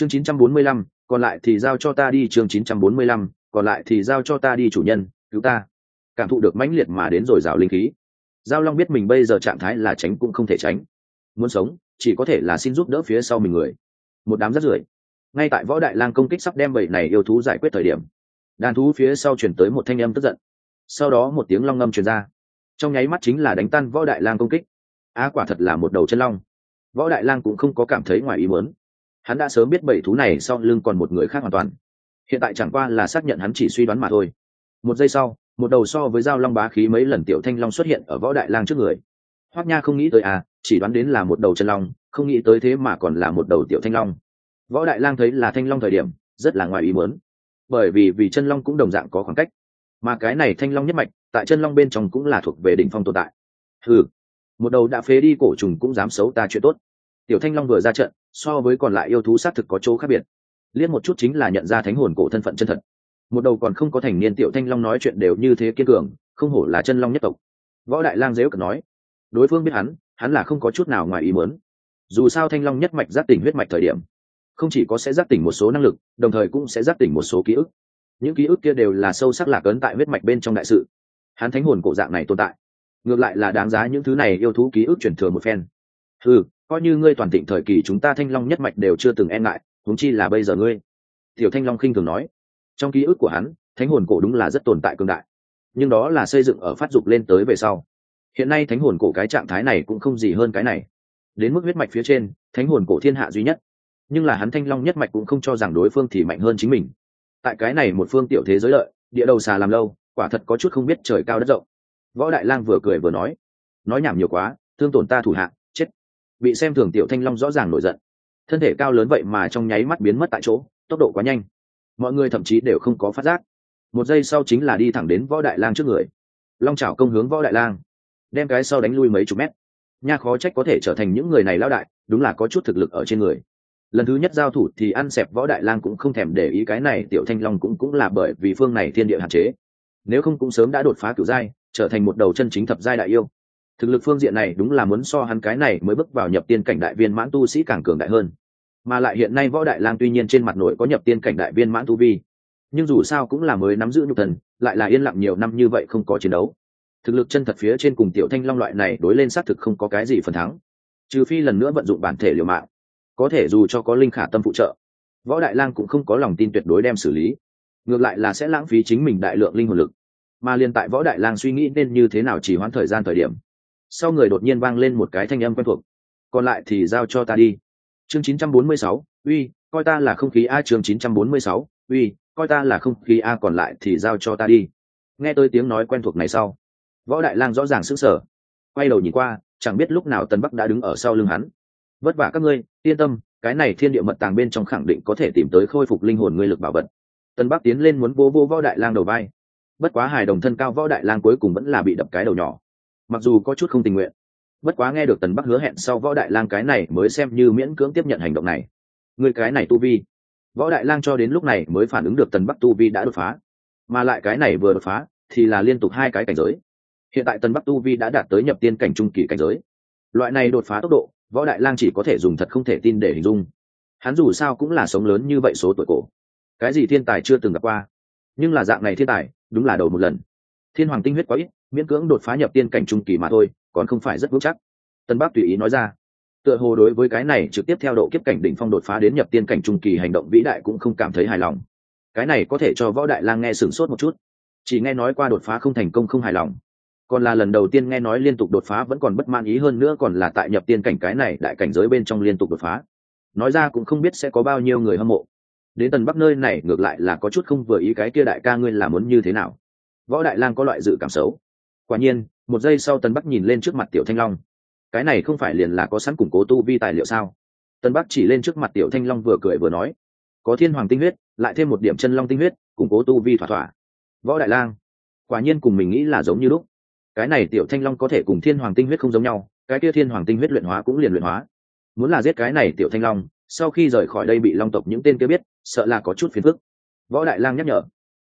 chương 945, còn lại thì giao cho ta đi chương 945, còn lại thì giao cho ta đi chủ nhân cứu ta. Cảm thụ được mãnh liệt mà đến rồi rào linh khí. Giao long biết mình bây giờ trạng thái là tránh cũng không thể tránh. Muốn sống chỉ có thể là xin giúp đỡ phía sau mình người. Một đám rất rưởi. Ngay tại võ đại lang công kích sắp đem bầy này yêu thú giải quyết thời điểm đàn thú phía sau chuyển tới một thanh âm tức giận. Sau đó một tiếng long ngâm truyền ra. Trong nháy mắt chính là đánh tan võ đại lang công kích. Á quả thật là một đầu chân long. Võ đại lang cũng không có cảm thấy ngoài ý muốn hắn đã sớm biết bảy thú này sau lưng còn một người khác hoàn toàn. Hiện tại chẳng qua là xác nhận hắn chỉ suy đoán mà thôi. Một giây sau, một đầu so với dao long bá khí mấy lần tiểu thanh long xuất hiện ở võ đại lang trước người. Hoác nha không nghĩ tới à chỉ đoán đến là một đầu chân long, không nghĩ tới thế mà còn là một đầu tiểu thanh long. Võ đại lang thấy là thanh long thời điểm, rất là ngoài ý muốn. Bởi vì vì chân long cũng đồng dạng có khoảng cách. Mà cái này thanh long nhất mạch, tại chân long bên trong cũng là thuộc về đỉnh phong tồn tại. Ừ một đầu đã phế đi cổ trùng cũng dám xấu ta chuyện tốt tiểu thanh long vừa ra trận, so với còn lại yêu thú xác thực có chỗ khác biệt. Liếc một chút chính là nhận ra thánh hồn cổ thân phận chân thật. Một đầu còn không có thành niên tiểu thanh long nói chuyện đều như thế kiên cường, không hổ là chân long nhất tộc. Võ đại lang dếu cực nói, đối phương biết hắn hắn là không có chút nào ngoài ý muốn. Dù sao thanh long nhất mạch giác tỉnh huyết mạch thời điểm, không chỉ có sẽ giác tỉnh một số năng lực, đồng thời cũng sẽ giác tỉnh một số ký ức. Những ký ức kia đều là sâu sắc lạc ấn tại huyết mạch bên trong đại sự. Hắn thánh hồn cổ dạng này tồn tại. Ngược lại là đáng giá những thứ này yêu thú ký ức truyền thừa một phen. Ừ coi như ngươi toàn thịnh thời kỳ chúng ta thanh long nhất mạch đều chưa từng e ngại, huống chi là bây giờ ngươi. Tiểu thanh long khinh thường nói. Trong ký ức của hắn, thánh hồn cổ đúng là rất tồn tại cương đại, nhưng đó là xây dựng ở phát dục lên tới về sau. Hiện nay thánh hồn cổ cái trạng thái này cũng không gì hơn cái này. Đến mức huyết mạch phía trên, thánh hồn cổ thiên hạ duy nhất. Nhưng là hắn thanh long nhất mạch cũng không cho rằng đối phương thì mạnh hơn chính mình. Tại cái này một phương tiểu thế giới lợi, địa đầu xà làm lâu, quả thật có chút không biết trời cao đất rộng. Võ đại lang vừa cười vừa nói. Nói nhảm nhiều quá, thương tổn ta thủ hạng bị xem thường tiểu thanh long rõ ràng nổi giận. Thân thể cao lớn vậy mà trong nháy mắt biến mất tại chỗ, tốc độ quá nhanh. Mọi người thậm chí đều không có phát giác. Một giây sau chính là đi thẳng đến võ đại lang trước người. Long chảo công hướng võ đại lang, đem cái sau đánh lui mấy chục mét. Nha khó trách có thể trở thành những người này lao đại, đúng là có chút thực lực ở trên người. Lần thứ nhất giao thủ thì ăn xẹp võ đại lang cũng không thèm để ý cái này, tiểu thanh long cũng cũng là bởi vì phương này thiên địa hạn chế. Nếu không cũng sớm đã đột phá cửu giai, trở thành một đầu chân chính thập giai đại yêu thực lực phương diện này đúng là muốn so hắn cái này mới bước vào nhập tiên cảnh đại viên mãn tu sĩ càng cường đại hơn. Mà lại hiện nay võ đại lang tuy nhiên trên mặt nội có nhập tiên cảnh đại viên mãn tu vi, nhưng dù sao cũng là mới nắm giữ nhục thần, lại là yên lặng nhiều năm như vậy không có chiến đấu. Thực lực chân thật phía trên cùng tiểu thanh long loại này đối lên xác thực không có cái gì phần thắng, trừ phi lần nữa vận dụng bản thể liều mạng, có thể dù cho có linh khả tâm phụ trợ, võ đại lang cũng không có lòng tin tuyệt đối đem xử lý. Ngược lại là sẽ lãng phí chính mình đại lượng linh hồn lực. Mà liền tại võ đại lang suy nghĩ nên như thế nào chỉ hoãn thời gian thời điểm sau người đột nhiên vang lên một cái thanh âm quen thuộc. Còn lại thì giao cho ta đi. Chương 946, uy coi ta là không khí a chương 946, uy coi ta là không khí a còn lại thì giao cho ta đi. Nghe tôi tiếng nói quen thuộc này sau võ đại lang rõ ràng sững sờ. Quay đầu nhìn qua chẳng biết lúc nào tân bắc đã đứng ở sau lưng hắn. Vất vả các ngươi yên tâm cái này thiên địa mật tàng bên trong khẳng định có thể tìm tới khôi phục linh hồn ngươi lực bảo vật. Tân bắc tiến lên muốn vô vô võ đại lang đầu vai. Bất quá hài đồng thân cao võ đại lang cuối cùng vẫn là bị đập cái đầu nhỏ mặc dù có chút không tình nguyện, bất quá nghe được tần bắc hứa hẹn sau võ đại lang cái này mới xem như miễn cưỡng tiếp nhận hành động này. Người cái này tu vi, võ đại lang cho đến lúc này mới phản ứng được tần bắc tu vi đã đột phá. Mà lại cái này vừa đột phá thì là liên tục hai cái cảnh giới. Hiện tại tần bắc tu vi đã đạt tới nhập tiên cảnh trung kỳ cảnh giới. Loại này đột phá tốc độ, võ đại lang chỉ có thể dùng thật không thể tin để hình dung. Hắn dù sao cũng là sống lớn như vậy số tuổi cổ. Cái gì thiên tài chưa từng gặp qua. Nhưng là dạng này thiên tài, đúng là đầu một lần. Thiên hoàng tinh huyết quá ít miễn cưỡng đột phá nhập tiên cảnh trung kỳ mà thôi, còn không phải rất vững chắc. Tân bắc tùy ý nói ra. Tựa hồ đối với cái này trực tiếp theo độ kiếp cảnh đỉnh phong đột phá đến nhập tiên cảnh trung kỳ hành động vĩ đại cũng không cảm thấy hài lòng. Cái này có thể cho võ đại lang nghe sửng sốt một chút. Chỉ nghe nói qua đột phá không thành công không hài lòng. Còn là lần đầu tiên nghe nói liên tục đột phá vẫn còn bất man ý hơn nữa còn là tại nhập tiên cảnh cái này đại cảnh giới bên trong liên tục đột phá. Nói ra cũng không biết sẽ có bao nhiêu người hâm mộ. Đến tần bắc nơi này ngược lại là có chút không vừa ý cái kia đại ca ngươi là muốn như thế nào. Võ đại lang có loại dự cảm xấu quả nhiên, một giây sau tần bắc nhìn lên trước mặt tiểu thanh long. Cái này không phải liền là có sẵn củng cố tu vi tài liệu sao? Tân bắc chỉ lên trước mặt tiểu thanh long vừa cười vừa nói, có thiên hoàng tinh huyết, lại thêm một điểm chân long tinh huyết, củng cố tu vi thỏa thỏa. Võ đại lang, quả nhiên cùng mình nghĩ là giống như lúc. Cái này tiểu thanh long có thể cùng thiên hoàng tinh huyết không giống nhau, cái kia thiên hoàng tinh huyết luyện hóa cũng liền luyện hóa. Muốn là giết cái này tiểu thanh long, sau khi rời khỏi đây bị long tộc những tên kia biết, sợ là có chút phiền phức. Võ đại lang nhắc nhở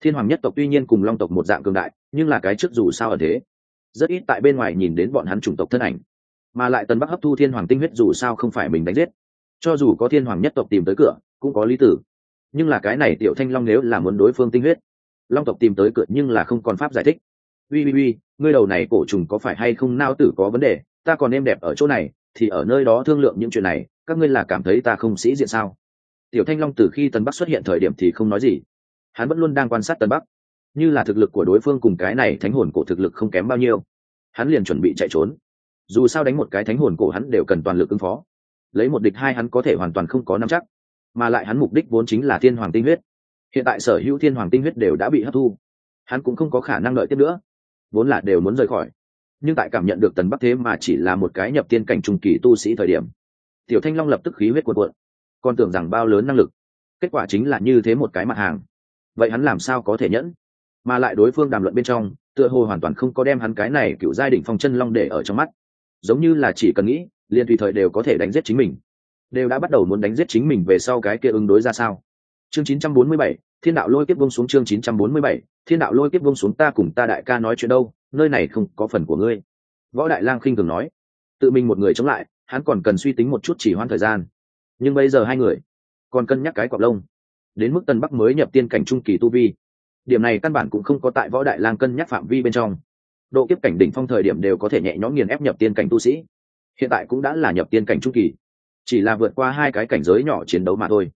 thiên hoàng nhất tộc tuy nhiên cùng long tộc một dạng cường đại, nhưng là cái trước dù sao ở thế. Rất ít tại bên ngoài nhìn đến bọn hắn chủng tộc thân ảnh, mà lại tần bắc hấp thu thiên hoàng tinh huyết dù sao không phải mình đánh giết. Cho dù có thiên hoàng nhất tộc tìm tới cửa, cũng có lý tử. Nhưng là cái này tiểu thanh long nếu là muốn đối phương tinh huyết, long tộc tìm tới cửa nhưng là không còn pháp giải thích. Ui ui ui ngươi đầu này cổ trùng có phải hay không nao tử có vấn đề, ta còn êm đẹp ở chỗ này, thì ở nơi đó thương lượng những chuyện này, các ngươi là cảm thấy ta không sĩ diện sao? Tiểu thanh long từ khi tân bắc xuất hiện thời điểm thì không nói gì hắn vẫn luôn đang quan sát tân bắc. Như là thực lực của đối phương cùng cái này thánh hồn cổ thực lực không kém bao nhiêu. Hắn liền chuẩn bị chạy trốn. Dù sao đánh một cái thánh hồn cổ hắn đều cần toàn lực ứng phó. Lấy một địch hai hắn có thể hoàn toàn không có nắm chắc. Mà lại hắn mục đích vốn chính là thiên hoàng tinh huyết. Hiện tại sở hữu thiên hoàng tinh huyết đều đã bị hấp thu. Hắn cũng không có khả năng lợi tiếp nữa. Vốn là đều muốn rời khỏi. Nhưng tại cảm nhận được tần bắc thế mà chỉ là một cái nhập tiên cảnh trung kỳ tu sĩ thời điểm, tiểu thanh long lập tức khí huyết cuộn cuộn. Còn tưởng rằng bao lớn năng lực. Kết quả chính là như thế một cái mặt hàng vậy hắn làm sao có thể nhẫn? Mà lại đối phương đàm luận bên trong tựa hồ hoàn toàn không có đem hắn cái này cựu giai đỉnh phong chân long để ở trong mắt. Giống như là chỉ cần nghĩ liền tùy thời đều có thể đánh giết chính mình. Đều đã bắt đầu muốn đánh giết chính mình về sau cái kia ứng đối ra sao? Chương 947, thiên đạo lôi kiếp bông xuống chương 947, thiên đạo lôi kiếp bông xuống ta cùng ta đại ca nói chuyện đâu nơi này không có phần của ngươi. Võ đại lang khinh thường nói. Tự mình một người chống lại hắn còn cần suy tính một chút chỉ hoãn thời gian. Nhưng bây giờ hai người còn cân nhắc cái quạt lông đến mức tân bắc mới nhập tiên cảnh trung kỳ tu vi. Điểm này căn bản cũng không có tại võ đại lang cân nhắc phạm vi bên trong. Độ kiếp cảnh đỉnh phong thời điểm đều có thể nhẹ nhõm nghiền ép nhập tiên cảnh tu sĩ. Hiện tại cũng đã là nhập tiên cảnh trung kỳ. Chỉ là vượt qua hai cái cảnh giới nhỏ chiến đấu mà thôi.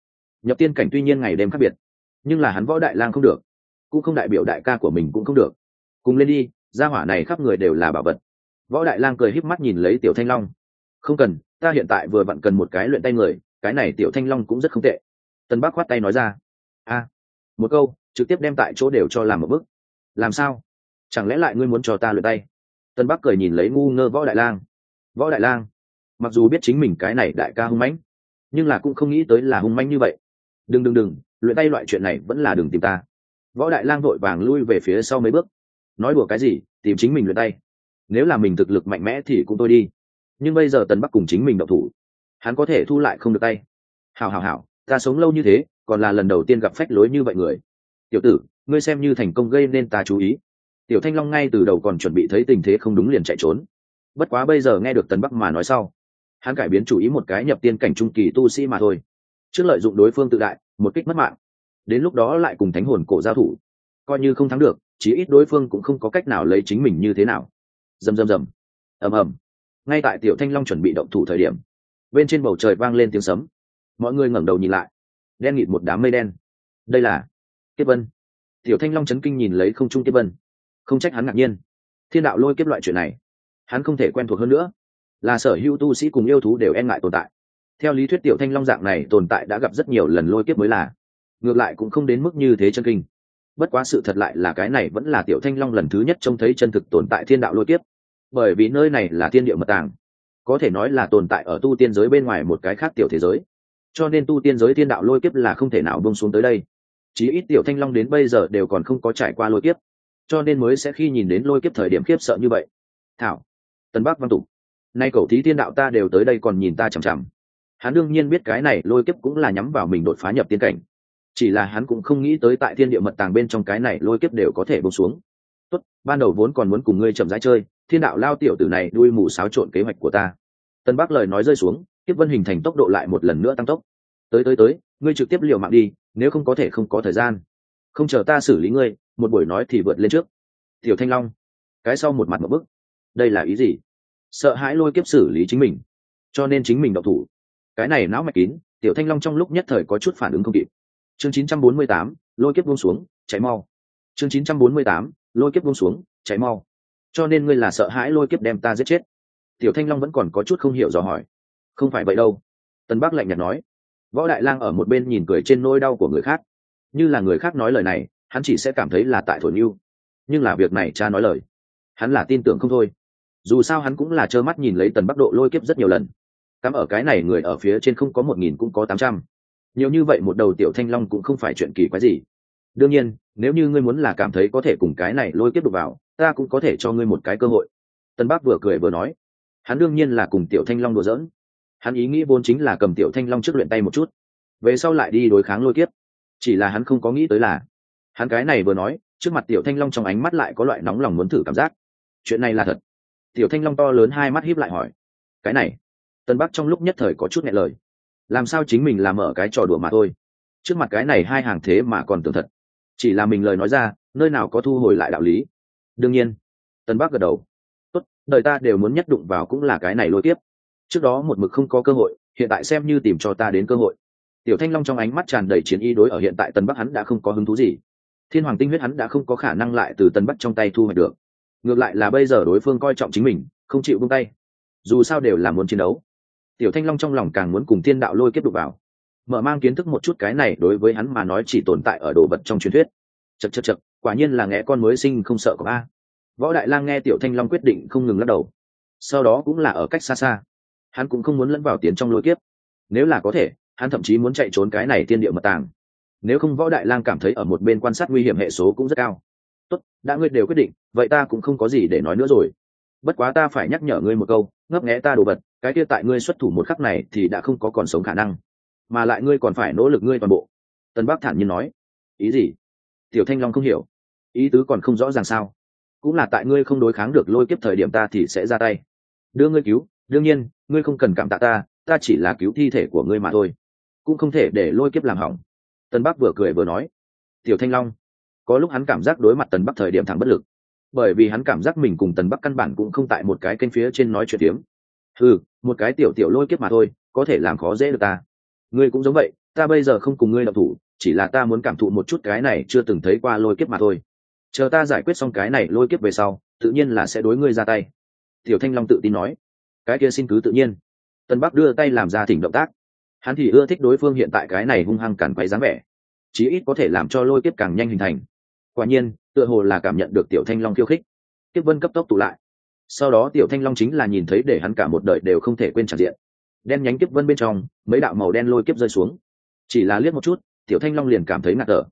Nhập tiên cảnh tuy nhiên ngày đêm khác biệt, nhưng là hắn võ đại lang không được. Cũng không đại biểu đại ca của mình cũng không được. Cùng lên đi, gia hỏa này khắp người đều là bảo vật. Võ đại lang cười híp mắt nhìn lấy tiểu thanh long. Không cần, ta hiện tại vừa vặn cần một cái luyện tay người, cái này tiểu thanh long cũng rất không tệ tân bác khoát tay nói ra. A, một câu, trực tiếp đem tại chỗ đều cho làm một bức làm sao? Chẳng lẽ lại ngươi muốn cho ta luyện tay? Tân bắc cười nhìn lấy ngu ngơ võ đại lang. Võ đại lang, mặc dù biết chính mình cái này đại ca hung mãnh, nhưng là cũng không nghĩ tới là hung mãnh như vậy. Đừng đừng đừng luyện tay loại chuyện này vẫn là đừng tìm ta. Võ đại lang vội vàng lui về phía sau mấy bước. Nói đùa cái gì, tìm chính mình luyện tay. Nếu là mình thực lực mạnh mẽ thì cũng tôi đi. Nhưng bây giờ tần bắc cùng chính mình đậu thủ, hắn có thể thu lại không được tay. Hào hào hào ta sống lâu như thế, còn là lần đầu tiên gặp phách lối như vậy người. Tiểu tử, ngươi xem như thành công gây nên ta chú ý. Tiểu thanh long ngay từ đầu còn chuẩn bị thấy tình thế không đúng liền chạy trốn. Bất quá bây giờ nghe được tần bắc mà nói sau, hắn cải biến chủ ý một cái nhập tiên cảnh trung kỳ tu sĩ mà thôi. Trước lợi dụng đối phương tự đại, một kích mất mạng. Đến lúc đó lại cùng thánh hồn cổ giao thủ. Coi như không thắng được, chí ít đối phương cũng không có cách nào lấy chính mình như thế nào. Rầm rầm rầm. Ầm ầm. Ngay tại tiểu thanh long chuẩn bị động thủ thời điểm, bên trên bầu trời vang lên tiếng sấm mọi người ngẩng đầu nhìn lại. Đen nghịt một đám mây đen. Đây là kiếp vân. Tiểu thanh long chấn kinh nhìn lấy không trung kiếp vân. Không trách hắn ngạc nhiên. Thiên đạo lôi kiếp loại chuyện này, hắn không thể quen thuộc hơn nữa. Là sở hữu tu sĩ cùng yêu thú đều e ngại tồn tại. Theo lý thuyết tiểu thanh long dạng này tồn tại đã gặp rất nhiều lần lôi kiếp mới là. Ngược lại cũng không đến mức như thế chân kinh. Bất quá sự thật lại là cái này vẫn là tiểu thanh long lần thứ nhất trông thấy chân thực tồn tại thiên đạo lôi kiếp. Bởi vì nơi này là thiên địa mật tàng. Có thể nói là tồn tại ở tu tiên giới bên ngoài một cái khác tiểu thế giới cho nên tu tiên giới thiên đạo lôi kiếp là không thể nào bông xuống tới đây. Chí ít tiểu thanh long đến bây giờ đều còn không có trải qua lôi kiếp. Cho nên mới sẽ khi nhìn đến lôi kiếp thời điểm khiếp sợ như vậy. Thảo tân bắc văn tục, nay cậu thí thiên đạo ta đều tới đây còn nhìn ta chằm chằm. Hắn đương nhiên biết cái này lôi kiếp cũng là nhắm vào mình đột phá nhập tiên cảnh. Chỉ là hắn cũng không nghĩ tới tại thiên địa mật tàng bên trong cái này lôi kiếp đều có thể bông xuống. Tốt, ban đầu vốn còn muốn cùng ngươi chậm rãi chơi, thiên đạo lao tiểu tử này đuôi mù xáo trộn kế hoạch của ta. Tân bắc lời nói rơi xuống kiếp vân hình thành tốc độ lại một lần nữa tăng tốc. Tới tới tới ngươi trực tiếp liều mạng đi nếu không có thể không có thời gian. Không chờ ta xử lý ngươi một buổi nói thì vượt lên trước. Tiểu thanh long cái sau một mặt một bức. Đây là ý gì? Sợ hãi lôi kiếp xử lý chính mình. Cho nên chính mình độc thủ. Cái này não mạch kín tiểu thanh long trong lúc nhất thời có chút phản ứng không kịp. Chương 948, lôi kiếp buông xuống cháy mau. Chương 948, lôi kiếp buông xuống cháy mau. Cho nên ngươi là sợ hãi lôi kiếp đem ta giết chết. Tiểu thanh long vẫn còn có chút không hiểu dò hỏi không phải vậy đâu. Tân bắc lạnh nhạt nói. Võ đại lang ở một bên nhìn cười trên nỗi đau của người khác. Như là người khác nói lời này, hắn chỉ sẽ cảm thấy là tại thổi mưu. Nhưng là việc này cha nói lời. Hắn là tin tưởng không thôi. Dù sao hắn cũng là trơ mắt nhìn lấy tần bắc độ lôi kiếp rất nhiều lần. Cắm ở cái này người ở phía trên không có một nghìn cũng có tám trăm. Nhiều như vậy một đầu tiểu thanh long cũng không phải chuyện kỳ quái gì. Đương nhiên, nếu như ngươi muốn là cảm thấy có thể cùng cái này lôi kiếp được vào, ta cũng có thể cho ngươi một cái cơ hội. Tân bắc vừa cười vừa nói. Hắn đương nhiên là cùng tiểu thanh long đùa giỡn hắn ý nghĩ vốn chính là cầm tiểu thanh long trước luyện tay một chút. Về sau lại đi đối kháng lôi kiếp. Chỉ là hắn không có nghĩ tới là, hắn cái này vừa nói, trước mặt tiểu thanh long trong ánh mắt lại có loại nóng lòng muốn thử cảm giác. Chuyện này là thật? Tiểu thanh long to lớn hai mắt híp lại hỏi. Cái này, tân bắc trong lúc nhất thời có chút nghe lời. Làm sao chính mình làm mở cái trò đùa mà thôi? Trước mặt cái này hai hàng thế mà còn tưởng thật. Chỉ là mình lời nói ra, nơi nào có thu hồi lại đạo lý? Đương nhiên, tân bắc gật đầu. Tốt, đời ta đều muốn nhất đụng vào cũng là cái này lôi tiếp trước đó một mực không có cơ hội, hiện tại xem như tìm cho ta đến cơ hội. Tiểu thanh long trong ánh mắt tràn đầy chiến y đối ở hiện tại tân bắc hắn đã không có hứng thú gì. Thiên hoàng tinh huyết hắn đã không có khả năng lại từ tân bắc trong tay thu hoạch được. Ngược lại là bây giờ đối phương coi trọng chính mình, không chịu buông tay. Dù sao đều là muốn chiến đấu. Tiểu thanh long trong lòng càng muốn cùng thiên đạo lôi kết đục vào. Mở mang kiến thức một chút cái này đối với hắn mà nói chỉ tồn tại ở đồ vật trong truyền thuyết. Chật chật chật quả nhiên là nghe con mới sinh không sợ có a. Võ đại lang nghe tiểu thanh long quyết định không ngừng lắc đầu. Sau đó cũng là ở cách xa xa hắn cũng không muốn lẫn vào tiến trong lôi kiếp. Nếu là có thể, hắn thậm chí muốn chạy trốn cái này tiên địa mật tàng. Nếu không võ đại lang cảm thấy ở một bên quan sát nguy hiểm hệ số cũng rất cao. Tốt, đã ngươi đều quyết định, vậy ta cũng không có gì để nói nữa rồi. Bất quá ta phải nhắc nhở ngươi một câu, ngấp nghẽ ta đồ vật, cái kia tại ngươi xuất thủ một khắc này thì đã không có còn sống khả năng. Mà lại ngươi còn phải nỗ lực ngươi toàn bộ. Tân bắc thản nhiên nói. Ý gì? Tiểu thanh long không hiểu. Ý tứ còn không rõ ràng sao. Cũng là tại ngươi không đối kháng được lôi kiếp thời điểm ta thì sẽ ra tay. Đưa ngươi cứu đương nhiên, ngươi không cần cảm tạ ta ta chỉ là cứu thi thể của ngươi mà thôi. Cũng không thể để lôi kiếp làm hỏng. Tân bắc vừa cười vừa nói. Tiểu thanh long, có lúc hắn cảm giác đối mặt tần bắc thời điểm thẳng bất lực. Bởi vì hắn cảm giác mình cùng tần bắc căn bản cũng không tại một cái kênh phía trên nói chuyện tiếng ừ một cái tiểu tiểu lôi kiếp mà thôi, có thể làm khó dễ được ta. Ngươi cũng giống vậy, ta bây giờ không cùng ngươi đọc thủ, chỉ là ta muốn cảm thụ một chút cái này chưa từng thấy qua lôi kiếp mà thôi. Chờ ta giải quyết xong cái này lôi kiếp về sau, tự nhiên là sẽ đối ngươi ra tay. Tiểu thanh long tự tin nói cái kia xin cứ tự nhiên. Tân bắc đưa tay làm ra thỉnh động tác. Hắn thì ưa thích đối phương hiện tại cái này hung hăng cản quấy dáng vẻ. Chí ít có thể làm cho lôi kiếp càng nhanh hình thành. Quả nhiên tựa hồ là cảm nhận được tiểu thanh long khiêu khích. Tiếp vân cấp tốc tụ lại. Sau đó tiểu thanh long chính là nhìn thấy để hắn cả một đời đều không thể quên tràn diện. Đen nhánh kiếp vân bên trong mấy đạo màu đen lôi kiếp rơi xuống. Chỉ là liếc một chút tiểu thanh long liền cảm thấy ngạt thở.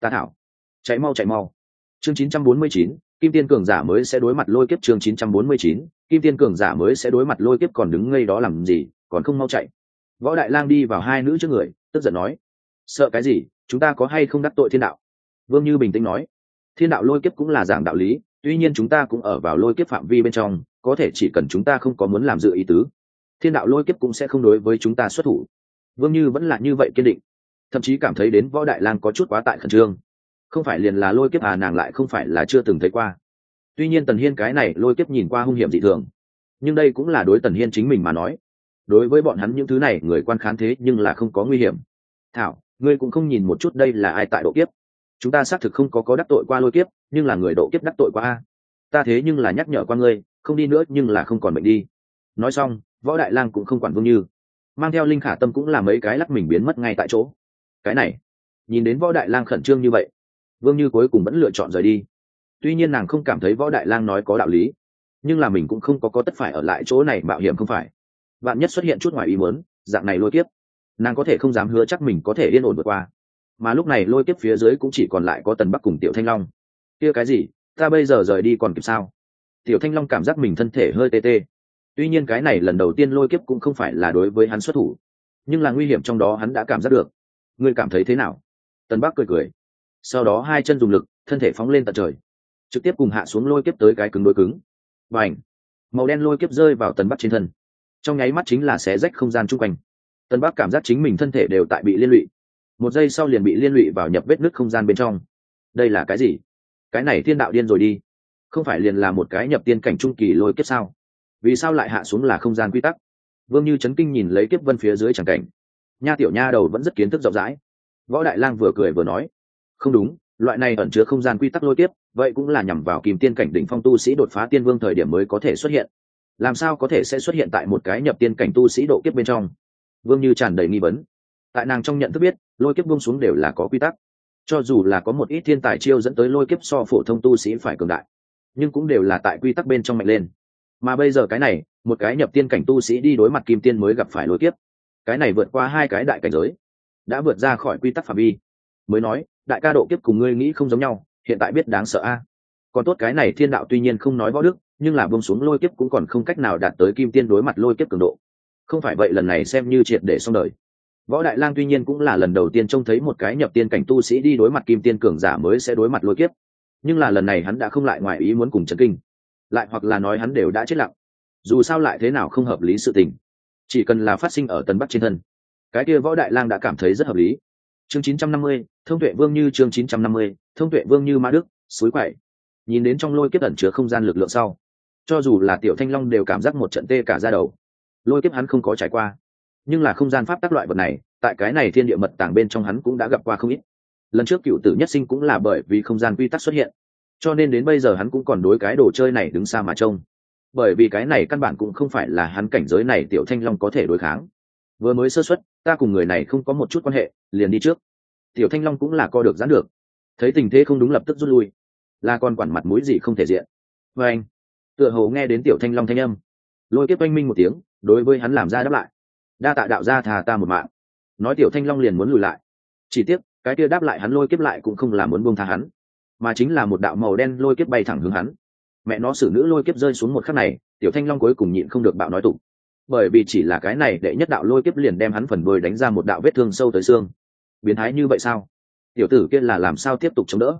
Ta thảo. Chạy mau chạy mau. Chương 949, kim tiên cường giả mới sẽ đối mặt lôi kiếp chương 949, kim tiên cường giả mới sẽ đối mặt lôi kiếp còn đứng ngây đó làm gì, còn không mau chạy. Võ đại lang đi vào hai nữ trước người, tức giận nói, sợ cái gì, chúng ta có hay không đắc tội thiên đạo? Vương như bình tĩnh nói, thiên đạo lôi kiếp cũng là giảng đạo lý, tuy nhiên chúng ta cũng ở vào lôi kiếp phạm vi bên trong, có thể chỉ cần chúng ta không có muốn làm dự ý tứ, thiên đạo lôi kiếp cũng sẽ không đối với chúng ta xuất thủ. Vương như vẫn là như vậy kiên định, thậm chí cảm thấy đến võ đại lang có chút quá tại khẩn trương. Không phải liền là lôi kiếp à nàng lại không phải là chưa từng thấy qua tuy nhiên tần hiên cái này lôi kiếp nhìn qua hung hiểm dị thường. Nhưng đây cũng là đối tần hiên chính mình mà nói. Đối với bọn hắn những thứ này, người quan khán thế nhưng là không có nguy hiểm. Thảo, ngươi cũng không nhìn một chút đây là ai tại độ kiếp. Chúng ta xác thực không có có đắc tội qua lôi kiếp, nhưng là người độ kiếp đắc tội qua a. Ta thế nhưng là nhắc nhở qua ngươi, không đi nữa nhưng là không còn bệnh đi. Nói xong, võ đại lang cũng không quản vương như. Mang theo linh khả tâm cũng là mấy cái lắc mình biến mất ngay tại chỗ. Cái này, nhìn đến võ đại lang khẩn trương như vậy, vương như cuối cùng vẫn lựa chọn rời đi tuy nhiên nàng không cảm thấy võ đại lang nói có đạo lý, nhưng là mình cũng không có có tất phải ở lại chỗ này mạo hiểm không phải. Bạn nhất xuất hiện chút ngoài ý muốn, dạng này lôi kiếp, nàng có thể không dám hứa chắc mình có thể yên ổn vượt qua. Mà lúc này lôi kiếp phía dưới cũng chỉ còn lại có tần bắc cùng tiểu thanh long. Kia cái gì? Ta bây giờ rời đi còn kịp sao? Tiểu thanh long cảm giác mình thân thể hơi tê tê. Tuy nhiên cái này lần đầu tiên lôi kiếp cũng không phải là đối với hắn xuất thủ, nhưng là nguy hiểm trong đó hắn đã cảm giác được. Ngươi cảm thấy thế nào? Tần bắc cười cười. Sau đó hai chân dùng lực, thân thể phóng lên tận trời trực tiếp cùng hạ xuống lôi kiếp tới cái cứng đôi cứng. Và ảnh màu đen lôi kiếp rơi vào tần bắc trên thân. Trong nháy mắt chính là xé rách không gian chung quanh. Tần bắc cảm giác chính mình thân thể đều tại bị liên lụy. Một giây sau liền bị liên lụy vào nhập vết nứt không gian bên trong. Đây là cái gì? Cái này thiên đạo điên rồi đi. Không phải liền là một cái nhập tiên cảnh trung kỳ lôi kiếp sao? Vì sao lại hạ xuống là không gian quy tắc? Vương như chấn kinh nhìn lấy kiếp vân phía dưới chẳng cảnh. Nha tiểu nha đầu vẫn rất kiến thức rộng rãi. Võ đại lang vừa cười vừa nói. Không đúng loại này ẩn chứa không gian quy tắc lôi tiếp vậy cũng là nhằm vào kìm tiên cảnh đỉnh phong tu sĩ đột phá tiên vương thời điểm mới có thể xuất hiện. Làm sao có thể sẽ xuất hiện tại một cái nhập tiên cảnh tu sĩ độ kiếp bên trong? Vương như tràn đầy nghi vấn. Tại nàng trong nhận thức biết, lôi kiếp buông xuống đều là có quy tắc. Cho dù là có một ít thiên tài chiêu dẫn tới lôi kiếp so phổ thông tu sĩ phải cường đại, nhưng cũng đều là tại quy tắc bên trong mạnh lên. Mà bây giờ cái này, một cái nhập tiên cảnh tu sĩ đi đối mặt kim tiên mới gặp phải lôi kiếp. Cái này vượt qua hai cái đại cảnh giới, đã vượt ra khỏi quy tắc phạm vi mới nói đại ca độ kiếp cùng ngươi nghĩ không giống nhau hiện tại biết đáng sợ a. Còn tốt cái này thiên đạo tuy nhiên không nói võ đức nhưng là bông xuống lôi kiếp cũng còn không cách nào đạt tới kim tiên đối mặt lôi kiếp cường độ. Không phải vậy lần này xem như triệt để xong đời. Võ đại lang tuy nhiên cũng là lần đầu tiên trông thấy một cái nhập tiên cảnh tu sĩ đi đối mặt kim tiên cường giả mới sẽ đối mặt lôi kiếp. Nhưng là lần này hắn đã không lại ngoài ý muốn cùng trấn kinh. Lại hoặc là nói hắn đều đã chết lặng. Dù sao lại thế nào không hợp lý sự tình. Chỉ cần là phát sinh ở tân bắc trên thân. Cái kia võ đại lang đã cảm thấy rất hợp lý. Chương 950, thông tuệ vương như chương 950, thông tuệ vương như ma đức suối quậy. Nhìn đến trong lôi kiếp ẩn chứa không gian lực lượng sau cho dù là tiểu thanh long đều cảm giác một trận tê cả ra đầu. Lôi kiếp hắn không có trải qua nhưng là không gian pháp tắc loại vật này tại cái này thiên địa mật tàng bên trong hắn cũng đã gặp qua không ít. Lần trước cựu tử nhất sinh cũng là bởi vì không gian quy tắc xuất hiện cho nên đến bây giờ hắn cũng còn đối cái đồ chơi này đứng xa mà trông. Bởi vì cái này căn bản cũng không phải là hắn cảnh giới này tiểu thanh long có thể đối kháng. Vừa mới sơ xuất ta cùng người này không có một chút quan hệ liền đi trước tiểu thanh long cũng là co được giãn được. Thấy tình thế không đúng lập tức rút lui. Là còn quản mặt mũi gì không thể diện. Và anh, tựa hồ nghe đến tiểu thanh long thanh âm. Lôi kiếp oanh minh một tiếng, đối với hắn làm ra đáp lại. Đa tạ đạo ra thà ta một mạng. Nói tiểu thanh long liền muốn lùi lại. Chỉ tiếc, cái kia đáp lại hắn lôi kiếp lại cũng không là muốn buông tha hắn, mà chính là một đạo màu đen lôi kiếp bay thẳng hướng hắn. Mẹ nó xử nữ lôi kiếp rơi xuống một khắc này, tiểu thanh long cuối cùng nhịn không được bạo nói tục. Bởi vì chỉ là cái này đệ nhất đạo lôi kiếp liền đem hắn phần đôi đánh ra một đạo vết thương sâu tới xương biến thái như vậy sao? Tiểu tử kia là làm sao tiếp tục chống đỡ?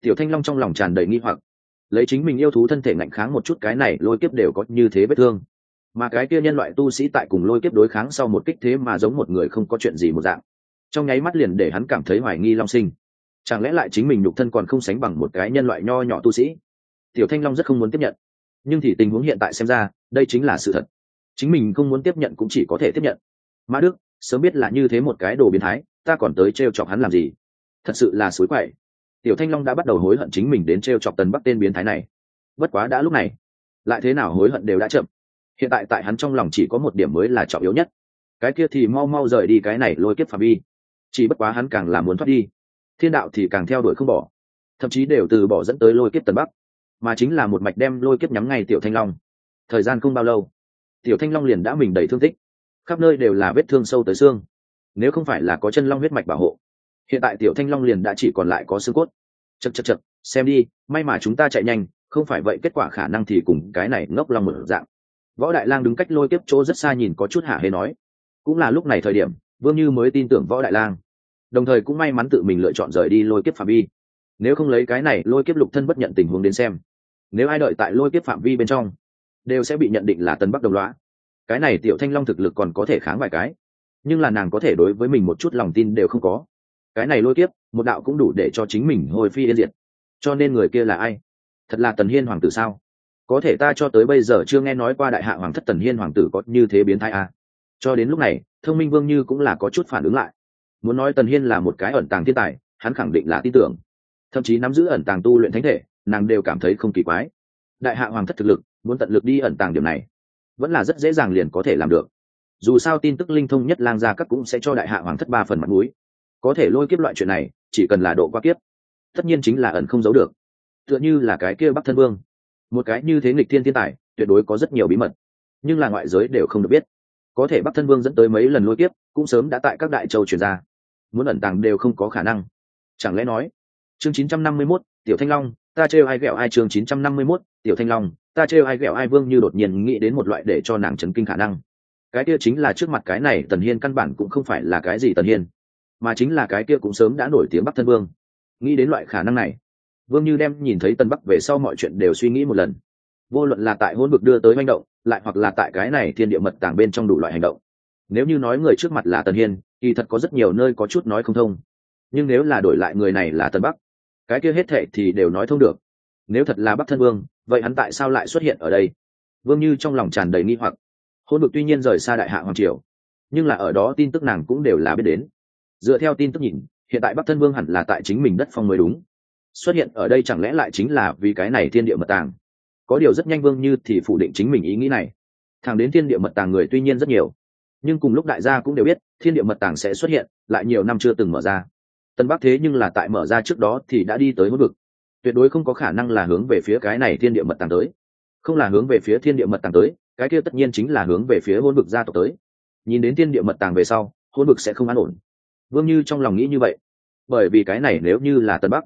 Tiểu thanh long trong lòng tràn đầy nghi hoặc. Lấy chính mình yêu thú thân thể ngạnh kháng một chút, cái này lôi kiếp đều có như thế vết thương. Mà cái kia nhân loại tu sĩ tại cùng lôi kiếp đối kháng sau một kích thế mà giống một người không có chuyện gì một dạng. Trong nháy mắt liền để hắn cảm thấy hoài nghi long sinh. Chẳng lẽ lại chính mình nhục thân còn không sánh bằng một cái nhân loại nho nhỏ tu sĩ? Tiểu thanh long rất không muốn tiếp nhận. Nhưng thì tình huống hiện tại xem ra, đây chính là sự thật. Chính mình không muốn tiếp nhận cũng chỉ có thể tiếp nhận. Mã đức, sớm biết là như thế một cái đồ biến thái ta còn tới t r e o chọc hắn làm gì? Thật sự là suối quậy. Tiểu thanh long đã bắt đầu hối hận chính mình đến t r e o chọc tần bắc tên biến thái này. Bất quá đã lúc này, lại thế nào hối hận đều đã chậm. Hiện tại tại hắn trong lòng chỉ có một điểm mới là trọng yếu nhất. Cái kia thì mau mau rời đi cái này lôi kiếp phạm vi. Chỉ bất quá hắn càng là muốn thoát đi. Thiên đạo thì càng theo đuổi không bỏ. Thậm chí đều từ bỏ dẫn tới lôi kiếp tần bắc. Mà chính là một mạch đem lôi kiếp nhắm ngay tiểu thanh long. Thời gian không bao lâu, tiểu thanh long liền đã mình đầy thương tích. Khắp nơi đều là vết thương sâu tới xương nếu không phải là có chân long huyết mạch bảo hộ, hiện tại tiểu thanh long liền đã chỉ còn lại có xương cốt. Chật chật chật xem đi, may mà chúng ta chạy nhanh, không phải vậy kết quả khả năng thì cùng cái này ngốc long mở dạng. Võ đại lang đứng cách lôi kiếp chỗ rất xa nhìn có chút hả hê nói. Cũng là lúc này thời điểm, vương như mới tin tưởng võ đại lang. Đồng thời cũng may mắn tự mình lựa chọn rời đi lôi kiếp phạm vi. Nếu không lấy cái này, lôi kiếp lục thân bất nhận tình huống đến xem. Nếu ai đợi tại lôi kiếp phạm vi bên trong, đều sẽ bị nhận định là tân bắc đồng loá cái này tiểu thanh long thực lực còn có thể kháng vài cái nhưng là nàng có thể đối với mình một chút lòng tin đều không có. Cái này lôi kiếp, một đạo cũng đủ để cho chính mình hồi phi yên diệt. Cho nên người kia là ai? Thật là tần hiên hoàng tử sao? Có thể ta cho tới bây giờ chưa nghe nói qua đại hạ hoàng thất tần hiên hoàng tử có như thế biến thái à. cho đến lúc này, thông minh vương như cũng là có chút phản ứng lại. Muốn nói tần hiên là một cái ẩn tàng thiên tài, hắn khẳng định là tin tưởng. Thậm chí nắm giữ ẩn tàng tu luyện thánh thể, nàng đều cảm thấy không kỳ quái. Đại hạ hoàng thất thực lực, muốn tận lực đi ẩn tàng điểm này, vẫn là rất dễ dàng liền có thể làm được dù sao tin tức linh thông nhất lang gia các cũng sẽ cho đại hạ hoàng thất ba phần mặt mũi. Có thể lôi kiếp loại chuyện này chỉ cần là độ qua kiếp tất nhiên chính là ẩn không giấu được. Tựa như là cái kia bắc thân vương một cái như thế nghịch thiên thiên tài tuyệt đối có rất nhiều bí mật nhưng là ngoại giới đều không được biết. Có thể bắc thân vương dẫn tới mấy lần lôi kiếp cũng sớm đã tại các đại châu truyền ra. Muốn ẩn tàng đều không có khả năng. Chẳng lẽ nói chương 951, tiểu thanh long ta trêu ai ghẹo ai chương 951, tiểu thanh long ta trêu ai ghẹo ai vương như đột nhiên nghĩ đến một loại để cho nàng chấn kinh khả năng cái kia chính là trước mặt cái này tần hiên căn bản cũng không phải là cái gì tần hiên, mà chính là cái kia cũng sớm đã nổi tiếng bắc thân vương. Nghĩ đến loại khả năng này, vương như đem nhìn thấy tân bắc về sau mọi chuyện đều suy nghĩ một lần. Vô luận là tại hôn vực đưa tới manh động, lại hoặc là tại cái này thiên địa mật tàng bên trong đủ loại hành động. Nếu như nói người trước mặt là tần hiên thì thật có rất nhiều nơi có chút nói không thông. Nhưng nếu là đổi lại người này là tân bắc, cái kia hết thệ thì đều nói thông được. Nếu thật là bắc thân vương, vậy hắn tại sao lại xuất hiện ở đây? Vương như trong lòng tràn đầy nghi hoặc hôn vực tuy nhiên rời xa đại hạ hoàng triều, nhưng là ở đó tin tức nàng cũng đều là biết đến. Dựa theo tin tức nhìn, hiện tại bắc thân vương hẳn là tại chính mình đất phong mới đúng. Xuất hiện ở đây chẳng lẽ lại chính là vì cái này thiên địa mật tàng? Có điều rất nhanh vương như thì phủ định chính mình ý nghĩ này. Thẳng đến thiên địa mật tàng người tuy nhiên rất nhiều, nhưng cùng lúc đại gia cũng đều biết, thiên địa mật tàng sẽ xuất hiện, lại nhiều năm chưa từng mở ra. Tân bắc thế nhưng là tại mở ra trước đó thì đã đi tới hỗn vực. Tuyệt đối không có khả năng là hướng về phía cái này thiên địa mật tàng tới. Không là hướng về phía thiên địa mật tàng tới cái kia tất nhiên chính là hướng về phía hôn vực gia tộc tới. Nhìn đến thiên địa mật tàng về sau, hôn vực sẽ không an ổn. Vương như trong lòng nghĩ như vậy. Bởi vì cái này nếu như là tân bắc,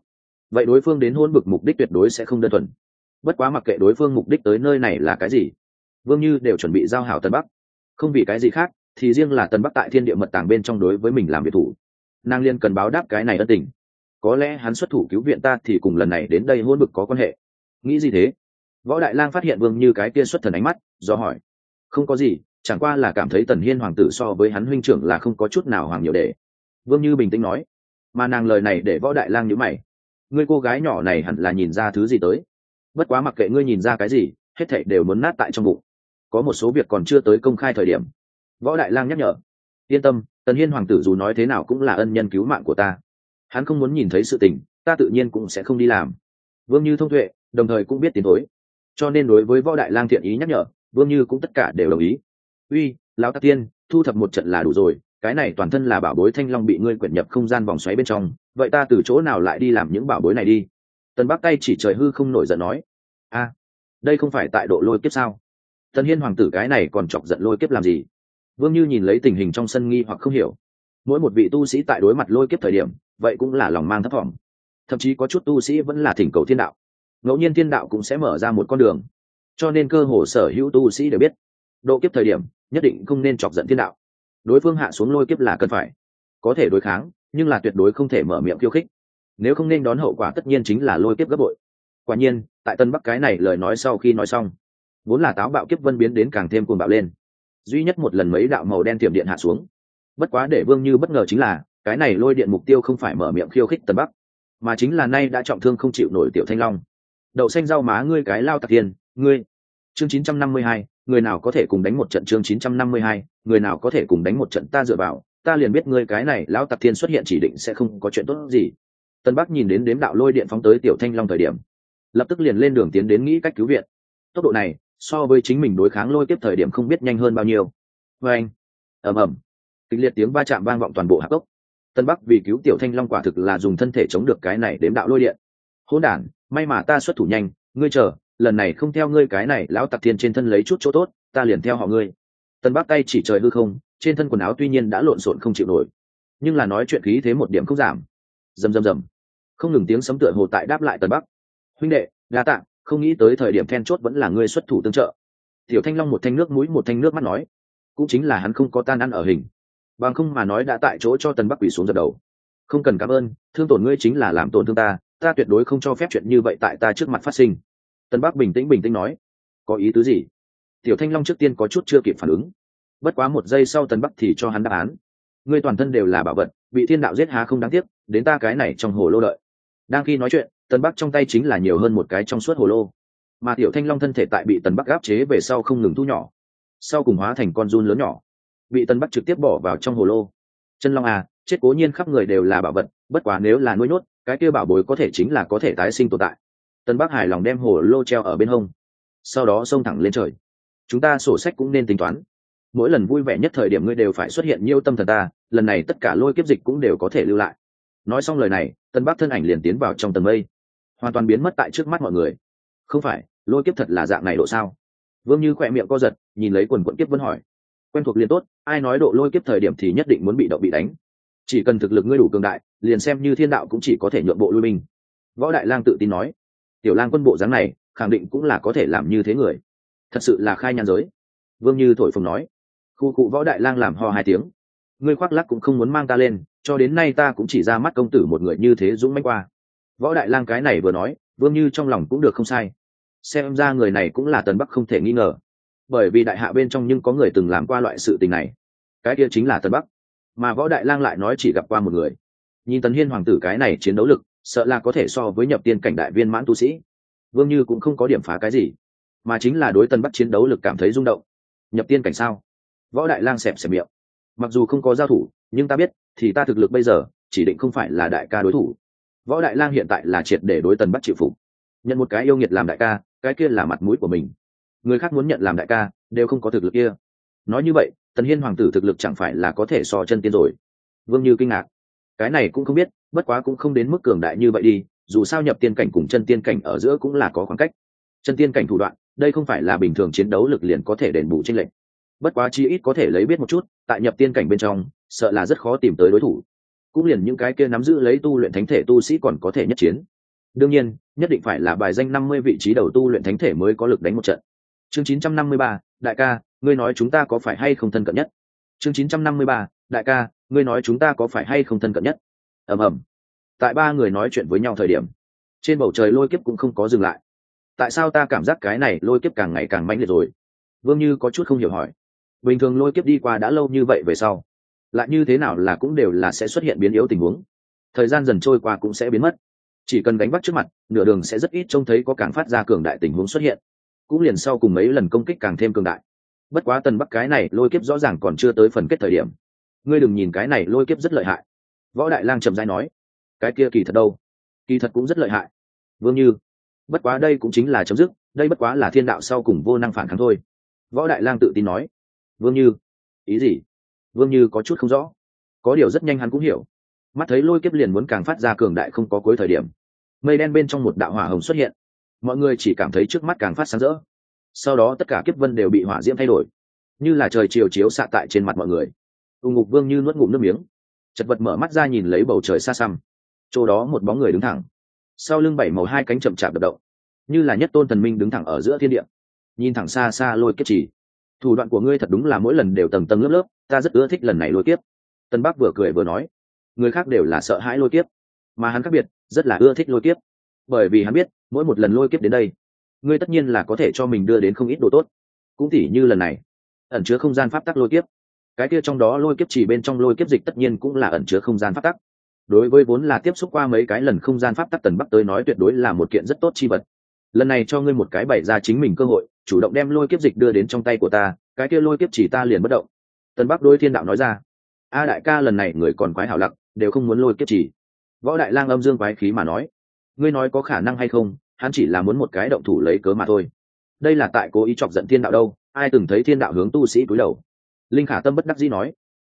vậy đối phương đến hôn vực mục đích tuyệt đối sẽ không đơn thuần. Bất quá mặc kệ đối phương mục đích tới nơi này là cái gì, vương như đều chuẩn bị giao hảo tân bắc. Không vì cái gì khác, thì riêng là tân bắc tại thiên địa mật tàng bên trong đối với mình làm việc thủ. Nàng liên cần báo đáp cái này ân tình. Có lẽ hắn xuất thủ cứu viện ta thì cùng lần này đến đây hôn bực có quan hệ. Nghĩ gì thế? Võ đại lang phát hiện vương như cái kia xuất thần ánh mắt, do hỏi, không có gì, chẳng qua là cảm thấy tần hiên hoàng tử so với hắn huynh trưởng là không có chút nào hoàng nhiều để. Vương như bình tĩnh nói, mà nàng lời này để võ đại lang nhữ mày, ngươi cô gái nhỏ này hẳn là nhìn ra thứ gì tới? Bất quá mặc kệ ngươi nhìn ra cái gì, hết thảy đều muốn nát tại trong bụng. Có một số việc còn chưa tới công khai thời điểm. Võ đại lang nhắc nhở, yên tâm, tần hiên hoàng tử dù nói thế nào cũng là ân nhân cứu mạng của ta. Hắn không muốn nhìn thấy sự tình, ta tự nhiên cũng sẽ không đi làm. Vương như thông tuệ, đồng thời cũng biết tiến thối cho nên đối với võ đại lang thiện ý nhắc nhở, vương như cũng tất cả đều đồng ý. Uy, lão tắc tiên, thu thập một trận là đủ rồi, cái này toàn thân là bảo bối thanh long bị ngươi quyển nhập không gian vòng xoáy bên trong, vậy ta từ chỗ nào lại đi làm những bảo bối này đi? Tần bắc tay chỉ trời hư không nổi giận nói. A, đây không phải tại độ lôi kiếp sao? Tần hiên hoàng tử cái này còn chọc giận lôi kiếp làm gì? Vương như nhìn lấy tình hình trong sân nghi hoặc không hiểu. Mỗi một vị tu sĩ tại đối mặt lôi kiếp thời điểm, vậy cũng là lòng mang thấp thỏm. Thậm chí có chút tu sĩ vẫn là thỉnh cầu thiên đạo ngẫu nhiên thiên đạo cũng sẽ mở ra một con đường. Cho nên cơ hồ sở hữu tu sĩ đều biết, độ kiếp thời điểm, nhất định không nên chọc giận thiên đạo. Đối phương hạ xuống lôi kiếp là cần phải, có thể đối kháng, nhưng là tuyệt đối không thể mở miệng khiêu khích. Nếu không nên đón hậu quả tất nhiên chính là lôi kiếp gấp bội. Quả nhiên, tại tân bắc cái này lời nói sau khi nói xong, vốn là táo bạo kiếp vân biến đến càng thêm cuồng bạo lên. Duy nhất một lần mấy đạo màu đen tiềm điện hạ xuống. Bất quá để vương như bất ngờ chính là, cái này lôi điện mục tiêu không phải mở miệng khiêu khích tân bắc, mà chính là nay đã trọng thương không chịu nổi tiểu thanh long đậu xanh rau má ngươi cái lao tạc tiền ngươi. Chương 952, người nào có thể cùng đánh một trận? Chương 952, người nào có thể cùng đánh một trận? Ta dựa vào ta liền biết ngươi cái này lão tạc thiên xuất hiện chỉ định sẽ không có chuyện tốt gì. Tân bắc nhìn đến đếm đạo lôi điện phóng tới tiểu thanh long thời điểm lập tức liền lên đường tiến đến nghĩ cách cứu viện. Tốc độ này so với chính mình đối kháng lôi tiếp thời điểm không biết nhanh hơn bao nhiêu. Vê anh ầm ầm kịch liệt tiếng va chạm vang vọng toàn bộ hạp cốc. Tân bắc vì cứu tiểu thanh long quả thực là dùng thân thể chống được cái này đếm đạo lôi điện hỗn đản, may mà ta xuất thủ nhanh, ngươi chờ, lần này không theo ngươi cái này lão tặc thiên trên thân lấy chút chỗ tốt, ta liền theo họ ngươi. Tân bắc tay chỉ trời hư không, trên thân quần áo tuy nhiên đã lộn xộn không chịu nổi, nhưng là nói chuyện khí thế một điểm không giảm. Rầm rầm rầm. Không ngừng tiếng sấm tựa hồ tại đáp lại tân bắc. Huynh đệ, đa tạ, không nghĩ tới thời điểm then chốt vẫn là ngươi xuất thủ tương trợ. Tiểu thanh long một thanh nước mũi, một thanh nước mắt nói. Cũng chính là hắn không có tan ăn ở hình. Bằng không mà nói đã tại chỗ cho tân bắc quỷ xuống dập đầu. Không cần cảm ơn, thương tổn ngươi chính là làm tổn thương ta ta tuyệt đối không cho phép chuyện như vậy tại ta trước mặt phát sinh. Tân bắc bình tĩnh bình tĩnh nói, có ý tứ gì? Tiểu thanh long trước tiên có chút chưa kịp phản ứng. Bất quá một giây sau tân bắc thì cho hắn đáp án. Ngươi toàn thân đều là bảo vật, bị thiên đạo giết há không đáng tiếc, đến ta cái này trong hồ lô đợi. Đang khi nói chuyện, tân bắc trong tay chính là nhiều hơn một cái trong suốt hồ lô. Mà tiểu thanh long thân thể tại bị tần bắc gáp chế về sau không ngừng thu nhỏ. Sau cùng hóa thành con run lớn nhỏ. Bị tần bắc trực tiếp bỏ vào trong hồ lô. Chân long à chết cố nhiên khắp người đều là bảo vật, bất quá nếu là nuôi nhốt cái kia bảo bối có thể chính là có thể tái sinh tồn tại. Tân bắc hài lòng đem hồ lô treo ở bên hông. Sau đó xông thẳng lên trời. Chúng ta sổ sách cũng nên tính toán. Mỗi lần vui vẻ nhất thời điểm ngươi đều phải xuất hiện nhiêu tâm thần ta, lần này tất cả lôi kiếp dịch cũng đều có thể lưu lại. Nói xong lời này, tân bắc thân ảnh liền tiến vào trong tầng mây. Hoàn toàn biến mất tại trước mắt mọi người. Không phải, lôi kiếp thật là dạng này độ sao? Vương như khỏe miệng co giật, nhìn lấy quần quận kiếp vẫn hỏi. Quen thuộc liền tốt, ai nói độ lôi kiếp thời điểm thì nhất định muốn bị động bị đánh chỉ cần thực lực ngươi đủ cường đại, liền xem như thiên đạo cũng chỉ có thể nhượng bộ lui binh. Võ đại lang tự tin nói. Tiểu lang quân bộ dáng này, khẳng định cũng là có thể làm như thế người. Thật sự là khai nhan giới. Vương như thổi phồng nói. Khu cụ võ đại lang làm ho hai tiếng. Ngươi khoác lắc cũng không muốn mang ta lên, cho đến nay ta cũng chỉ ra mắt công tử một người như thế dũng mãnh qua. Võ đại lang cái này vừa nói, vương như trong lòng cũng được không sai. Xem ra người này cũng là tần bắc không thể nghi ngờ. Bởi vì đại hạ bên trong nhưng có người từng làm qua loại sự tình này. Cái kia chính là tần bắc mà võ đại lang lại nói chỉ gặp qua một người. Nhìn tần hiên hoàng tử cái này chiến đấu lực, sợ là có thể so với nhập tiên cảnh đại viên mãn tu sĩ. Vương như cũng không có điểm phá cái gì, mà chính là đối tần bắc chiến đấu lực cảm thấy rung động. Nhập tiên cảnh sao? Võ đại lang xẹp xẹp miệng. Mặc dù không có giao thủ, nhưng ta biết, thì ta thực lực bây giờ, chỉ định không phải là đại ca đối thủ. Võ đại lang hiện tại là triệt để đối tần bắc chịu phục. Nhận một cái yêu nghiệt làm đại ca, cái kia là mặt mũi của mình. Người khác muốn nhận làm đại ca, đều không có thực lực kia. Nói như vậy tần hiên hoàng tử thực lực chẳng phải là có thể so chân tiên rồi. Vương như kinh ngạc. Cái này cũng không biết, bất quá cũng không đến mức cường đại như vậy đi, dù sao nhập tiên cảnh cùng chân tiên cảnh ở giữa cũng là có khoảng cách. Chân tiên cảnh thủ đoạn, đây không phải là bình thường chiến đấu lực liền có thể đền bù tranh lệch bất quá chi ít có thể lấy biết một chút, tại nhập tiên cảnh bên trong, sợ là rất khó tìm tới đối thủ. Cũng liền những cái kia nắm giữ lấy tu luyện thánh thể tu sĩ còn có thể nhất chiến. Đương nhiên, nhất định phải là bài danh năm mươi vị trí đầu tu luyện thánh thể mới có lực đánh một trận chương chín trăm năm mươi ba, đại ca, ngươi nói chúng ta có phải hay không thân cận nhất? Chương chín trăm năm mươi ba, đại ca, ngươi nói chúng ta có phải hay không thân cận nhất? Ầm ầm. Tại ba người nói chuyện với nhau thời điểm, trên bầu trời lôi kiếp cũng không có dừng lại. Tại sao ta cảm giác cái này lôi kiếp càng ngày càng mãnh liệt rồi? Vương như có chút không hiểu hỏi. Bình thường lôi kiếp đi qua đã lâu như vậy về sau, lại như thế nào là cũng đều là sẽ xuất hiện biến yếu tình huống. Thời gian dần trôi qua cũng sẽ biến mất. Chỉ cần đánh bắt trước mặt, nửa đường sẽ rất ít trông thấy có càng phát ra cường đại tình huống xuất hiện cũng liền sau cùng mấy lần công kích càng thêm cường đại. Bất quá tần bắc cái này lôi kiếp rõ ràng còn chưa tới phần kết thời điểm. Ngươi đừng nhìn cái này lôi kiếp rất lợi hại. Võ đại lang trầm dai nói, cái kia kỳ thật đâu? Kỳ thật cũng rất lợi hại. Vương như, bất quá đây cũng chính là chấm dứt, đây bất quá là thiên đạo sau cùng vô năng phản kháng thôi. Võ đại lang tự tin nói, vương như, ý gì? Vương như có chút không rõ. Có điều rất nhanh hắn cũng hiểu. Mắt thấy lôi kiếp liền muốn càng phát ra cường đại không có cuối thời điểm. Mây đen bên trong một đạo hỏa hồng xuất hiện mọi người chỉ cảm thấy trước mắt càng phát sáng rỡ. Sau đó tất cả kiếp vân đều bị hỏa diễm thay đổi, như là trời chiều chiếu xạ tại trên mặt mọi người. Ù ngục vương như nuốt ngụm nước miếng. Chật vật mở mắt ra nhìn lấy bầu trời xa xăm. Chỗ đó một bóng người đứng thẳng. Sau lưng bảy màu hai cánh chậm chạp đập động, như là nhất tôn thần minh đứng thẳng ở giữa thiên địa. Nhìn thẳng xa xa lôi kiếp chỉ. Thủ đoạn của ngươi thật đúng là mỗi lần đều tầng tầng lớp lớp, ta rất ưa thích lần này lôi kiếp. Tân bắc vừa cười vừa nói, người khác đều là sợ hãi lôi kiếp, mà hắn khác biệt, rất là ưa thích lôi kiếp. Bởi vì hắn biết mỗi một lần lôi kiếp đến đây, ngươi tất nhiên là có thể cho mình đưa đến không ít đồ tốt. Cũng tỉ như lần này, ẩn chứa không gian pháp tắc lôi kiếp. Cái kia trong đó lôi kiếp chỉ bên trong lôi kiếp dịch tất nhiên cũng là ẩn chứa không gian pháp tắc. Đối với vốn là tiếp xúc qua mấy cái lần không gian pháp tắc tần bắc tới nói tuyệt đối là một kiện rất tốt chi vật. Lần này cho ngươi một cái bày ra chính mình cơ hội, chủ động đem lôi kiếp dịch đưa đến trong tay của ta, cái kia lôi kiếp chỉ ta liền bất động. Tần bắc đôi thiên đạo nói ra, a đại ca, lần này người còn quái hảo lặc đều không muốn lôi kiếp chỉ. Võ đại lang âm dương quái khí mà nói ngươi nói có khả năng hay không, hắn chỉ là muốn một cái động thủ lấy cớ mà thôi. Đây là tại cố ý chọc giận thiên đạo đâu, ai từng thấy thiên đạo hướng tu sĩ cúi đầu? Linh khả tâm bất đắc dĩ nói.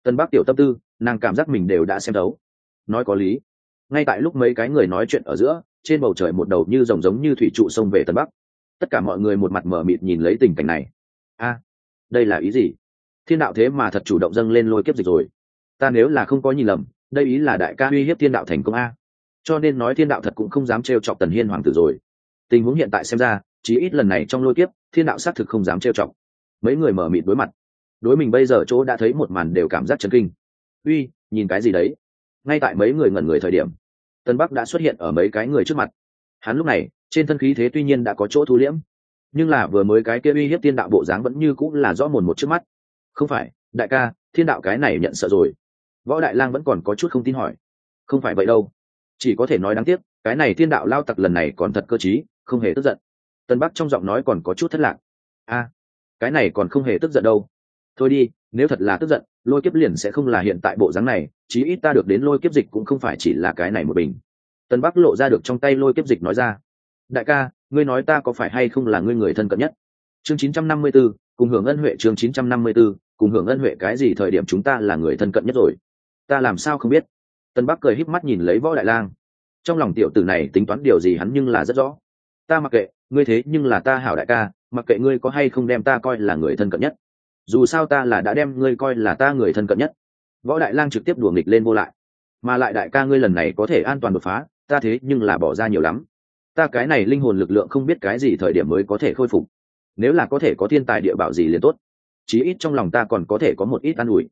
Tân bắc tiểu tâm tư, nàng cảm giác mình đều đã xem đấu nói có lý. Ngay tại lúc mấy cái người nói chuyện ở giữa, trên bầu trời một đầu như rồng giống như thủy trụ sông về tân bắc. Tất cả mọi người một mặt mở mịt nhìn lấy tình cảnh này. A, đây là ý gì? Thiên đạo thế mà thật chủ động dâng lên lôi kiếp dịch rồi. Ta nếu là không có nhìn lầm, đây ý là đại ca uy hiếp thiên đạo thành công a cho nên nói thiên đạo thật cũng không dám trêu chọc tần hiên hoàng tử rồi. Tình huống hiện tại xem ra chỉ ít lần này trong lôi kiếp, thiên đạo xác thực không dám trêu chọc. Mấy người mở mịt đối mặt. Đối mình bây giờ chỗ đã thấy một màn đều cảm giác chấn kinh. Uy, nhìn cái gì đấy? Ngay tại mấy người ngẩn người thời điểm, tân bắc đã xuất hiện ở mấy cái người trước mặt. Hắn lúc này, trên thân khí thế tuy nhiên đã có chỗ thu liễm, nhưng là vừa mới cái kia uy hiếp thiên đạo bộ dáng vẫn như cũng là rõ mồn một trước mắt. Không phải, đại ca, thiên đạo cái này nhận sợ rồi. Võ đại lang vẫn còn có chút không tin hỏi. Không phải vậy đâu chỉ có thể nói đáng tiếc cái này thiên đạo lao tặc lần này còn thật cơ t không hề tức giận. Tân bắc trong giọng nói còn có chút thất lạc. A cái này còn không hề tức giận đâu. Thôi đi nếu thật là tức giận lôi kiếp liền sẽ không là hiện tại bộ dáng này chí ít ta được đến lôi kiếp dịch cũng không phải chỉ là cái này một bình. Tân bắc lộ ra được trong tay lôi kiếp dịch nói ra. Đại ca ngươi nói ta có phải hay không là ngươi người thân cận nhất? Chương 954, cùng hưởng ân huệ chương 954, cùng hưởng ân huệ cái gì thời điểm chúng ta là người thân cận nhất rồi? Ta làm sao không biết? Tân bắc cười híp mắt nhìn lấy võ đại lang. Trong lòng tiểu tử này tính toán điều gì hắn nhưng là rất rõ. Ta mặc kệ, ngươi thế nhưng là ta hảo đại ca, mặc kệ ngươi có hay không đem ta coi là người thân cận nhất. Dù sao ta là đã đem ngươi coi là ta người thân cận nhất. Võ đại lang trực tiếp đùa nghịch lên vô lại. Mà lại đại ca ngươi lần này có thể an toàn đột phá, ta thế nhưng là bỏ ra nhiều lắm. Ta cái này linh hồn lực lượng không biết cái gì thời điểm mới có thể khôi phục. Nếu là có thể có thiên tài địa bảo gì liền tốt. Chí ít trong lòng ta còn có thể có một ít an ủi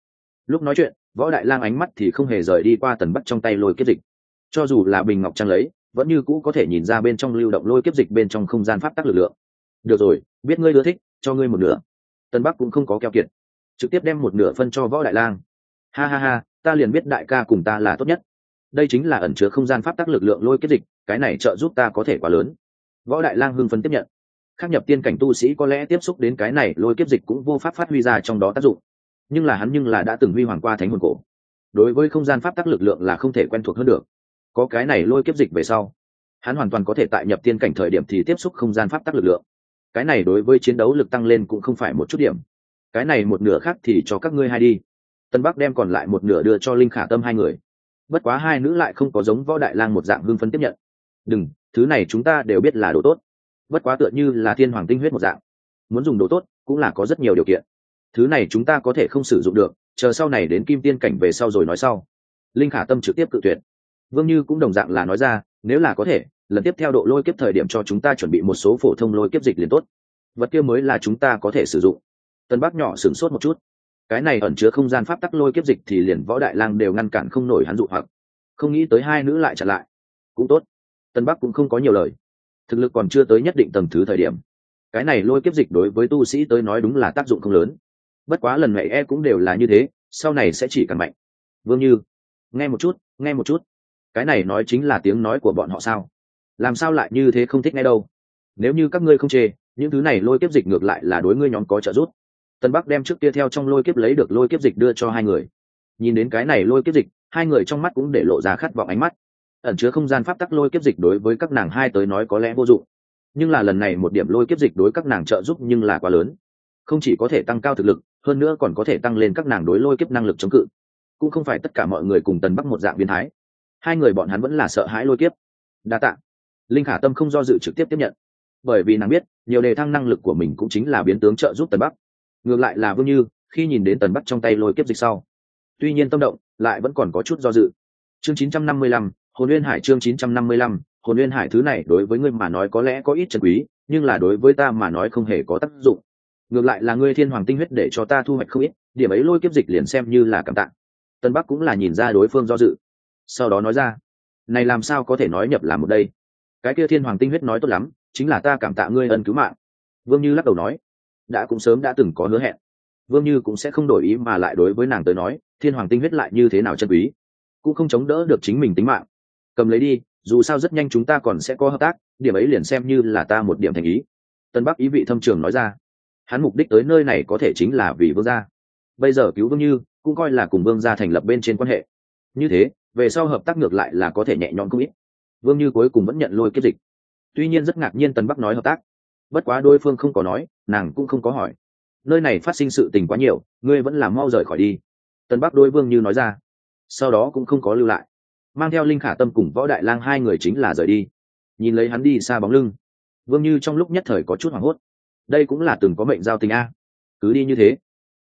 lúc nói chuyện, võ đại lang ánh mắt thì không hề rời đi qua tần bắt trong tay lôi kiếp dịch. Cho dù là bình ngọc trang lấy, vẫn như cũ có thể nhìn ra bên trong lưu động lôi kiếp dịch bên trong không gian pháp tắc lực lượng. Được rồi, biết ngươi ưa thích, cho ngươi một nửa. Tân bắc cũng không có keo kiệt. Trực tiếp đem một nửa phân cho võ đại lang. Ha ha ha, ta liền biết đại ca cùng ta là tốt nhất. Đây chính là ẩn chứa không gian pháp tắc lực lượng lôi kiếp dịch, cái này trợ giúp ta có thể quá lớn. Võ đại lang hưng phấn tiếp nhận. Khác nhập tiên cảnh tu sĩ có lẽ tiếp xúc đến cái này, lôi kiếp dịch cũng vô pháp phát huy ra trong đó tác dụng nhưng là hắn nhưng là đã từng huy hoàng qua thánh hồn cổ. Đối với không gian pháp tắc lực lượng là không thể quen thuộc hơn được. Có cái này lôi kiếp dịch về sau, hắn hoàn toàn có thể tại nhập tiên cảnh thời điểm thì tiếp xúc không gian pháp tắc lực lượng. Cái này đối với chiến đấu lực tăng lên cũng không phải một chút điểm. Cái này một nửa khác thì cho các ngươi hai đi. Tân bắc đem còn lại một nửa đưa cho linh khả tâm hai người. Bất quá hai nữ lại không có giống võ đại lang một dạng hưng phấn tiếp nhận. Đừng, thứ này chúng ta đều biết là đồ tốt. Bất quá tựa như là thiên hoàng tinh huyết một dạng. Muốn dùng đồ tốt cũng là có rất nhiều điều kiện thứ này chúng ta có thể không sử dụng được, chờ sau này đến kim tiên cảnh về sau rồi nói sau. Linh khả tâm trực tiếp cự tuyệt. Vương như cũng đồng dạng là nói ra, nếu là có thể, lần tiếp theo độ lôi kiếp thời điểm cho chúng ta chuẩn bị một số phổ thông lôi kiếp dịch liền tốt. Vật kia mới là chúng ta có thể sử dụng. Tân bắc nhỏ sửng sốt một chút. Cái này ẩn chứa không gian pháp tắc lôi kiếp dịch thì liền võ đại lang đều ngăn cản không nổi hắn dụ hoặc. Không nghĩ tới hai nữ lại chặn lại. Cũng tốt. Tân bắc cũng không có nhiều lời. Thực lực còn chưa tới nhất định tầng thứ thời điểm. Cái này lôi kiếp dịch đối với tu sĩ tới nói đúng là tác dụng không lớn bất quá lần này e cũng đều là như thế, sau này sẽ chỉ càng mạnh. Vương như, nghe một chút, nghe một chút. Cái này nói chính là tiếng nói của bọn họ sao? Làm sao lại như thế không thích nghe đâu? Nếu như các ngươi không chê, những thứ này lôi kiếp dịch ngược lại là đối ngươi nhóm có trợ giúp. Tân bắc đem trước kia theo trong lôi kiếp lấy được lôi kiếp dịch đưa cho hai người. Nhìn đến cái này lôi kiếp dịch, hai người trong mắt cũng để lộ ra khát vọng ánh mắt. Ẩn chứa không gian pháp tắc lôi kiếp dịch đối với các nàng hai tới nói có lẽ vô dụng. Nhưng là lần này một điểm lôi kiếp dịch đối các nàng trợ giúp nhưng là quá lớn. Không chỉ có thể tăng cao thực lực hơn nữa còn có thể tăng lên các nàng đối lôi kiếp năng lực chống cự. Cũng không phải tất cả mọi người cùng tần bắc một dạng biến thái. Hai người bọn hắn vẫn là sợ hãi lôi kiếp. Đa t ạ linh khả tâm không do dự trực tiếp tiếp nhận. Bởi vì nàng biết nhiều đề thăng năng lực của mình cũng chính là biến tướng trợ giúp tần bắc. Ngược lại là vương như khi nhìn đến tần bắc trong tay lôi kiếp dịch sau tuy nhiên tâm động lại vẫn còn có chút do dự. Chương 955, hồn nguyên hải chương 955, hồn nguyên hải thứ này đối với ngươi mà nói có lẽ có ít chân quý nhưng là đối với ta mà nói không hề có tác dụng ngược lại là ngươi thiên hoàng tinh huyết để cho ta thu hoạch không ít, điểm ấy lôi kiếp dịch liền xem như là cảm tạng tân bắc cũng là nhìn ra đối phương do dự. Sau đó nói ra, này làm sao có thể nói nhập làm một đây? Cái kia thiên hoàng tinh huyết nói tốt lắm, chính là ta cảm tạ ngươi ân cứu mạng. Vương như lắc đầu nói, đã cũng sớm đã từng có hứa hẹn. Vương như cũng sẽ không đổi ý mà lại đối với nàng tới nói, thiên hoàng tinh huyết lại như thế nào chân quý? Cũng không chống đỡ được chính mình tính mạng. Cầm lấy đi, dù sao rất nhanh chúng ta còn sẽ có hợp tác, điểm ấy liền xem như là ta một điểm thành ý. Tân bắc ý vị thâm trường nói ra hắn mục đích tới nơi này có thể chính là vì vương gia. Bây giờ cứu vương như, cũng coi là cùng vương gia thành lập bên trên quan hệ. Như thế, về sau hợp tác ngược lại là có thể nhẹ nhõm không ít. Vương như cuối cùng vẫn nhận lôi kiếp dịch. Tuy nhiên rất ngạc nhiên tần bắc nói hợp tác. Bất quá đối phương không có nói, nàng cũng không có hỏi. Nơi này phát sinh sự tình quá nhiều, ngươi vẫn làm mau rời khỏi đi. Tần bắc đôi vương như nói ra. Sau đó cũng không có lưu lại. Mang theo linh khả tâm cùng võ đại lang hai người chính là rời đi. Nhìn lấy hắn đi xa bóng lưng, vương như trong lúc nhất thời có chút hoảng hốt đây cũng là từng có mệnh giao tình a. Cứ đi như thế,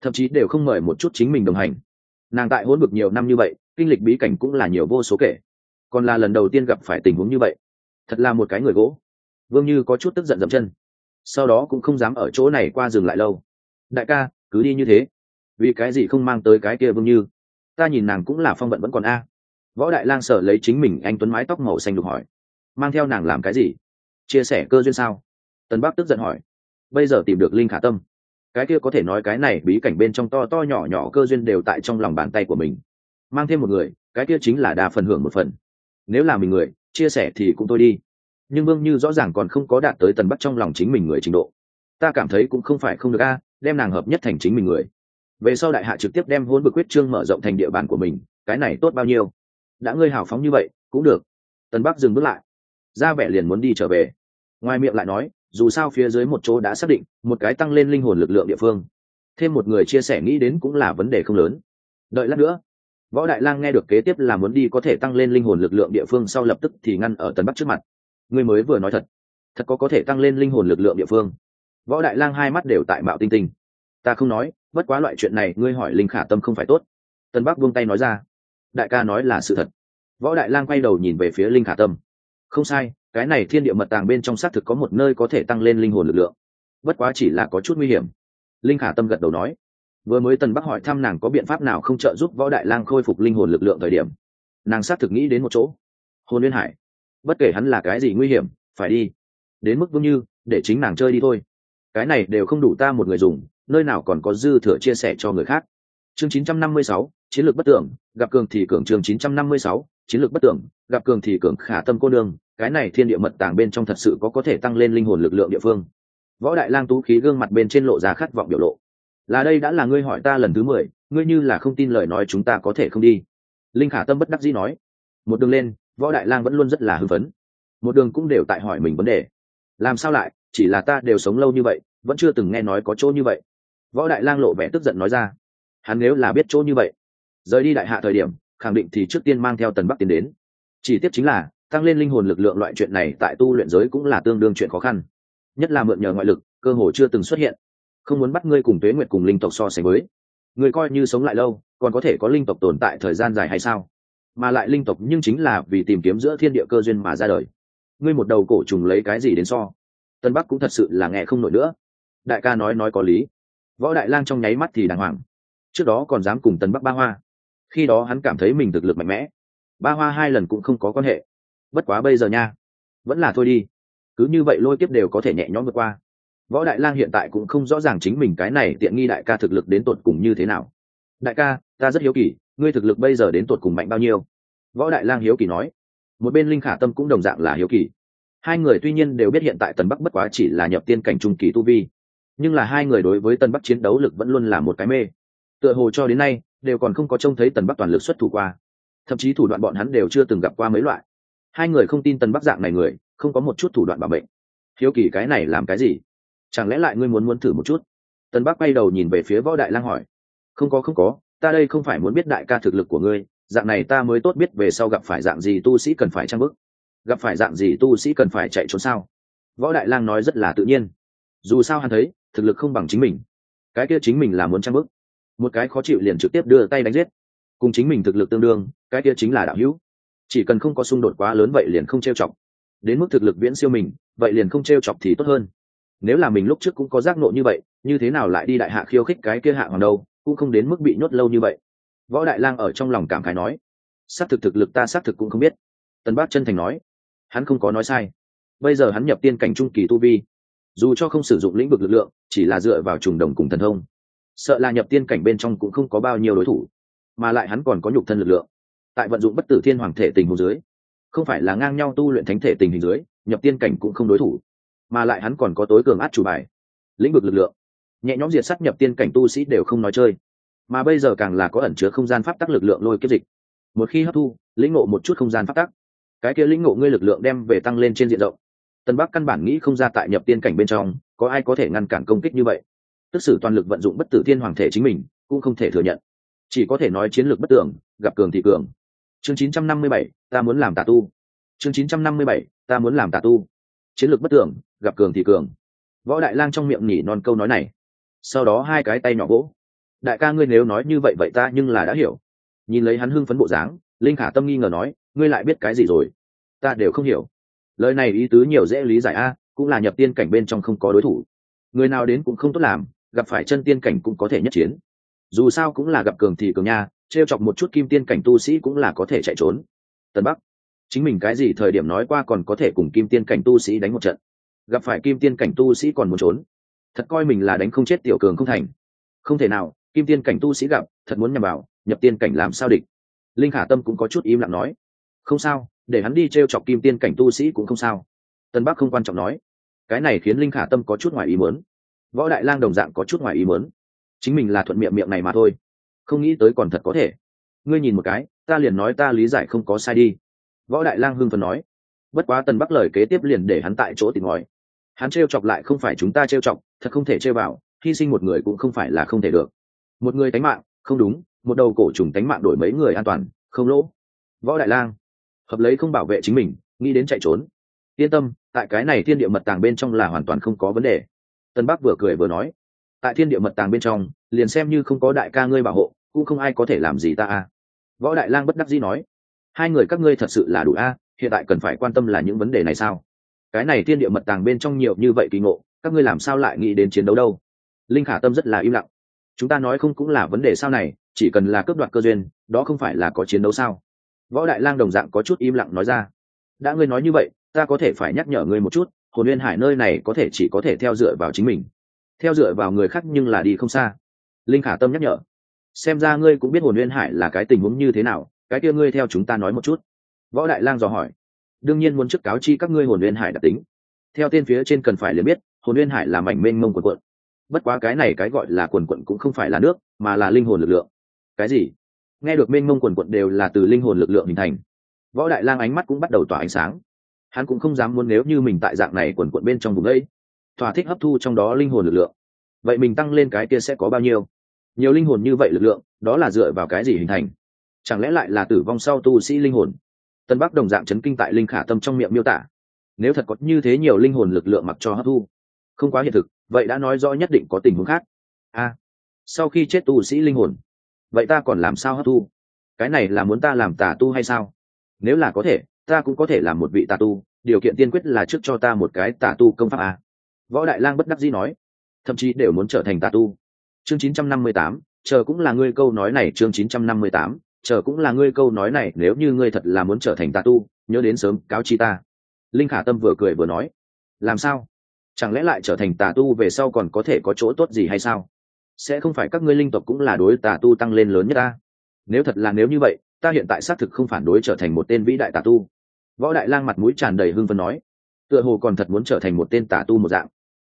thậm chí đều không mời một chút chính mình đồng hành. Nàng tại hỗn vực nhiều năm như vậy, kinh lịch bí cảnh cũng là nhiều vô số kể. Còn là lần đầu tiên gặp phải tình huống như vậy. Thật là một cái người gỗ. Vương như có chút tức giận dậm chân. Sau đó cũng không dám ở chỗ này qua dừng lại lâu. Đại ca, cứ đi như thế. Vì cái gì không mang tới cái kia vương như? Ta nhìn nàng cũng là phong vận vẫn còn a. Võ đại lang sợ lấy chính mình anh tuấn mái tóc màu xanh đục hỏi. Mang theo nàng làm cái gì? Chia sẻ cơ duyên sao? Tần bắc tức giận hỏi bây giờ tìm được linh khả tâm. Cái kia có thể nói cái này bí cảnh bên trong to to nhỏ nhỏ cơ duyên đều tại trong lòng bàn tay của mình. Mang thêm một người, cái kia chính là đa phần hưởng một phần. Nếu là mình người, chia sẻ thì cũng tôi đi. Nhưng vương như rõ ràng còn không có đạt tới tần bắc trong lòng chính mình người trình độ. Ta cảm thấy cũng không phải không được a, đem nàng hợp nhất thành chính mình người. Về sau đại hạ trực tiếp đem hôn bực quyết trương mở rộng thành địa bàn của mình, cái này tốt bao nhiêu? Đã ngươi hào phóng như vậy, cũng được. Tần bắc dừng bước lại. Ra vẻ liền muốn đi trở về. Ngoài miệng lại nói dù sao phía dưới một chỗ đã xác định, một cái tăng lên linh hồn lực lượng địa phương. Thêm một người chia sẻ nghĩ đến cũng là vấn đề không lớn. Đợi lát nữa, võ đại lang nghe được kế tiếp là muốn đi có thể tăng lên linh hồn lực lượng địa phương sau lập tức thì ngăn ở tần bắc trước mặt. Ngươi mới vừa nói thật thật có có thể tăng lên linh hồn lực lượng địa phương. Võ đại lang hai mắt đều tại mạo tinh tinh. Ta không nói, bất quá loại chuyện này, ngươi hỏi linh khả tâm không phải tốt. Tân bắc buông tay nói ra, đại ca nói là sự thật. Võ đại lang quay đầu nhìn về phía linh khả tâm không sai cái này thiên địa mật tàng bên trong xác thực có một nơi có thể tăng lên linh hồn lực lượng. Bất quá chỉ là có chút nguy hiểm. Linh khả tâm gật đầu nói. Vừa mới tần bắc hỏi thăm nàng có biện pháp nào không trợ giúp võ đại lang khôi phục linh hồn lực lượng thời điểm nàng xác thực nghĩ đến một chỗ. Hồn liên hải. Bất kể hắn là cái gì nguy hiểm phải đi. Đến mức vương như để chính nàng chơi đi thôi. Cái này đều không đủ ta một người dùng nơi nào còn có dư thừa chia sẻ cho người khác. Chương 956, chiến lược bất tưởng gặp cường thì cường chương 956, chiến lược bất tưởng gặp cường thì cường khả tâm cô đương cái này thiên địa mật tàng bên trong thật sự có có thể tăng lên linh hồn lực lượng địa phương. Võ đại lang tú khí gương mặt bên trên lộ ra khát vọng biểu lộ. Là đây đã là ngươi hỏi ta lần thứ mười, ngươi như là không tin lời nói chúng ta có thể không đi. Linh khả tâm bất đắc dĩ nói. Một đường lên, võ đại lang vẫn luôn rất là hưng phấn. Một đường cũng đều tại hỏi mình vấn đề. Làm sao lại, chỉ là ta đều sống lâu như vậy, vẫn chưa từng nghe nói có chỗ như vậy. Võ đại lang lộ vẻ tức giận nói ra. Hắn nếu là biết chỗ như vậy, rời đi đại hạ thời điểm, khẳng định thì trước tiên mang theo tần bắc tiến đến chỉ tiếp chính là, tăng lên linh hồn lực lượng loại chuyện này tại tu luyện giới cũng là tương đương chuyện khó khăn. Nhất là mượn nhờ ngoại lực, cơ hồ chưa từng xuất hiện. Không muốn bắt ngươi cùng tuế nguyệt cùng linh tộc so sánh với. Người coi như sống lại lâu, còn có thể có linh tộc tồn tại thời gian dài hay sao? Mà lại linh tộc nhưng chính là vì tìm kiếm giữa thiên địa cơ duyên mà ra đời. Ngươi một đầu cổ trùng lấy cái gì đến so? Tân bắc cũng thật sự là nghe không nổi nữa. Đại ca nói nói có lý. Võ đại lang trong nháy mắt thì đàng hoàng. Trước đó còn dám cùng tân bắc ba hoa. Khi đó hắn cảm thấy mình thực lực mạnh mẽ ba hoa hai lần cũng không có quan hệ. Bất quá bây giờ nha, vẫn là thôi đi. Cứ như vậy lôi kiếp đều có thể nhẹ nhõm vượt qua. Võ đại lang hiện tại cũng không rõ ràng chính mình cái này tiện nghi đại ca thực lực đến tột cùng như thế nào. Đại ca, ta rất hiếu kỳ, ngươi thực lực bây giờ đến tột cùng mạnh bao nhiêu? Võ đại lang hiếu kỳ nói. Một bên linh khả tâm cũng đồng dạng là hiếu kỳ. Hai người tuy nhiên đều biết hiện tại tần bắc bất quá chỉ là nhập tiên cảnh trung kỳ tu vi, nhưng là hai người đối với tần bắc chiến đấu lực vẫn luôn là một cái mê. Tựa hồ cho đến nay, đều còn không có trông thấy tần bắc toàn lực xuất thủ qua thậm chí thủ đoạn bọn hắn đều chưa từng gặp qua mấy loại. Hai người không tin tần bắc dạng này người, không có một chút thủ đoạn bảo mệnh. Hiếu kỳ, cái này làm cái gì? Chẳng lẽ lại ngươi muốn muốn thử một chút? Tần bắc bay đầu nhìn về phía võ đại lang hỏi. Không có không có, ta đây không phải muốn biết đại ca thực lực của ngươi, dạng này ta mới tốt biết về sau gặp phải dạng gì tu sĩ cần phải trang bức. Gặp phải dạng gì tu sĩ cần phải chạy trốn sao? Võ đại lang nói rất là tự nhiên. Dù sao hắn thấy, thực lực không bằng chính mình. Cái kia chính mình là muốn trang bức. Một cái khó chịu liền trực tiếp đưa tay đánh giết cùng chính mình thực lực tương đương, cái kia chính là đạo hữu. Chỉ cần không có xung đột quá lớn vậy liền không trêu chọc. Đến mức thực lực viễn siêu mình, vậy liền không trêu chọc thì tốt hơn. Nếu là mình lúc trước cũng có giác nộ như vậy, như thế nào lại đi đại hạ khiêu khích cái kia hạ hoàng đâu, cũng không đến mức bị nhốt lâu như vậy. Võ đại lang ở trong lòng cảm khái nói, xác thực thực lực ta xác thực cũng không biết. Tân bác chân thành nói, hắn không có nói sai. Bây giờ hắn nhập tiên cảnh trung kỳ tu vi, dù cho không sử dụng lĩnh vực lực lượng, chỉ là dựa vào trùng đồng cùng thần thông, sợ là nhập tiên cảnh bên trong cũng không có bao nhiêu đối thủ mà lại hắn còn có nhục thân lực lượng. Tại vận dụng bất tử thiên hoàng thể tình hồ dưới, không phải là ngang nhau tu luyện thánh thể tình hình dưới, nhập tiên cảnh cũng không đối thủ, mà lại hắn còn có tối cường át chủ bài, lĩnh vực lực lượng. Nhẹ nhõm diệt s nhập tiên cảnh tu sĩ đều không nói chơi. Mà bây giờ càng là có ẩn chứa không gian pháp tắc lực lượng lôi kiếp dịch. Một khi hấp thu, lĩnh ngộ một chút không gian pháp tắc, cái kia lĩnh ngộ ngươi lực lượng đem về tăng lên trên diện rộng. Tân bắc căn bản nghĩ không ra tại nhập tiên cảnh bên trong, có ai có thể ngăn cản công kích như vậy. Tức sử toàn lực vận dụng bất tử thiên hoàng thể chính mình, cũng không thể thừa nhận chỉ có thể nói chiến lược bất tưởng gặp cường thì cường. Chương 957, ta muốn làm tà tu. Chương 957, ta muốn làm tà tu. Chiến lược bất tưởng gặp cường thì cường. Võ đại lang trong miệng nhỉ non câu nói này. Sau đó hai cái tay nhỏ gỗ đại ca ngươi nếu nói như vậy vậy ta nhưng là đã hiểu. Nhìn lấy hắn hưng phấn bộ dáng linh khả tâm nghi ngờ nói ngươi lại biết cái gì rồi? Ta đều không hiểu. Lời này ý tứ nhiều dễ lý giải a cũng là nhập tiên cảnh bên trong không có đối thủ. Người nào đến cũng không tốt làm gặp phải chân tiên cảnh cũng có thể nhất chiến dù sao cũng là gặp cường thì cường nha t r e o chọc một chút kim tiên cảnh tu sĩ cũng là có thể chạy trốn. Tân bắc, chính mình cái gì thời điểm nói qua còn có thể cùng kim tiên cảnh tu sĩ đánh một trận? Gặp phải kim tiên cảnh tu sĩ còn muốn trốn? Thật coi mình là đánh không chết tiểu cường không thành. Không thể nào, kim tiên cảnh tu sĩ gặp, thật muốn nhằm vào, nhập tiên cảnh làm sao địch? Linh khả tâm cũng có chút im lặng nói. Không sao, để hắn đi t r e o chọc kim tiên cảnh tu sĩ cũng không sao. Tân bắc không quan trọng nói. Cái này khiến linh khả tâm có chút ngoài ý mớn võ đại lang đồng dạng có chút ngoài ý mớn chính mình là thuận miệng miệng này mà thôi. Không nghĩ tới còn thật có thể. Ngươi nhìn một cái, ta liền nói ta lý giải không có sai đi. Võ đại lang hưng phần nói. Bất quá tần bắc lời kế tiếp liền để hắn tại chỗ tìm ngòi. Hắn t r e o chọc lại không phải chúng ta t r e o chọc, thật không thể t r e o vào, hy sinh một người cũng không phải là không thể được. Một người tánh mạng, không đúng, một đầu cổ trùng tánh mạng đổi mấy người an toàn, không lỗ. Võ đại lang, hợp lấy không bảo vệ chính mình, nghĩ đến chạy trốn. Yên tâm, tại cái này thiên địa mật tàng bên trong là hoàn toàn không có vấn đề. Tân bắc vừa cười vừa nói tại thiên địa mật tàng bên trong, liền xem như không có đại ca ngươi bảo hộ, cũng không ai có thể làm gì ta a. Võ đại lang bất đắc dĩ nói, hai người các ngươi thật sự là đủ a, hiện tại cần phải quan tâm là những vấn đề này sao? Cái này thiên địa mật tàng bên trong nhiều như vậy kỳ ngộ, các ngươi làm sao lại nghĩ đến chiến đấu đâu? Linh khả tâm rất là im lặng. Chúng ta nói không cũng là vấn đề sao này, chỉ cần là cướp đoạt cơ duyên, đó không phải là có chiến đấu sao? Võ đại lang đồng dạng có chút im lặng nói ra. Đã ngươi nói như vậy, ta có thể phải nhắc nhở ngươi một chút, hồn nguyên hải nơi này có thể chỉ có thể theo dựa vào chính mình theo dựa vào người khác nhưng là đi không xa. Linh khả tâm nhắc nhở, xem ra ngươi cũng biết hồn nguyên hải là cái tình huống như thế nào, cái kia ngươi theo chúng ta nói một chút. Võ đại lang dò hỏi, đương nhiên muốn trước cáo chi các ngươi hồn nguyên hải đặc tính. Theo tên phía trên cần phải liền biết, hồn nguyên hải là mảnh mênh mông quần quận. Bất quá cái này cái gọi là quần quận cũng không phải là nước, mà là linh hồn lực lượng. Cái gì? Nghe được mênh mông quần quận đều là từ linh hồn lực lượng hình thành. Võ đại lang ánh mắt cũng bắt đầu tỏa ánh sáng. Hắn cũng không dám muốn nếu như mình tại dạng này quần quận bên trong vùng đây thỏa thích hấp thu trong đó linh hồn lực lượng. Vậy mình tăng lên cái kia sẽ có bao nhiêu? Nhiều linh hồn như vậy lực lượng, đó là dựa vào cái gì hình thành? Chẳng lẽ lại là tử vong sau tu sĩ linh hồn? Tân bắc đồng dạng chấn kinh tại linh khả tâm trong miệng miêu tả. Nếu thật có như thế nhiều linh hồn lực lượng mặc cho hấp thu, không quá hiện thực, vậy đã nói rõ nhất định có tình huống khác. A, sau khi chết tu sĩ linh hồn, vậy ta còn làm sao hấp thu? Cái này là muốn ta làm tà tu hay sao? Nếu là có thể, ta cũng có thể làm một vị tà tu, điều kiện tiên quyết là trước cho ta một cái tà tu công pháp à võ đại lang bất đắc dĩ nói thậm chí đều muốn trở thành tà tu. Chương 958, chờ cũng là ngươi câu nói này. Chương 958, chờ cũng là ngươi câu nói này nếu như ngươi thật là muốn trở thành tà tu nhớ đến sớm cáo chi ta. Linh khả tâm vừa cười vừa nói làm sao? Chẳng lẽ lại trở thành tà tu về sau còn có thể có chỗ tốt gì hay sao? Sẽ không phải các ngươi linh tộc cũng là đối tà tu tăng lên lớn nhất ta? Nếu thật là nếu như vậy ta hiện tại xác thực không phản đối trở thành một tên vĩ đại tà tu. Võ đại lang mặt mũi tràn đầy hưng phấn nói tựa hồ còn thật muốn trở thành một tên tà tu một dạng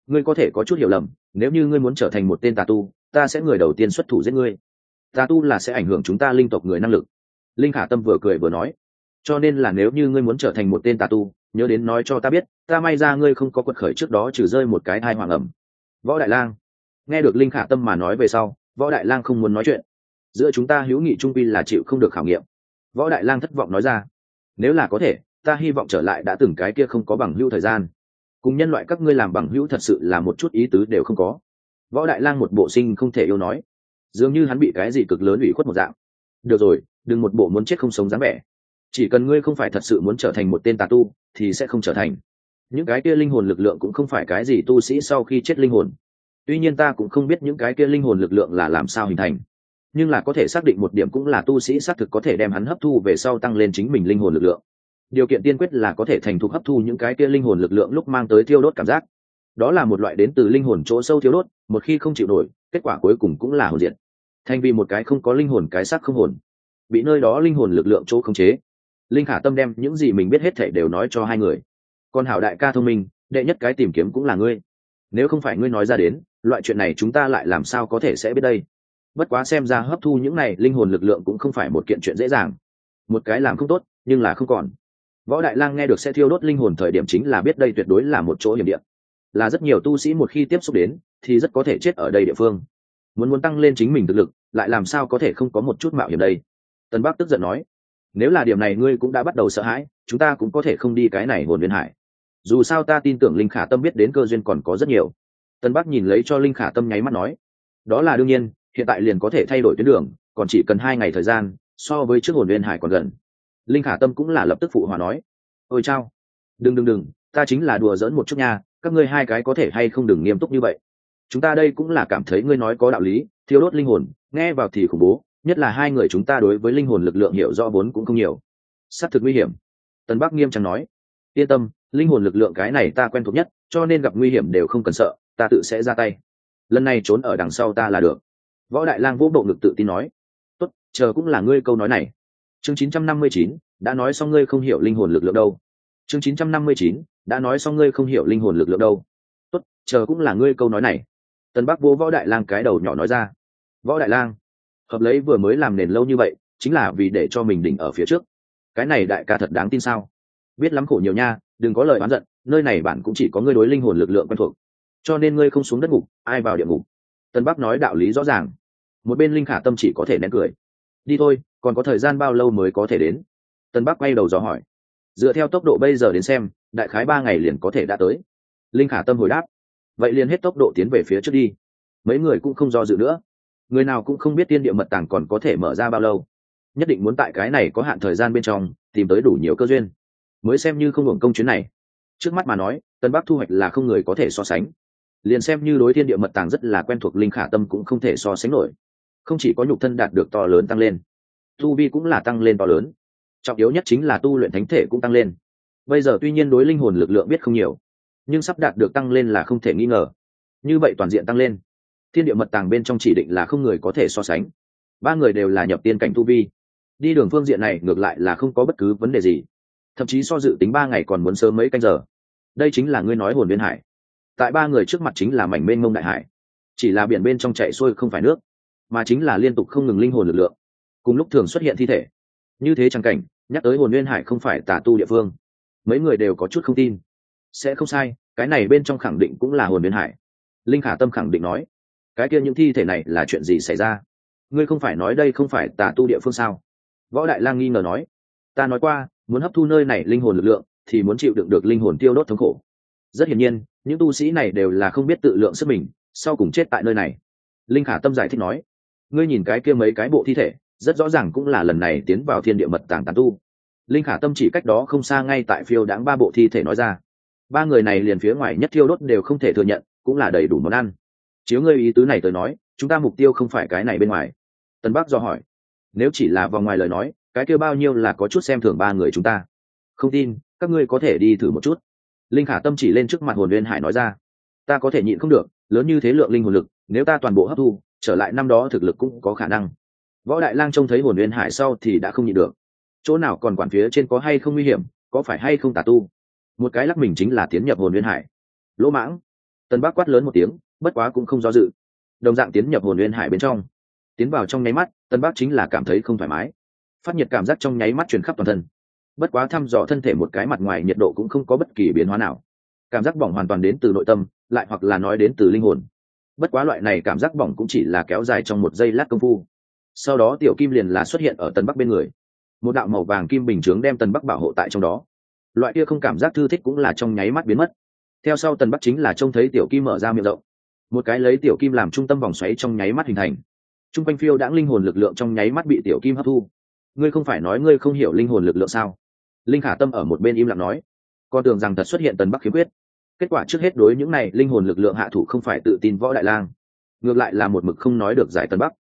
ngươi có thể có chút hiểu lầm, nếu như ngươi muốn trở thành một tên tà tu, ta sẽ người đầu tiên xuất thủ giết ngươi. Tà tu là sẽ ảnh hưởng chúng ta linh tộc người năng lực. Linh khả tâm vừa cười vừa nói. Cho nên là nếu như ngươi muốn trở thành một tên tà tu, nhớ đến nói cho ta biết, ta may ra ngươi không có quật khởi trước đó trừ rơi một cái thai hoàng ẩm. Võ đại lang. Nghe được linh khả tâm mà nói về sau, võ đại lang không muốn nói chuyện. Giữa chúng ta hữu nghị trung vi là chịu không được khảo nghiệm. Võ đại lang thất vọng nói ra. Nếu là có thể, ta hy vọng trở lại đã từng cái kia không có bằng hữu thời gian cùng nhân loại các ngươi làm bằng hữu thật sự là một chút ý tứ đều không có. Võ đại lang một bộ sinh không thể yêu nói. Dường như hắn bị cái gì cực lớn ủy khuất một dạng. Được rồi, đừng một bộ muốn chết không sống dáng vẻ. Chỉ cần ngươi không phải thật sự muốn trở thành một tên tà tu, thì sẽ không trở thành. Những cái kia linh hồn lực lượng cũng không phải cái gì tu sĩ sau khi chết linh hồn. Tuy nhiên ta cũng không biết những cái kia linh hồn lực lượng là làm sao hình thành. Nhưng là có thể xác định một điểm cũng là tu sĩ xác thực có thể đem hắn hấp thu về sau tăng lên chính mình linh hồn lực lượng điều kiện tiên quyết là có thể thành thục hấp thu những cái kia linh hồn lực lượng lúc mang tới thiêu đốt cảm giác. Đó là một loại đến từ linh hồn chỗ sâu thiếu đốt, một khi không chịu nổi, kết quả cuối cùng cũng là hồn diện thành vì một cái không có linh hồn cái xác không hồn, bị nơi đó linh hồn lực lượng chỗ không chế. Linh khả tâm đem những gì mình biết hết thể đều nói cho hai người. Còn hảo đại ca thông minh, đệ nhất cái tìm kiếm cũng là ngươi. Nếu không phải ngươi nói ra đến, loại chuyện này chúng ta lại làm sao có thể sẽ biết đây? Bất quá xem ra hấp thu những này linh hồn lực lượng cũng không phải một kiện chuyện dễ dàng. Một cái làm không tốt, nhưng là không còn võ đại lang nghe được sẽ thiêu đốt linh hồn thời điểm chính là biết đây tuyệt đối là một chỗ hiểm địa. Là rất nhiều tu sĩ một khi tiếp xúc đến, thì rất có thể chết ở đây địa phương. Muốn muốn tăng lên chính mình thực lực, lại làm sao có thể không có một chút mạo hiểm đây? Tân bắc tức giận nói, nếu là điểm này ngươi cũng đã bắt đầu sợ hãi, chúng ta cũng có thể không đi cái này hồn viên hải. Dù sao ta tin tưởng linh khả tâm biết đến cơ duyên còn có rất nhiều. Tân bắc nhìn lấy cho linh khả tâm nháy mắt nói, đó là đương nhiên, hiện tại liền có thể thay đổi tuyến đường, còn chỉ cần hai ngày thời gian, so với trước hồn viên hải còn gần linh khả tâm cũng là lập tức phụ hòa nói, ôi chao, đừng đừng đừng, ta chính là đùa giỡn một chút nha, các ngươi hai cái có thể hay không đừng nghiêm túc như vậy. Chúng ta đây cũng là cảm thấy ngươi nói có đạo lý thiếu đốt linh hồn, nghe vào thì khủng bố, nhất là hai người chúng ta đối với linh hồn lực lượng hiểu rõ vốn cũng không nhiều. S á c thực nguy hiểm. Tân bắc nghiêm trọng nói, yên tâm, linh hồn lực lượng cái này ta quen thuộc nhất, cho nên gặp nguy hiểm đều không cần sợ, ta tự sẽ ra tay. Lần này trốn ở đằng sau ta là được. Võ đại lang vũ bộ ngực tự tin nói, tốt, chờ cũng là ngươi câu nói này chương 959, đã nói xong ngươi không hiểu linh hồn lực lượng đâu. Chương 959, đã nói xong ngươi không hiểu linh hồn lực lượng đâu. Tốt chờ cũng là ngươi câu nói này. Tân bắc vô võ đại lang cái đầu nhỏ nói ra. Võ đại lang hợp lấy vừa mới làm nền lâu như vậy chính là vì để cho mình đỉnh ở phía trước. Cái này đại ca thật đáng tin sao? Biết lắm khổ nhiều nha đừng có lời oán giận nơi này bạn cũng chỉ có ngươi đối linh hồn lực lượng quen thuộc. Cho nên ngươi không xuống đất ngục ai vào địa ngục? Tân bắc nói đạo lý rõ ràng. Một bên linh khả tâm chỉ có thể nén cười đi thôi, còn có thời gian bao lâu mới có thể đến? Tân bắc quay đầu dò hỏi. Dựa theo tốc độ bây giờ đến xem, đại khái ba ngày liền có thể đã tới. Linh khả tâm hồi đáp. Vậy liền hết tốc độ tiến về phía trước đi. Mấy người cũng không do dự nữa. Người nào cũng không biết tiên địa mật tàng còn có thể mở ra bao lâu. Nhất định muốn tại cái này có hạn thời gian bên trong, tìm tới đủ nhiều cơ duyên. Mới xem như không hưởng công chuyến này. Trước mắt mà nói, tân bắc thu hoạch là không người có thể so sánh. Liền xem như đối thiên địa mật tàng rất là quen thuộc, linh khả tâm cũng không thể so sánh nổi không chỉ có nhục thân đạt được to lớn tăng lên, tu vi cũng là tăng lên to lớn. Trọng yếu nhất chính là tu luyện thánh thể cũng tăng lên. Bây giờ tuy nhiên đối linh hồn lực lượng biết không nhiều, nhưng sắp đạt được tăng lên là không thể nghi ngờ. Như vậy toàn diện tăng lên, thiên địa mật tàng bên trong chỉ định là không người có thể so sánh. Ba người đều là nhập tiên cảnh tu vi. Đi đường phương diện này ngược lại là không có bất cứ vấn đề gì. Thậm chí so dự tính ba ngày còn muốn sớm mấy canh giờ. Đây chính là ngươi nói hồn biên hải. Tại ba người trước mặt chính là mảnh mênh mông đại hải. Chỉ là biển bên trong chạy xuôi không phải nước mà chính là liên tục không ngừng linh hồn lực lượng, cùng lúc thường xuất hiện thi thể. Như thế chẳng cảnh, nhắc tới hồn nguyên hải không phải tà tu địa phương. Mấy người đều có chút không tin. Sẽ không sai, cái này bên trong khẳng định cũng là hồn nguyên hải. Linh khả tâm khẳng định nói, cái kia những thi thể này là chuyện gì xảy ra? Ngươi không phải nói đây không phải tà tu địa phương sao? Võ đại lang nghi ngờ nói, ta nói qua, muốn hấp thu nơi này linh hồn lực lượng, thì muốn chịu đựng được linh hồn tiêu đốt thống khổ. Rất hiển nhiên, những tu sĩ này đều là không biết tự lượng sức mình, sau cùng chết tại nơi này. Linh khả tâm giải thích nói ngươi nhìn cái kia mấy cái bộ thi thể, rất rõ ràng cũng là lần này tiến vào thiên địa mật tàng tàn tu. Linh khả tâm chỉ cách đó không xa ngay tại phiêu đáng ba bộ thi thể nói ra. Ba người này liền phía ngoài nhất thiêu đốt đều không thể thừa nhận, cũng là đầy đủ món ăn. Chiếu ngươi ý tứ này tới nói, chúng ta mục tiêu không phải cái này bên ngoài. Tân bắc do hỏi. Nếu chỉ là vòng ngoài lời nói, cái kia bao nhiêu là có chút xem thường ba người chúng ta? Không tin, các ngươi có thể đi thử một chút. Linh khả tâm chỉ lên trước mặt hồn liên hải nói ra. Ta có thể nhịn không được, lớn như thế lượng linh hồn lực, nếu ta toàn bộ hấp thu trở lại năm đó thực lực cũng có khả năng. Võ đại lang trông thấy hồn nguyên hải sau thì đã không nhịn được. Chỗ nào còn quản phía trên có hay không nguy hiểm, có phải hay không tà tu? Một cái lắc mình chính là tiến nhập hồn nguyên hải. Lỗ mãng. Tân bác quát lớn một tiếng, bất quá cũng không do dự. Đồng dạng tiến nhập hồn nguyên hải bên trong. Tiến vào trong nháy mắt tân bác chính là cảm thấy không thoải mái. Phát nhiệt cảm giác trong nháy mắt truyền khắp toàn thân. Bất quá thăm dò thân thể một cái mặt ngoài nhiệt độ cũng không có bất kỳ biến hóa nào. Cảm giác bỏng hoàn toàn đến từ nội tâm, lại hoặc là nói đến từ linh hồn bất quá loại này cảm giác bỏng cũng chỉ là kéo dài trong một giây lát công phu. Sau đó tiểu kim liền là xuất hiện ở tân bắc bên người. Một đạo màu vàng kim bình chướng đem tân bắc bảo hộ tại trong đó. Loại kia không cảm giác thư thích cũng là trong nháy mắt biến mất. Theo sau tần bắc chính là trông thấy tiểu kim mở ra miệng rộng. Một cái lấy tiểu kim làm trung tâm vòng xoáy trong nháy mắt hình thành. T r u n g quanh phiêu đãng linh hồn lực lượng trong nháy mắt bị tiểu kim hấp thu. Ngươi không phải nói ngươi không hiểu linh hồn lực lượng sao? Linh khả tâm ở một bên im lặng nói. Con tưởng rằng thật xuất hiện tần bắc khiếm khuyết kết quả trước hết đối những này linh hồn lực lượng hạ thủ không phải tự tin võ đại lang ngược lại là một mực không nói được giải tân bắc.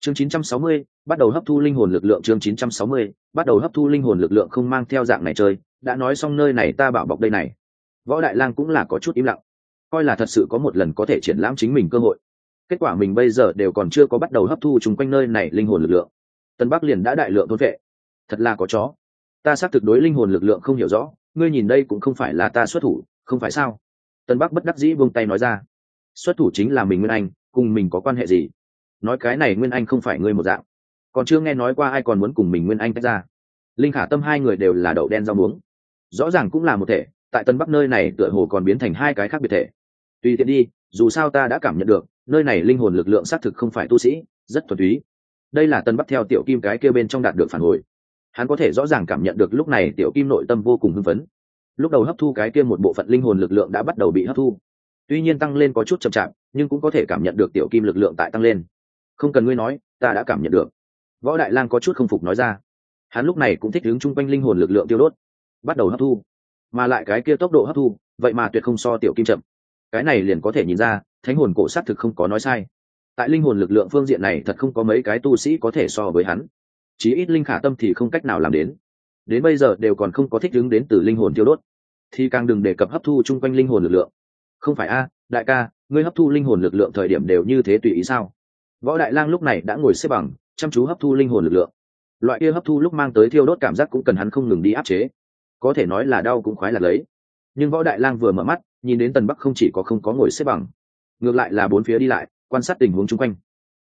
Chương 960, bắt đầu hấp thu linh hồn lực lượng chương 960, bắt đầu hấp thu linh hồn lực lượng không mang theo dạng này chơi đã nói xong nơi này ta bảo bọc đây này. Võ đại lang cũng là có chút im lặng coi là thật sự có một lần có thể triển lãm chính mình cơ hội. Kết quả mình bây giờ đều còn chưa có bắt đầu hấp thu chung quanh nơi này linh hồn lực lượng. Tân bắc liền đã đại lượng thôn vệ. Thật là có chó. Ta xác thực đối linh hồn lực lượng không hiểu rõ ngươi nhìn đây cũng không phải là ta xuất thủ không phải sao? Tân bắc bất đắc dĩ buông tay nói ra. Xuất thủ chính là mình nguyên anh, cùng mình có quan hệ gì? Nói cái này nguyên anh không phải ngươi một dạng. Còn chưa nghe nói qua ai còn muốn cùng mình nguyên anh tách ra. Linh khả tâm hai người đều là đậu đen rau muống. Rõ ràng cũng là một thể, tại tân bắc nơi này tựa hồ còn biến thành hai cái khác biệt thể. Tùy tiện đi, dù sao ta đã cảm nhận được, nơi này linh hồn lực lượng xác thực không phải tu sĩ, rất thuần túy. Đây là tân bắc theo tiểu kim cái kia bên trong đạt được phản hồi. Hắn có thể rõ ràng cảm nhận được lúc này tiểu kim nội tâm vô cùng hưng phấn lúc đầu hấp thu cái kia một bộ phận linh hồn lực lượng đã bắt đầu bị hấp thu. Tuy nhiên tăng lên có chút chậm chạp, nhưng cũng có thể cảm nhận được tiểu kim lực lượng tại tăng lên. Không cần ngươi nói, ta đã cảm nhận được. Võ đại lang có chút không phục nói ra. Hắn lúc này cũng thích đứng chung quanh linh hồn lực lượng tiêu đốt, bắt đầu hấp thu. Mà lại cái kia tốc độ hấp thu, vậy mà tuyệt không so tiểu kim chậm. Cái này liền có thể nhìn ra, thánh hồn cổ s á t thực không có nói sai. Tại linh hồn lực lượng phương diện này thật không có mấy cái tu sĩ có thể so với hắn. Chí ít linh khả tâm thì không cách nào làm đến đến bây giờ đều còn không có thích ứng đến từ linh hồn tiêu đốt, thì càng đừng đề cập hấp thu chung quanh linh hồn lực lượng. Không phải a, đại ca, ngươi hấp thu linh hồn lực lượng thời điểm đều như thế tùy ý sao? Võ đại lang lúc này đã ngồi xếp bằng, chăm chú hấp thu linh hồn lực lượng. Loại kia hấp thu lúc mang tới thiêu đốt cảm giác cũng cần hắn không ngừng đi áp chế. Có thể nói là đau cũng khoái là lấy. Nhưng võ đại lang vừa mở mắt, nhìn đến tần bắc không chỉ có không có ngồi xếp bằng, ngược lại là bốn phía đi lại, quan sát tình huống chung quanh.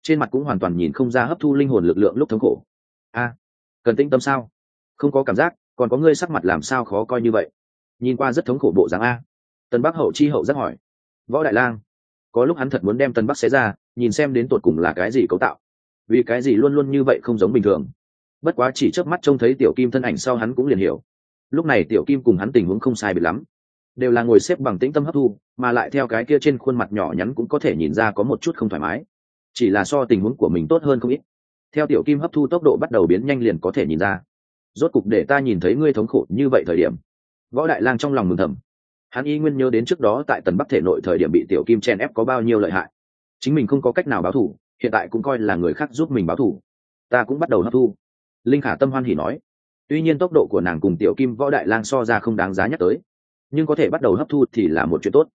Trên mặt cũng hoàn toàn nhìn không ra hấp thu linh hồn lực lượng lúc thống khổ. A, cần tĩnh tâm sao? Không có cảm giác, còn có ngươi sắc mặt làm sao khó coi như vậy? Nhìn qua rất thống khổ bộ dáng a. Tần bắc hậu chi hậu rất hỏi. Võ đại lang, có lúc hắn thật muốn đem tần bắc xé ra, nhìn xem đến tột cùng là cái gì cấu tạo. Vì cái gì luôn luôn như vậy không giống bình thường? Bất quá chỉ chớp mắt trông thấy tiểu kim thân ảnh sau hắn cũng liền hiểu. Lúc này tiểu kim cùng hắn tình huống không sai biệt lắm. Đều là ngồi xếp bằng tĩnh tâm hấp thu, mà lại theo cái kia trên khuôn mặt nhỏ nhắn cũng có thể nhìn ra có một chút không thoải mái. Chỉ là so tình huống của mình tốt hơn không ít. Theo tiểu kim hấp thu tốc độ bắt đầu biến nhanh liền có thể nhìn ra rốt cục để ta nhìn thấy ngươi thống khổ như vậy thời điểm. Võ đại lang trong lòng mừng thầm. Hắn y nguyên nhớ đến trước đó tại tần bắc thể nội thời điểm bị tiểu kim chen ép có bao nhiêu lợi hại. Chính mình không có cách nào báo thù, hiện tại cũng coi là người khác giúp mình báo thù. Ta cũng bắt đầu hấp thu. Linh khả tâm hoan hỉ nói. Tuy nhiên tốc độ của nàng cùng tiểu kim võ đại lang so ra không đáng giá nhắc tới. Nhưng có thể bắt đầu hấp thu thì là một chuyện tốt.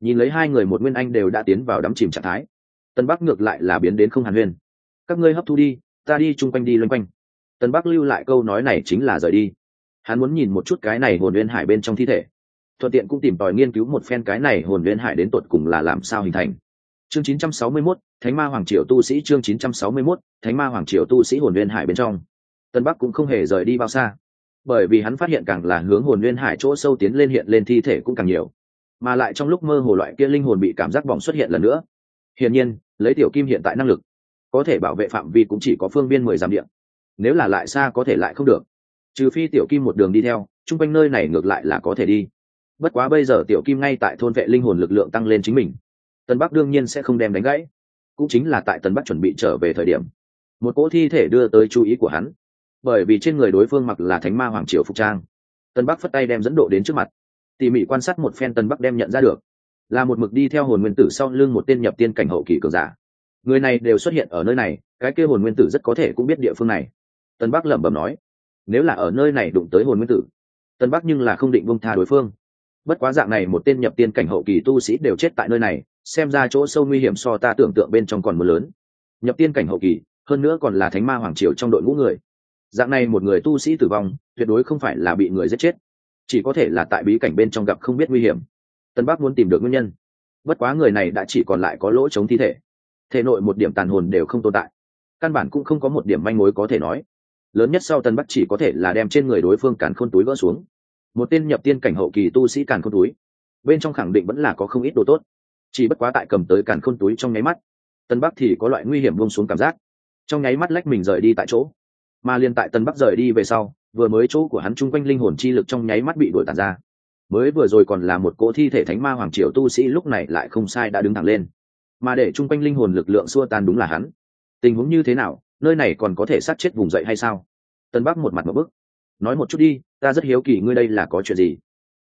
Nhìn lấy hai người một nguyên anh đều đã tiến vào đắm chìm trạng thái. Tân bắc ngược lại là biến đến không hàn huyên. Các ngươi hấp thu đi, ta đi chung quanh đi loanh quanh tân bắc lưu lại câu nói này chính là rời đi. Hắn muốn nhìn một chút cái này hồn nguyên hải bên trong thi thể. Thuận tiện cũng tìm tòi nghiên cứu một phen cái này hồn nguyên hải đến tột cùng là làm sao hình thành. Chương 961, thánh ma hoàng triều tu sĩ chương 961, thánh ma hoàng triều tu sĩ hồn nguyên hải bên trong. Tân bắc cũng không hề rời đi bao xa. Bởi vì hắn phát hiện càng là hướng hồn nguyên hải chỗ sâu tiến lên hiện lên thi thể cũng càng nhiều. Mà lại trong lúc mơ hồ loại kia linh hồn bị cảm giác bỏng xuất hiện lần nữa. Hiển nhiên lấy tiểu kim hiện tại năng lực có thể bảo vệ phạm vi cũng chỉ có phương biên mười dặm điện nếu là lại xa có thể lại không được. Trừ phi tiểu kim một đường đi theo, chung quanh nơi này ngược lại là có thể đi. Bất quá bây giờ tiểu kim ngay tại thôn vệ linh hồn lực lượng tăng lên chính mình. Tân bắc đương nhiên sẽ không đem đánh gãy. Cũng chính là tại tân bắc chuẩn bị trở về thời điểm, một cỗ thi thể đưa tới chú ý của hắn. Bởi vì trên người đối phương mặc là thánh ma hoàng triều phục trang. Tân bắc phất tay đem dẫn độ đến trước mặt. Tỉ mỉ quan sát một phen tân bắc đem nhận ra được, là một mực đi theo hồn nguyên tử sau lưng một tên nhập tiên cảnh hậu kỳ cường giả. Người này đều xuất hiện ở nơi này, cái kia hồn nguyên tử rất có thể cũng biết địa phương này tân bắc lẩm bẩm nói, nếu là ở nơi này đụng tới hồn nguyên tử, tân bắc nhưng là không định bông tha đối phương. Bất quá dạng này một tên nhập tiên cảnh hậu kỳ tu sĩ đều chết tại nơi này, xem ra chỗ sâu nguy hiểm so ta tưởng tượng bên trong còn mưa lớn. Nhập tiên cảnh hậu kỳ, hơn nữa còn là thánh ma hoàng triều trong đội ngũ người. Dạng này một người tu sĩ tử vong, tuyệt đối không phải là bị người giết chết. Chỉ có thể là tại bí cảnh bên trong gặp không biết nguy hiểm. Tân bắc muốn tìm được nguyên nhân. Bất quá người này đã chỉ còn lại có lỗ chống thi thể. Thể nội một điểm tàn hồn đều không tồn tại. Căn bản cũng không có một điểm manh mối có thể nói lớn nhất sau tân bắc chỉ có thể là đem trên người đối phương càn khôn túi vỡ xuống. Một tên nhập tiên cảnh hậu kỳ tu sĩ càn khôn túi. Bên trong khẳng định vẫn là có không ít đồ tốt. Chỉ bất quá tại cầm tới càn khôn túi trong nháy mắt, tân bắc thì có loại nguy hiểm buông xuống cảm giác. Trong nháy mắt lách mình rời đi tại chỗ. Mà liền tại tân bắc rời đi về sau, vừa mới chỗ của hắn chung quanh linh hồn chi lực trong nháy mắt bị đuổi tàn ra. Mới vừa rồi còn là một cỗ thi thể thánh ma hoàng triều tu sĩ lúc này lại không sai đã đứng thẳng lên. Mà để chung quanh linh hồn lực lượng xua tan đúng là hắn. Tình huống như thế nào nơi này còn có thể sát chết vùng dậy hay sao? Tân bắc một mặt một bức. Nói một chút đi, ta rất hiếu kỳ ngươi đây là có chuyện gì?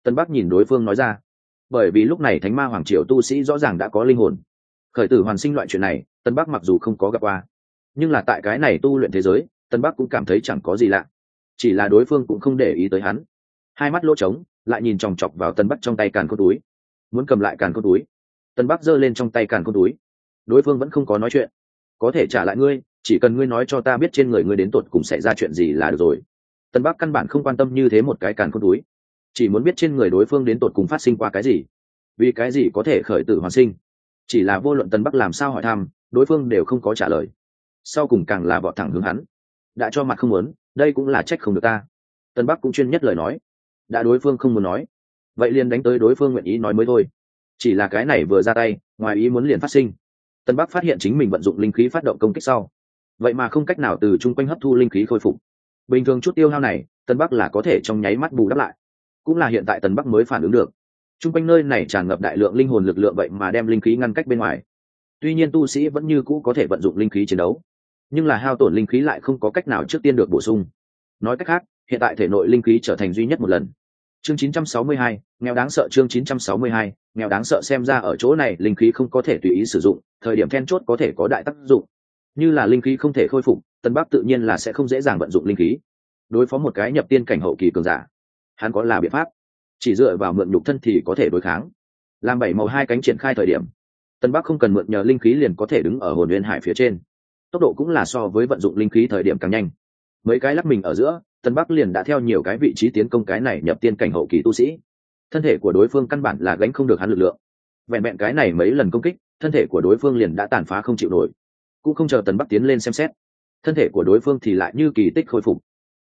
Tân bắc nhìn đối phương nói ra. Bởi vì lúc này thánh ma hoàng triều tu sĩ rõ ràng đã có linh hồn. Khởi tử hoàn sinh loại chuyện này, tân bắc mặc dù không có gặp qua, nhưng là tại cái này tu luyện thế giới, tân bắc cũng cảm thấy chẳng có gì lạ. Chỉ là đối phương cũng không để ý tới hắn. Hai mắt lỗ trống, lại nhìn chòng chọc vào tân bắc trong tay càn cốt túi. Muốn cầm lại càn cốt túi. Tân bắc giơ lên trong tay càn cốt túi. Đối phương vẫn không có nói chuyện. Có thể trả lại ngươi chỉ cần ngươi nói cho ta biết trên người ngươi đến tột cùng xảy ra chuyện gì là được rồi. Tân bắc căn bản không quan tâm như thế một cái càn con túi. Chỉ muốn biết trên người đối phương đến tột cùng phát sinh qua cái gì. Vì cái gì có thể khởi tử hoàn sinh? Chỉ là vô luận tân bắc làm sao hỏi thăm, đối phương đều không có trả lời. Sau cùng càng là vọt thẳng hướng hắn. Đã cho mặt không muốn, đây cũng là trách không được ta. Tân bắc cũng chuyên nhất lời nói. Đã đối phương không muốn nói. Vậy liền đánh tới đối phương nguyện ý nói mới thôi. Chỉ là cái này vừa ra tay, ngoài ý muốn liền phát sinh. Tân bắc phát hiện chính mình vận dụng linh khí phát động công kích sau vậy mà không cách nào từ chung quanh hấp thu linh khí khôi phục. Bình thường chút tiêu hao này tân bắc là có thể trong nháy mắt bù đắp lại. Cũng là hiện tại tân bắc mới phản ứng được. Chung quanh nơi này tràn ngập đại lượng linh hồn lực lượng vậy mà đem linh khí ngăn cách bên ngoài. Tuy nhiên tu sĩ vẫn như cũ có thể vận dụng linh khí chiến đấu nhưng là hao tổn linh khí lại không có cách nào trước tiên được bổ sung. Nói cách khác hiện tại thể nội linh khí trở thành duy nhất một lần. Chương 962, nghèo đáng sợ chương 962, nghèo đáng sợ xem ra ở chỗ này linh khí không có thể tùy ý sử dụng thời điểm then chốt có thể có đại tác dụng như là linh khí không thể khôi phục, tân bắc tự nhiên là sẽ không dễ dàng vận dụng linh khí. Đối phó một cái nhập tiên cảnh hậu kỳ cường giả, hắn có là biện pháp. Chỉ dựa vào mượn nhục thân thì có thể đối kháng. Làm bảy màu hai cánh triển khai thời điểm, tân bắc không cần mượn nhờ linh khí liền có thể đứng ở hồn nguyên hải phía trên. Tốc độ cũng là so với vận dụng linh khí thời điểm càng nhanh. Mấy cái lắc mình ở giữa, tân bắc liền đã theo nhiều cái vị trí tiến công cái này nhập tiên cảnh hậu kỳ tu sĩ. Thân thể của đối phương căn bản là gánh không được hắn lực lượng. Vẹn vẹn cái này mấy lần công kích, thân thể của đối phương liền đã tàn phá không chịu nổi cũng không chờ tần bắc tiến lên xem xét. Thân thể của đối phương thì lại như kỳ tích khôi phục.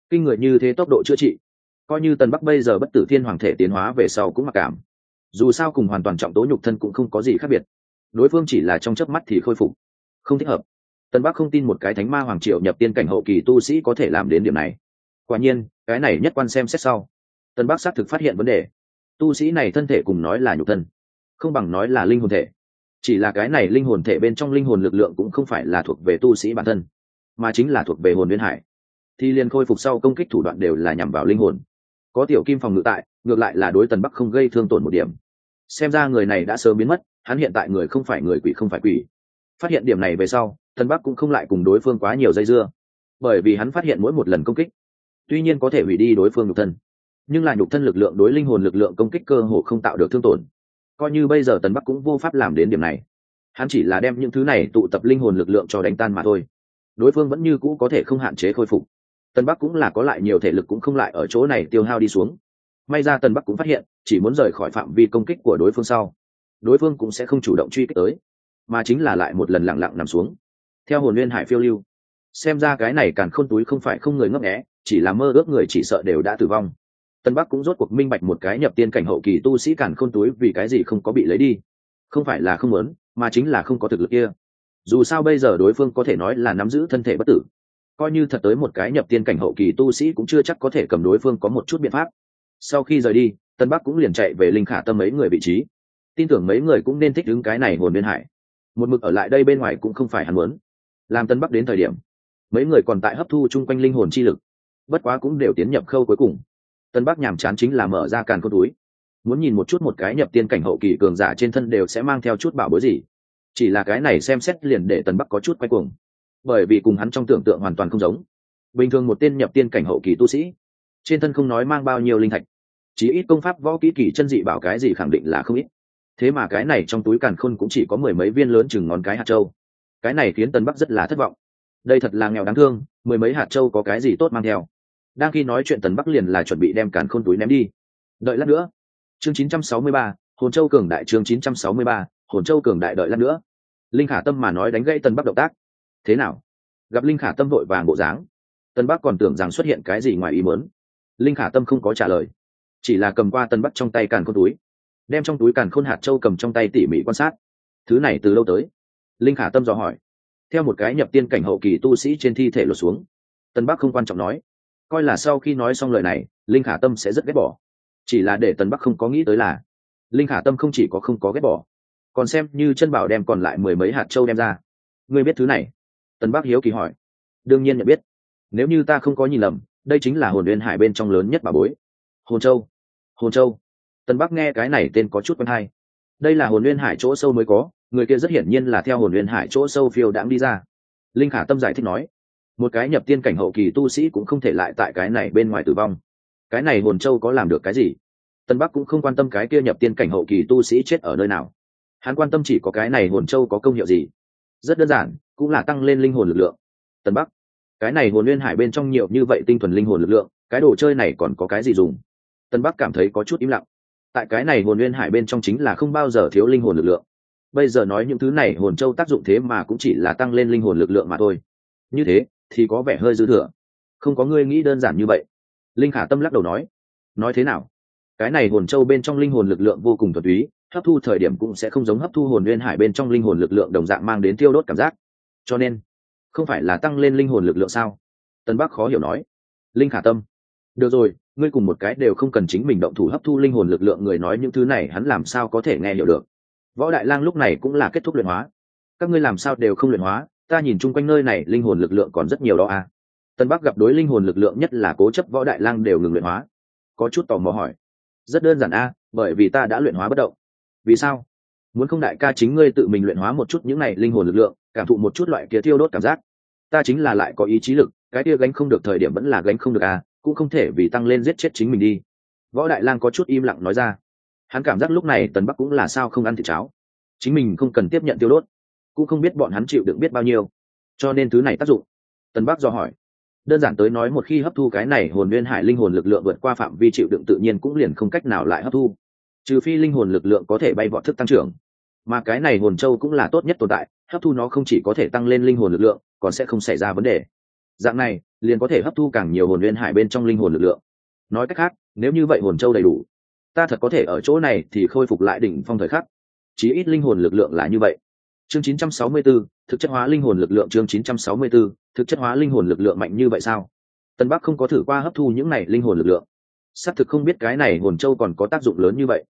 Kinh người như thế tốc độ chữa trị, coi như tần bắc bây giờ bất tử thiên hoàng thể tiến hóa về sau cũng mặc cảm. Dù sao cùng hoàn toàn trọng tố nhục thân cũng không có gì khác biệt. Đối phương chỉ là trong chớp mắt thì khôi phục. Không thích hợp. Tần bắc không tin một cái thánh ma hoàng triệu nhập tiên cảnh hậu kỳ tu sĩ có thể làm đến điểm này. Quả nhiên, cái này nhất quan xem xét sau. Tần bắc xác thực phát hiện vấn đề. Tu sĩ này thân thể cùng nói là nhục thân, không bằng nói là linh hồn thể chỉ là cái này linh hồn thể bên trong linh hồn lực lượng cũng không phải là thuộc về tu sĩ bản thân, mà chính là thuộc về hồn nguyên hải. Thì liền khôi phục sau công kích thủ đoạn đều là nhằm vào linh hồn. Có tiểu kim phòng ngự tại, ngược lại là đối tần bắc không gây thương tổn một điểm. Xem ra người này đã sớm biến mất, hắn hiện tại người không phải người quỷ không phải quỷ. Phát hiện điểm này về sau, tần bắc cũng không lại cùng đối phương quá nhiều dây dưa. Bởi vì hắn phát hiện mỗi một lần công kích, tuy nhiên có thể hủy đi đối phương nhục thân, nhưng là nhục thân lực lượng đối linh hồn lực lượng công kích cơ hồ không tạo được thương tổn coi như bây giờ tần bắc cũng vô pháp làm đến điểm này. Hắn chỉ là đem những thứ này tụ tập linh hồn lực lượng cho đánh tan mà thôi. Đối phương vẫn như cũ có thể không hạn chế khôi phục. Tần bắc cũng là có lại nhiều thể lực cũng không lại ở chỗ này tiêu hao đi xuống. May ra tần bắc cũng phát hiện, chỉ muốn rời khỏi phạm vi công kích của đối phương sau, đối phương cũng sẽ không chủ động truy kích tới, mà chính là lại một lần lặng lặng nằm xuống. Theo hồn nguyên hải phiêu lưu, xem ra cái này càng khôn túi không phải không người ngấp nghẽ chỉ là mơ ước người chỉ sợ đều đã tử vong tân bắc cũng rốt cuộc minh bạch một cái nhập tiên cảnh hậu kỳ tu sĩ cản khôn túi vì cái gì không có bị lấy đi. Không phải là không muốn, mà chính là không có thực lực kia. Dù sao bây giờ đối phương có thể nói là nắm giữ thân thể bất tử. Coi như thật tới một cái nhập tiên cảnh hậu kỳ tu sĩ cũng chưa chắc có thể cầm đối phương có một chút biện pháp. Sau khi rời đi, tân bắc cũng liền chạy về linh khả tâm mấy người vị trí. Tin tưởng mấy người cũng nên thích ứng cái này nguồn biên hải. Một mực ở lại đây bên ngoài cũng không phải hắn muốn. Làm tân bắc đến thời điểm, mấy người còn tại hấp thu chung quanh linh hồn chi lực. Bất quá cũng đều tiến nhập khâu cuối cùng tân bắc nhàm chán chính là mở ra càn con túi. Muốn nhìn một chút một cái nhập tiên cảnh hậu kỳ cường giả trên thân đều sẽ mang theo chút bảo bối gì. Chỉ là cái này xem xét liền để tần bắc có chút quay cuồng. Bởi vì cùng hắn trong tưởng tượng hoàn toàn không giống. Bình thường một tên nhập tiên cảnh hậu kỳ tu sĩ, trên thân không nói mang bao nhiêu linh thạch, chí ít công pháp võ kỹ kỳ chân dị bảo cái gì khẳng định là không ít. Thế mà cái này trong túi càn khôn cũng chỉ có mười mấy viên lớn chừng ngón cái hạt châu. Cái này khiến tân bắc rất là thất vọng. Đây thật là nghèo đáng thương, mười mấy hạt châu có cái gì tốt mang theo? Đang khi nói chuyện tần bắc liền là chuẩn bị đem càn khôn túi ném đi. Đợi lát nữa. Chương 963, hồn châu cường đại chương 963, hồn châu cường đại đợi lát nữa. Linh khả tâm mà nói đánh gãy tần bắc động tác. Thế nào? Gặp linh khả tâm vội vàng bộ dáng tân bắc còn tưởng rằng xuất hiện cái gì ngoài ý muốn. Linh khả tâm không có trả lời chỉ là cầm qua tân bắc trong tay càn khôn túi đem trong túi càn khôn hạt châu cầm trong tay tỉ mỉ quan sát. Thứ này từ lâu tới? Linh khả tâm dò hỏi. Theo một cái nhập tiên cảnh hậu kỳ tu sĩ trên thi thể lột xuống tân bắc không quan trọng nói coi là sau khi nói xong lời này, linh khả tâm sẽ rất ghét bỏ. Chỉ là để Tần bắc không có nghĩ tới là, linh khả tâm không chỉ có không có ghét bỏ, còn xem như chân bảo đem còn lại mười mấy hạt châu đem ra. Ngươi biết thứ này? Tần bắc hiếu kỳ hỏi. Đương nhiên nhận biết. Nếu như ta không có nhìn lầm, đây chính là hồn uyên hải bên trong lớn nhất bà bối. Hồn châu. Hồn châu. Tần bắc nghe cái này tên có chút quen hay. Đây là hồn uyên hải chỗ sâu mới có, người kia rất hiển nhiên là theo hồn uyên hải chỗ sâu phiêu đãng đi ra. Linh khả tâm giải thích nói một cái nhập tiên cảnh hậu kỳ tu sĩ cũng không thể lại tại cái này bên ngoài tử vong. Cái này hồn châu có làm được cái gì? Tân bắc cũng không quan tâm cái kia nhập tiên cảnh hậu kỳ tu sĩ chết ở nơi nào. Hắn quan tâm chỉ có cái này hồn châu có công hiệu gì. Rất đơn giản, cũng là tăng lên linh hồn lực lượng. Tân bắc, cái này hồn nguyên hải bên trong nhiều như vậy tinh thuần linh hồn lực lượng, cái đồ chơi này còn có cái gì dùng? Tân bắc cảm thấy có chút im lặng. Tại cái này hồn nguyên hải bên trong chính là không bao giờ thiếu linh hồn lực lượng. Bây giờ nói những thứ này hồn châu tác dụng thế mà cũng chỉ là tăng lên linh hồn lực lượng mà thôi. Như thế thì có vẻ hơi dư thừa. Không có ngươi nghĩ đơn giản như vậy. Linh khả tâm lắc đầu nói. Nói thế nào? Cái này hồn châu bên trong linh hồn lực lượng vô cùng thuần túy, hấp thu thời điểm cũng sẽ không giống hấp thu hồn nguyên hải bên trong linh hồn lực lượng đồng dạng mang đến tiêu đốt cảm giác. Cho nên, không phải là tăng lên linh hồn lực lượng sao? Tân bắc khó hiểu nói. Linh khả tâm. Được rồi, ngươi cùng một cái đều không cần chính mình động thủ hấp thu linh hồn lực lượng người nói những thứ này hắn làm sao có thể nghe hiểu được? Võ đại lang lúc này cũng là kết thúc luyện hóa. Các ngươi làm sao đều không luyện hóa? Ta nhìn chung quanh nơi này linh hồn lực lượng còn rất nhiều đó à. Tân bắc gặp đối linh hồn lực lượng nhất là cố chấp võ đại lang đều ngừng luyện hóa. Có chút tò mò hỏi. Rất đơn giản a, bởi vì ta đã luyện hóa bất động. Vì sao? Muốn không đại ca chính ngươi tự mình luyện hóa một chút những này linh hồn lực lượng, cảm thụ một chút loại kia tiêu đốt cảm giác. Ta chính là lại có ý chí lực, cái kia gánh không được thời điểm vẫn là gánh không được à cũng không thể vì tăng lên giết chết chính mình đi. Võ đại lang có chút im lặng nói ra. Hắn cảm giác lúc này tần bắc cũng là sao không ăn thịt cháo. Chính mình không cần tiếp nhận tiêu đốt cũng không biết bọn hắn chịu đựng biết bao nhiêu. Cho nên thứ này tác dụng. Tần bắc do hỏi. Đơn giản tới nói một khi hấp thu cái này hồn nguyên hải linh hồn lực lượng vượt qua phạm vi chịu đựng tự nhiên cũng liền không cách nào lại hấp thu. Trừ phi linh hồn lực lượng có thể bay vọt thức tăng trưởng. Mà cái này hồn châu cũng là tốt nhất tồn tại, hấp thu nó không chỉ có thể tăng lên linh hồn lực lượng, còn sẽ không xảy ra vấn đề. Dạng này, liền có thể hấp thu càng nhiều hồn nguyên hải bên trong linh hồn lực lượng. Nói cách khác, nếu như vậy hồn châu đầy đủ, ta thật có thể ở chỗ này thì khôi phục lại đỉnh phong thời khắc. Chí ít linh hồn lực lượng là như vậy chương 964, thực chất hóa linh hồn lực lượng chương 964, thực chất hóa linh hồn lực lượng mạnh như vậy sao? Tân bắc không có thử qua hấp thu những này linh hồn lực lượng. Sắp thực không biết cái này hồn châu còn có tác dụng lớn như vậy.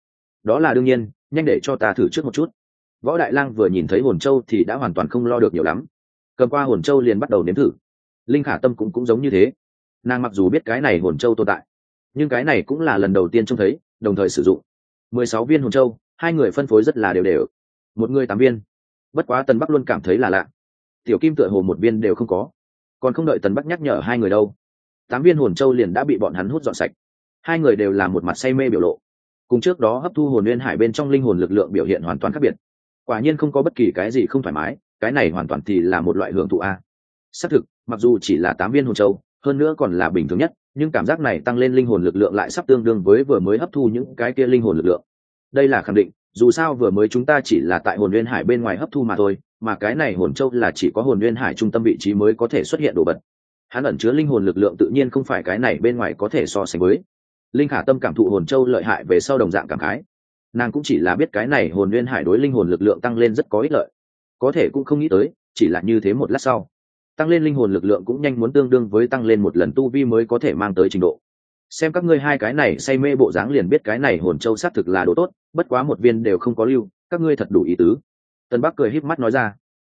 Đó là đương nhiên nhanh để cho ta thử trước một chút. Võ đại lang vừa nhìn thấy hồn châu thì đã hoàn toàn không lo được nhiều lắm. Cầm qua hồn châu liền bắt đầu nếm thử. Linh khả tâm cũng cũng giống như thế. Nàng mặc dù biết cái này hồn châu tồn tại nhưng cái này cũng là lần đầu tiên trông thấy đồng thời sử dụng. mười sáu viên hồn châu hai người phân phối rất là đều đều. Một người tám viên bất quá tần bắc luôn cảm thấy là lạ. Tiểu kim tựa hồ một viên đều không có. Còn không đợi tần bắc nhắc nhở hai người đâu, tám viên hồn châu liền đã bị bọn hắn hút dọn sạch. Hai người đều là một mặt say mê biểu lộ. Cùng trước đó hấp thu hồn nguyên hải bên trong linh hồn lực lượng biểu hiện hoàn toàn khác biệt. Quả nhiên không có bất kỳ cái gì không thoải mái, cái này hoàn toàn thì là một loại hưởng thụ a. Xác thực, mặc dù chỉ là tám viên hồn châu, hơn nữa còn là bình thường nhất, nhưng cảm giác này tăng lên linh hồn lực lượng lại sắp tương đương với vừa mới hấp thu những cái kia linh hồn lực lượng. Đây là khẳng định dù sao vừa mới chúng ta chỉ là tại hồn nguyên hải bên ngoài hấp thu mà thôi, mà cái này hồn châu là chỉ có hồn nguyên hải trung tâm vị trí mới có thể xuất hiện đồ vật. Hắn ẩn chứa linh hồn lực lượng tự nhiên không phải cái này bên ngoài có thể so sánh với. Linh khả tâm cảm thụ hồn châu lợi hại về sau đồng dạng cảm khái. Nàng cũng chỉ là biết cái này hồn nguyên hải đối linh hồn lực lượng tăng lên rất có ích lợi. Có thể cũng không nghĩ tới, chỉ là như thế một lát sau, tăng lên linh hồn lực lượng cũng nhanh muốn tương đương với tăng lên một lần tu vi mới có thể mang tới trình độ xem các ngươi hai cái này say mê bộ dáng liền biết cái này hồn châu xác thực là đồ tốt, bất quá một viên đều không có lưu, các ngươi thật đủ ý tứ. Tân bắc cười híp mắt nói ra.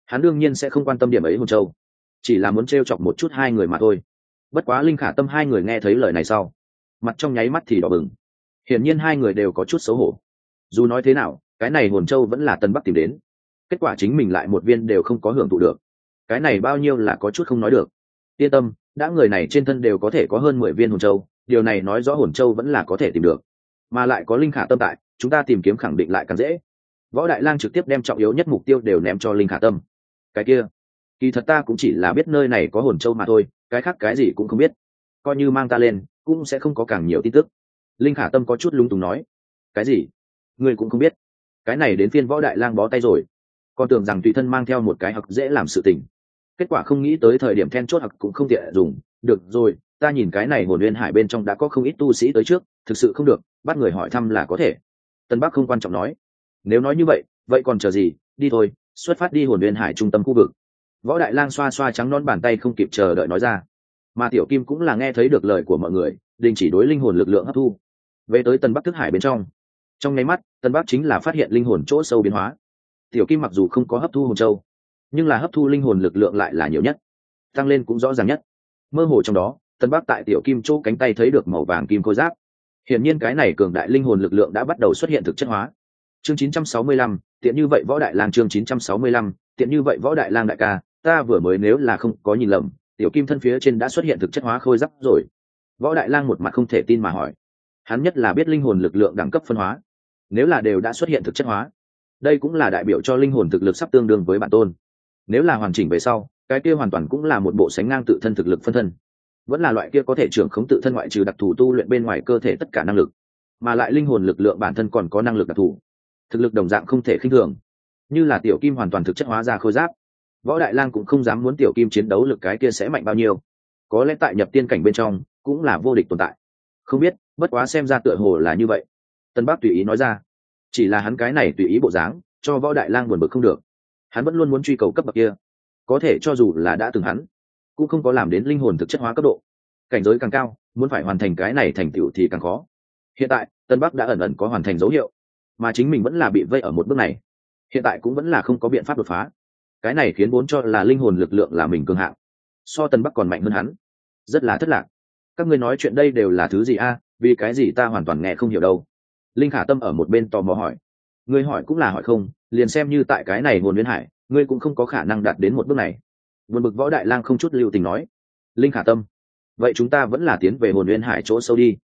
Hắn đương nhiên sẽ không quan tâm điểm ấy hồn châu, chỉ là muốn t chọc một chút hai người mà thôi. Bất quá linh khả tâm hai người nghe thấy lời này sau, mặt trong nháy mắt thì đỏ bừng. Hiển nhiên hai người đều có chút xấu hổ. Dù nói thế nào, cái này hồn châu vẫn là tân bắc tìm đến. Kết quả chính mình lại một viên đều không có hưởng thụ được. Cái này bao nhiêu là có chút không nói được. Yên tâm, đã người này trên thân đều có thể có hơn mười viên hồn châu điều này nói rõ hồn châu vẫn là có thể tìm được, mà lại có linh khả tâm tại, chúng ta tìm kiếm khẳng định lại càng dễ. Võ đại lang trực tiếp đem trọng yếu nhất mục tiêu đều ném cho linh khả tâm. Cái kia, kỳ thật ta cũng chỉ là biết nơi này có hồn châu mà thôi, cái khác cái gì cũng không biết. Coi như mang ta lên, cũng sẽ không có càng nhiều tin tức. Linh khả tâm có chút lung túng nói, cái gì? Ngươi cũng không biết. Cái này đến phiên võ đại lang bó tay rồi. Con tưởng rằng tùy thân mang theo một cái hặc dễ làm sự tình. Kết quả không nghĩ tới thời điểm then chốt hặc cũng không tiện dùng. Được rồi ta nhìn cái này hồn nguyên hải bên trong đã có không ít tu sĩ tới trước, thực sự không được, bắt người hỏi thăm là có thể. Tân bắc không quan trọng nói. Nếu nói như vậy vậy còn chờ gì? Đi thôi, xuất phát đi hồn nguyên hải trung tâm khu vực. Võ đại lang xoa xoa trắng non bàn tay không kịp chờ đợi nói ra. Mà tiểu kim cũng là nghe thấy được lời của mọi người, đình chỉ đối linh hồn lực lượng hấp thu. Về tới tân bắc thức hải bên trong. Trong nháy mắt, tân bắc chính là phát hiện linh hồn chỗ sâu biến hóa. Tiểu kim mặc dù không có hấp thu hồn châu, nhưng là hấp thu linh hồn lực lượng lại là nhiều nhất, tăng lên cũng rõ ràng nhất. Mơ hồ trong đó tân bắc tại tiểu kim chỗ cánh tay thấy được màu vàng kim khôi giáp. Hiển nhiên cái này cường đại linh hồn lực lượng đã bắt đầu xuất hiện thực chất hóa. Chương 965, tiện như vậy võ đại lang chương 965, tiện như vậy võ đại lang đại ca ta vừa mới nếu là không có nhìn lầm tiểu kim thân phía trên đã xuất hiện thực chất hóa khôi giáp rồi. Võ đại lang một mặt không thể tin mà hỏi. Hắn nhất là biết linh hồn lực lượng đẳng cấp phân hóa. Nếu là đều đã xuất hiện thực chất hóa đây cũng là đại biểu cho linh hồn thực lực sắp tương đương với bản tôn. Nếu là hoàn chỉnh về sau cái kia hoàn toàn cũng là một bộ sánh ngang tự thân thực lực phân thân vẫn là loại kia có thể trưởng khống tự thân ngoại trừ đặc thù tu luyện bên ngoài cơ thể tất cả năng lực, mà lại linh hồn lực lượng bản thân còn có năng lực đặc thù. Thực lực đồng dạng không thể khinh thường. Như là tiểu kim hoàn toàn thực chất hóa ra khôi giáp, võ đại lang cũng không dám muốn tiểu kim chiến đấu lực cái kia sẽ mạnh bao nhiêu. Có lẽ tại nhập tiên cảnh bên trong, cũng là vô địch tồn tại. Không biết, bất quá xem ra tựa hồ là như vậy. Tân bắc tùy ý nói ra. Chỉ là hắn cái này tùy ý bộ dáng, cho võ đại lang buồn bực không được. Hắn vẫn luôn muốn truy cầu cấp bậc kia. Có thể cho dù là đã từng hắn cũng không có làm đến linh hồn thực chất hóa cấp độ. Cảnh giới càng cao, muốn phải hoàn thành cái này thành tựu thì càng khó. Hiện tại, tân bắc đã ẩn ẩn có hoàn thành dấu hiệu, mà chính mình vẫn là bị vây ở một bước này. Hiện tại cũng vẫn là không có biện pháp đột phá. Cái này khiến vốn cho là linh hồn lực lượng là mình cường hạng, so tân bắc còn mạnh hơn hắn. Rất là thất lạc. Các ngươi nói chuyện đây đều là thứ gì a? À, vì cái gì ta hoàn toàn nghe không hiểu đâu? Linh khả tâm ở một bên tò mò hỏi. Ngươi hỏi cũng là hỏi không, liền xem như tại cái này nguồn nguyên hải, ngươi cũng không có khả năng đạt đến một bước này buồn bực võ đại lang không chút lưu tình nói, linh khả tâm, vậy chúng ta vẫn là tiến về hồn nguyên hải chỗ sâu đi.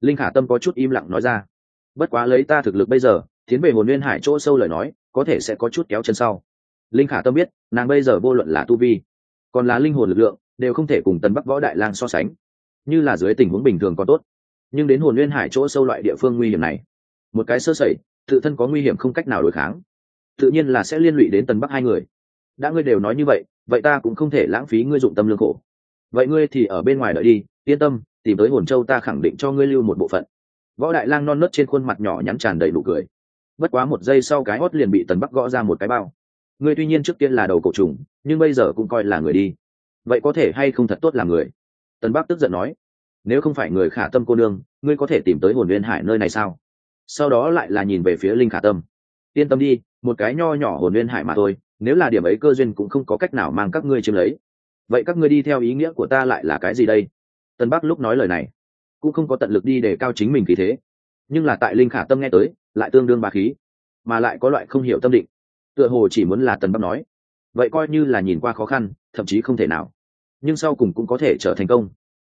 Linh khả tâm có chút im lặng nói ra, bất quá lấy ta thực lực bây giờ, tiến về hồn nguyên hải chỗ sâu lời nói, có thể sẽ có chút kéo chân sau. Linh khả tâm biết, nàng bây giờ vô luận là tu vi, còn là linh hồn lực lượng, đều không thể cùng tần bắc võ đại lang so sánh. Như là dưới tình huống bình thường còn tốt. Nhưng đến hồn nguyên hải chỗ sâu loại địa phương nguy hiểm này, một cái sơ sẩy, tự thân có nguy hiểm không cách nào đối kháng. Tự nhiên là sẽ liên lụy đến tần bắc hai người. Đã ngươi đều nói như vậy vậy ta cũng không thể lãng phí ngươi dụng tâm lương khổ. Vậy ngươi thì ở bên ngoài đợi đi, yên tâm, tìm tới hồn châu ta khẳng định cho ngươi lưu một bộ phận. Võ đại lang non nớt trên khuôn mặt nhỏ nhắn tràn đầy nụ cười. Bất quá một giây sau cái hót liền bị tần bắc gõ ra một cái bao. Ngươi tuy nhiên trước tiên là đầu cổ trùng, nhưng bây giờ cũng coi là người đi. Vậy có thể hay không thật tốt là người? Tần bắc tức giận nói. Nếu không phải người khả tâm cô nương, ngươi có thể tìm tới hồn nguyên hải nơi này sao? Sau đó lại là nhìn về phía linh khả tâm. Yên tâm đi, một cái nho nhỏ hồn nguyên hải mà thôi nếu là điểm ấy cơ duyên cũng không có cách nào mang các ngươi chiếm lấy. Vậy các ngươi đi theo ý nghĩa của ta lại là cái gì đây? Tân bắc lúc nói lời này, cũng không có tận lực đi để cao chính mình khí thế. Nhưng là tại linh khả tâm nghe tới, lại tương đương bà khí, mà lại có loại không hiểu tâm định. Tựa hồ chỉ muốn là tần bắc nói, vậy coi như là nhìn qua khó khăn, thậm chí không thể nào. Nhưng sau cùng cũng có thể trở thành công.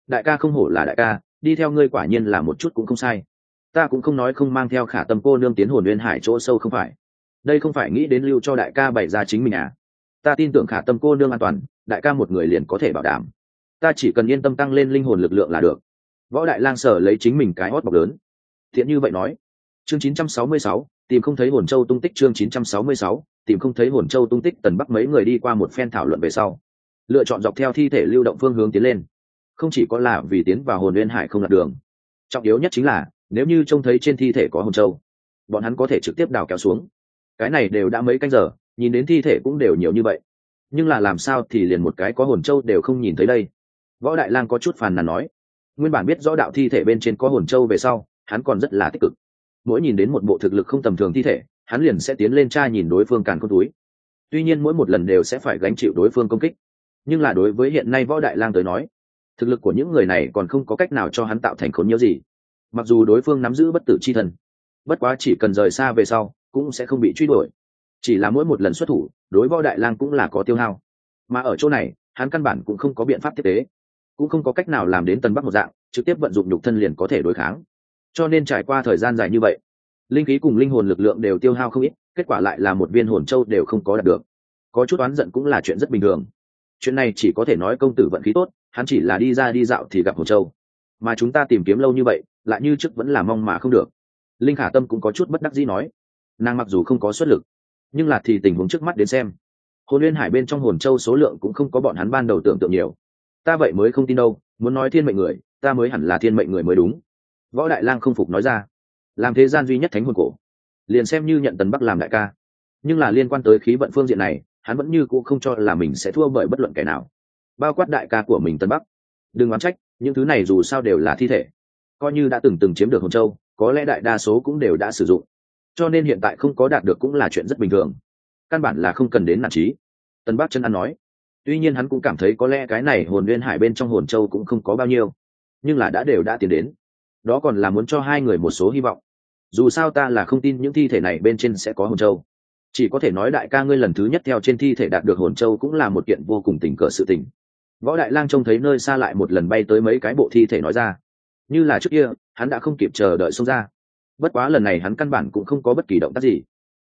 Đại ca không hổ là đại ca, đi theo ngươi quả nhiên là một chút cũng không sai. Ta cũng không nói không mang theo khả tâm cô nương tiến hồn nguyên hải chỗ sâu không phải đây không phải nghĩ đến lưu cho đại ca bày ra chính mình à. Ta tin tưởng khả tâm cô nương an toàn đại ca một người liền có thể bảo đảm. Ta chỉ cần yên tâm tăng lên linh hồn lực lượng là được. Võ đại lang sở lấy chính mình cái hót bọc lớn. Thiện như vậy nói. Chương 966, tìm không thấy hồn châu tung tích chương 966, tìm không thấy hồn châu tung tích tần bắc mấy người đi qua một phen thảo luận về sau. Lựa chọn dọc theo thi thể lưu động phương hướng tiến lên. Không chỉ có là vì tiến vào hồn nguyên hải không lạc đường. Trọng yếu nhất chính là nếu như trông thấy trên thi thể có hồn châu bọn hắn có thể trực tiếp đào kéo xuống cái này đều đã mấy canh giờ, nhìn đến thi thể cũng đều nhiều như vậy. Nhưng là làm sao thì liền một cái có hồn châu đều không nhìn thấy đây? Võ đại lang có chút phàn nàn nói. Nguyên bản biết rõ đạo thi thể bên trên có hồn châu về sau, hắn còn rất là tích cực. Mỗi nhìn đến một bộ thực lực không tầm thường thi thể, hắn liền sẽ tiến lên tra nhìn đối phương càn con túi. Tuy nhiên mỗi một lần đều sẽ phải gánh chịu đối phương công kích. Nhưng là đối với hiện nay võ đại lang tới nói, thực lực của những người này còn không có cách nào cho hắn tạo thành khốn nhớ gì. Mặc dù đối phương nắm giữ bất tử c h i thần, bất quá chỉ cần rời xa về sau cũng sẽ không bị truy đuổi. Chỉ là mỗi một lần xuất thủ, đối võ đại lang cũng là có tiêu hao. Mà ở chỗ này, hắn căn bản cũng không có biện pháp tiếp tế. Cũng không có cách nào làm đến tân bắc một dạng, trực tiếp vận dụng nhục thân liền có thể đối kháng. Cho nên trải qua thời gian dài như vậy, linh khí cùng linh hồn lực lượng đều tiêu hao không ít, kết quả lại là một viên hồn châu đều không có đạt được. Có chút oán giận cũng là chuyện rất bình thường. Chuyện này chỉ có thể nói công tử vận khí tốt, hắn chỉ là đi ra đi dạo thì gặp hồn châu. Mà chúng ta tìm kiếm lâu như vậy, lại như trước vẫn là mong mà không được. Linh khả tâm cũng có chút bất đắc dĩ nói nàng mặc dù không có xuất lực, nhưng là thì tình huống trước mắt đến xem. Hồn liên hải bên trong hồn châu số lượng cũng không có bọn hắn ban đầu tưởng tượng nhiều. Ta vậy mới không tin đâu, muốn nói thiên mệnh người, ta mới hẳn là thiên mệnh người mới đúng. Võ đại lang không phục nói ra. Làm thế gian duy nhất thánh hồn cổ. Liền xem như nhận tần bắc làm đại ca. Nhưng là liên quan tới khí vận phương diện này, hắn vẫn như cũ không cho là mình sẽ thua bởi bất luận kẻ nào. Bao quát đại ca của mình tân bắc. Đừng oán trách, những thứ này dù sao đều là thi thể. Coi như đã từng từng chiếm được hồn châu, có lẽ đại đa số cũng đều đã sử dụng cho nên hiện tại không có đạt được cũng là chuyện rất bình thường. Căn bản là không cần đến nản trí. Tân bắc chân ăn nói. Tuy nhiên hắn cũng cảm thấy có lẽ cái này hồn nguyên hải bên trong hồn châu cũng không có bao nhiêu, nhưng là đã đều đã tiến đến. Đó còn là muốn cho hai người một số hy vọng. Dù sao ta là không tin những thi thể này bên trên sẽ có hồn châu. Chỉ có thể nói đại ca ngươi lần thứ nhất theo trên thi thể đạt được hồn châu cũng là một kiện vô cùng tình cờ sự tình. Võ đại lang trông thấy nơi xa lại một lần bay tới mấy cái bộ thi thể nói ra. Như là trước kia, hắn đã không kịp chờ đợi xông ra bất quá lần này hắn căn bản cũng không có bất kỳ động tác gì.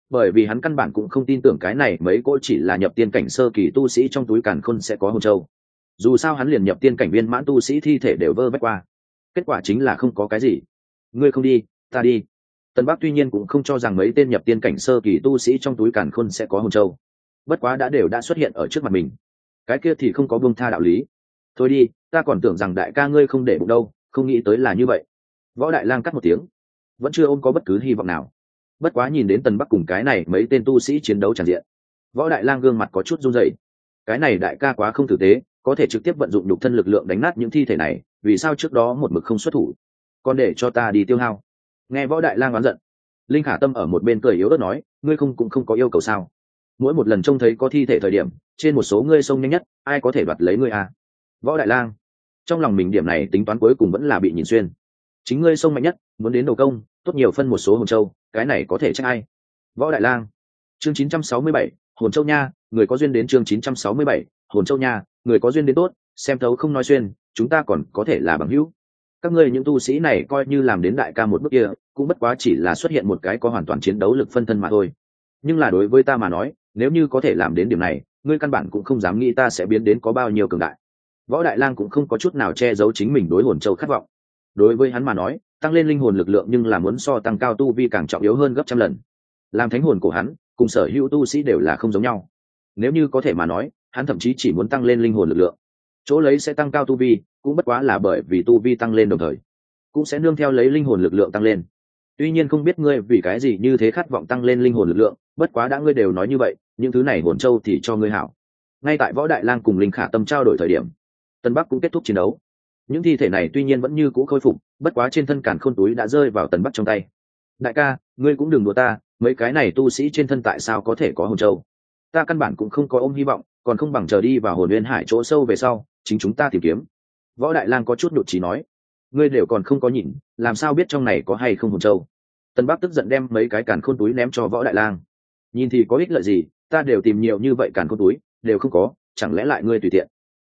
Bởi vì hắn căn bản cũng không tin tưởng cái này mấy cô chỉ là nhập tiên cảnh sơ kỳ tu sĩ trong túi càn khôn sẽ có hồn châu. Dù sao hắn liền nhập tiên cảnh viên mãn tu sĩ thi thể đều vơ vét qua. Kết quả chính là không có cái gì. Ngươi không đi, ta đi. Tân bắc tuy nhiên cũng không cho rằng mấy tên nhập tiên cảnh sơ kỳ tu sĩ trong túi càn khôn sẽ có hồn châu. Bất quá đã đều đã xuất hiện ở trước mặt mình. Cái kia thì không có buông tha đạo lý. Thôi đi, ta còn tưởng rằng đại ca ngươi không để bụng đâu, không nghĩ tới là như vậy. Võ đại lang cắt một tiếng vẫn chưa ôm có bất cứ hy vọng nào. Bất quá nhìn đến tần bắc cùng cái này mấy tên tu sĩ chiến đấu tràn diện, võ đại lang gương mặt có chút run dậy cái này đại ca quá không tử tế, có thể trực tiếp vận dụng đục thân lực lượng đánh nát những thi thể này, vì sao trước đó một mực không xuất thủ? Còn để cho ta đi tiêu hao. Nghe võ đại lang oán giận, linh khả tâm ở một bên cười yếu ớt nói, ngươi không cũng không có yêu cầu sao? Mỗi một lần trông thấy có thi thể thời điểm, trên một số ngươi sông nhanh nhất, ai có thể đoạt lấy ngươi à? võ đại lang, trong lòng mình điểm này tính toán cuối cùng vẫn là bị nhìn xuyên chính ngươi sông mạnh nhất muốn đến đầu công tốt nhiều phân một số hồn châu cái này có thể trách ai? Võ đại lang chương 967, hồn châu nha người có duyên đến chương 967, hồn châu nha người có duyên đến tốt xem thấu không nói xuyên chúng ta còn có thể là bằng hữu. Các ngươi những tu sĩ này coi như làm đến đại ca một bước kia cũng bất quá chỉ là xuất hiện một cái có hoàn toàn chiến đấu lực phân thân mà thôi. Nhưng là đối với ta mà nói nếu như có thể làm đến điểm này ngươi căn bản cũng không dám nghĩ ta sẽ biến đến có bao nhiêu cường đại. Võ đại lang cũng không có chút nào che giấu chính mình đối hồn châu khát vọng đối với hắn mà nói, tăng lên linh hồn lực lượng nhưng là muốn so tăng cao tu vi càng trọng yếu hơn gấp trăm lần. Làm thánh hồn của hắn, cùng sở hữu tu sĩ đều là không giống nhau. Nếu như có thể mà nói, hắn thậm chí chỉ muốn tăng lên linh hồn lực lượng. Chỗ lấy sẽ tăng cao tu vi, cũng bất quá là bởi vì tu vi tăng lên đồng thời, cũng sẽ nương theo lấy linh hồn lực lượng tăng lên. Tuy nhiên không biết ngươi vì cái gì như thế khát vọng tăng lên linh hồn lực lượng, bất quá đã ngươi đều nói như vậy, những thứ này hồn châu thì cho ngươi hảo. Ngay tại võ đại lang cùng linh khả tâm trao đổi thời điểm, tân bắc cũng kết thúc chiến đấu những thi thể này tuy nhiên vẫn như cũ khôi phục, bất quá trên thân cản khôn túi đã rơi vào tần bắc trong tay. Đại ca, ngươi cũng đừng đùa ta, mấy cái này tu sĩ trên thân tại sao có thể có hồn châu? Ta căn bản cũng không có ôm hy vọng, còn không bằng chờ đi vào hồn nguyên hải chỗ sâu về sau, chính chúng ta tìm kiếm. Võ đại lang có chút nhụt trí nói. Ngươi đều còn không có nhìn, làm sao biết trong này có hay không hồn châu? Tân bắc tức giận đem mấy cái càn khôn túi ném cho võ đại lang. Nhìn thì có ích lợi gì, ta đều tìm nhiều như vậy càn khôn túi, đều không có, chẳng lẽ lại ngươi tùy tiện?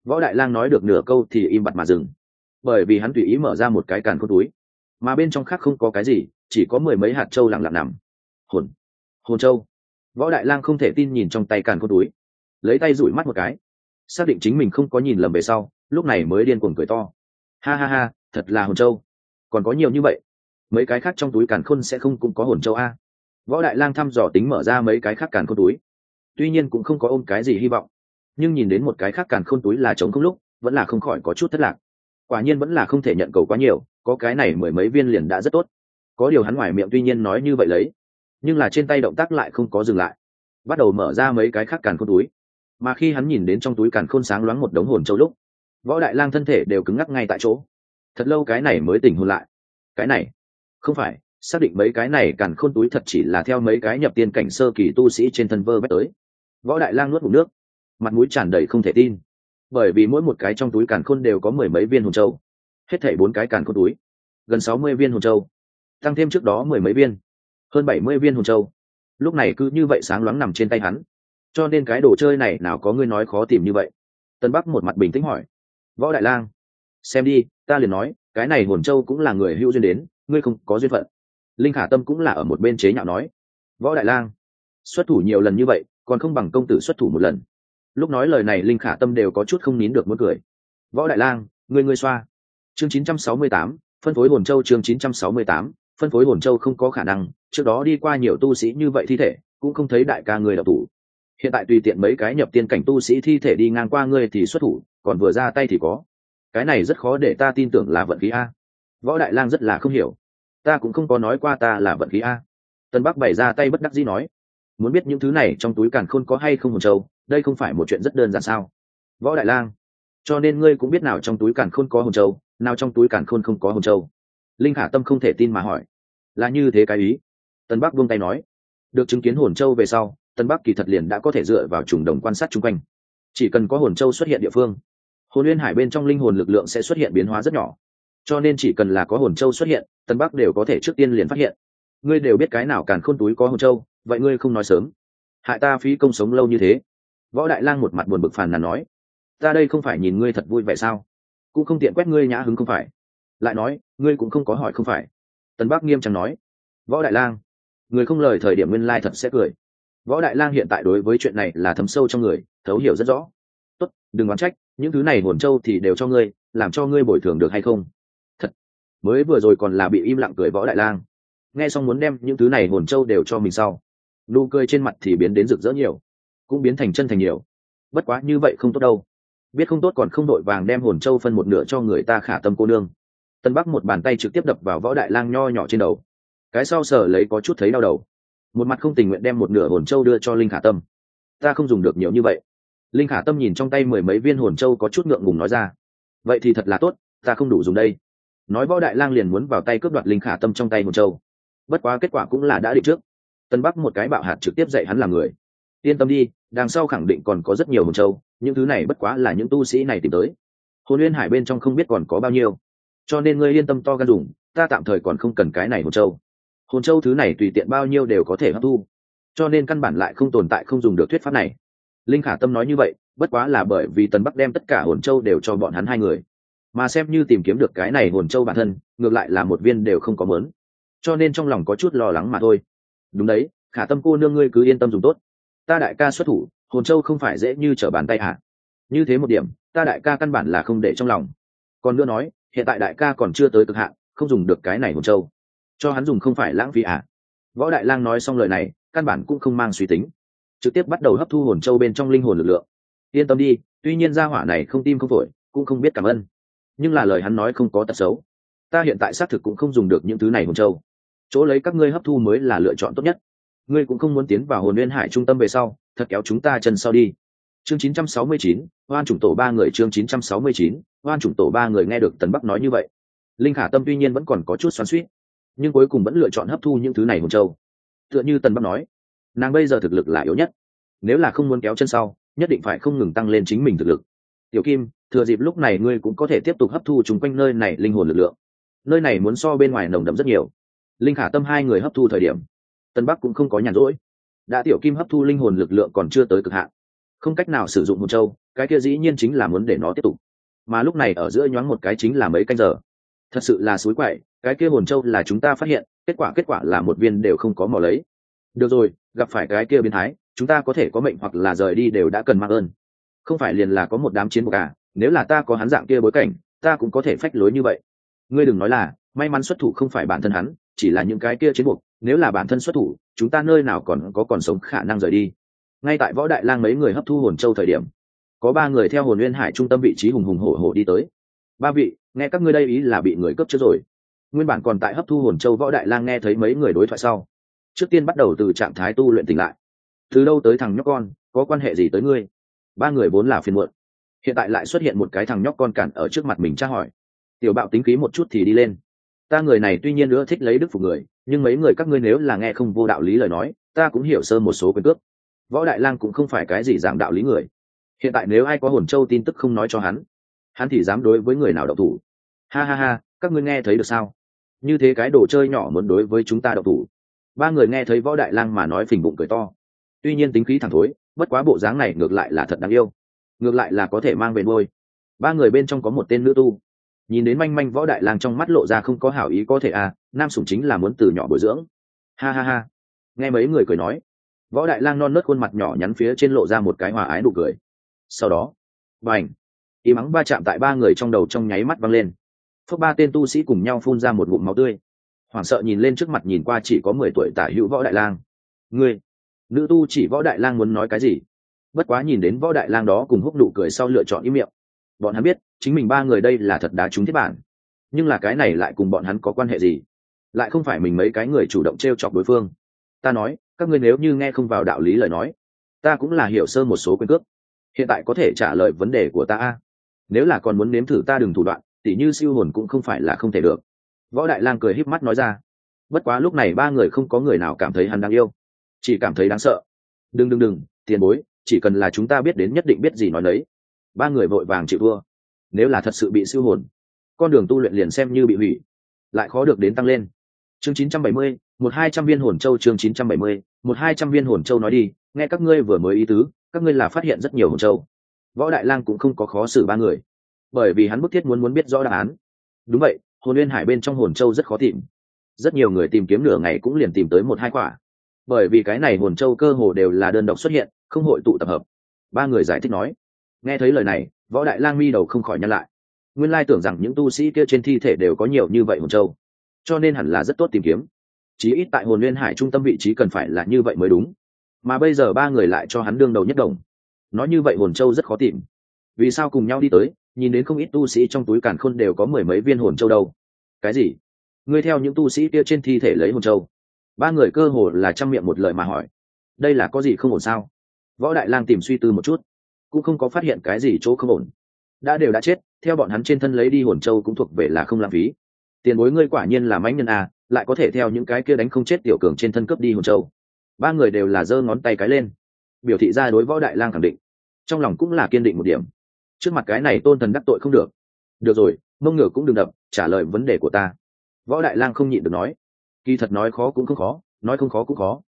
Võ đại lang nói được nửa câu thì im bặt mà dừng bởi vì hắn tùy ý mở ra một cái càn khôn túi. Mà bên trong khác không có cái gì, chỉ có mười mấy hạt trâu lặng lặng nằm. Hồn hồn trâu. Võ đại lang không thể tin nhìn trong tay càn khôn túi. Lấy tay rủi mắt một cái. Xác định chính mình không có nhìn lầm về sau, lúc này mới điên cuồng cười to. Ha ha ha, thật là hồn châu còn có nhiều như vậy. Mấy cái khác trong túi càn khôn sẽ không cũng có hồn châu a. Võ đại lang thăm dò tính mở ra mấy cái khác càn khôn túi. Tuy nhiên cũng không có ôm cái gì hy vọng. Nhưng nhìn đến một cái khác càn khôn túi là trống không lúc, vẫn là không khỏi có chút thất lạc quả nhiên vẫn là không thể nhận cầu quá nhiều, có cái này mười mấy viên liền đã rất tốt. Có điều hắn ngoài miệng tuy nhiên nói như vậy lấy, nhưng là trên tay động tác lại không có dừng lại. Bắt đầu mở ra mấy cái khác càn khôn túi. Mà khi hắn nhìn đến trong túi càn khôn sáng loáng một đống hồn châu lúc, võ đại lang thân thể đều cứng ngắc ngay tại chỗ. Thật lâu cái này mới tỉnh hôn lại. Cái này, không phải, xác định mấy cái này càn khôn túi thật chỉ là theo mấy cái nhập tiên cảnh sơ kỳ tu sĩ trên thân vơ vét tới. Võ đại lang nuốt một nước, mặt mũi tràn đầy không thể tin bởi vì mỗi một cái trong túi càn khôn đều có mười mấy viên hồn châu. Hết thảy bốn cái càn khôn túi, gần sáu mươi viên hồn châu. Tăng thêm trước đó mười mấy viên, hơn bảy mươi viên hồn châu. Lúc này cứ như vậy sáng loáng nằm trên tay hắn. Cho nên cái đồ chơi này nào có ngươi nói khó tìm như vậy? Tân bắc một mặt bình tĩnh hỏi. Võ đại lang, xem đi, ta liền nói, cái này hồn châu cũng là người hữu duyên đến, ngươi không có duyên phận. Linh khả tâm cũng là ở một bên chế nhạo nói. Võ đại lang, xuất thủ nhiều lần như vậy, còn không bằng công tử xuất thủ một lần lúc nói lời này linh khả tâm đều có chút không nín được muốn cười. Võ đại lang người ngươi xoa. Chương 968, phân phối hồn châu chương 968, phân phối hồn châu không có khả năng. Trước đó đi qua nhiều tu sĩ như vậy thi thể cũng không thấy đại ca người đọc thủ. Hiện tại tùy tiện mấy cái nhập tiên cảnh tu sĩ thi thể đi ngang qua ngươi thì xuất thủ còn vừa ra tay thì có. Cái này rất khó để ta tin tưởng là vận khí a. Võ đại lang rất là không hiểu. Ta cũng không có nói qua ta là vận khí a. Tân bắc bày ra tay bất đắc dĩ nói muốn biết những thứ này trong túi càn khôn có hay không hồn châu đây không phải một chuyện rất đơn giản sao? Võ đại lang, cho nên ngươi cũng biết nào trong túi càn khôn có hồn châu, nào trong túi càn khôn không có hồn châu? Linh khả tâm không thể tin mà hỏi. Là như thế cái ý. Tân bắc buông tay nói. Được chứng kiến hồn châu về sau, tân bắc kỳ thật liền đã có thể dựa vào trùng đồng quan sát chung quanh. Chỉ cần có hồn châu xuất hiện địa phương, hồn nguyên hải bên trong linh hồn lực lượng sẽ xuất hiện biến hóa rất nhỏ. Cho nên chỉ cần là có hồn châu xuất hiện, tân bắc đều có thể trước tiên liền phát hiện. Ngươi đều biết cái nào càn khôn túi có hồn châu, vậy ngươi không nói sớm. Hại ta phí công sống lâu như thế võ đại lang một mặt buồn bực phàn nàn nói, ta đây không phải nhìn ngươi thật vui vẻ sao? Cũng không tiện quét ngươi nhã hứng không phải. Lại nói, ngươi cũng không có hỏi không phải. Tân bắc nghiêm trọng nói, võ đại lang, người không lời thời điểm nguyên lai thật sẽ cười. Võ đại lang hiện tại đối với chuyện này là thấm sâu trong người, thấu hiểu rất rõ. Tốt, đừng oán trách, những thứ này hồn châu thì đều cho ngươi, làm cho ngươi bồi thường được hay không? Thật, mới vừa rồi còn là bị im lặng cười võ đại lang. Nghe xong muốn đem những thứ này hồn châu đều cho mình sau, nụ cười trên mặt thì biến đến rực rỡ nhiều cũng biến thành chân thành nhiều. Bất quá như vậy không tốt đâu. Biết không tốt còn không đội vàng đem hồn châu phân một nửa cho người ta khả tâm cô nương. Tân bắc một bàn tay trực tiếp đập vào võ đại lang nho nhỏ trên đầu. Cái sau sở lấy có chút thấy đau đầu. Một mặt không tình nguyện đem một nửa hồn châu đưa cho linh khả tâm. Ta không dùng được nhiều như vậy. Linh khả tâm nhìn trong tay mười mấy viên hồn châu có chút ngượng ngùng nói ra. Vậy thì thật là tốt, ta không đủ dùng đây. Nói võ đại lang liền muốn vào tay cướp đoạt linh khả tâm trong tay hồn châu. Bất quá kết quả cũng là đã định trước. Tân bắc một cái bạo hạt trực tiếp dạy hắn làm người yên tâm đi, đằng sau khẳng định còn có rất nhiều hồn châu, những thứ này bất quá là những tu sĩ này tìm tới. Hồn liên hải bên trong không biết còn có bao nhiêu. Cho nên ngươi yên tâm to gan dùng, ta tạm thời còn không cần cái này hồn châu. Hồn châu thứ này tùy tiện bao nhiêu đều có thể hấp thu. Cho nên căn bản lại không tồn tại không dùng được thuyết pháp này. Linh khả tâm nói như vậy, bất quá là bởi vì tần bắc đem tất cả hồn châu đều cho bọn hắn hai người. Mà xem như tìm kiếm được cái này hồn châu bản thân, ngược lại là một viên đều không có mớn. Cho nên trong lòng có chút lo lắng mà thôi. Đúng đấy, khả tâm cô nương ngươi cứ yên tâm dùng tốt ta đại ca xuất thủ, hồn châu không phải dễ như trở bàn tay hả? Như thế một điểm, ta đại ca căn bản là không để trong lòng. Còn nữa nói, hiện tại đại ca còn chưa tới cực hạn, không dùng được cái này hồn châu. Cho hắn dùng không phải lãng phí à? Võ đại lang nói xong lời này, căn bản cũng không mang suy tính. Trực tiếp bắt đầu hấp thu hồn châu bên trong linh hồn lực lượng. Yên tâm đi, tuy nhiên gia hỏa này không tim không phổi, cũng không biết cảm ơn. Nhưng là lời hắn nói không có tật xấu. Ta hiện tại xác thực cũng không dùng được những thứ này hồn châu. Chỗ lấy các ngươi hấp thu mới là lựa chọn tốt nhất ngươi cũng không muốn tiến vào hồn nguyên hải trung tâm về sau thật kéo chúng ta chân sau đi. Chương 969, oan chủng tổ ba người chương 969, oan chủng tổ ba người nghe được tần bắc nói như vậy. Linh khả tâm tuy nhiên vẫn còn có chút xoắn suýt nhưng cuối cùng vẫn lựa chọn hấp thu những thứ này hồn châu. Tựa như tần bắc nói nàng bây giờ thực lực là yếu nhất. Nếu là không muốn kéo chân sau nhất định phải không ngừng tăng lên chính mình thực lực. Tiểu kim thừa dịp lúc này ngươi cũng có thể tiếp tục hấp thu chung quanh nơi này linh hồn lực lượng. Nơi này muốn so bên ngoài nồng đậm rất nhiều. Linh khả tâm hai người hấp thu thời điểm tân bắc cũng không có nhàn rỗi. Đã tiểu kim hấp thu linh hồn lực lượng còn chưa tới cực hạn. Không cách nào sử dụng một châu, cái kia dĩ nhiên chính là muốn để nó tiếp tục. Mà lúc này ở giữa nhoáng một cái chính là mấy canh giờ. Thật sự là suối quậy, cái kia hồn châu là chúng ta phát hiện, kết quả kết quả là một viên đều không có mò lấy. Được rồi, gặp phải cái kia biến thái, chúng ta có thể có mệnh hoặc là rời đi đều đã cần mạng ơn. Không phải liền là có một đám chiến buộc à nếu là ta có hắn dạng kia bối cảnh, ta cũng có thể phách lối như vậy. Ngươi đừng nói là, may mắn xuất thủ không phải bản thân hắn, chỉ là những cái kia chiến buộc nếu là bản thân xuất thủ, chúng ta nơi nào còn có còn sống khả năng rời đi. Ngay tại võ đại lang mấy người hấp thu hồn châu thời điểm, có ba người theo hồn nguyên hải trung tâm vị trí hùng hùng hổ hổ đi tới. Ba vị, nghe các ngươi đây ý là bị người cướp trước rồi. Nguyên bản còn tại hấp thu hồn châu võ đại lang nghe thấy mấy người đối thoại sau, trước tiên bắt đầu từ trạng thái tu luyện tỉnh lại. Từ đâu tới thằng nhóc con, có quan hệ gì tới ngươi? Ba người vốn là phiền muộn. Hiện tại lại xuất hiện một cái thằng nhóc con cản ở trước mặt mình tra hỏi. Tiểu bạo tính khí một chút thì đi lên. Ta người này tuy nhiên nữa thích lấy đức phục người nhưng mấy người các ngươi nếu là nghe không vô đạo lý lời nói, ta cũng hiểu sơ một số quyền cước. Võ đại lang cũng không phải cái gì dạng đạo lý người. Hiện tại nếu ai có hồn châu tin tức không nói cho hắn hắn thì dám đối với người nào độc thủ. Ha ha ha, các ngươi nghe thấy được sao? Như thế cái đồ chơi nhỏ muốn đối với chúng ta độc thủ. Ba người nghe thấy võ đại lang mà nói phình bụng cười to. Tuy nhiên tính khí thẳng thối, bất quá bộ dáng này ngược lại là thật đáng yêu. Ngược lại là có thể mang về ngôi ba người bên trong có một tên nữ tu. Nhìn đến manh manh võ đại lang trong mắt lộ ra không có hảo ý có thể à nam sủng chính là muốn từ nhỏ bồi dưỡng. Ha ha ha. Nghe mấy người cười nói, võ đại lang non nớt khuôn mặt nhỏ nhắn phía trên lộ ra một cái hòa ái nụ cười. Sau đó b à n h y mắng va chạm tại ba người trong đầu trong nháy mắt văng lên. Phước ba tên tu sĩ cùng nhau phun ra một bụng máu tươi. Hoảng sợ nhìn lên trước mặt nhìn qua chỉ có mười tuổi tả hữu võ đại lang. Ngươi, nữ tu chỉ võ đại lang muốn nói cái gì? Bất quá nhìn đến võ đại lang đó cùng húc nụ cười sau lựa chọn ý miệng. Bọn hắn biết, chính mình ba người đây là thật đá trúng thiết bản. Nhưng là cái này lại cùng bọn hắn có quan hệ gì? Lại không phải mình mấy cái người chủ động t r e o chọc đối phương. Ta nói, các ngươi nếu như nghe không vào đạo lý lời nói, ta cũng là hiểu sơ một số quyền cước. Hiện tại có thể trả lời vấn đề của ta nếu là còn muốn nếm thử ta đừng thủ đoạn, tỉ như siêu hồn cũng không phải là không thể được. Võ đại lang cười híp mắt nói ra. Bất quá lúc này ba người không có người nào cảm thấy hắn đáng yêu, chỉ cảm thấy đáng sợ. Đừng đừng đừng, tiền bối, chỉ cần là chúng ta biết đến nhất định biết gì nói đấy ba người vội vàng chịu thua. Nếu là thật sự bị siêu hồn, con đường tu luyện liền xem như bị hủy, lại khó được đến tăng lên chương 970, một hai trăm viên hồn châu chương 970, một hai trăm viên hồn châu nói đi nghe các ngươi vừa mới ý tứ các ngươi là phát hiện rất nhiều hồn châu. Võ đại lang cũng không có khó xử ba người bởi vì hắn bức thiết muốn muốn biết rõ đáp án. Đúng vậy hồn nguyên hải bên trong hồn châu rất khó tìm. Rất nhiều người tìm kiếm nửa ngày cũng liền tìm tới một hai quả. Bởi vì cái này hồn châu cơ hồ đều là đơn độc xuất hiện không hội tụ tập hợp. Ba người giải thích nói. Nghe thấy lời này võ đại lang mi đầu không khỏi nhăn lại. Nguyên lai tưởng rằng những tu sĩ kia trên thi thể đều có nhiều như vậy hồn châu cho nên hẳn là rất tốt tìm kiếm. Chí ít tại hồn nguyên hải trung tâm vị trí cần phải là như vậy mới đúng. Mà bây giờ ba người lại cho hắn đương đầu nhất đồng. Nói như vậy hồn châu rất khó tìm. Vì sao cùng nhau đi tới, nhìn đến không ít tu sĩ trong túi càn khôn đều có mười mấy viên hồn châu đâu. Cái gì? Ngươi theo những tu sĩ kia trên thi thể lấy hồn châu? Ba người cơ hồ là chăm miệng một lời mà hỏi. Đây là có gì không ổn sao? Võ đại lang tìm suy tư một chút, cũng không có phát hiện cái gì chỗ không ổn. Đã đều đã chết, theo bọn hắn trên thân lấy đi hồn châu cũng thuộc về là không lãng phí tiền bối ngươi quả nhiên là mãnh nhân à lại có thể theo những cái kia đánh không chết tiểu cường trên thân cướp đi hồn châu. Ba người đều là giơ ngón tay cái lên. Biểu thị ra đối võ đại lang khẳng định. Trong lòng cũng là kiên định một điểm. Trước mặt cái này tôn thần đắc tội không được. Được rồi, mông ngựa cũng đừng đập, trả lời vấn đề của ta. Võ đại lang không nhịn được nói. Kỳ thật nói khó cũng không khó, nói không khó cũng khó.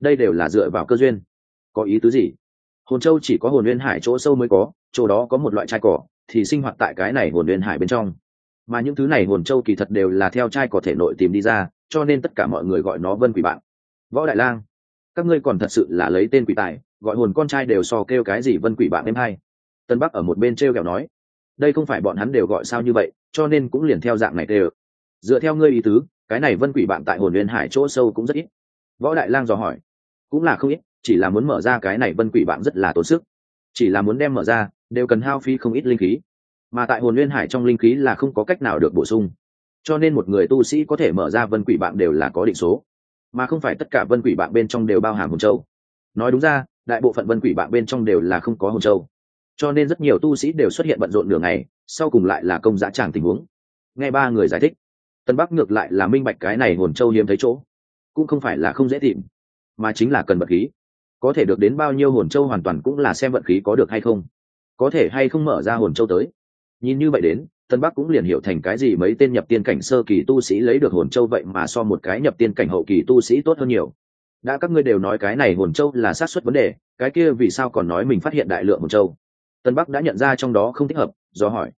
Đây đều là dựa vào cơ duyên. Có ý tứ gì? Hồn châu chỉ có hồn nguyên hải chỗ sâu mới có, chỗ đó có một loại trai cỏ, thì sinh hoạt tại cái này hồn nguyên hải bên trong mà những thứ này hồn châu kỳ thật đều là theo trai có thể nội tìm đi ra, cho nên tất cả mọi người gọi nó vân quỷ bạn. Võ đại lang, các ngươi còn thật sự là lấy tên quỷ tài, gọi hồn con trai đều so kêu cái gì vân quỷ bạn em hay. Tân bắc ở một bên t r e o kẹo nói, đây không phải bọn hắn đều gọi sao như vậy, cho nên cũng liền theo dạng này tê dựa theo ngươi ý tứ, cái này vân quỷ bạn tại hồn liên hải chỗ sâu cũng rất ít. Võ đại lang dò hỏi, cũng là không ít, chỉ là muốn mở ra cái này vân quỷ bạn rất là tốn sức. Chỉ là muốn đem mở ra, đều cần hao phí không ít linh khí mà tại hồn nguyên hải trong linh khí là không có cách nào được bổ sung. Cho nên một người tu sĩ có thể mở ra vân quỷ bạn đều là có định số. Mà không phải tất cả vân quỷ bạn bên trong đều bao hàm hồn châu. Nói đúng ra, đại bộ phận vân quỷ bạn bên trong đều là không có hồn châu. Cho nên rất nhiều tu sĩ đều xuất hiện bận rộn nửa ngày, sau cùng lại là công giá tràng tình huống. Nghe ba người giải thích, tân bắc ngược lại là minh bạch cái này hồn châu hiếm thấy chỗ. Cũng không phải là không dễ tìm, mà chính là cần vật khí. Có thể được đến bao nhiêu hồn châu hoàn toàn cũng là xem vận khí có được hay không. Có thể hay không mở ra hồn châu tới nhìn như vậy đến, tân bắc cũng liền hiểu thành cái gì mấy tên nhập tiên cảnh sơ kỳ tu sĩ lấy được hồn châu vậy mà so một cái nhập tiên cảnh hậu kỳ tu sĩ tốt hơn nhiều. Đã các ngươi đều nói cái này hồn châu là sát xuất vấn đề, cái kia vì sao còn nói mình phát hiện đại lượng hồn châu? Tân bắc đã nhận ra trong đó không thích hợp, do hỏi.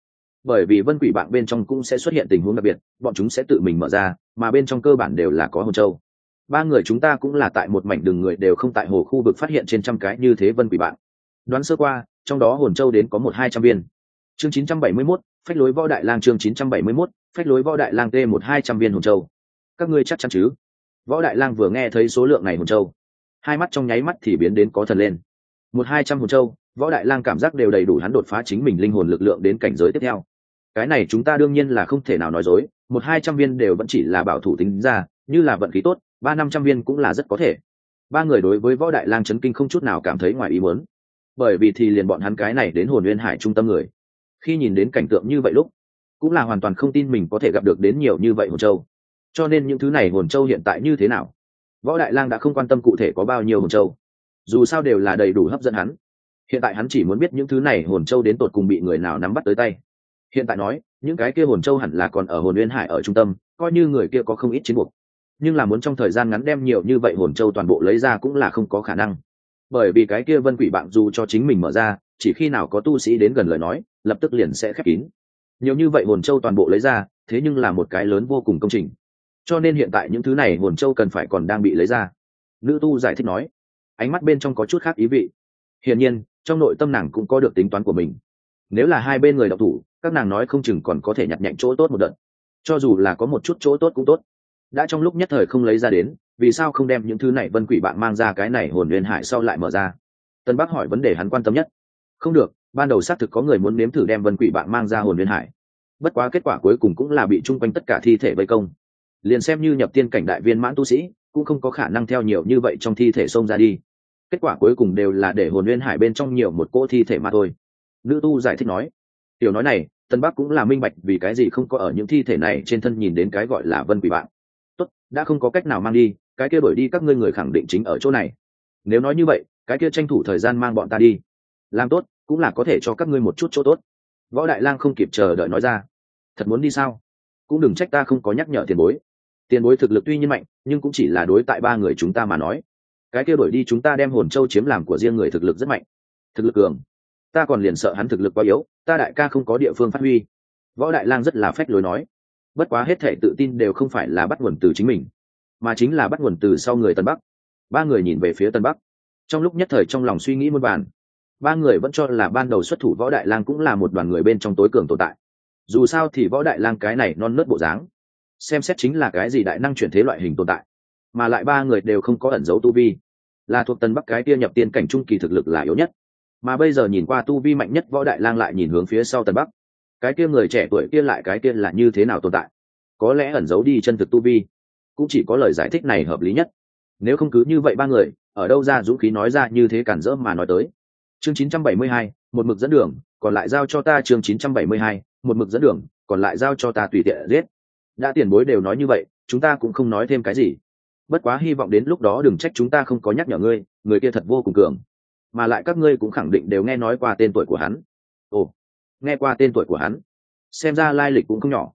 Bởi vì vân quỷ bạn bên trong cũng sẽ xuất hiện tình huống đặc biệt, bọn chúng sẽ tự mình mở ra, mà bên trong cơ bản đều là có hồn châu. Ba người chúng ta cũng là tại một mảnh đường người đều không tại hồ khu vực phát hiện trên trăm cái như thế vân quỷ bạn. Đoán sơ qua, trong đó hồn châu đến có một hai trăm viên chương 971, phách lối võ đại lang chương 971, phách lối võ đại lang t một hai trăm viên hồn châu. Các ngươi chắc chắn chứ? Võ đại lang vừa nghe thấy số lượng này hồn châu hai mắt trong nháy mắt thì biến đến có thần lên. Một hai trăm hồn châu võ đại lang cảm giác đều đầy đủ hắn đột phá chính mình linh hồn lực lượng đến cảnh giới tiếp theo. Cái này chúng ta đương nhiên là không thể nào nói dối một hai trăm viên đều vẫn chỉ là bảo thủ tính ra như là vận khí tốt ba năm trăm viên cũng là rất có thể. Ba người đối với võ đại lang chấn kinh không chút nào cảm thấy ngoài ý muốn. Bởi vì thì liền bọn hắn cái này đến hồn nguyên hải trung tâm người khi nhìn đến cảnh tượng như vậy lúc, cũng là hoàn toàn không tin mình có thể gặp được đến nhiều như vậy hồn châu. Cho nên những thứ này hồn châu hiện tại như thế nào? Võ đại lang đã không quan tâm cụ thể có bao nhiêu hồn châu. Dù sao đều là đầy đủ hấp dẫn hắn. Hiện tại hắn chỉ muốn biết những thứ này hồn châu đến tột cùng bị người nào nắm bắt tới tay. Hiện tại nói, những cái kia hồn châu hẳn là còn ở hồn uyên hải ở trung tâm, coi như người kia có không ít chiến buộc nhưng là muốn trong thời gian ngắn đem nhiều như vậy hồn châu toàn bộ lấy ra cũng là không có khả năng. Bởi vì cái kia vân quỷ bạn dù cho chính mình mở ra, chỉ khi nào có tu sĩ đến gần lời nói lập tức liền sẽ khép kín. Nhiều như vậy hồn châu toàn bộ lấy ra, thế nhưng là một cái lớn vô cùng công trình. Cho nên hiện tại những thứ này hồn châu cần phải còn đang bị lấy ra. Nữ tu giải thích nói. Ánh mắt bên trong có chút khác ý vị. Hiển nhiên, trong nội tâm nàng cũng có được tính toán của mình. Nếu là hai bên người đọc thủ, các nàng nói không chừng còn có thể nhặt nhạnh chỗ tốt một đợt. Cho dù là có một chút chỗ tốt cũng tốt. Đã trong lúc nhất thời không lấy ra đến, vì sao không đem những thứ này vân quỷ bạn mang ra cái này hồn liên hải sau lại mở ra? Tân bắc hỏi vấn đề hắn quan tâm nhất không được, ban đầu xác thực có người muốn nếm thử đem vân quỷ bạn mang ra hồn liên hải. Bất quá kết quả cuối cùng cũng là bị chung quanh tất cả thi thể vây công. Liền xem như nhập tiên cảnh đại viên mãn tu sĩ, cũng không có khả năng theo nhiều như vậy trong thi thể xông ra đi. Kết quả cuối cùng đều là để hồn nguyên hải bên trong nhiều một cỗ thi thể mà thôi. Nữ tu giải thích nói, tiểu nói này, tân bắc cũng là minh bạch vì cái gì không có ở những thi thể này trên thân nhìn đến cái gọi là vân quỷ bạn. Tốt, đã không có cách nào mang đi, cái kia đổi đi các ngươi người khẳng định chính ở chỗ này. Nếu nói như vậy, cái kia tranh thủ thời gian mang bọn ta đi làm tốt, cũng là có thể cho các ngươi một chút chỗ tốt. Võ đại lang không kịp chờ đợi nói ra. Thật muốn đi sao? Cũng đừng trách ta không có nhắc nhở tiền bối. Tiền bối thực lực tuy nhiên mạnh, nhưng cũng chỉ là đối tại ba người chúng ta mà nói. Cái kia đổi đi chúng ta đem hồn châu chiếm làm của riêng người thực lực rất mạnh. Thực lực cường. Ta còn liền sợ hắn thực lực quá yếu, ta đại ca không có địa phương phát huy. Võ đại lang rất là phách lối nói. Bất quá hết thể tự tin đều không phải là bắt nguồn từ chính mình, mà chính là bắt nguồn từ sau người tân bắc. Ba người nhìn về phía tân bắc. Trong lúc nhất thời trong lòng suy nghĩ muôn bàn ba người vẫn cho là ban đầu xuất thủ võ đại lang cũng là một đoàn người bên trong tối cường tồn tại. Dù sao thì võ đại lang cái này non nớt bộ dáng, xem xét chính là cái gì đại năng chuyển thế loại hình tồn tại, mà lại ba người đều không có ẩn dấu tu vi, là thuộc tân bắc cái kia nhập tiên cảnh trung kỳ thực lực là yếu nhất. Mà bây giờ nhìn qua tu vi mạnh nhất võ đại lang lại nhìn hướng phía sau tân bắc, cái kia người trẻ tuổi kia lại cái kia là như thế nào tồn tại, có lẽ ẩn giấu đi chân thực tu vi, cũng chỉ có lời giải thích này hợp lý nhất. Nếu không cứ như vậy ba người, ở đâu ra dũng khí nói ra như thế cản rỡ mà nói tới chương 972, một mực dẫn đường còn lại giao cho ta chương 972, một mực dẫn đường còn lại giao cho ta tùy tiện giết. Đã tiền bối đều nói như vậy chúng ta cũng không nói thêm cái gì. Bất quá hy vọng đến lúc đó đừng trách chúng ta không có nhắc nhở ngươi người kia thật vô cùng cường. Mà lại các ngươi cũng khẳng định đều nghe nói qua tên tuổi của hắn. Ồ nghe qua tên tuổi của hắn. Xem ra lai lịch cũng không nhỏ.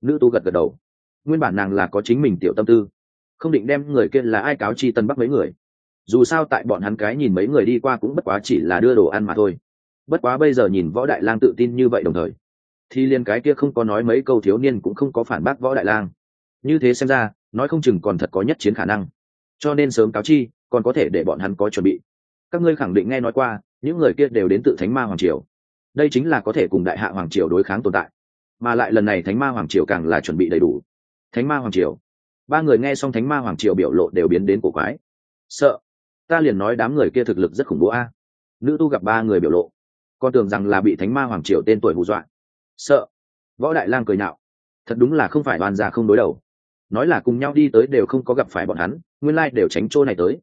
Nữ tu gật gật đầu. Nguyên bản nàng là có chính mình tiểu tâm tư. Không định đem người kia là ai cáo chi tân bắc mấy người dù sao tại bọn hắn cái nhìn mấy người đi qua cũng bất quá chỉ là đưa đồ ăn mà thôi. Bất quá bây giờ nhìn võ đại lang tự tin như vậy đồng thời, thì liên cái kia không có nói mấy câu thiếu niên cũng không có phản bác võ đại lang. Như thế xem ra, nói không chừng còn thật có nhất chiến khả năng. Cho nên sớm cáo chi, còn có thể để bọn hắn có chuẩn bị. Các ngươi khẳng định nghe nói qua, những người kia đều đến tự thánh ma hoàng triều. Đây chính là có thể cùng đại hạ hoàng triều đối kháng tồn tại. Mà lại lần này thánh ma hoàng triều càng là chuẩn bị đầy đủ. Thánh ma hoàng triều. Ba người nghe xong thánh ma hoàng triều biểu lộ đều biến đến cổ quái. Sợ ta liền nói đám người kia thực lực rất khủng bố a. Nữ tu gặp ba người biểu lộ, con tưởng rằng là bị thánh ma hoàng triều tên tuổi hù dọa. Sợ. Võ đại lang cười nhạo. Thật đúng là không phải đoàn già không đối đầu. Nói là cùng nhau đi tới đều không có gặp phải bọn hắn, nguyên lai đều tránh chỗ này tới.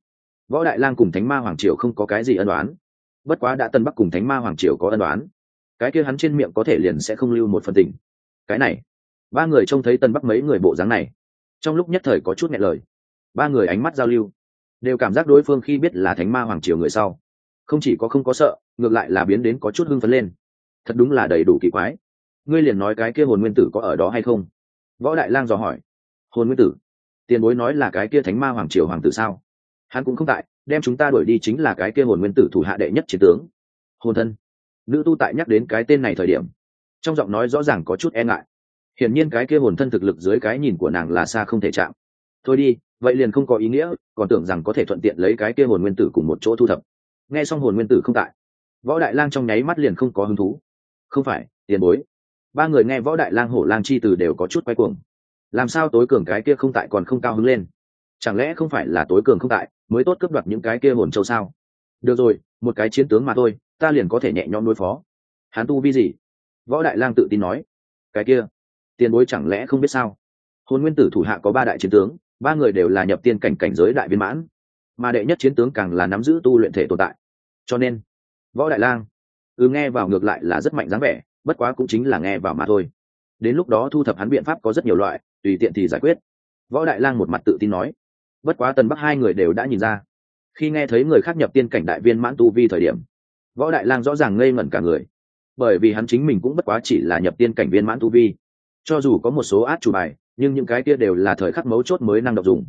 Võ đại lang cùng thánh ma hoàng triều không có cái gì ân đoán bất quá đã tân bắc cùng thánh ma hoàng triều có ân đoán cái kia hắn trên miệng có thể liền sẽ không lưu một phần tình. Cái này, ba người trông thấy tân bắc mấy người bộ dáng này, trong lúc nhất thời có chút nghẹn lời. Ba người ánh mắt giao lưu đều cảm giác đối phương khi biết là thánh ma hoàng triều người sau. Không chỉ có không có sợ, ngược lại là biến đến có chút hưng phấn lên. Thật đúng là đầy đủ kỳ quái. Ngươi liền nói cái kia hồn nguyên tử có ở đó hay không? Võ đại lang dò hỏi. Hồn nguyên tử? Tiền bối nói là cái kia thánh ma hoàng triều hoàng tử sao? Hắn cũng không tại, đem chúng ta đuổi đi chính là cái kia hồn nguyên tử thủ hạ đệ nhất chiến tướng. Hồn thân. Nữ tu tại nhắc đến cái tên này thời điểm, trong giọng nói rõ ràng có chút e ngại. Hiển nhiên cái kia hồn thân thực lực dưới cái nhìn của nàng là xa không thể chạm thôi đi, vậy liền không có ý nghĩa, còn tưởng rằng có thể thuận tiện lấy cái kia hồn nguyên tử cùng một chỗ thu thập. Nghe xong hồn nguyên tử không tại, võ đại lang trong nháy mắt liền không có hứng thú. Không phải, tiền bối. Ba người nghe võ đại lang hổ lang chi từ đều có chút quay cuồng. Làm sao tối cường cái kia không tại còn không cao hứng lên? Chẳng lẽ không phải là tối cường không tại, mới tốt cướp đoạt những cái kia hồn châu sao? Được rồi, một cái chiến tướng mà thôi, ta liền có thể nhẹ nhõm đối phó. Hán tu vi gì? Võ đại lang tự tin nói. Cái kia, tiền bối chẳng lẽ không biết sao? Hồn nguyên tử thủ hạ có ba đại chiến tướng ba người đều là nhập tiên cảnh cảnh giới đại viên mãn, mà đệ nhất chiến tướng càng là nắm giữ tu luyện thể tồn tại. Cho nên, võ đại lang ừ nghe vào ngược lại là rất mạnh dáng vẻ, bất quá cũng chính là nghe vào mà thôi. Đến lúc đó thu thập hắn biện pháp có rất nhiều loại, tùy tiện thì giải quyết. Võ đại lang một mặt tự tin nói. Bất quá tần bắc hai người đều đã nhìn ra. Khi nghe thấy người khác nhập tiên cảnh đại viên mãn tu vi thời điểm, võ đại lang rõ ràng ngây ngẩn cả người. Bởi vì hắn chính mình cũng bất quá chỉ là nhập tiên cảnh viên mãn tu vi. Cho dù có một số át chủ bài nhưng những cái kia đều là thời khắc mấu chốt mới năng độc dùng.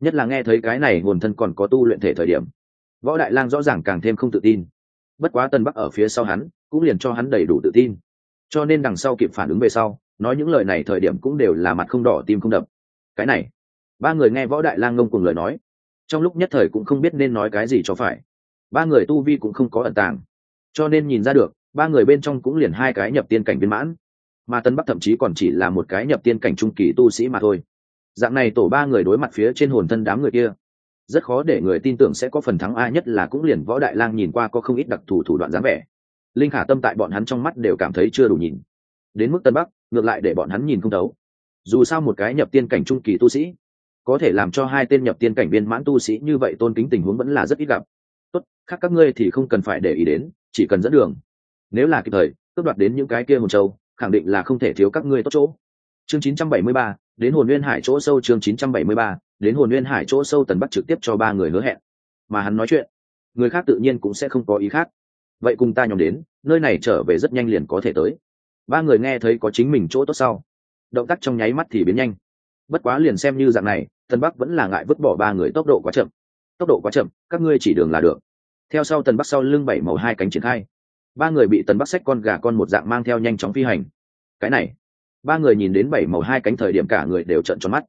Nhất là nghe thấy cái này nguồn thân còn có tu luyện thể thời điểm, võ đại lang rõ ràng càng thêm không tự tin. Bất quá tân bắc ở phía sau hắn, cũng liền cho hắn đầy đủ tự tin. Cho nên đằng sau kịp phản ứng về sau, nói những lời này thời điểm cũng đều là mặt không đỏ, tim không đập. Cái này, ba người nghe võ đại lang ngông cùng lời nói, trong lúc nhất thời cũng không biết nên nói cái gì cho phải. Ba người tu vi cũng không có ẩn tàng. Cho nên nhìn ra được, ba người bên trong cũng liền hai cái nhập tiên cảnh viên mãn mà tân bắc thậm chí còn chỉ là một cái nhập tiên cảnh trung kỳ tu sĩ mà thôi. Dạng này tổ ba người đối mặt phía trên hồn thân đám người kia, rất khó để người tin tưởng sẽ có phần thắng a nhất là cũng liền võ đại lang nhìn qua có không ít đặc thù thủ đoạn dáng vẻ. Linh khả tâm tại bọn hắn trong mắt đều cảm thấy chưa đủ nhìn. Đến mức tân bắc, ngược lại để bọn hắn nhìn không đấu dù sao một cái nhập tiên cảnh trung kỳ tu sĩ, có thể làm cho hai tên nhập tiên cảnh viên mãn tu sĩ như vậy tôn kính tình huống vẫn là rất ít gặp. Tốt, khác các ngươi thì không cần phải để ý đến, chỉ cần dẫn đường. Nếu là kịp thời, tước đoạt đến những cái kia hồn châu khẳng định là không thể thiếu các ngươi tốt chỗ. Chương 973, đến hồn nguyên hải chỗ sâu chương 973, đến hồn nguyên hải chỗ sâu tần bắc trực tiếp cho ba người hứa hẹn. Mà hắn nói chuyện người khác tự nhiên cũng sẽ không có ý khác. Vậy cùng ta nhóm đến nơi này trở về rất nhanh liền có thể tới. Ba người nghe thấy có chính mình chỗ tốt sau động tác trong nháy mắt thì biến nhanh. Bất quá liền xem như dạng này tần bắc vẫn là ngại vứt bỏ ba người tốc độ quá chậm. Tốc độ quá chậm các ngươi chỉ đường là được. Theo sau tần bắc sau lưng bảy màu hai cánh triển khai ba người bị tần bắc sách con gà con một dạng mang theo nhanh chóng phi hành. Cái này, ba người nhìn đến bảy màu hai cánh thời điểm cả người đều trận tròn mắt.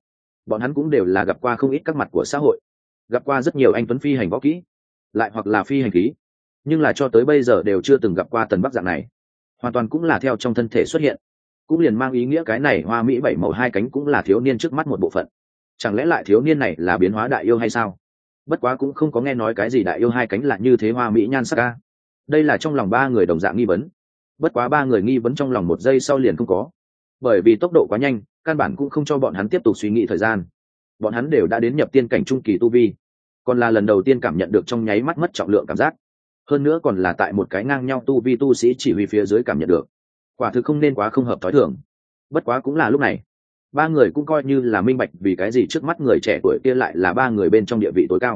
Bọn hắn cũng đều là gặp qua không ít các mặt của xã hội, gặp qua rất nhiều anh tuấn phi hành võ kỹ, lại hoặc là phi hành khí, nhưng là cho tới bây giờ đều chưa từng gặp qua tần bắc dạng này. Hoàn toàn cũng là theo trong thân thể xuất hiện, cũng liền mang ý nghĩa cái này hoa mỹ bảy màu hai cánh cũng là thiếu niên trước mắt một bộ phận. Chẳng lẽ lại thiếu niên này là biến hóa đại yêu hay sao? Bất quá cũng không có nghe nói cái gì đại yêu hai cánh là như thế hoa mỹ nhan sắc ca đây là trong lòng ba người đồng dạng nghi vấn. Bất quá ba người nghi vấn trong lòng một giây sau liền không có. Bởi vì tốc độ quá nhanh, căn bản cũng không cho bọn hắn tiếp tục suy nghĩ thời gian. Bọn hắn đều đã đến nhập tiên cảnh trung kỳ tu vi. Còn là lần đầu tiên cảm nhận được trong nháy mắt mất trọng lượng cảm giác. Hơn nữa còn là tại một cái ngang nhau tu vi tu sĩ chỉ huy phía dưới cảm nhận được. Quả thực không nên quá không hợp t h ó i thường. Bất quá cũng là lúc này. Ba người cũng coi như là minh bạch vì cái gì trước mắt người trẻ tuổi kia lại là ba người bên trong địa vị tối cao.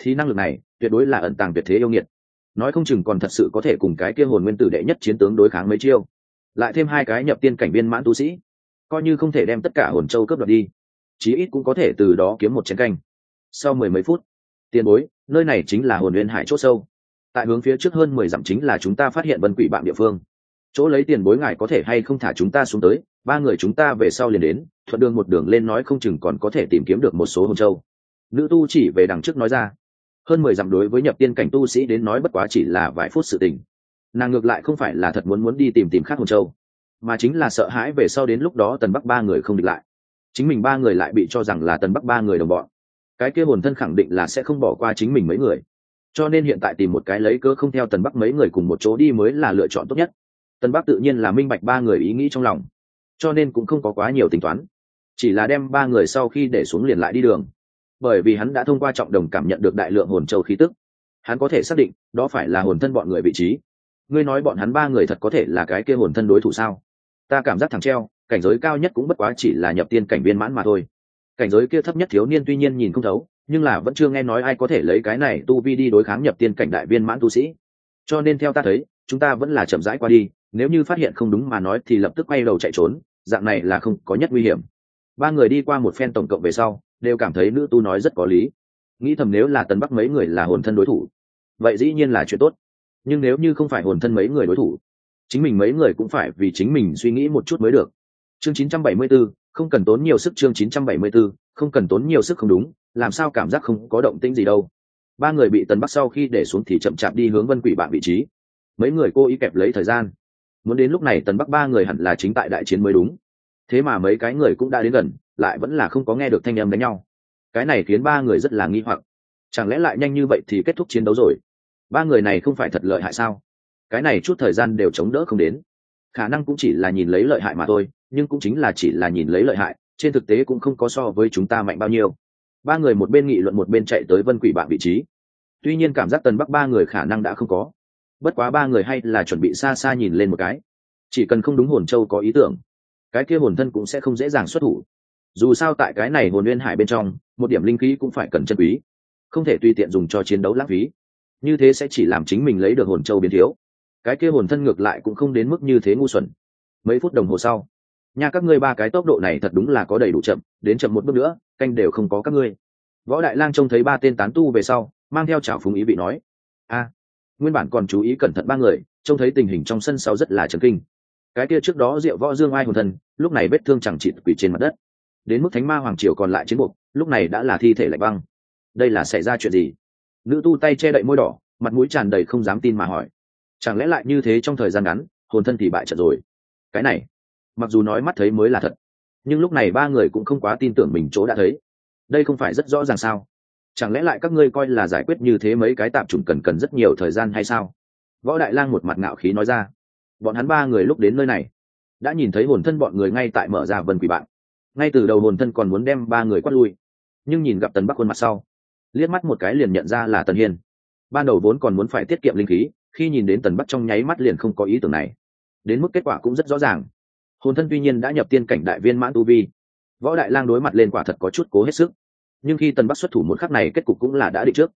Thì năng lực này, tuyệt đối là ẩn tàng tuyệt thế yêu nghiệt nói không chừng còn thật sự có thể cùng cái kia hồn nguyên tử đệ nhất chiến tướng đối kháng mấy chiêu. Lại thêm hai cái nhập tiên cảnh viên mãn tu sĩ, coi như không thể đem tất cả hồn châu cướp đoạt đi, chí ít cũng có thể từ đó kiếm một chiến canh. Sau mười mấy phút, tiền bối, nơi này chính là hồn nguyên hải c h ỗ sâu. Tại hướng phía trước hơn mười dặm chính là chúng ta phát hiện vân quỷ bạn địa phương. Chỗ lấy tiền bối ngài có thể hay không thả chúng ta xuống tới, ba người chúng ta về sau liền đến, thuận đường một đường lên nói không chừng còn có thể tìm kiếm được một số hồn châu. Nữ tu chỉ về đằng trước nói ra hơn mười dặm đối với nhập tiên cảnh tu sĩ đến nói bất quá chỉ là vài phút sự tình. Nàng ngược lại không phải là thật muốn muốn đi tìm tìm khác hồn châu, mà chính là sợ hãi về sau đến lúc đó tần bắc ba người không địch lại. Chính mình ba người lại bị cho rằng là tần bắc ba người đồng bọn. Cái kia hồn thân khẳng định là sẽ không bỏ qua chính mình mấy người. Cho nên hiện tại tìm một cái lấy cớ không theo tần bắc mấy người cùng một chỗ đi mới là lựa chọn tốt nhất. Tần bắc tự nhiên là minh bạch ba người ý nghĩ trong lòng, cho nên cũng không có quá nhiều tính toán. Chỉ là đem ba người sau khi để xuống liền lại đi đường bởi vì hắn đã thông qua trọng đồng cảm nhận được đại lượng hồn châu khí tức. Hắn có thể xác định, đó phải là hồn thân bọn người vị trí. Ngươi nói bọn hắn ba người thật có thể là cái kia hồn thân đối thủ sao? Ta cảm giác thằng treo, cảnh giới cao nhất cũng bất quá chỉ là nhập tiên cảnh viên mãn mà thôi. Cảnh giới kia thấp nhất thiếu niên tuy nhiên nhìn không thấu, nhưng là vẫn chưa nghe nói ai có thể lấy cái này tu vi đi đối kháng nhập tiên cảnh đại viên mãn tu sĩ. Cho nên theo ta thấy, chúng ta vẫn là chậm rãi qua đi, nếu như phát hiện không đúng mà nói thì lập tức quay đầu chạy trốn, dạng này là không có nhất nguy hiểm. Ba người đi qua một phen tổng cộng về sau đều cảm thấy nữ tu nói rất có lý. Nghĩ thầm nếu là tần bắc mấy người là hồn thân đối thủ vậy dĩ nhiên là chuyện tốt. Nhưng nếu như không phải hồn thân mấy người đối thủ chính mình mấy người cũng phải vì chính mình suy nghĩ một chút mới được. Chương 974, không cần tốn nhiều sức chương 974, không cần tốn nhiều sức không đúng làm sao cảm giác không có động tĩnh gì đâu. Ba người bị tần bắc sau khi để xuống thì chậm chạp đi hướng vân quỷ bạn vị trí. Mấy người cô ý kẹp lấy thời gian. Muốn đến lúc này tần bắc ba người hẳn là chính tại đại chiến mới đúng. Thế mà mấy cái người cũng đã đến gần lại vẫn là không có nghe được thanh âm đánh nhau. Cái này khiến ba người rất là nghi hoặc. Chẳng lẽ lại nhanh như vậy thì kết thúc chiến đấu rồi? Ba người này không phải thật lợi hại sao? Cái này chút thời gian đều chống đỡ không đến. Khả năng cũng chỉ là nhìn lấy lợi hại mà thôi, nhưng cũng chính là chỉ là nhìn lấy lợi hại, trên thực tế cũng không có so với chúng ta mạnh bao nhiêu. Ba người một bên nghị luận một bên chạy tới vân quỷ bạn vị trí. Tuy nhiên cảm giác tần bắc ba người khả năng đã không có. Bất quá ba người hay là chuẩn bị xa xa nhìn lên một cái. Chỉ cần không đúng hồn châu có ý tưởng, cái kia hồn thân cũng sẽ không dễ dàng xuất thủ dù sao tại cái này hồn nguyên hải bên trong, một điểm linh khí cũng phải cần chân quý, không thể tùy tiện dùng cho chiến đấu lãng phí. Như thế sẽ chỉ làm chính mình lấy được hồn châu biến thiếu. Cái kia hồn thân ngược lại cũng không đến mức như thế ngu xuẩn. Mấy phút đồng hồ sau nhà các ngươi ba cái tốc độ này thật đúng là có đầy đủ chậm, đến chậm một bước nữa, canh đều không có các ngươi. Võ đại lang trông thấy ba tên tán tu về sau, mang theo trào phúng ý vị nói, a, nguyên bản còn chú ý cẩn thận ba người, trông thấy tình hình trong sân sau rất là chấn kinh. Cái kia trước đó rượu võ dương ai hồn thân, lúc này vết thương chẳng chịt quỷ trên mặt đất đến mức thánh ma hoàng triều còn lại chiến buộc, lúc này đã là thi thể lạnh băng. Đây là xảy ra chuyện gì? Nữ tu tay che đậy môi đỏ, mặt mũi tràn đầy không dám tin mà hỏi. Chẳng lẽ lại như thế trong thời gian ngắn, hồn thân thì bại trận rồi? Cái này, mặc dù nói mắt thấy mới là thật, nhưng lúc này ba người cũng không quá tin tưởng mình chỗ đã thấy. Đây không phải rất rõ ràng sao? Chẳng lẽ lại các ngươi coi là giải quyết như thế mấy cái tạm chủng cần cần rất nhiều thời gian hay sao? Võ đại lang một mặt ngạo khí nói ra. Bọn hắn ba người lúc đến nơi này, đã nhìn thấy hồn thân bọn người ngay tại mở ra vân quỷ bạn ngay từ đầu hồn thân còn muốn đem ba người quát lui, nhưng nhìn gặp tần bắc khuôn mặt sau, liếc mắt một cái liền nhận ra là tần hiên. Ban đầu vốn còn muốn phải tiết kiệm linh khí, khi nhìn đến tần bắc trong nháy mắt liền không có ý tưởng này. Đến mức kết quả cũng rất rõ ràng. Hồn thân tuy nhiên đã nhập tiên cảnh đại viên mãn tu vi, võ đại lang đối mặt lên quả thật có chút cố hết sức. Nhưng khi tần bắc xuất thủ một khắc này kết cục cũng là đã định trước.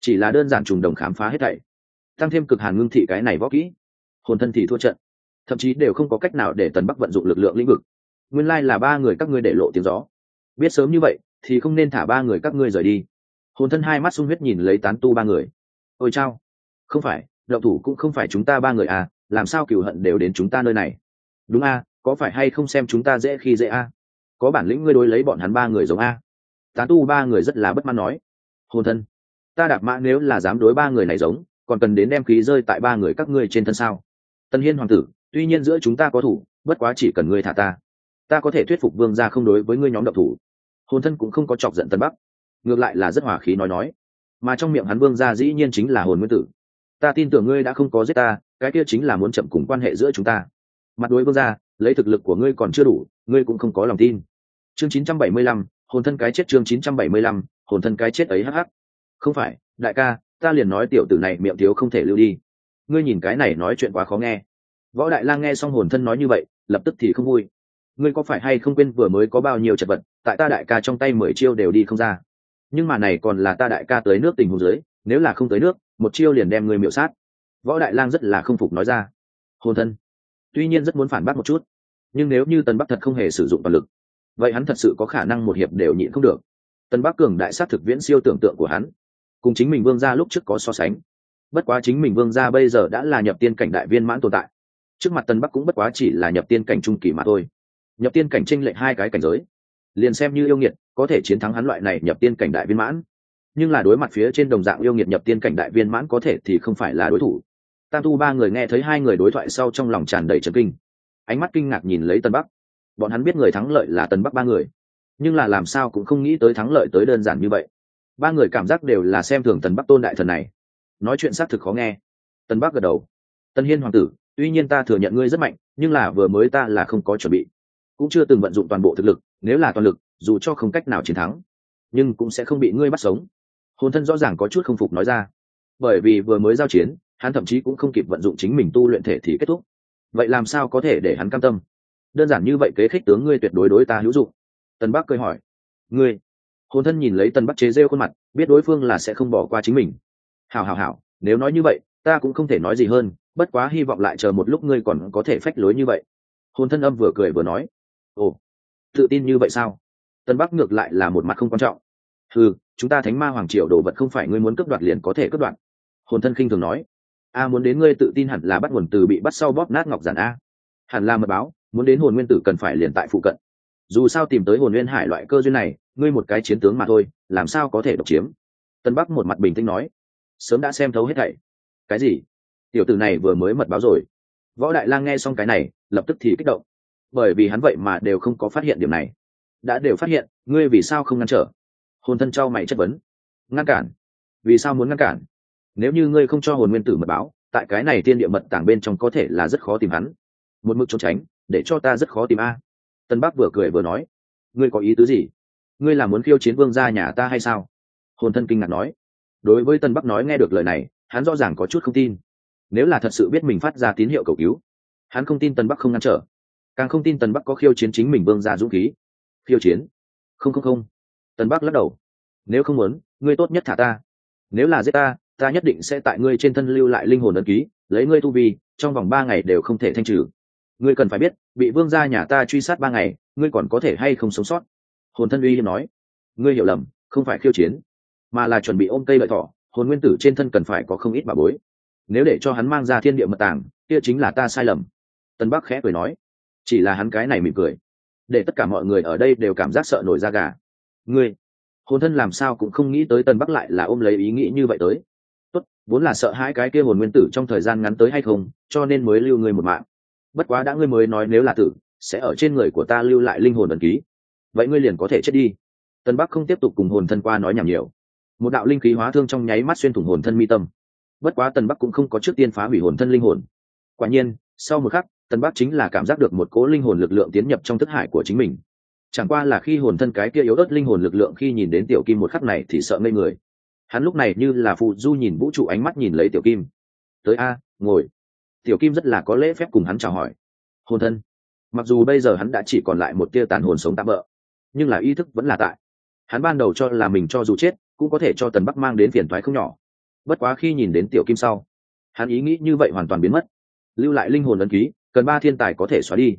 Chỉ là đơn giản trùng đồng khám phá hết thảy, tăng thêm cực hàn ngưng thị cái này võ kỹ, hồn thân thì thua trận. Thậm chí đều không có cách nào để tần bắc vận dụng lực lượng lĩnh vực nguyên lai là ba người các ngươi để lộ tiếng gió. Biết sớm như vậy thì không nên thả ba người các ngươi rời đi. Hồn thân hai mắt sung huyết nhìn lấy tán tu ba người. Ôi chao. Không phải đậu thủ cũng không phải chúng ta ba người à làm sao cửu hận đều đến chúng ta nơi này? Đúng a à, có phải hay không xem chúng ta dễ khi dễ a à? có bản lĩnh ngươi đối lấy bọn hắn ba người giống a. À? tán tu ba người rất là bất mãn nói. Hồn thân ta đạp mã nếu là dám đối ba người này giống còn cần đến đem khí rơi tại ba người các ngươi trên thân sao? Tân hiên hoàng tử tuy nhiên giữa chúng ta có thủ bất quá chỉ cần ngươi thả ta ta có thể thuyết phục vương gia không đối với ngươi nhóm độc thủ. Hồn thân cũng không có chọc giận tân bắc ngược lại là rất hòa khí nói nói. Mà trong miệng hắn vương gia dĩ nhiên chính là hồn nguyên tử. Ta tin tưởng ngươi đã không có giết ta cái kia chính là muốn chậm cùng quan hệ giữa chúng ta. Mặt đối vương gia lấy thực lực của ngươi còn chưa đủ ngươi cũng không có lòng tin. Chương 975, hồn thân cái chết chương 975, hồn thân cái chết ấy hắc hắc. Không phải đại ca ta liền nói tiểu tử này miệng thiếu không thể lưu đi. Ngươi nhìn cái này nói chuyện quá khó nghe. Võ đại lang nghe xong hồn thân nói như vậy lập tức thì không vui ngươi có phải hay không quên vừa mới có bao nhiêu chật vật, tại ta đại ca trong tay mười chiêu đều đi không ra. Nhưng mà này còn là ta đại ca tới nước tình hồ dưới, nếu là không tới nước, một chiêu liền đem ngươi miệu sát. Võ đại lang rất là không phục nói ra. Hôn thân. Tuy nhiên rất muốn phản bác một chút, nhưng nếu như tần bắc thật không hề sử dụng toàn lực, vậy hắn thật sự có khả năng một hiệp đều nhịn không được. Tần bắc cường đại sát thực viễn siêu tưởng tượng của hắn, cùng chính mình vương gia lúc trước có so sánh. Bất quá chính mình vương gia bây giờ đã là nhập tiên cảnh đại viên mãn tồn tại. Trước mặt tần bắc cũng bất quá chỉ là nhập tiên cảnh trung kỳ mà thôi nhập tiên cảnh tranh lệch hai cái cảnh giới. Liền xem như yêu nghiệt, có thể chiến thắng hắn loại này nhập tiên cảnh đại viên mãn. Nhưng là đối mặt phía trên đồng dạng yêu nghiệt nhập tiên cảnh đại viên mãn có thể thì không phải là đối thủ. Tam tu ba người nghe thấy hai người đối thoại sau trong lòng tràn đầy trần kinh. Ánh mắt kinh ngạc nhìn lấy tân bắc. Bọn hắn biết người thắng lợi là tân bắc ba người. Nhưng là làm sao cũng không nghĩ tới thắng lợi tới đơn giản như vậy. Ba người cảm giác đều là xem thường tần bắc tôn đại thần này. Nói chuyện xác thực khó nghe. Tân bắc gật đầu. Tân hiên hoàng tử, tuy nhiên ta thừa nhận ngươi rất mạnh, nhưng là vừa mới ta là không có chuẩn bị cũng chưa từng vận dụng toàn bộ thực lực, nếu là toàn lực, dù cho không cách nào chiến thắng, nhưng cũng sẽ không bị ngươi bắt sống. Hồn thân rõ ràng có chút không phục nói ra. Bởi vì vừa mới giao chiến, hắn thậm chí cũng không kịp vận dụng chính mình tu luyện thể thì kết thúc. Vậy làm sao có thể để hắn cam tâm? Đơn giản như vậy kế khích tướng ngươi tuyệt đối đối ta hữu dụng. Tân bắc cười hỏi. Ngươi? Hồn thân nhìn lấy tân bắc chế rêu khuôn mặt, biết đối phương là sẽ không bỏ qua chính mình. Hảo hảo hảo, nếu nói như vậy, ta cũng không thể nói gì hơn, bất quá hy vọng lại chờ một lúc ngươi còn có thể phách lối như vậy. Hồn thân âm vừa cười vừa nói ồ, tự tin như vậy sao? Tân bắc ngược lại là một mặt không quan trọng. Ừ chúng ta thánh ma hoàng triều đồ vật không phải ngươi muốn cướp đoạt liền có thể cướp đoạt. Hồn thân khinh thường nói. A, muốn đến ngươi tự tin hẳn là bắt nguồn từ bị bắt sau bóp nát ngọc giản a. Hẳn là mật báo, muốn đến hồn nguyên tử cần phải liền tại phụ cận. Dù sao tìm tới hồn nguyên hải loại cơ duyên này, ngươi một cái chiến tướng mà thôi, làm sao có thể độc chiếm? Tân bắc một mặt bình tĩnh nói. Sớm đã xem thấu hết thảy. Cái gì? Tiểu tử này vừa mới mật báo rồi. Võ đại lang nghe xong cái này, lập tức thì kích động bởi vì hắn vậy mà đều không có phát hiện điểm này. Đã đều phát hiện, ngươi vì sao không ngăn trở? Hồn thân trao mày chất vấn. Ngăn cản. Vì sao muốn ngăn cản? Nếu như ngươi không cho hồn nguyên tử mật báo, tại cái này tiên địa mật tàng bên trong có thể là rất khó tìm hắn. Một mực trốn tránh, để cho ta rất khó tìm a. Tân bắc vừa cười vừa nói. Ngươi có ý tứ gì? Ngươi là muốn khiêu chiến vương gia nhà ta hay sao? Hồn thân kinh ngạc nói. Đối với tân bắc nói nghe được lời này, hắn rõ ràng có chút không tin. Nếu là thật sự biết mình phát ra tín hiệu cầu cứu, hắn không tin tân bắc không ngăn trở càng không tin tần bắc có khiêu chiến chính mình vương gia dũng khí. Khiêu chiến? Không không không. Tần bắc lắc đầu. Nếu không muốn, ngươi tốt nhất thả ta. Nếu là giết ta ta nhất định sẽ tại ngươi trên thân lưu lại linh hồn ấn ký, lấy ngươi tu vi, trong vòng ba ngày đều không thể thanh trừ. Ngươi cần phải biết, bị vương gia nhà ta truy sát ba ngày, ngươi còn có thể hay không sống sót? Hồn thân uy hiếm nói. Ngươi hiểu lầm, không phải khiêu chiến, mà là chuẩn bị ôm cây lợi thỏ. Hồn nguyên tử trên thân cần phải có không ít bà bối. Nếu để cho hắn mang ra thiên địa mật tàng, kia chính là ta sai lầm. Tân bắc khẽ cười nói chỉ là hắn cái này mỉm cười, để tất cả mọi người ở đây đều cảm giác sợ nổi da gà. Ngươi, hồn thân làm sao cũng không nghĩ tới tân bắc lại là ôm lấy ý nghĩ như vậy tới. Tốt, vốn là sợ hai cái kia hồn nguyên tử trong thời gian ngắn tới hay không, cho nên mới lưu ngươi một mạng. Bất quá đã ngươi mới nói nếu là tử, sẽ ở trên người của ta lưu lại linh hồn ẩn ký. Vậy ngươi liền có thể chết đi. Tân bắc không tiếp tục cùng hồn thân qua nói nhảm nhiều. Một đạo linh khí hóa thương trong nháy mắt xuyên thủng hồn thân mi tâm. Bất quá tần bắc cũng không có trước tiên phá hủy hồn thân linh hồn. Quả nhiên, sau một khắc tần bắc chính là cảm giác được một cố linh hồn lực lượng tiến nhập trong thức hải của chính mình. Chẳng qua là khi hồn thân cái kia yếu ớt linh hồn lực lượng khi nhìn đến tiểu kim một khắc này thì sợ ngây người. Hắn lúc này như là phụ du nhìn vũ trụ ánh mắt nhìn lấy tiểu kim. Tới a, ngồi. Tiểu kim rất là có lễ phép cùng hắn chào hỏi. Hồn thân. Mặc dù bây giờ hắn đã chỉ còn lại một tia tàn hồn sống tạm bỡ nhưng là ý thức vẫn là tại. Hắn ban đầu cho là mình cho dù chết, cũng có thể cho tần bắc mang đến phiền thoái không nhỏ. Bất quá khi nhìn đến tiểu kim sau, hắn ý nghĩ như vậy hoàn toàn biến mất. Lưu lại linh hồn ấn ký cần ba thiên tài có thể xóa đi.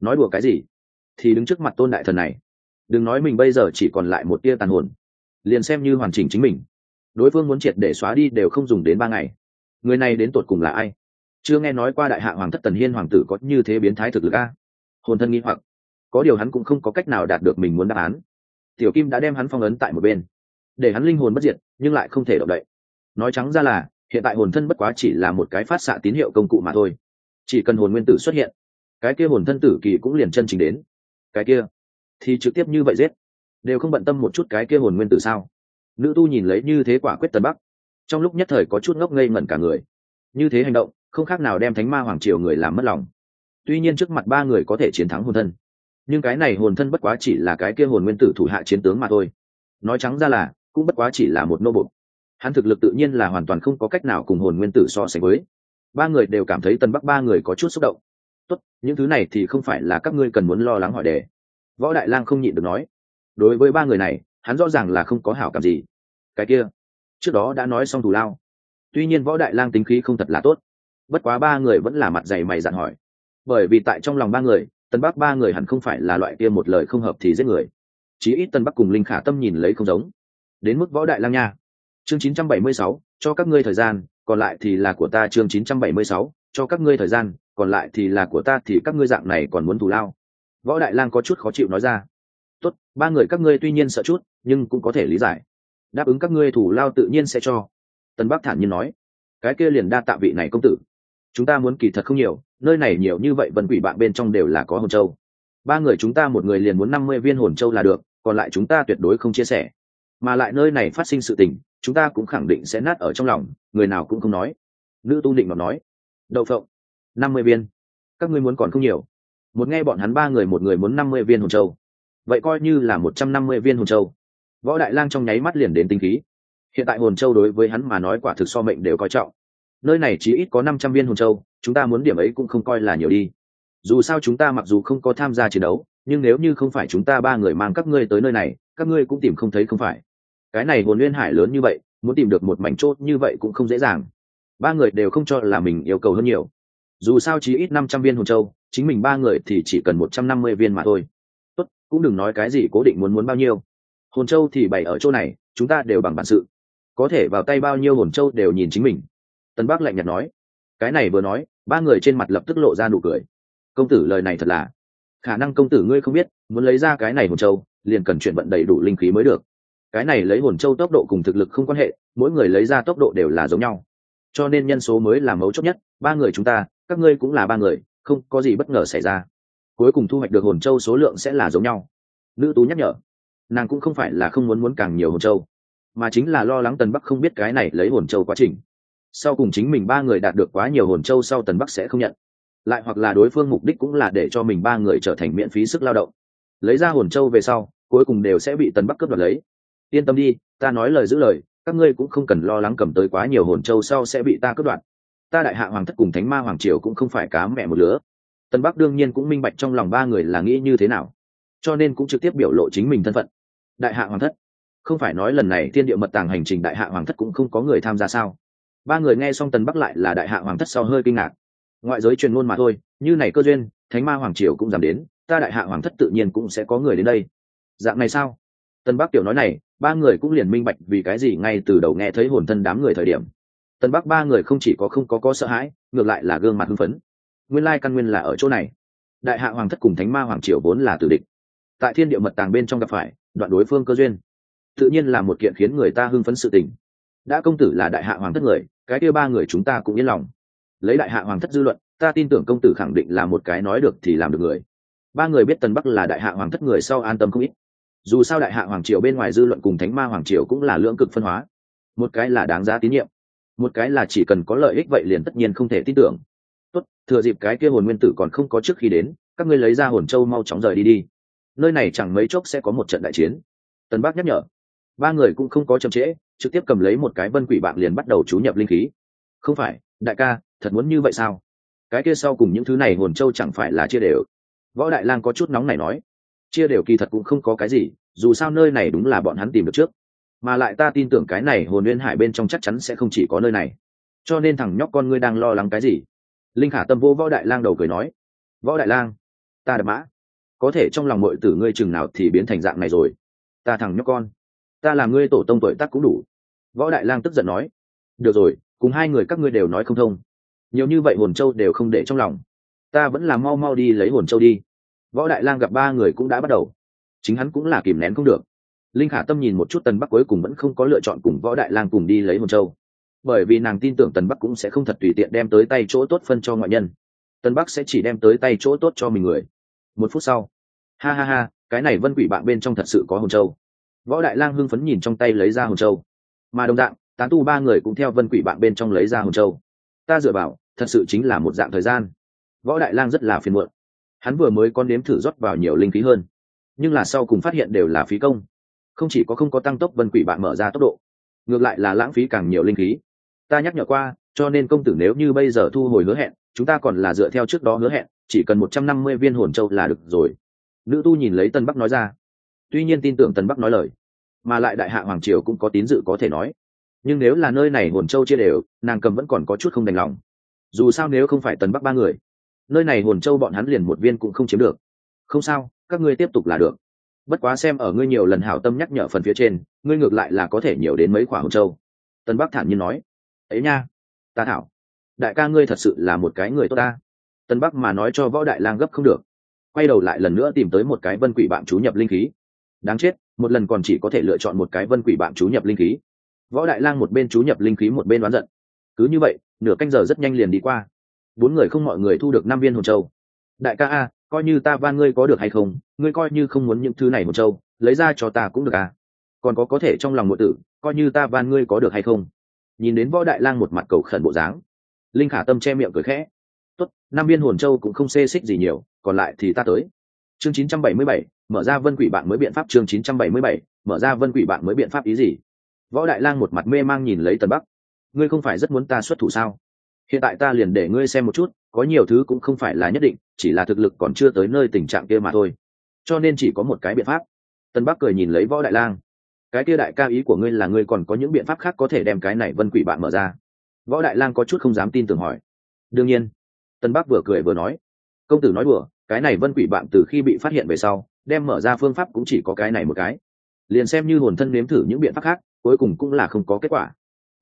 Nói đùa cái gì? Thì đứng trước mặt tôn đại thần này. Đừng nói mình bây giờ chỉ còn lại một tia tàn hồn. Liền xem như hoàn chỉnh chính mình. Đối phương muốn triệt để xóa đi đều không dùng đến ba ngày. Người này đến tột cùng là ai? Chưa nghe nói qua đại hạ hoàng thất tần hiên hoàng tử có như thế biến thái thực lực a? Hồn thân nghi hoặc. Có điều hắn cũng không có cách nào đạt được mình muốn đáp án. Tiểu kim đã đem hắn phong ấn tại một bên. Để hắn linh hồn bất diệt, nhưng lại không thể động đậy. Nói trắng ra là, hiện tại hồn thân bất quá chỉ là một cái phát xạ tín hiệu công cụ mà thôi chỉ cần hồn nguyên tử xuất hiện, cái kia hồn thân tử kỳ cũng liền chân chính đến. Cái kia, thì trực tiếp như vậy giết. Đều không bận tâm một chút cái kia hồn nguyên tử sao? Nữ tu nhìn lấy như thế quả quyết tần bắc, trong lúc nhất thời có chút ngốc ngây ngẩn cả người. Như thế hành động, không khác nào đem thánh ma hoàng triều người làm mất lòng. Tuy nhiên trước mặt ba người có thể chiến thắng hồn thân, nhưng cái này hồn thân bất quá chỉ là cái kia hồn nguyên tử thủ hạ chiến tướng mà thôi. Nói trắng ra là, cũng bất quá chỉ là một nô bục hắn thực lực tự nhiên là hoàn toàn không có cách nào cùng hồn nguyên tử so sánh với ba người đều cảm thấy tân bắc ba người có chút xúc động. Tốt những thứ này thì không phải là các ngươi cần muốn lo lắng hỏi đề. Võ đại lang không nhịn được nói. Đối với ba người này hắn rõ ràng là không có hảo cảm gì. Cái kia trước đó đã nói xong thù lao. Tuy nhiên võ đại lang tính khí không thật là tốt. Bất quá ba người vẫn là mặt dày mày dặn hỏi. Bởi vì tại trong lòng ba người tân bắc ba người hẳn không phải là loại kia một lời không hợp thì giết người. Chí ít tân bắc cùng linh khả tâm nhìn lấy không giống. Đến mức võ đại lang nha. Chương 976, cho các ngươi thời gian còn lại thì là của ta chương 976, cho các ngươi thời gian còn lại thì là của ta thì các ngươi dạng này còn muốn thù lao. Võ đại lang có chút khó chịu nói ra. Tốt ba người các ngươi tuy nhiên sợ chút nhưng cũng có thể lý giải. Đáp ứng các ngươi thủ lao tự nhiên sẽ cho. Tân bắc thản nhiên nói. Cái kia liền đa tạ vị này công tử. Chúng ta muốn kỳ thật không nhiều nơi này nhiều như vậy vân quỷ bạn bên trong đều là có hồn châu. Ba người chúng ta một người liền muốn năm mươi viên hồn châu là được còn lại chúng ta tuyệt đối không chia sẻ. Mà lại nơi này phát sinh sự tình chúng ta cũng khẳng định sẽ nát ở trong lòng, người nào cũng không nói. Nữ tu định ngọc nói, đậu phộng, năm mươi viên, các ngươi muốn còn không nhiều. Một nghe bọn hắn ba người, một người muốn năm mươi viên hồn châu. Vậy coi như là một trăm năm mươi viên hồn châu. Võ đại lang trong nháy mắt liền đến tinh khí. Hiện tại hồn châu đối với hắn mà nói quả thực so mệnh đều coi trọng. Nơi này chỉ ít có năm trăm viên hồn châu, chúng ta muốn điểm ấy cũng không coi là nhiều đi. Dù sao chúng ta mặc dù không có tham gia chiến đấu, nhưng nếu như không phải chúng ta ba người mang các ngươi tới nơi này, các ngươi cũng tìm không thấy không phải cái này hồn nguyên hải lớn như vậy, muốn tìm được một mảnh chốt như vậy cũng không dễ dàng. Ba người đều không cho là mình yêu cầu hơn nhiều. Dù sao chỉ ít năm trăm viên hồn châu, chính mình ba người thì chỉ cần một trăm năm mươi viên mà thôi. Tốt, cũng đừng nói cái gì cố định muốn muốn bao nhiêu. Hồn châu thì bày ở chỗ này, chúng ta đều bằng bản sự. Có thể vào tay bao nhiêu hồn châu đều nhìn chính mình. Tân bắc lạnh nhạt nói. Cái này vừa nói, ba người trên mặt lập tức lộ ra nụ cười. Công tử lời này thật là. Khả năng công tử ngươi không biết, muốn lấy ra cái này hồn châu, liền cần chuyển vận đầy đủ linh khí mới được cái này lấy hồn châu tốc độ cùng thực lực không quan hệ, mỗi người lấy ra tốc độ đều là giống nhau. Cho nên nhân số mới là mấu chốt nhất, ba người chúng ta, các ngươi cũng là ba người, không có gì bất ngờ xảy ra. Cuối cùng thu hoạch được hồn châu số lượng sẽ là giống nhau. Nữ tú nhắc nhở, nàng cũng không phải là không muốn muốn càng nhiều hồn châu, mà chính là lo lắng tần bắc không biết cái này lấy hồn châu quá trình. Sau cùng chính mình ba người đạt được quá nhiều hồn châu sau tần bắc sẽ không nhận. Lại hoặc là đối phương mục đích cũng là để cho mình ba người trở thành miễn phí sức lao động. Lấy ra hồn châu về sau, cuối cùng đều sẽ bị tần bắc cướp đoạt lấy yên tâm đi, ta nói lời giữ lời, các ngươi cũng không cần lo lắng cầm tới quá nhiều hồn châu sau sẽ bị ta cướp đoạt. Ta đại hạ hoàng thất cùng thánh ma hoàng triều cũng không phải cá mẹ một lứa. Tân bắc đương nhiên cũng minh bạch trong lòng ba người là nghĩ như thế nào, cho nên cũng trực tiếp biểu lộ chính mình thân phận. Đại hạ hoàng thất, không phải nói lần này thiên địa mật tàng hành trình đại hạ hoàng thất cũng không có người tham gia sao? Ba người nghe xong tần bắc lại là đại hạ hoàng thất sau hơi kinh ngạc. Ngoại giới truyền ngôn mà thôi, như này cơ duyên, thánh ma hoàng triều cũng dám đến, ta đại hạ hoàng thất tự nhiên cũng sẽ có người đến đây. Dạng này sao? Tân bắc tiểu nói này ba người cũng liền minh bạch vì cái gì ngay từ đầu nghe thấy hồn thân đám người thời điểm. Tân bắc ba người không chỉ có không có có sợ hãi, ngược lại là gương mặt hưng phấn. Nguyên lai căn nguyên là ở chỗ này. Đại hạ hoàng thất cùng thánh ma hoàng triều vốn là tử địch. Tại thiên địa mật tàng bên trong gặp phải, đoạn đối phương cơ duyên. Tự nhiên là một kiện khiến người ta hưng phấn sự tình. Đã công tử là đại hạ hoàng thất người, cái kia ba người chúng ta cũng yên lòng. Lấy đại hạ hoàng thất dư luận, ta tin tưởng công tử khẳng định là một cái nói được thì làm được người. Ba người biết tần bắc là đại hạ hoàng thất người sau an tâm không ít dù sao đại hạ hoàng triều bên ngoài dư luận cùng thánh ma hoàng triều cũng là lưỡng cực phân hóa. Một cái là đáng giá tín nhiệm, một cái là chỉ cần có lợi ích vậy liền tất nhiên không thể tin tưởng. Tốt, thừa dịp cái kia hồn nguyên tử còn không có trước khi đến, các ngươi lấy ra hồn châu mau chóng rời đi đi. Nơi này chẳng mấy chốc sẽ có một trận đại chiến. Tân bác nhắc nhở. Ba người cũng không có chậm trễ, trực tiếp cầm lấy một cái vân quỷ bạn liền bắt đầu chú nhập linh khí. Không phải, đại ca, thật muốn như vậy sao? Cái kia sau cùng những thứ này hồn châu chẳng phải là chia đều. Võ đại lang có chút nóng này nói chia đều kỳ thật cũng không có cái gì, dù sao nơi này đúng là bọn hắn tìm được trước. Mà lại ta tin tưởng cái này hồn nguyên hải bên trong chắc chắn sẽ không chỉ có nơi này. Cho nên thằng nhóc con ngươi đang lo lắng cái gì? Linh khả tâm vô võ đại lang đầu cười nói, võ đại lang, ta đập mã. Có thể trong lòng mọi tử ngươi chừng nào thì biến thành dạng này rồi. Ta thằng nhóc con, ta làm ngươi tổ tông tuổi tác cũng đủ. Võ đại lang tức giận nói, được rồi, cùng hai người các ngươi đều nói không thông. Nhiều như vậy hồn châu đều không để trong lòng. Ta vẫn là mau mau đi lấy hồn châu đi võ đại lang gặp ba người cũng đã bắt đầu. Chính hắn cũng là kìm nén không được. Linh khả tâm nhìn một chút tần bắc cuối cùng vẫn không có lựa chọn cùng võ đại lang cùng đi lấy hồn châu. Bởi vì nàng tin tưởng tần bắc cũng sẽ không thật tùy tiện đem tới tay chỗ tốt phân cho ngoại nhân. Tần bắc sẽ chỉ đem tới tay chỗ tốt cho mình người. Một phút sau, ha ha ha, cái này vân quỷ bạn bên trong thật sự có hồn châu. Võ đại lang hưng phấn nhìn trong tay lấy ra hồn châu. Mà đồng dạng, tán tu ba người cũng theo vân quỷ bạn bên trong lấy ra hồn châu. Ta dựa vào, thật sự chính là một dạng thời gian. Võ đại lang rất là phiền muộn hắn vừa mới con đếm thử rót vào nhiều linh khí hơn, nhưng là sau cùng phát hiện đều là phí công. Không chỉ có không có tăng tốc vân quỷ bạn mở ra tốc độ, ngược lại là lãng phí càng nhiều linh khí. Ta nhắc nhở qua, cho nên công tử nếu như bây giờ thu hồi hứa hẹn, chúng ta còn là dựa theo trước đó hứa hẹn, chỉ cần một trăm năm mươi viên hồn châu là được rồi. Nữ tu nhìn lấy tân bắc nói ra. Tuy nhiên tin tưởng tân bắc nói lời, mà lại đại hạ hoàng triều cũng có tín dự có thể nói. Nhưng nếu là nơi này hồn châu chia đều, nàng cầm vẫn còn có chút không đành lòng. Dù sao nếu không phải tần bắc ba người nơi này hồn châu bọn hắn liền một viên cũng không chiếm được. Không sao, các ngươi tiếp tục là được. Bất quá xem ở ngươi nhiều lần hảo tâm nhắc nhở phần phía trên, ngươi ngược lại là có thể nhiều đến mấy khoả hồn châu. Tân bắc thản nhiên nói. Ấy nha, ta thảo. Đại ca ngươi thật sự là một cái người tốt ta. Tân bắc mà nói cho võ đại lang gấp không được. Quay đầu lại lần nữa tìm tới một cái vân quỷ bạn chú nhập linh khí. Đáng chết, một lần còn chỉ có thể lựa chọn một cái vân quỷ bạn chú nhập linh khí. Võ đại lang một bên chú nhập linh khí một bên đoán giận. Cứ như vậy, nửa canh giờ rất nhanh liền đi qua bốn người không mọi người thu được năm viên hồn châu. Đại ca a coi như ta van ngươi có được hay không ngươi coi như không muốn những thứ này hồn châu lấy ra cho ta cũng được à còn có có thể trong lòng ngộ tử coi như ta van ngươi có được hay không. Nhìn đến võ đại lang một mặt cầu khẩn bộ dáng linh khả tâm che miệng cười khẽ. Tốt năm viên hồn châu cũng không xê xích gì nhiều còn lại thì ta tới. Chương 977, mở ra vân quỷ bạn mới biện pháp chương 977, mở ra vân quỷ bạn mới biện pháp ý gì? Võ đại lang một mặt mê mang nhìn lấy tần bắc. Ngươi không phải rất muốn ta xuất thủ sao? Hiện tại ta liền để ngươi xem một chút, có nhiều thứ cũng không phải là nhất định, chỉ là thực lực còn chưa tới nơi tình trạng kia mà thôi. Cho nên chỉ có một cái biện pháp. Tân bắc cười nhìn lấy võ đại lang. Cái kia đại ca ý của ngươi là ngươi còn có những biện pháp khác có thể đem cái này vân quỷ bạn mở ra? Võ đại lang có chút không dám tin tưởng hỏi. Đương nhiên. Tân bắc vừa cười vừa nói. Công tử nói đùa, cái này vân quỷ bạn từ khi bị phát hiện về sau, đem mở ra phương pháp cũng chỉ có cái này một cái. Liền xem như hồn thân nếm thử những biện pháp khác, cuối cùng cũng là không có kết quả.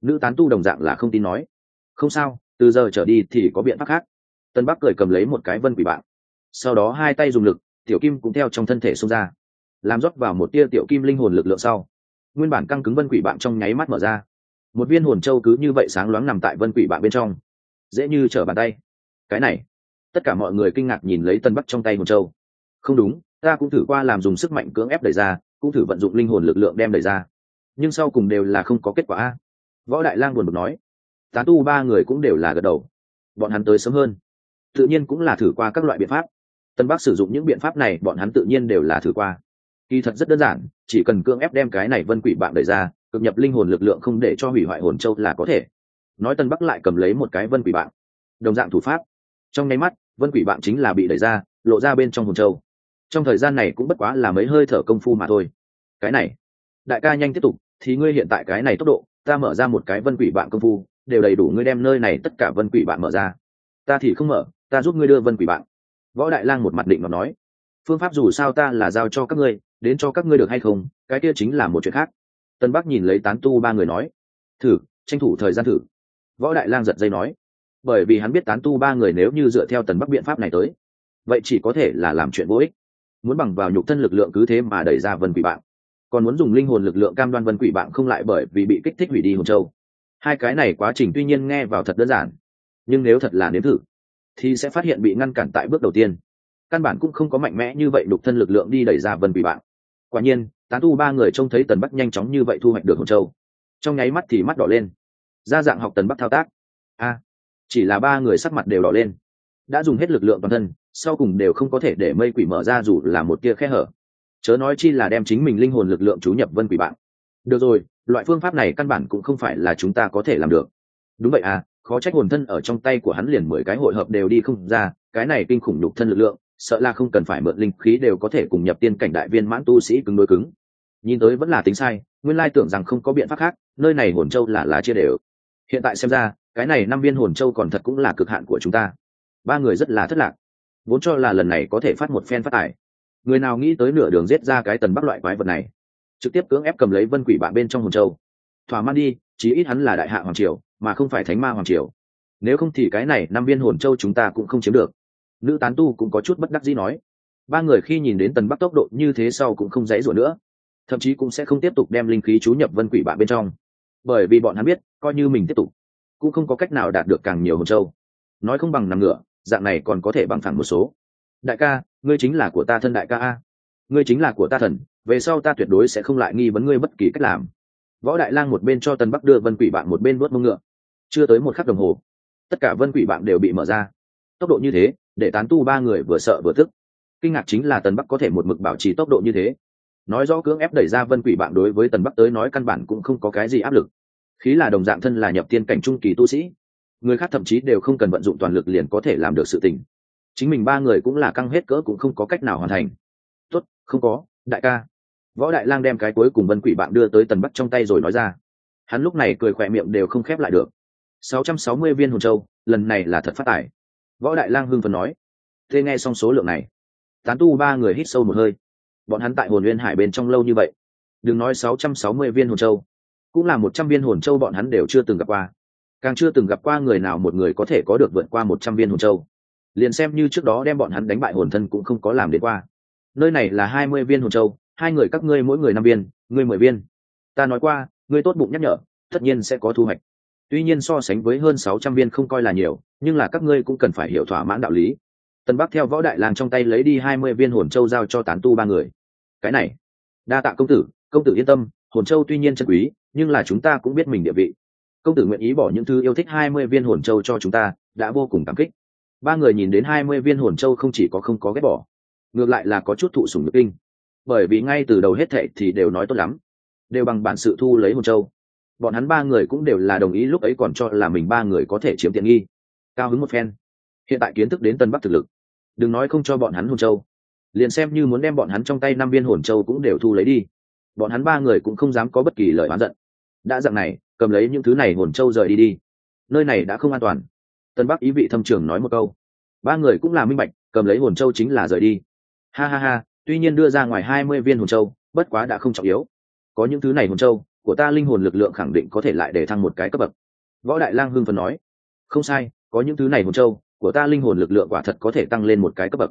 Nữ tán tu đồng dạng là không tin nói. Không sao từ giờ trở đi thì có biện pháp khác. Tân bắc cười cầm lấy một cái vân quỷ bạn. Sau đó hai tay dùng lực, tiểu kim cũng theo trong thân thể xông ra. Làm rót vào một tia tiểu kim linh hồn lực lượng sau. Nguyên bản căng cứng vân quỷ bạn trong nháy mắt mở ra. Một viên hồn châu cứ như vậy sáng loáng nằm tại vân quỷ bạn bên trong. Dễ như trở bàn tay. Cái này, tất cả mọi người kinh ngạc nhìn lấy tân bắc trong tay hồn châu. Không đúng, ta cũng thử qua làm dùng sức mạnh cưỡng ép đẩy ra, cũng thử vận dụng linh hồn lực lượng đem đẩy ra. Nhưng sau cùng đều là không có kết quả. Võ đại lang buồn bực nói tán tu ba người cũng đều là gật đầu. Bọn hắn tới sớm hơn. Tự nhiên cũng là thử qua các loại biện pháp. Tân bắc sử dụng những biện pháp này, bọn hắn tự nhiên đều là thử qua. Kỳ thật rất đơn giản, chỉ cần cưỡng ép đem cái này vân quỷ bạn đẩy ra cập nhập linh hồn lực lượng không để cho hủy hoại hồn châu là có thể. Nói tân bắc lại cầm lấy một cái vân quỷ bạn đồng dạng thủ pháp. Trong nháy mắt, vân quỷ bạn chính là bị đẩy ra, lộ ra bên trong hồn châu. Trong thời gian này cũng bất quá là mấy hơi thở công phu mà thôi. Cái này, đại ca nhanh tiếp tục, thì ngươi hiện tại cái này tốc độ, ta mở ra một cái vân quỷ bạn công phu đều đầy đủ ngươi đem nơi này tất cả vân quỷ bạn mở ra. Ta thì không mở, ta giúp ngươi đưa vân quỷ bạn. Võ đại lang một mặt định nó nói, phương pháp dù sao ta là giao cho các ngươi, đến cho các ngươi được hay không, cái kia chính là một chuyện khác. Tân bắc nhìn lấy tán tu ba người nói, thử, tranh thủ thời gian thử. Võ đại lang giật dây nói, bởi vì hắn biết tán tu ba người nếu như dựa theo tần bắc biện pháp này tới, vậy chỉ có thể là làm chuyện vô ích. Muốn bằng vào nhục thân lực lượng cứ thế mà đẩy ra vân quỷ bạn. Còn muốn dùng linh hồn lực lượng cam đoan vân quỷ bạn không lại bởi vì bị kích thích hủy đi hồn châu hai cái này quá trình tuy nhiên nghe vào thật đơn giản, nhưng nếu thật là nếm thử, thì sẽ phát hiện bị ngăn cản tại bước đầu tiên. Căn bản cũng không có mạnh mẽ như vậy đục thân lực lượng đi đẩy ra vân quỷ bạn quả nhiên, tán tu ba người trông thấy tần bắc nhanh chóng như vậy thu hoạch được hồn châu. Trong nháy mắt thì mắt đỏ lên. Ra dạng học tần bắc thao tác. A, chỉ là ba người sắc mặt đều đỏ lên. Đã dùng hết lực lượng toàn thân, sau cùng đều không có thể để mây quỷ mở ra dù là một tia khe hở. Chớ nói chi là đem chính mình linh hồn lực lượng chú nhập vân quỷ bạn được rồi, loại phương pháp này căn bản cũng không phải là chúng ta có thể làm được. Đúng vậy à khó trách hồn thân ở trong tay của hắn liền mười cái hội hợp đều đi không ra, cái này kinh khủng nhục thân lực lượng, sợ là không cần phải mượn linh khí đều có thể cùng nhập tiên cảnh đại viên mãn tu sĩ cứng đối cứng. Nhìn tới vẫn là tính sai, nguyên lai tưởng rằng không có biện pháp khác, nơi này hồn châu là lá chia đều. Hiện tại xem ra, cái này năm viên hồn châu còn thật cũng là cực hạn của chúng ta. Ba người rất là thất lạc. Vốn cho là lần này có thể phát một phen phát tài. Người nào nghĩ tới nửa đường giết ra cái tần bắc loại quái vật này? Trực tiếp cưỡng ép cầm lấy vân quỷ bạn bên trong hồn châu. Thỏa man đi chí ít hắn là đại hạ hoàng triều mà không phải thánh ma hoàng triều. Nếu không thì cái này năm viên hồn châu chúng ta cũng không chiếm được. Nữ tán tu cũng có chút bất đắc dĩ nói. Ba người khi nhìn đến tần bắc tốc độ như thế sau cũng không dãy rủa nữa. Thậm chí cũng sẽ không tiếp tục đem linh khí chú nhập vân quỷ bạn bên trong. Bởi vì bọn hắn biết coi như mình tiếp tục cũng không có cách nào đạt được càng nhiều hồn châu. Nói không bằng nằm ngựa, dạng này còn có thể bằng thẳng một số. Đại ca ngươi chính là của ta thân đại ca a. Ngươi chính là của ta thần về sau ta tuyệt đối sẽ không lại nghi vấn ngươi bất kỳ cách làm. Võ đại lang một bên cho tân bắc đưa vân quỷ bạn một bên vớt mông ngựa. Chưa tới một khắc đồng hồ, tất cả vân quỷ bạn đều bị mở ra. Tốc độ như thế, để tán tu ba người vừa sợ vừa tức. Kinh ngạc chính là tần bắc có thể một mực bảo trì tốc độ như thế. Nói rõ cưỡng ép đẩy ra vân quỷ bạn đối với tần bắc tới nói căn bản cũng không có cái gì áp lực. Khí là đồng dạng thân là nhập tiên cảnh trung kỳ tu sĩ, người khác thậm chí đều không cần vận dụng toàn lực liền có thể làm được sự tình. Chính mình ba người cũng là căng hết cỡ cũng không có cách nào hoàn thành. Tốt, không có, đại ca võ đại lang đem cái cuối cùng vân quỷ bạn đưa tới tần bắc trong tay rồi nói ra. Hắn lúc này cười khỏe miệng đều không khép lại được. 660 viên hồn châu, lần này là thật phát tải võ đại lang hưng phấn nói. Thế nghe xong số lượng này, tán tu ba người hít sâu một hơi. Bọn hắn tại hồn nguyên hải bên trong lâu như vậy. Đừng nói 660 viên hồn châu, cũng là một trăm viên hồn châu bọn hắn đều chưa từng gặp qua. Càng chưa từng gặp qua người nào một người có thể có được vượt qua một trăm viên hồn châu. Liền xem như trước đó đem bọn hắn đánh bại hồn thân cũng không có làm đến qua. Nơi này là hai mươi viên hồn châu hai người các ngươi mỗi người năm viên, ngươi mười viên. Ta nói qua, ngươi tốt bụng nhắc nhở, tất nhiên sẽ có thu hoạch. Tuy nhiên so sánh với hơn sáu trăm viên không coi là nhiều, nhưng là các ngươi cũng cần phải hiểu thỏa mãn đạo lý. Tân bắc theo võ đại lang trong tay lấy đi hai mươi viên hồn châu giao cho tán tu ba người. Cái này, đa tạ công tử công tử yên tâm, hồn châu tuy nhiên chân quý, nhưng là chúng ta cũng biết mình địa vị. Công tử nguyện ý bỏ những thứ yêu thích hai mươi viên hồn châu cho chúng ta, đã vô cùng cảm kích. Ba người nhìn đến hai mươi viên hồn châu không chỉ có không có ghét bỏ, ngược lại là có chút thụ sủng nhược kinh bởi vì ngay từ đầu hết thệ thì đều nói tốt lắm. Đều bằng bản sự thu lấy hồn châu. Bọn hắn ba người cũng đều là đồng ý lúc ấy còn cho là mình ba người có thể chiếm tiện nghi. Cao hứng một phen. Hiện tại kiến thức đến tân bắc thực lực. Đừng nói không cho bọn hắn hồn châu. Liền xem như muốn đem bọn hắn trong tay năm viên hồn châu cũng đều thu lấy đi. Bọn hắn ba người cũng không dám có bất kỳ lời oán giận. Đã dặn này, cầm lấy những thứ này hồn châu rời đi đi. Nơi này đã không an toàn. Tân bắc ý vị thâm trường nói một câu. Ba người cũng là minh bạch, cầm lấy hồn châu chính là rời đi. Ha ha ha tuy nhiên đưa ra ngoài hai mươi viên hồn châu bất quá đã không trọng yếu. Có những thứ này hồn châu của ta linh hồn lực lượng khẳng định có thể lại để thăng một cái cấp bậc. Võ đại lang hưng phần nói. Không sai có những thứ này hồn châu của ta linh hồn lực lượng quả thật có thể tăng lên một cái cấp bậc.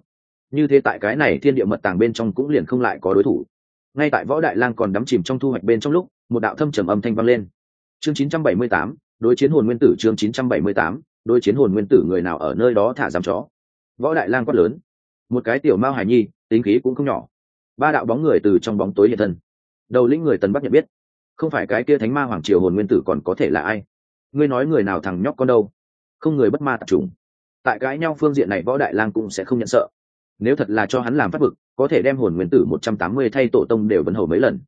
Như thế tại cái này thiên địa mật tàng bên trong cũng liền không lại có đối thủ. Ngay tại võ đại lang còn đắm chìm trong thu hoạch bên trong lúc một đạo thâm trầm âm thanh vang lên. Chương 978, đối chiến hồn nguyên tử chương 978, đối chiến hồn nguyên tử người nào ở nơi đó thả giam chó? Võ đại lang quát lớn một cái tiểu mao hải nhi, tính khí cũng không nhỏ. Ba đạo bóng người từ trong bóng tối hiện thân. Đầu lĩnh người tần bắc nhận biết. Không phải cái kia thánh ma hoàng triều hồn nguyên tử còn có thể là ai? Ngươi nói người nào thằng nhóc con đâu? Không người bất ma tập trung tại cái nhau phương diện này võ đại lang cũng sẽ không nhận sợ. Nếu thật là cho hắn làm phát vực, có thể đem hồn nguyên tử một trăm tám mươi thay tổ tông đều vấn hầu mấy lần.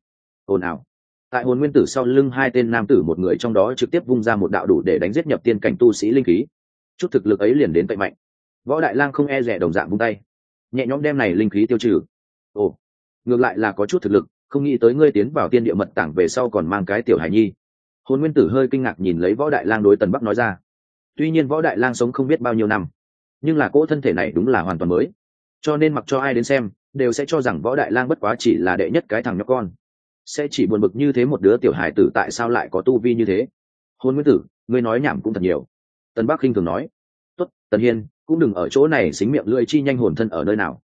Ồn ào. Tại hồn nguyên tử sau lưng hai tên nam tử một người trong đó trực tiếp vung ra một đạo đủ để đánh giết nhập tiên cảnh tu sĩ linh khí. Chút thực lực ấy liền đến tệ mạnh. Võ đại lang không e rẻ đồng dạng vung tay nhẹ nhõm đem này linh khí tiêu trừ. Ồ, ngược lại là có chút thực lực, không nghĩ tới ngươi tiến vào tiên địa mật tảng về sau còn mang cái tiểu hải nhi. Hồn nguyên tử hơi kinh ngạc nhìn lấy võ đại lang đối tần bắc nói ra. Tuy nhiên võ đại lang sống không biết bao nhiêu năm, nhưng là cỗ thân thể này đúng là hoàn toàn mới. Cho nên mặc cho ai đến xem, đều sẽ cho rằng võ đại lang bất quá chỉ là đệ nhất cái thằng nhóc con. Sẽ chỉ buồn bực như thế một đứa tiểu hải tử tại sao lại có tu vi như thế? Hôn nguyên tử, ngươi nói nhảm cũng thật nhiều. Tân bắc khinh thường nói. Tốt, tần hiên cũng đừng ở chỗ này xính miệng lưỡi chi nhanh hồn thân ở nơi nào.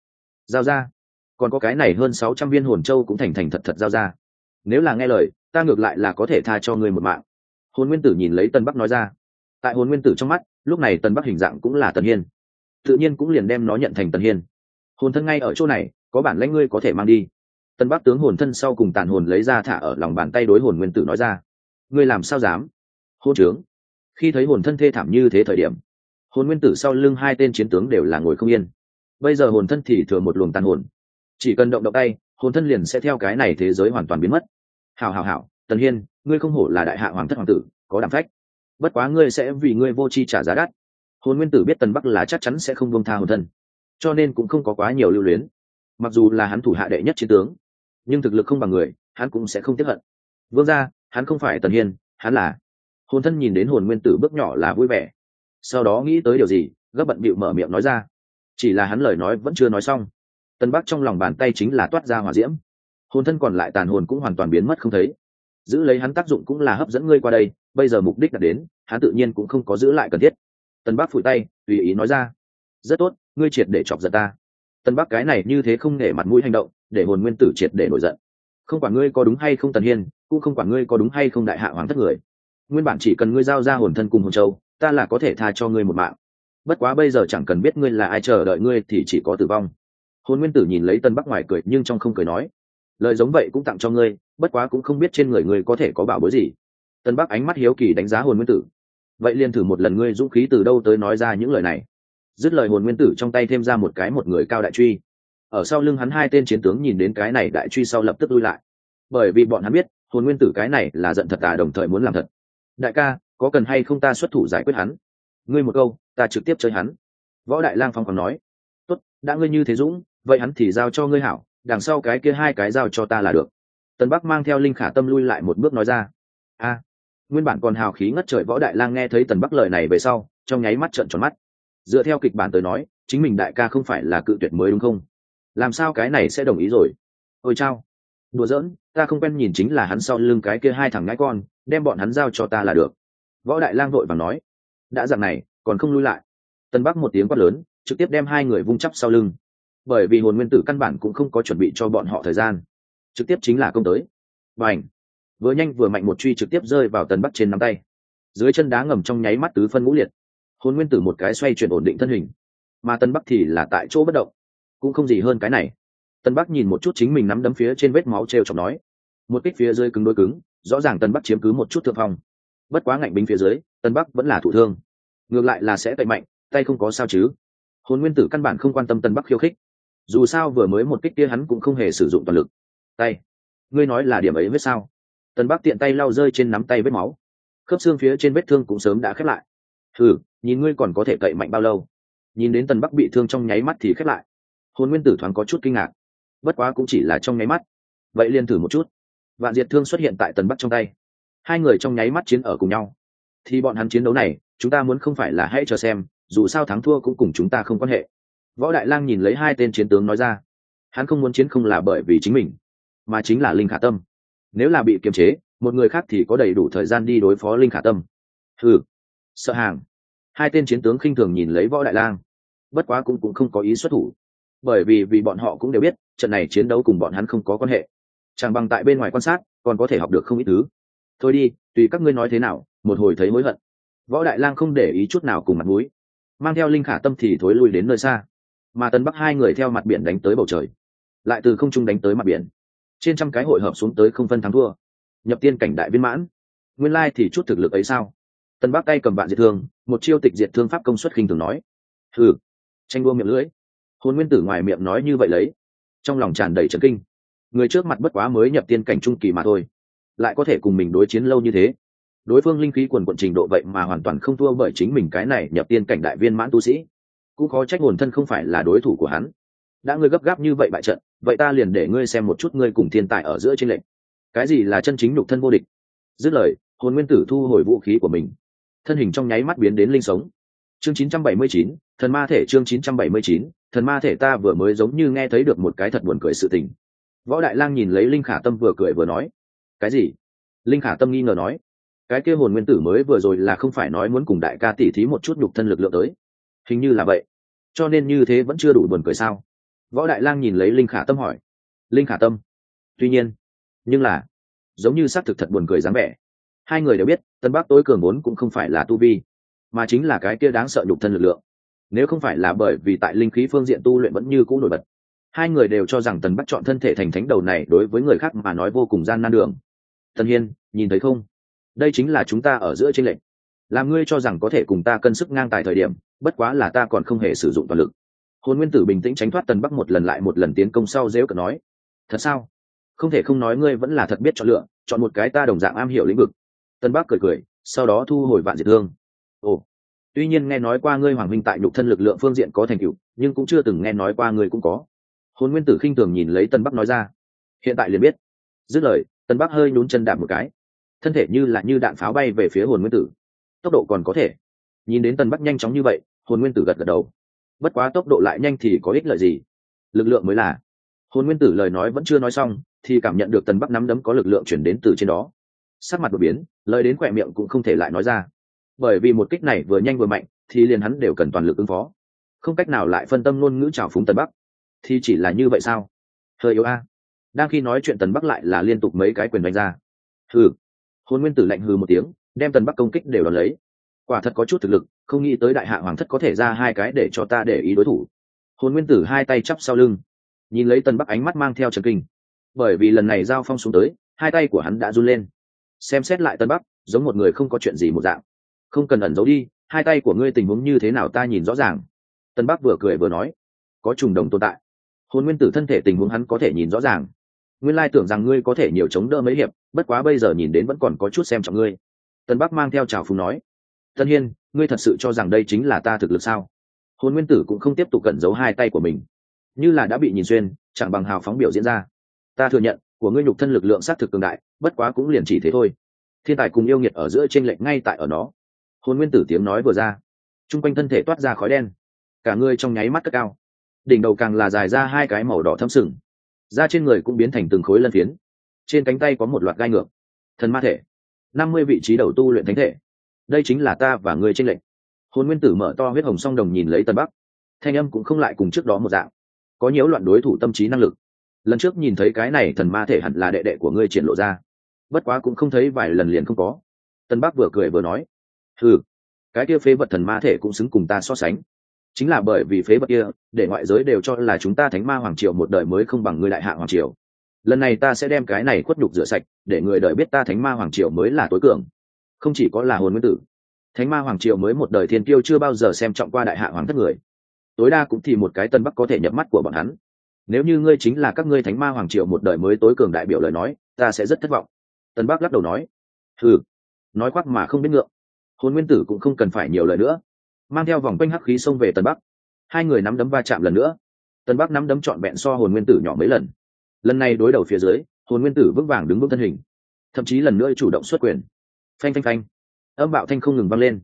Giao ra. Còn có cái này hơn sáu trăm viên hồn châu cũng thành thành thật thật giao ra. Nếu là nghe lời, ta ngược lại là có thể tha cho ngươi một mạng. Hồn nguyên tử nhìn lấy tân bắc nói ra. Tại hồn nguyên tử trong mắt, lúc này tân bắc hình dạng cũng là tần hiên. Tự nhiên cũng liền đem nó nhận thành tần hiên. Hồn thân ngay ở chỗ này, có bản lãnh ngươi có thể mang đi. Tân bắc tướng hồn thân sau cùng tàn hồn lấy ra thả ở lòng bàn tay đối hồn nguyên tử nói ra. Ngươi làm sao dám? Hôn trướng. Khi thấy hồn thân thê thảm như thế thời điểm hồn nguyên tử sau lưng hai tên chiến tướng đều là ngồi không yên. Bây giờ hồn thân thì thừa một luồng tàn hồn. Chỉ cần động động tay, hồn thân liền sẽ theo cái này thế giới hoàn toàn biến mất. Hào hào hào tần hiên, ngươi không hổ là đại hạ hoàng thất hoàng tử, có đảm phách. Bất quá ngươi sẽ vì ngươi vô chi trả giá đắt. Hồn nguyên tử biết tần bắc là chắc chắn sẽ không buông tha hồn thân, cho nên cũng không có quá nhiều lưu luyến. Mặc dù là hắn thủ hạ đệ nhất chiến tướng, nhưng thực lực không bằng người, hắn cũng sẽ không tiếp hận. Vương ra hắn không phải tần hiên, hắn là. Hồn thân nhìn đến hồn nguyên tử bước nhỏ là vui vẻ sau đó nghĩ tới điều gì, gấp bận bịu mở miệng nói ra. Chỉ là hắn lời nói vẫn chưa nói xong. Tân bắc trong lòng bàn tay chính là toát ra hỏa diễm. Hồn thân còn lại tàn hồn cũng hoàn toàn biến mất không thấy. Giữ lấy hắn tác dụng cũng là hấp dẫn ngươi qua đây, bây giờ mục đích đã đến, hắn tự nhiên cũng không có giữ lại cần thiết. Tân bắc phủi tay, tùy ý nói ra. Rất tốt, ngươi triệt để chọc giận ta. Tân bắc cái này như thế không nể mặt mũi hành động, để hồn nguyên tử triệt để nổi giận. Không quản ngươi có đúng hay không tần hiên, cũng không quản ngươi có đúng hay không đại hạ hoàng thất người. Nguyên bản chỉ cần ngươi giao ra hồn thân cùng hồn châu ta là có thể tha cho ngươi một mạng. Bất quá bây giờ chẳng cần biết ngươi là ai, chờ đợi ngươi thì chỉ có tử vong. Hồn nguyên tử nhìn lấy tân bắc ngoài cười, nhưng trong không cười nói, lời giống vậy cũng tặng cho ngươi, bất quá cũng không biết trên người ngươi có thể có bảo bối gì. Tân bắc ánh mắt hiếu kỳ đánh giá hồn nguyên tử. Vậy liền thử một lần ngươi dũng khí từ đâu tới nói ra những lời này. Dứt lời hồn nguyên tử trong tay thêm ra một cái một người cao đại truy. Ở sau lưng hắn hai tên chiến tướng nhìn đến cái này đại truy sau lập tức lui lại. Bởi vì bọn hắn biết hồn nguyên tử cái này là giận thật à đồng thời muốn làm thật. Đại ca có cần hay không ta xuất thủ giải quyết hắn? Ngươi một câu, ta trực tiếp chơi hắn. Võ đại lang phong còn nói. Tốt, đã ngươi như thế dũng, vậy hắn thì giao cho ngươi hảo, đằng sau cái kia hai cái giao cho ta là được. Tần bắc mang theo linh khả tâm lui lại một bước nói ra. A, nguyên bản còn hào khí ngất trời võ đại lang nghe thấy tần bắc lời này về sau, trong nháy mắt trợn tròn mắt. Dựa theo kịch bản tới nói, chính mình đại ca không phải là cự tuyệt mới đúng không? Làm sao cái này sẽ đồng ý rồi? Ôi chao. Đùa giỡn, ta không quen nhìn chính là hắn sau lưng cái kia hai thằng ngãi con, đem bọn hắn giao cho ta là được võ đại lang vội và nói, đã dặn này, còn không lui lại. Tân bắc một tiếng quát lớn, trực tiếp đem hai người vung chắp sau lưng. Bởi vì hồn nguyên tử căn bản cũng không có chuẩn bị cho bọn họ thời gian. Trực tiếp chính là công tới. Và ảnh vừa nhanh vừa mạnh một truy trực tiếp rơi vào tần bắc trên nắm tay. Dưới chân đá ngầm trong nháy mắt tứ phân ngũ liệt. Hồn nguyên tử một cái xoay chuyển ổn định thân hình. Mà tân bắc thì là tại chỗ bất động. Cũng không gì hơn cái này. Tân bắc nhìn một chút chính mình nắm đấm phía trên vết máu t r e o chọc nói. Một kích phía dưới cứng đôi cứng, rõ ràng tân bắc chiếm cứ một chút thượng phong bất quá ngạnh binh phía dưới, tân bắc vẫn là thủ thương. Ngược lại là sẽ tệ mạnh, tay không có sao chứ. Hồn nguyên tử căn bản không quan tâm tân bắc khiêu khích. Dù sao vừa mới một kích kia hắn cũng không hề sử dụng toàn lực. Tay, ngươi nói là điểm ấy vết sao? Tân bắc tiện tay lau rơi trên nắm tay vết máu. Khớp xương phía trên vết thương cũng sớm đã khép lại. Thử nhìn ngươi còn có thể cậy mạnh bao lâu? Nhìn đến tần bắc bị thương trong nháy mắt thì khép lại. Hồn nguyên tử thoáng có chút kinh ngạc. Bất quá cũng chỉ là trong nháy mắt. Vậy liền thử một chút. Vạn diệt thương xuất hiện tại tần bắc trong tay hai người trong nháy mắt chiến ở cùng nhau. Thì bọn hắn chiến đấu này, chúng ta muốn không phải là hãy chờ xem, dù sao thắng thua cũng cùng chúng ta không quan hệ. Võ đại lang nhìn lấy hai tên chiến tướng nói ra, hắn không muốn chiến không là bởi vì chính mình, mà chính là linh khả tâm. Nếu là bị kiềm chế, một người khác thì có đầy đủ thời gian đi đối phó linh khả tâm. Ừ sợ hàng. Hai tên chiến tướng khinh thường nhìn lấy võ đại lang. Bất quá cũng cũng không có ý xuất thủ. Bởi vì vì bọn họ cũng đều biết, trận này chiến đấu cùng bọn hắn không có quan hệ. Chẳng bằng tại bên ngoài quan sát, còn có thể học được không ít thứ thôi đi, tùy các ngươi nói thế nào, một hồi thấy hối hận. Võ đại lang không để ý chút nào cùng mặt mũi. Mang theo linh khả tâm thì thối lui đến nơi xa. Mà tần bắc hai người theo mặt biển đánh tới bầu trời. Lại từ không trung đánh tới mặt biển. Trên trăm cái hội hợp xuống tới không phân thắng thua. Nhập tiên cảnh đại viên mãn. Nguyên lai thì chút thực lực ấy sao? Tần bắc tay cầm vạn diệt thương, một chiêu tịch diệt thương pháp công suất khinh thường nói. Thử tranh đua miệng lưỡi. Hồn nguyên tử ngoài miệng nói như vậy lấy. Trong lòng tràn đầy trấn kinh. Người trước mặt bất quá mới nhập tiên cảnh trung kỳ mà thôi lại có thể cùng mình đối chiến lâu như thế. Đối phương linh khí quần quận trình độ vậy mà hoàn toàn không thua bởi chính mình cái này nhập tiên cảnh đại viên mãn tu sĩ. Cũng khó trách hồn thân không phải là đối thủ của hắn. Đã ngươi gấp gáp như vậy bại trận vậy ta liền để ngươi xem một chút ngươi cùng thiên tài ở giữa trên lệnh cái gì là chân chính nhục thân vô địch? Dứt lời hồn nguyên tử thu hồi vũ khí của mình. Thân hình trong nháy mắt biến đến linh sống. Chương 979, thần ma thể chương 979, thần ma thể ta vừa mới giống như nghe thấy được một cái thật buồn cười sự tình. Võ đại lang nhìn lấy linh khả tâm vừa cười vừa nói cái gì? Linh khả tâm nghi ngờ nói. Cái kia hồn nguyên tử mới vừa rồi là không phải nói muốn cùng đại ca tỉ thí một chút nhục thân lực lượng tới. Hình như là vậy. Cho nên như thế vẫn chưa đủ buồn cười sao? Võ đại lang nhìn lấy linh khả tâm hỏi. Linh khả tâm. Tuy nhiên, nhưng là, giống như xác thực thật buồn cười dáng vẻ. Hai người đều biết, tân bắc tối cường vốn cũng không phải là tu vi, mà chính là cái kia đáng sợ nhục thân lực lượng. Nếu không phải là bởi vì tại linh khí phương diện tu luyện vẫn như cũ nổi bật, hai người đều cho rằng tần bắc chọn thân thể thành thánh đầu này đối với người khác mà nói vô cùng gian nan đường tần hiên, nhìn thấy không? Đây chính là chúng ta ở giữa tranh lệch. Làm ngươi cho rằng có thể cùng ta cân sức ngang tài thời điểm, bất quá là ta còn không hề sử dụng toàn lực. Hồn nguyên tử bình tĩnh tránh thoát tần bắc một lần lại một lần tiến công sau dễu cợt nói, thật sao? Không thể không nói ngươi vẫn là thật biết chọn lựa, chọn một cái ta đồng dạng am hiểu lĩnh vực. Tân bắc cười cười, sau đó thu hồi vạn diệt thương. Ồ, tuy nhiên nghe nói qua ngươi hoàng minh tại nhục thân lực lượng phương diện có thành tựu, nhưng cũng chưa từng nghe nói qua ngươi cũng có. Hồn nguyên tử khinh thường nhìn lấy tân bắc nói ra, hiện tại liền biết. Dứt lời tân bắc hơi nhún chân đạp một cái. Thân thể như là như đạn pháo bay về phía hồn nguyên tử. Tốc độ còn có thể. Nhìn đến tân bắc nhanh chóng như vậy, hồn nguyên tử gật gật đầu. Bất quá tốc độ lại nhanh thì có ích lợi gì? Lực lượng mới là. Hồn nguyên tử lời nói vẫn chưa nói xong, thì cảm nhận được tần bắc nắm đấm có lực lượng chuyển đến từ trên đó. Sắc mặt đột biến, lời đến khỏe miệng cũng không thể lại nói ra. Bởi vì một kích này vừa nhanh vừa mạnh, thì liền hắn đều cần toàn lực ứng phó. Không cách nào lại phân tâm ngôn ngữ trào phúng tần bắc. Thì chỉ là như vậy sao? Hơi yếu a đang khi nói chuyện tần bắc lại là liên tục mấy cái quyền đánh ra. Hừ. Hôn nguyên tử lạnh hừ một tiếng, đem tần bắc công kích đều đón lấy. Quả thật có chút thực lực, không nghĩ tới đại hạ hoàng thất có thể ra hai cái để cho ta để ý đối thủ. Hôn nguyên tử hai tay chắp sau lưng, nhìn lấy tần bắc ánh mắt mang theo trần kinh. Bởi vì lần này giao phong xuống tới, hai tay của hắn đã run lên. Xem xét lại tân bắc, giống một người không có chuyện gì một dạng. Không cần ẩn giấu đi, hai tay của ngươi tình huống như thế nào ta nhìn rõ ràng. Tân bắc vừa cười vừa nói, có trùng đồng tồn tại. Hôn nguyên tử thân thể tình huống hắn có thể nhìn rõ ràng nguyên lai tưởng rằng ngươi có thể nhiều chống đỡ mấy hiệp, bất quá bây giờ nhìn đến vẫn còn có chút xem trọng ngươi. Tân bắc mang theo trào phùng nói tân hiên ngươi thật sự cho rằng đây chính là ta thực lực sao? Hôn nguyên tử cũng không tiếp tục cẩn giấu hai tay của mình. Như là đã bị nhìn xuyên, chẳng bằng hào phóng biểu diễn ra. Ta thừa nhận, của ngươi nhục thân lực lượng sát thực cường đại, bất quá cũng liền chỉ thế thôi. Thiên tài cùng yêu nghiệt ở giữa trên lệnh ngay tại ở nó. Hồn nguyên tử tiếng nói vừa ra t r u n g quanh thân thể toát ra khói đen. Cả ngươi trong nháy mắt cất cao. Đỉnh đầu càng là dài ra hai cái màu đỏ thâm sừng da trên người cũng biến thành từng khối lân phiến. Trên cánh tay có một loạt gai ngược. Thần ma thể. Năm mươi vị trí đầu tu luyện thánh thể. Đây chính là ta và ngươi trên lệnh hồn nguyên tử mở to huyết hồng song đồng nhìn lấy tân bắc. Thanh âm cũng không lại cùng trước đó một dạng. Có nhiễu loạn đối thủ tâm trí năng lực. Lần trước nhìn thấy cái này thần ma thể hẳn là đệ đệ của ngươi triển lộ ra. Bất quá cũng không thấy vài lần liền không có. Tân bắc vừa cười vừa nói. Ừ cái kia phế vật thần ma thể cũng xứng cùng ta so sánh chính là bởi vì phế vật kia, để ngoại giới đều cho là chúng ta thánh ma hoàng triều một đời mới không bằng người đại hạ hoàng triều. Lần này ta sẽ đem cái này khuất nhục rửa sạch, để người đời biết ta thánh ma hoàng triều mới là tối cường. Không chỉ có là hồn nguyên tử, thánh ma hoàng triều mới một đời thiên tiêu chưa bao giờ xem trọng qua đại hạ hoàng thất người. Tối đa cũng thì một cái tân bắc có thể nhập mắt của bọn hắn. Nếu như ngươi chính là các ngươi thánh ma hoàng triều một đời mới tối cường đại biểu lời nói, ta sẽ rất thất vọng. Tân bắc lắc đầu nói ừ nói khoác mà không biết ngượng. Hồn nguyên tử cũng không cần phải nhiều lời nữa mang theo vòng quanh hắc khí xông về tân bắc. Hai người nắm đấm va chạm lần nữa. Tân bắc nắm đấm trọn vẹn so hồn nguyên tử nhỏ mấy lần. Lần này đối đầu phía dưới, hồn nguyên tử vững vàng đứng vững thân hình. Thậm chí lần nữa chủ động xuất quyền. Phanh phanh phanh. Âm bạo thanh không ngừng vang lên.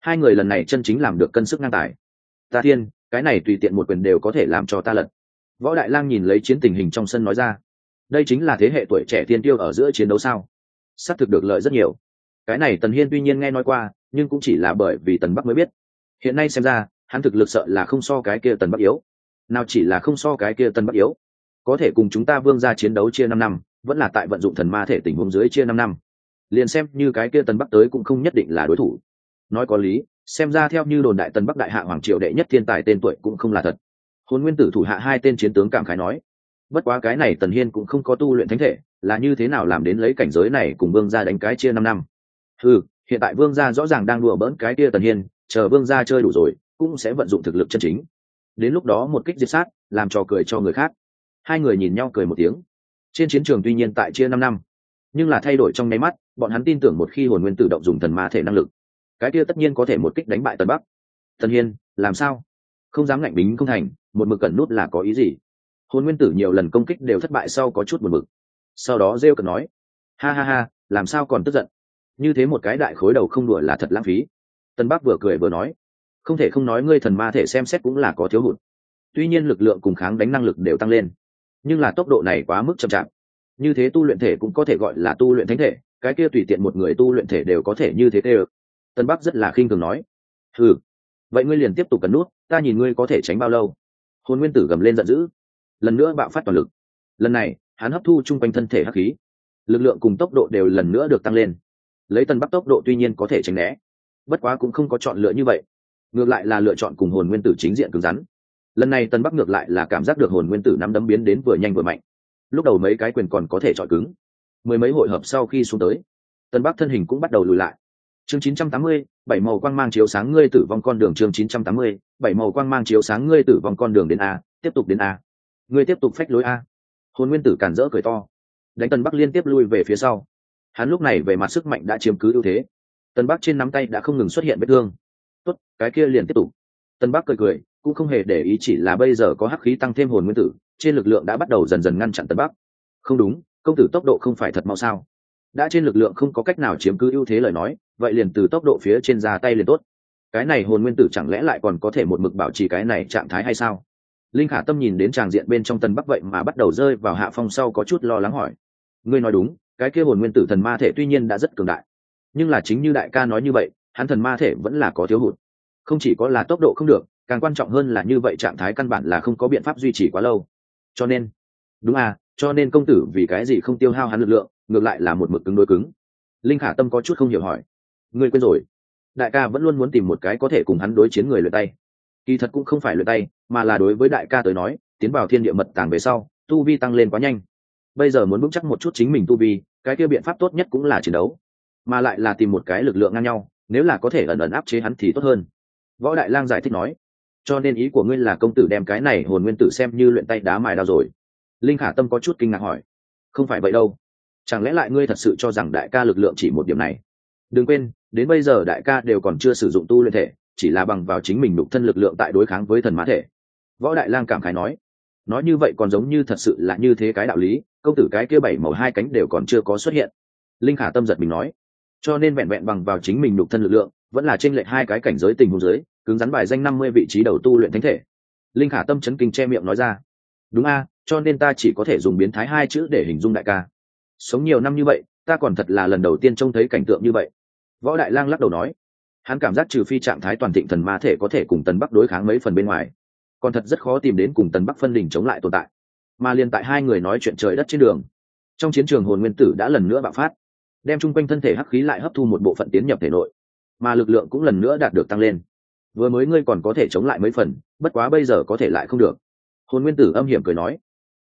Hai người lần này chân chính làm được cân sức ngang tài. Ta thiên, cái này tùy tiện một quyền đều có thể làm cho ta lật. Võ đại lang nhìn lấy chiến tình hình trong sân nói ra. Đây chính là thế hệ tuổi trẻ tiên tiêu ở giữa chiến đấu sao? S á c thực được lợi rất nhiều. Cái này tần hiên tuy nhiên nghe nói qua, nhưng cũng chỉ là bởi vì tần bắc mới biết hiện nay xem ra, hắn thực lực sợ là không so cái kia tần bắc yếu. Nào chỉ là không so cái kia tần bắc yếu. Có thể cùng chúng ta vương ra chiến đấu chia năm năm, vẫn là tại vận dụng thần ma thể tình huống dưới chia năm năm. Liền xem như cái kia tần bắc tới cũng không nhất định là đối thủ. Nói có lý, xem ra theo như đồn đại tần bắc đại hạ hoàng triều đệ nhất thiên tài tên tuổi cũng không là thật. Hồn nguyên tử thủ hạ hai tên chiến tướng cảm khái nói, bất quá cái này tần hiên cũng không có tu luyện thánh thể, là như thế nào làm đến lấy cảnh giới này cùng vương gia đánh cái chia năm năm? Ừ hiện tại vương gia rõ ràng đang đùa bỡn cái kia tần hiên chờ vương gia chơi đủ rồi, cũng sẽ vận dụng thực lực chân chính. Đến lúc đó một kích diệt sát, làm trò cười cho người khác. Hai người nhìn nhau cười một tiếng. Trên chiến trường tuy nhiên tại chia năm năm, nhưng là thay đổi trong nháy mắt, bọn hắn tin tưởng một khi hồn nguyên tử động dùng thần ma thể năng lực, cái kia tất nhiên có thể một kích đánh bại tần bắc. Tần hiên, làm sao? Không dám ngạnh bính không thành, một mực cẩn nút là có ý gì? Hồn nguyên tử nhiều lần công kích đều thất bại sau có chút một mực sau đó rêu cần nói, ha ha ha, làm sao còn tức giận? Như thế một cái đại khối đầu không đùa là thật lãng phí tân bắc vừa cười vừa nói, không thể không nói ngươi thần ma thể xem xét cũng là có thiếu hụt. Tuy nhiên lực lượng cùng kháng đánh năng lực đều tăng lên, nhưng là tốc độ này quá mức chậm chạp. Như thế tu luyện thể cũng có thể gọi là tu luyện thánh thể, cái kia tùy tiện một người tu luyện thể đều có thể như thế tê ơ. Tân bắc rất là khinh thường nói ừ vậy ngươi liền tiếp tục cần nút, ta nhìn ngươi có thể tránh bao lâu. Hồn nguyên tử gầm lên giận dữ, lần nữa bạo phát toàn lực. Lần này, hắn hấp thu chung quanh thân thể hắc khí, lực lượng cùng tốc độ đều lần nữa được tăng lên. Lấy tân bắc tốc độ tuy nhiên có thể tránh né bất quá cũng không có chọn lựa như vậy. Ngược lại là lựa chọn cùng hồn nguyên tử chính diện cứng rắn. Lần này tân bắc ngược lại là cảm giác được hồn nguyên tử nắm đấm biến đến vừa nhanh vừa mạnh. Lúc đầu mấy cái quyền còn có thể chọn cứng. Mười mấy hội hợp sau khi xuống tới tân bắc thân hình cũng bắt đầu lùi lại. Chương 980, bảy màu quang mang chiếu sáng ngươi tử vong con đường chương 980, bảy màu quang mang chiếu sáng ngươi tử vong con đường đến a tiếp tục đến a. Ngươi tiếp tục phách lối a. Hồn nguyên tử cản rỡ cười to. Đánh tân bắc liên tiếp lui về phía sau. Hắn lúc này về mặt sức mạnh đã chiếm cứ ưu thế tân bắc trên nắm tay đã không ngừng xuất hiện vết thương. Tốt, cái kia liền tiếp tục. Tân bắc cười cười, cũng không hề để ý chỉ là bây giờ có hắc khí tăng thêm hồn nguyên tử, trên lực lượng đã bắt đầu dần dần ngăn chặn tân bắc không đúng, công tử tốc độ không phải thật mau sao? Đã trên lực lượng không có cách nào chiếm cứ ưu thế lời nói, vậy liền từ tốc độ phía trên ra tay liền tốt. Cái này hồn nguyên tử chẳng lẽ lại còn có thể một mực bảo trì cái này trạng thái hay sao? Linh khả tâm nhìn đến tràng diện bên trong tân bắc vậy mà bắt đầu rơi vào hạ phong sau có chút lo lắng hỏi. Ngươi nói đúng, cái kia hồn nguyên tử thần ma thể tuy nhiên đã rất cường đại nhưng là chính như đại ca nói như vậy, hắn thần ma thể vẫn là có thiếu hụt. Không chỉ có là tốc độ không được, càng quan trọng hơn là như vậy trạng thái căn bản là không có biện pháp duy trì quá lâu. Cho nên, đúng à cho nên công tử vì cái gì không tiêu hao hắn lực lượng, ngược lại là một mực cứng đối cứng. Linh khả tâm có chút không hiểu hỏi. Ngươi quên rồi. Đại ca vẫn luôn muốn tìm một cái có thể cùng hắn đối chiến người luyện tay. Kỳ thật cũng không phải luyện tay, mà là đối với đại ca tới nói, tiến vào thiên địa mật tàng về sau, tu vi tăng lên quá nhanh. Bây giờ muốn vững chắc một chút chính mình tu vi, cái kia biện pháp tốt nhất cũng là chiến đấu mà lại là tìm một cái lực lượng ngang nhau, nếu là có thể ẩn ẩn áp chế hắn thì tốt hơn. Võ đại lang giải thích nói. Cho nên ý của ngươi là công tử đem cái này hồn nguyên tử xem như luyện tay đá mài đao rồi. Linh khả tâm có chút kinh ngạc hỏi. Không phải vậy đâu. Chẳng lẽ lại ngươi thật sự cho rằng đại ca lực lượng chỉ một điểm này? Đừng quên, đến bây giờ đại ca đều còn chưa sử dụng tu luyện thể, chỉ là bằng vào chính mình đục thân lực lượng tại đối kháng với thần mã thể. Võ đại lang cảm khái nói. Nói như vậy còn giống như thật sự là như thế cái đạo lý, công tử cái kia bảy màu hai cánh đều còn chưa có xuất hiện. Linh khả tâm giật mình nói cho nên vẹn vẹn bằng vào chính mình đục thân lực lượng, vẫn là trên lệch hai cái cảnh giới tình huống giới cứng rắn bài danh năm mươi vị trí đầu tu luyện thánh thể. Linh khả tâm chấn kinh che miệng nói ra. Đúng a, cho nên ta chỉ có thể dùng biến thái hai chữ để hình dung đại ca. Sống nhiều năm như vậy, ta còn thật là lần đầu tiên trông thấy cảnh tượng như vậy. Võ đại lang lắc đầu nói. Hắn cảm giác trừ phi trạng thái toàn thịnh thần ma thể có thể cùng tần bắc đối kháng mấy phần bên ngoài, còn thật rất khó tìm đến cùng tần bắc phân đình chống lại tồn tại. Mà liền tại hai người nói chuyện trời đất trên đường, trong chiến trường hồn nguyên tử đã lần nữa bạo phát đem chung quanh thân thể hắc khí lại hấp thu một bộ phận tiến nhập thể nội, mà lực lượng cũng lần nữa đạt được tăng lên. Vừa mới ngươi còn có thể chống lại mấy phần, bất quá bây giờ có thể lại không được. Hồn nguyên tử âm hiểm cười nói.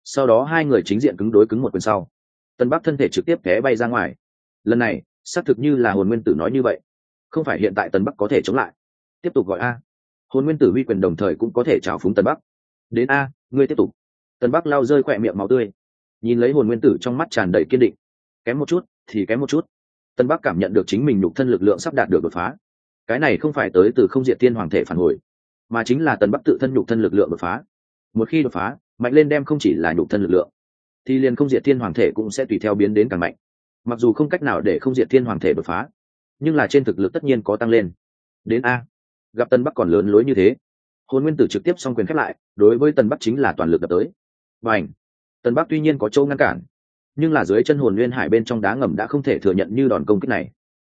Sau đó hai người chính diện cứng đối cứng một quyền sau, tân bắc thân thể trực tiếp té bay ra ngoài. Lần này, xác thực như là hồn nguyên tử nói như vậy. Không phải hiện tại tân bắc có thể chống lại. Tiếp tục gọi a. Hồn nguyên tử huy quyền đồng thời cũng có thể trào phúng tân bắc. Đến a, ngươi tiếp tục. Tân bắc lao rơi khỏe miệng máu tươi. Nhìn lấy hồn nguyên tử trong mắt tràn đầy kiên định. Kém một chút thì kém một chút. Tân bắc cảm nhận được chính mình nhục thân lực lượng sắp đạt được đột phá. Cái này không phải tới từ không diện tiên hoàng thể phản hồi, mà chính là tân bắc tự thân nhục thân lực lượng đột phá. Một khi đột phá, mạnh lên đem không chỉ là nhục thân lực lượng, thì liền không diệt thiên hoàng thể cũng sẽ tùy theo biến đến càng mạnh. Mặc dù không cách nào để không diệt thiên hoàng thể đột phá, nhưng là trên thực lực tất nhiên có tăng lên. Đến a. Gặp tân bắc còn lớn lối như thế, hồn nguyên tử trực tiếp xong quyền khép lại, đối với tân bắc chính là toàn lực đập tới. Và ảnh tân bắc tuy nhiên có châu ngăn cản nhưng là dưới chân hồn nguyên hải bên trong đá ngầm đã không thể thừa nhận như đòn công kích này.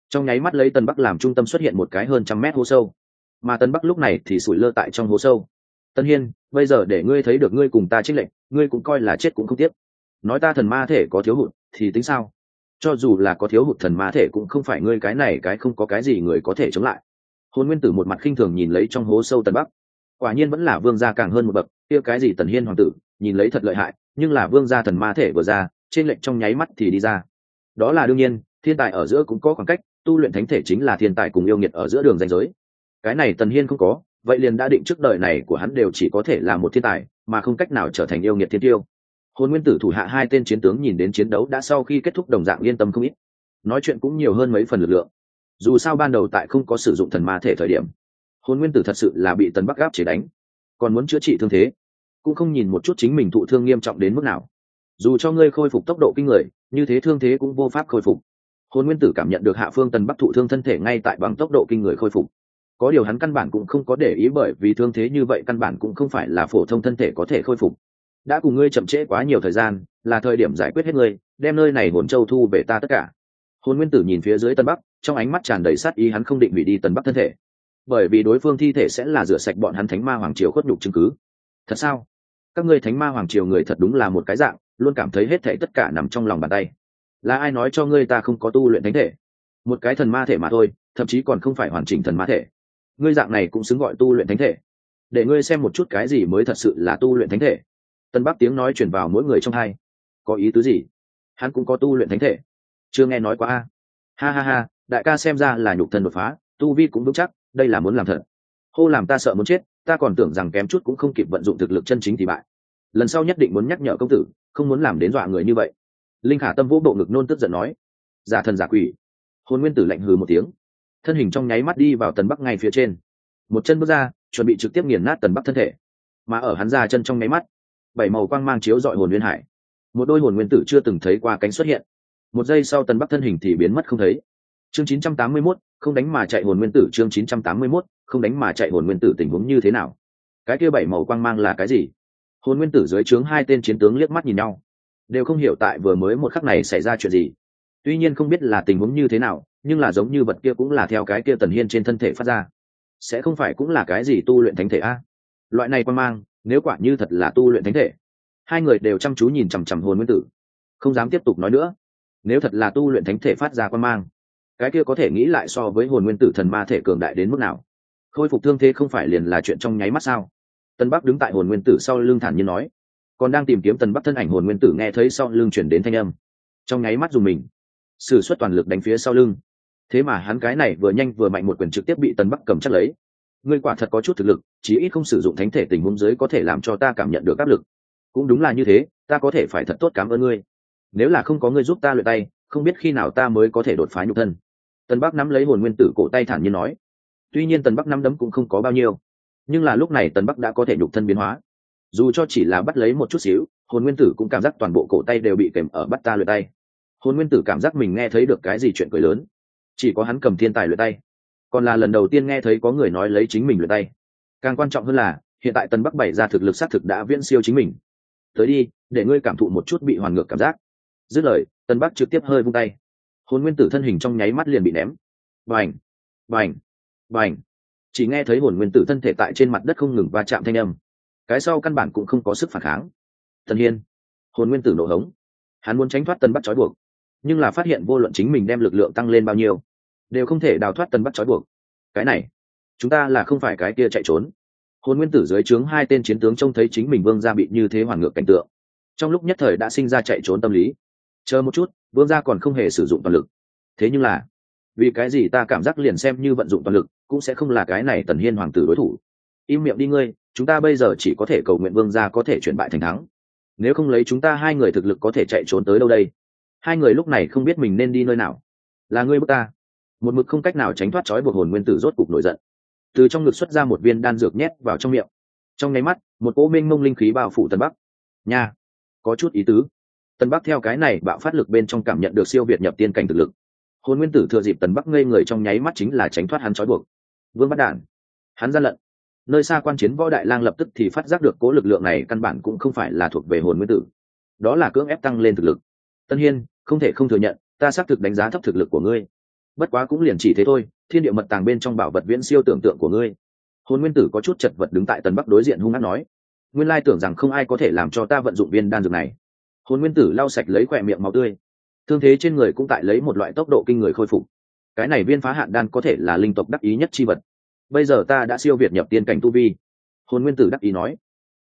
Trong nháy mắt lấy tân bắc làm trung tâm xuất hiện một cái hơn trăm mét hố sâu. Mà tân bắc lúc này thì sủi lơ tại trong hố sâu. Tân hiên, bây giờ để ngươi thấy được ngươi cùng ta trích lệnh ngươi cũng coi là chết cũng không tiếc. Nói ta thần ma thể có thiếu hụt thì tính sao? Cho dù là có thiếu hụt thần ma thể cũng không phải ngươi cái này cái không có cái gì người có thể chống lại. Hôn nguyên tử một mặt khinh thường nhìn lấy trong hố sâu tân bắc. Quả nhiên vẫn là vương gia càng hơn một bậc, kia cái gì tần hiên hoàng tử, nhìn lấy thật lợi hại, nhưng là vương gia thần ma thể vừa ra trên lệnh trong nháy mắt thì đi ra. Đó là đương nhiên, thiên tài ở giữa cũng có khoảng cách, tu luyện thánh thể chính là thiên tài cùng yêu nghiệt ở giữa đường danh giới. Cái này tần hiên không có, vậy liền đã định trước đời này của hắn đều chỉ có thể là một thiên tài, mà không cách nào trở thành yêu nghiệt thiên tiêu. Hồn nguyên tử thủ hạ hai tên chiến tướng nhìn đến chiến đấu đã sau khi kết thúc đồng dạng yên tâm không ít. Nói chuyện cũng nhiều hơn mấy phần lực lượng. Dù sao ban đầu tại không có sử dụng thần ma thể thời điểm, hồn nguyên tử thật sự là bị tần bắc gáp chế đánh. Còn muốn chữa trị thương thế, cũng không nhìn một chút chính mình thụ thương nghiêm trọng đến mức nào dù cho ngươi khôi phục tốc độ kinh người, như thế thương thế cũng vô pháp khôi phục. Hồn nguyên tử cảm nhận được hạ phương tần bắc thụ thương thân thể ngay tại bằng tốc độ kinh người khôi phục. Có điều hắn căn bản cũng không có để ý bởi vì thương thế như vậy căn bản cũng không phải là phổ thông thân thể có thể khôi phục. Đã cùng ngươi chậm trễ quá nhiều thời gian, là thời điểm giải quyết hết ngươi, đem nơi này hồn châu thu về ta tất cả. Hồn nguyên tử nhìn phía dưới tân bắc, trong ánh mắt tràn đầy sát ý hắn không định hủy đi tân bắc thân thể. Bởi vì đối phương thi thể sẽ là rửa sạch bọn hắn thánh ma hoàng triều khuất nhục chứng cứ. Thật sao? Các ngươi thánh ma hoàng triều người thật đúng là một cái dạng luôn cảm thấy hết thể tất cả nằm trong lòng bàn tay. Là ai nói cho ngươi ta không có tu luyện thánh thể? Một cái thần ma thể mà thôi, thậm chí còn không phải hoàn chỉnh thần ma thể. Ngươi dạng này cũng xứng gọi tu luyện thánh thể. Để ngươi xem một chút cái gì mới thật sự là tu luyện thánh thể. Tân bắc tiếng nói chuyển vào mỗi người trong hai. Có ý tứ gì? Hắn cũng có tu luyện thánh thể. Chưa nghe nói qua a. Ha ha ha, đại ca xem ra là nhục thần đột phá, tu vi cũng vững chắc, đây là muốn làm thật. Hô làm ta sợ muốn chết, ta còn tưởng rằng kém chút cũng không kịp vận dụng thực lực chân chính thì bại lần sau nhất định muốn nhắc nhở công tử không muốn làm đến dọa người như vậy. Linh khả tâm vũ bộ ngực nôn tức giận nói giả thần giả quỷ. Hồn nguyên tử lạnh hừ một tiếng thân hình trong nháy mắt đi vào tần bắc ngay phía trên. Một chân bước ra chuẩn bị trực tiếp nghiền nát tần bắc thân thể. Mà ở hắn ra chân trong nháy mắt bảy màu quang mang chiếu dọi hồn nguyên hải. Một đôi hồn nguyên tử chưa từng thấy qua cánh xuất hiện. Một giây sau tần bắc thân hình thì biến mất không thấy. Chương 981, không đánh mà chạy hồn nguyên tử chương 981, không đánh mà chạy hồn nguyên tử tình huống như thế nào? Cái kia bảy màu quang mang là cái gì? Hồn nguyên tử dưới trướng hai tên chiến tướng liếc mắt nhìn nhau. Đều không hiểu tại vừa mới một khắc này xảy ra chuyện gì. Tuy nhiên không biết là tình huống như thế nào, nhưng là giống như vật kia cũng là theo cái kia tần hiên trên thân thể phát ra. Sẽ không phải cũng là cái gì tu luyện thánh thể a? Loại này quan mang, nếu quả như thật là tu luyện thánh thể, hai người đều chăm chú nhìn chằm chằm hồn nguyên tử. Không dám tiếp tục nói nữa. Nếu thật là tu luyện thánh thể phát ra quan mang, cái kia có thể nghĩ lại so với hồn nguyên tử thần ma thể cường đại đến mức nào? Khôi phục thương thế không phải liền là chuyện trong nháy mắt sao? Tân bắc đứng tại hồn nguyên tử sau lưng thản nhiên nói. Còn đang tìm kiếm tân bắc thân ảnh, hồn nguyên tử nghe thấy sau lưng chuyển đến thanh âm. Trong nháy mắt dùng mình. S ử suất toàn lực đánh phía sau lưng. Thế mà hắn cái này vừa nhanh vừa mạnh một quyền trực tiếp bị tân bắc cầm chắc lấy. Ngươi quả thật có chút thực lực, chí ít không sử dụng thánh thể tình huống dưới có thể làm cho ta cảm nhận được áp lực. Cũng đúng là như thế, ta có thể phải thật tốt cảm ơn ngươi. Nếu là không có ngươi giúp ta luyện tay, không biết khi nào ta mới có thể đột phá nhục thân. Tân bắc nắm lấy hồn nguyên tử cổ tay thản nhiên nói. Tuy nhiên tần bắc nắm đấm cũng không có bao nhiêu nhưng là lúc này tần bắc đã có thể nhục thân biến hóa. Dù cho chỉ là bắt lấy một chút xíu, hồn nguyên tử cũng cảm giác toàn bộ cổ tay đều bị kèm ở bắt ta luyện tay. Hồn nguyên tử cảm giác mình nghe thấy được cái gì chuyện cười lớn. Chỉ có hắn cầm thiên tài luyện tay. Còn là lần đầu tiên nghe thấy có người nói lấy chính mình luyện tay. Càng quan trọng hơn là, hiện tại Tần bắc bày ra thực lực xác thực đã viễn siêu chính mình. Tới đi, để ngươi cảm thụ một chút bị hoàn ngược cảm giác. Dứt lời, Tần bắc trực tiếp hơi vung tay. Hồn nguyên tử thân hình trong nháy mắt liền bị ném. Vành vành vành chỉ nghe thấy hồn nguyên tử thân thể tại trên mặt đất không ngừng va chạm thanh âm. Cái sau căn bản cũng không có sức phản kháng. Thần hiên, hồn nguyên tử nổ hống. Hắn muốn tránh thoát tân bắt trói buộc, nhưng là phát hiện vô luận chính mình đem lực lượng tăng lên bao nhiêu, đều không thể đào thoát tân bắt trói buộc. Cái này, chúng ta là không phải cái kia chạy trốn. Hồn nguyên tử dưới trướng hai tên chiến tướng trông thấy chính mình vương gia bị như thế hoàn ngược cảnh tượng. Trong lúc nhất thời đã sinh ra chạy trốn tâm lý. Chờ một chút, vương gia còn không hề sử dụng toàn lực. Thế nhưng là vì cái gì ta cảm giác liền xem như vận dụng toàn lực, cũng sẽ không là cái này tần hiên hoàng tử đối thủ. Im miệng đi ngươi, chúng ta bây giờ chỉ có thể cầu nguyện vương gia có thể chuyển bại thành thắng. Nếu không lấy chúng ta hai người thực lực có thể chạy trốn tới đâu đây? Hai người lúc này không biết mình nên đi nơi nào. Là ngươi bước ta. Một mực không cách nào tránh thoát trói buộc hồn nguyên tử rốt cục nổi giận. Từ trong ngực xuất ra một viên đan dược nhét vào trong miệng. Trong nháy mắt, một cỗ minh mông linh khí bao phủ tân bắc. Nha, có chút ý tứ. Tân bắc theo cái này bạo phát lực bên trong cảm nhận được siêu việt nhập tiên cảnh thực lực hồn nguyên tử thừa dịp tần bắc ngây người trong nháy mắt chính là tránh thoát hắn trói buộc. Vương bắt đản, hắn gian lận nơi xa quan chiến võ đại lang lập tức thì phát giác được cố lực lượng này căn bản cũng không phải là thuộc về hồn nguyên tử. Đó là cưỡng ép tăng lên thực lực. Tân hiên, không thể không thừa nhận, ta xác thực đánh giá thấp thực lực của ngươi. Bất quá cũng liền chỉ thế thôi, thiên địa mật tàng bên trong bảo vật viễn siêu tưởng tượng của ngươi. Hồn nguyên tử có chút chật vật đứng tại tần bắc đối diện hung hát nói, nguyên lai tưởng rằng không ai có thể làm cho ta vận dụng viên đan dược này. Hồn nguyên tử lau sạch lấy khỏe miệng máu tươi thương thế trên người cũng tại lấy một loại tốc độ kinh người khôi phục. Cái này viên phá hạn đan có thể là linh tộc đắc ý nhất chi vật. Bây giờ ta đã siêu việt nhập tiên cảnh tu vi. Hồn nguyên tử đắc ý nói,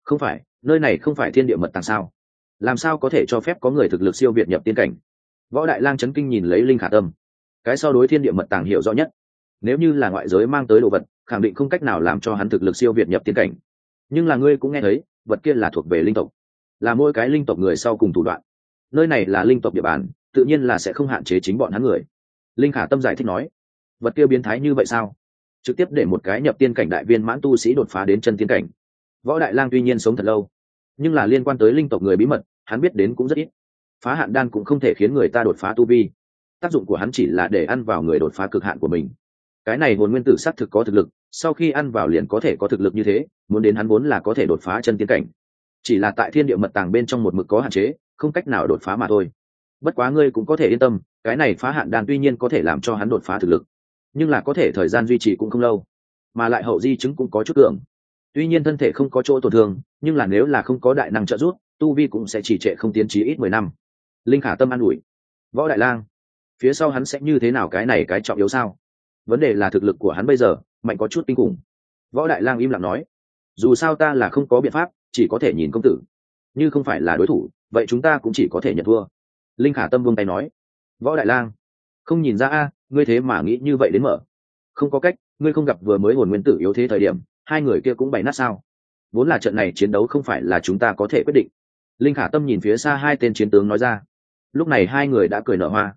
không phải, nơi này không phải thiên địa mật tàng sao? Làm sao có thể cho phép có người thực lực siêu việt nhập tiên cảnh? Võ đại lang chấn kinh nhìn lấy linh khả tâm. Cái so đối thiên địa mật tàng hiểu rõ nhất. Nếu như là ngoại giới mang tới đồ vật, khẳng định không cách nào làm cho hắn thực lực siêu việt nhập tiên cảnh. Nhưng là ngươi cũng nghe thấy, vật kia là thuộc về linh tộc. Là mỗi cái linh tộc người sau cùng thủ đoạn. Nơi này là linh tộc địa bàn tự nhiên là sẽ không hạn chế chính bọn hắn người. Linh khả tâm giải thích nói, vật kia biến thái như vậy sao? Trực tiếp để một cái nhập tiên cảnh đại viên mãn tu sĩ đột phá đến chân tiên cảnh. Võ đại lang tuy nhiên sống thật lâu, nhưng là liên quan tới linh tộc người bí mật, hắn biết đến cũng rất ít. Phá hạn đan cũng không thể khiến người ta đột phá tu vi. Tác dụng của hắn chỉ là để ăn vào người đột phá cực hạn của mình. Cái này hồn nguyên tử xác thực có thực lực, sau khi ăn vào liền có thể có thực lực như thế, muốn đến hắn vốn là có thể đột phá chân tiên cảnh. Chỉ là tại thiên địa mật tàng bên trong một mực có hạn chế, không cách nào đột phá mà thôi bất quá ngươi cũng có thể yên tâm, cái này phá hạn đan tuy nhiên có thể làm cho hắn đột phá thực lực, nhưng là có thể thời gian duy trì cũng không lâu, mà lại hậu di chứng cũng có chút cường. Tuy nhiên thân thể không có chỗ tổn thương, nhưng là nếu là không có đại năng trợ giúp, tu vi cũng sẽ chỉ trệ không tiến trí ít mười năm. Linh khả tâm an ủi, võ đại lang, phía sau hắn sẽ như thế nào cái này cái trọng yếu sao? Vấn đề là thực lực của hắn bây giờ, mạnh có chút kinh khủng. Võ đại lang im lặng nói, dù sao ta là không có biện pháp, chỉ có thể nhìn công tử. Như không phải là đối thủ, vậy chúng ta cũng chỉ có thể nhận thua linh khả tâm vương tay nói, võ đại lang, không nhìn ra a, ngươi thế mà nghĩ như vậy đến mở. Không có cách, ngươi không gặp vừa mới hồn nguyên tử yếu thế thời điểm, hai người kia cũng bày nát sao? Vốn là trận này chiến đấu không phải là chúng ta có thể quyết định. Linh khả tâm nhìn phía xa hai tên chiến tướng nói ra. Lúc này hai người đã cười nở hoa.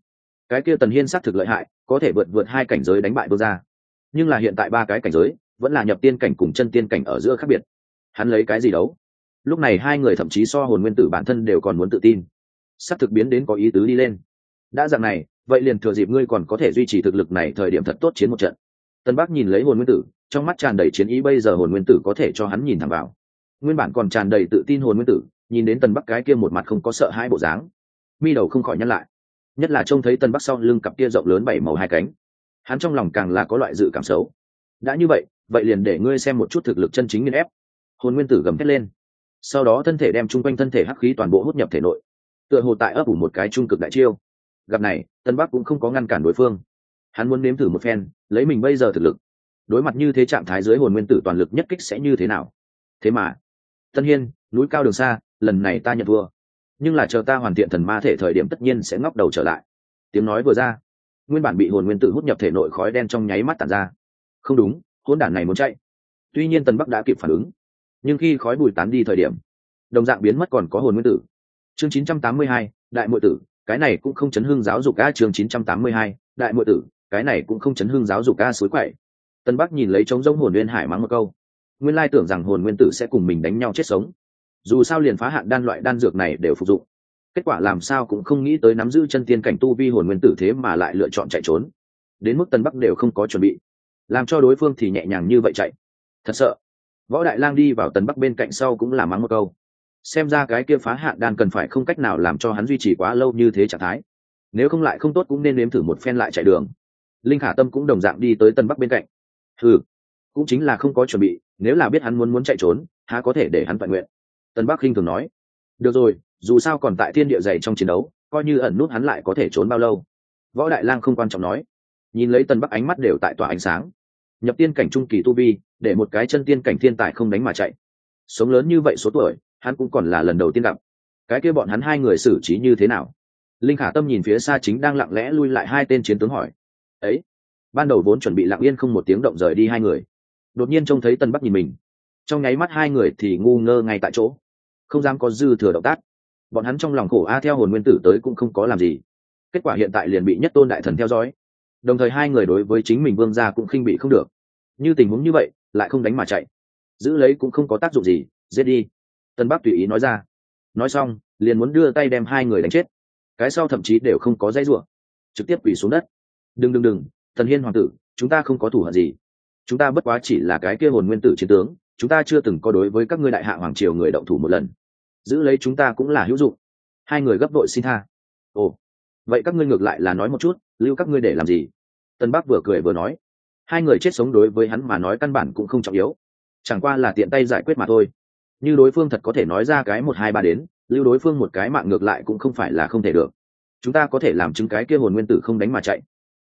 Cái kia tần hiên s á c thực lợi hại, có thể vượt vượt hai cảnh giới đánh bại vương gia. Nhưng là hiện tại ba cái cảnh giới, vẫn là nhập tiên cảnh cùng chân tiên cảnh ở giữa khác biệt. Hắn lấy cái gì đấu? Lúc này hai người thậm chí so hồn nguyên tử bản thân đều còn muốn tự tin sắp thực biến đến có ý tứ đi lên. Đã dạng này, vậy liền thừa dịp ngươi còn có thể duy trì thực lực này thời điểm thật tốt chiến một trận. Tân bắc nhìn lấy hồn nguyên tử, trong mắt tràn đầy chiến ý bây giờ hồn nguyên tử có thể cho hắn nhìn thẳng vào. Nguyên bản còn tràn đầy tự tin hồn nguyên tử, nhìn đến tần bắc cái kia một mặt không có sợ hai bộ dáng, mi đầu không khỏi nhăn lại. Nhất là trông thấy tần bắc sau lưng cặp kia rộng lớn bảy màu hai cánh, hắn trong lòng càng là có loại dự cảm xấu. Đã như vậy vậy liền để ngươi xem một chút thực lực chân chính nghiên ép. Hồn nguyên tử gầm thét lên. Sau đó thân thể đem chung quanh thân thể hắc khí toàn bộ hút nhập thể nội tựa hồ tại ấp ủ một cái trung cực đại chiêu. Gặp này, tân bắc cũng không có ngăn cản đối phương. Hắn muốn nếm thử một phen, lấy mình bây giờ thực lực. Đối mặt như thế trạng thái dưới hồn nguyên tử toàn lực nhất kích sẽ như thế nào? Thế mà, tân hiên, núi cao đường xa, lần này ta nhận thua. Nhưng là chờ ta hoàn thiện thần ma thể thời điểm tất nhiên sẽ ngóc đầu trở lại. Tiếng nói vừa ra, nguyên bản bị hồn nguyên tử hút nhập thể nội khói đen trong nháy mắt tàn ra. Không đúng hôn đản này muốn chạy. Tuy nhiên tần bắc đã kịp phản ứng, nhưng khi khói bùi tán đi thời điểm, đồng dạng biến mất còn có hồn nguyên tử chương 982, đại mội tử cái này cũng không chấn hương giáo dục a chương 982, đại mội tử cái này cũng không chấn hương giáo dục a suối quậy. Tân bắc nhìn lấy trống rỗng hồn nguyên hải mắng một câu. Nguyên lai tưởng rằng hồn nguyên tử sẽ cùng mình đánh nhau chết sống. Dù sao liền phá hạn đan loại đan dược này đều phục dụng. Kết quả làm sao cũng không nghĩ tới nắm giữ chân tiên cảnh tu vi hồn nguyên tử thế mà lại lựa chọn chạy trốn. Đến mức tân bắc đều không có chuẩn bị. Làm cho đối phương thì nhẹ nhàng như vậy chạy. Thật sợ. Võ đại lang đi vào tần bắc bên cạnh sau cũng là mắng một câu xem ra cái kia phá hạn đan cần phải không cách nào làm cho hắn duy trì quá lâu như thế trạng thái. Nếu không lại không tốt cũng nên nếm thử một phen lại chạy đường. Linh khả tâm cũng đồng dạng đi tới tân bắc bên cạnh. Ừ cũng chính là không có chuẩn bị, nếu là biết hắn muốn muốn chạy trốn, há có thể để hắn vận nguyện. Tân bắc khinh thường nói. Được rồi, dù sao còn tại thiên địa dày trong chiến đấu, coi như ẩn nút hắn lại có thể trốn bao lâu? Võ đại lang không quan trọng nói. Nhìn lấy tân bắc ánh mắt đều tại tỏa ánh sáng. Nhập tiên cảnh trung kỳ tu vi, để một cái chân tiên cảnh thiên tài không đánh mà chạy. Sống lớn như vậy số tuổi hắn cũng còn là lần đầu tiên gặp. Cái kia bọn hắn hai người xử trí như thế nào? Linh khả tâm nhìn phía xa chính đang lặng lẽ lui lại hai tên chiến tướng hỏi. Ấy, ban đầu vốn chuẩn bị lặng yên không một tiếng động rời đi hai người. Đột nhiên trông thấy tân bắc nhìn mình. Trong nháy mắt hai người thì ngu ngơ ngay tại chỗ. Không dám có dư thừa động tác. Bọn hắn trong lòng khổ, a, theo hồn nguyên tử tới cũng không có làm gì. Kết quả hiện tại liền bị nhất tôn đại thần theo dõi. Đồng thời hai người đối với chính mình vương gia cũng khinh bị không được. Như tình huống như vậy, lại không đánh mà chạy. Giữ lấy cũng không có tác dụng gì, giết đi tân bắc tùy ý nói ra. Nói xong, liền muốn đưa tay đem hai người đánh chết. Cái sau thậm chí đều không có dây ruộng trực tiếp quỳ xuống đất. Đừng đừng đừng, thần hiên hoàng tử, chúng ta không có thủ hận gì. Chúng ta bất quá chỉ là cái kia hồn nguyên tử chiến tướng, chúng ta chưa từng có đối với các ngươi đại hạ hoàng triều người động thủ một lần. Giữ lấy chúng ta cũng là hữu dụng. Hai người gấp đội xin tha. Ồ, vậy các ngươi ngược lại là nói một chút, lưu các ngươi để làm gì? Tân bắc vừa cười vừa nói. Hai người chết sống đối với hắn mà nói căn bản cũng không trọng yếu. Chẳng qua là tiện tay giải quyết mà thôi như đối phương thật có thể nói ra cái một hai ba đến, lưu đối phương một cái mạng ngược lại cũng không phải là không thể được. Chúng ta có thể làm chứng cái kia hồn nguyên tử không đánh mà chạy.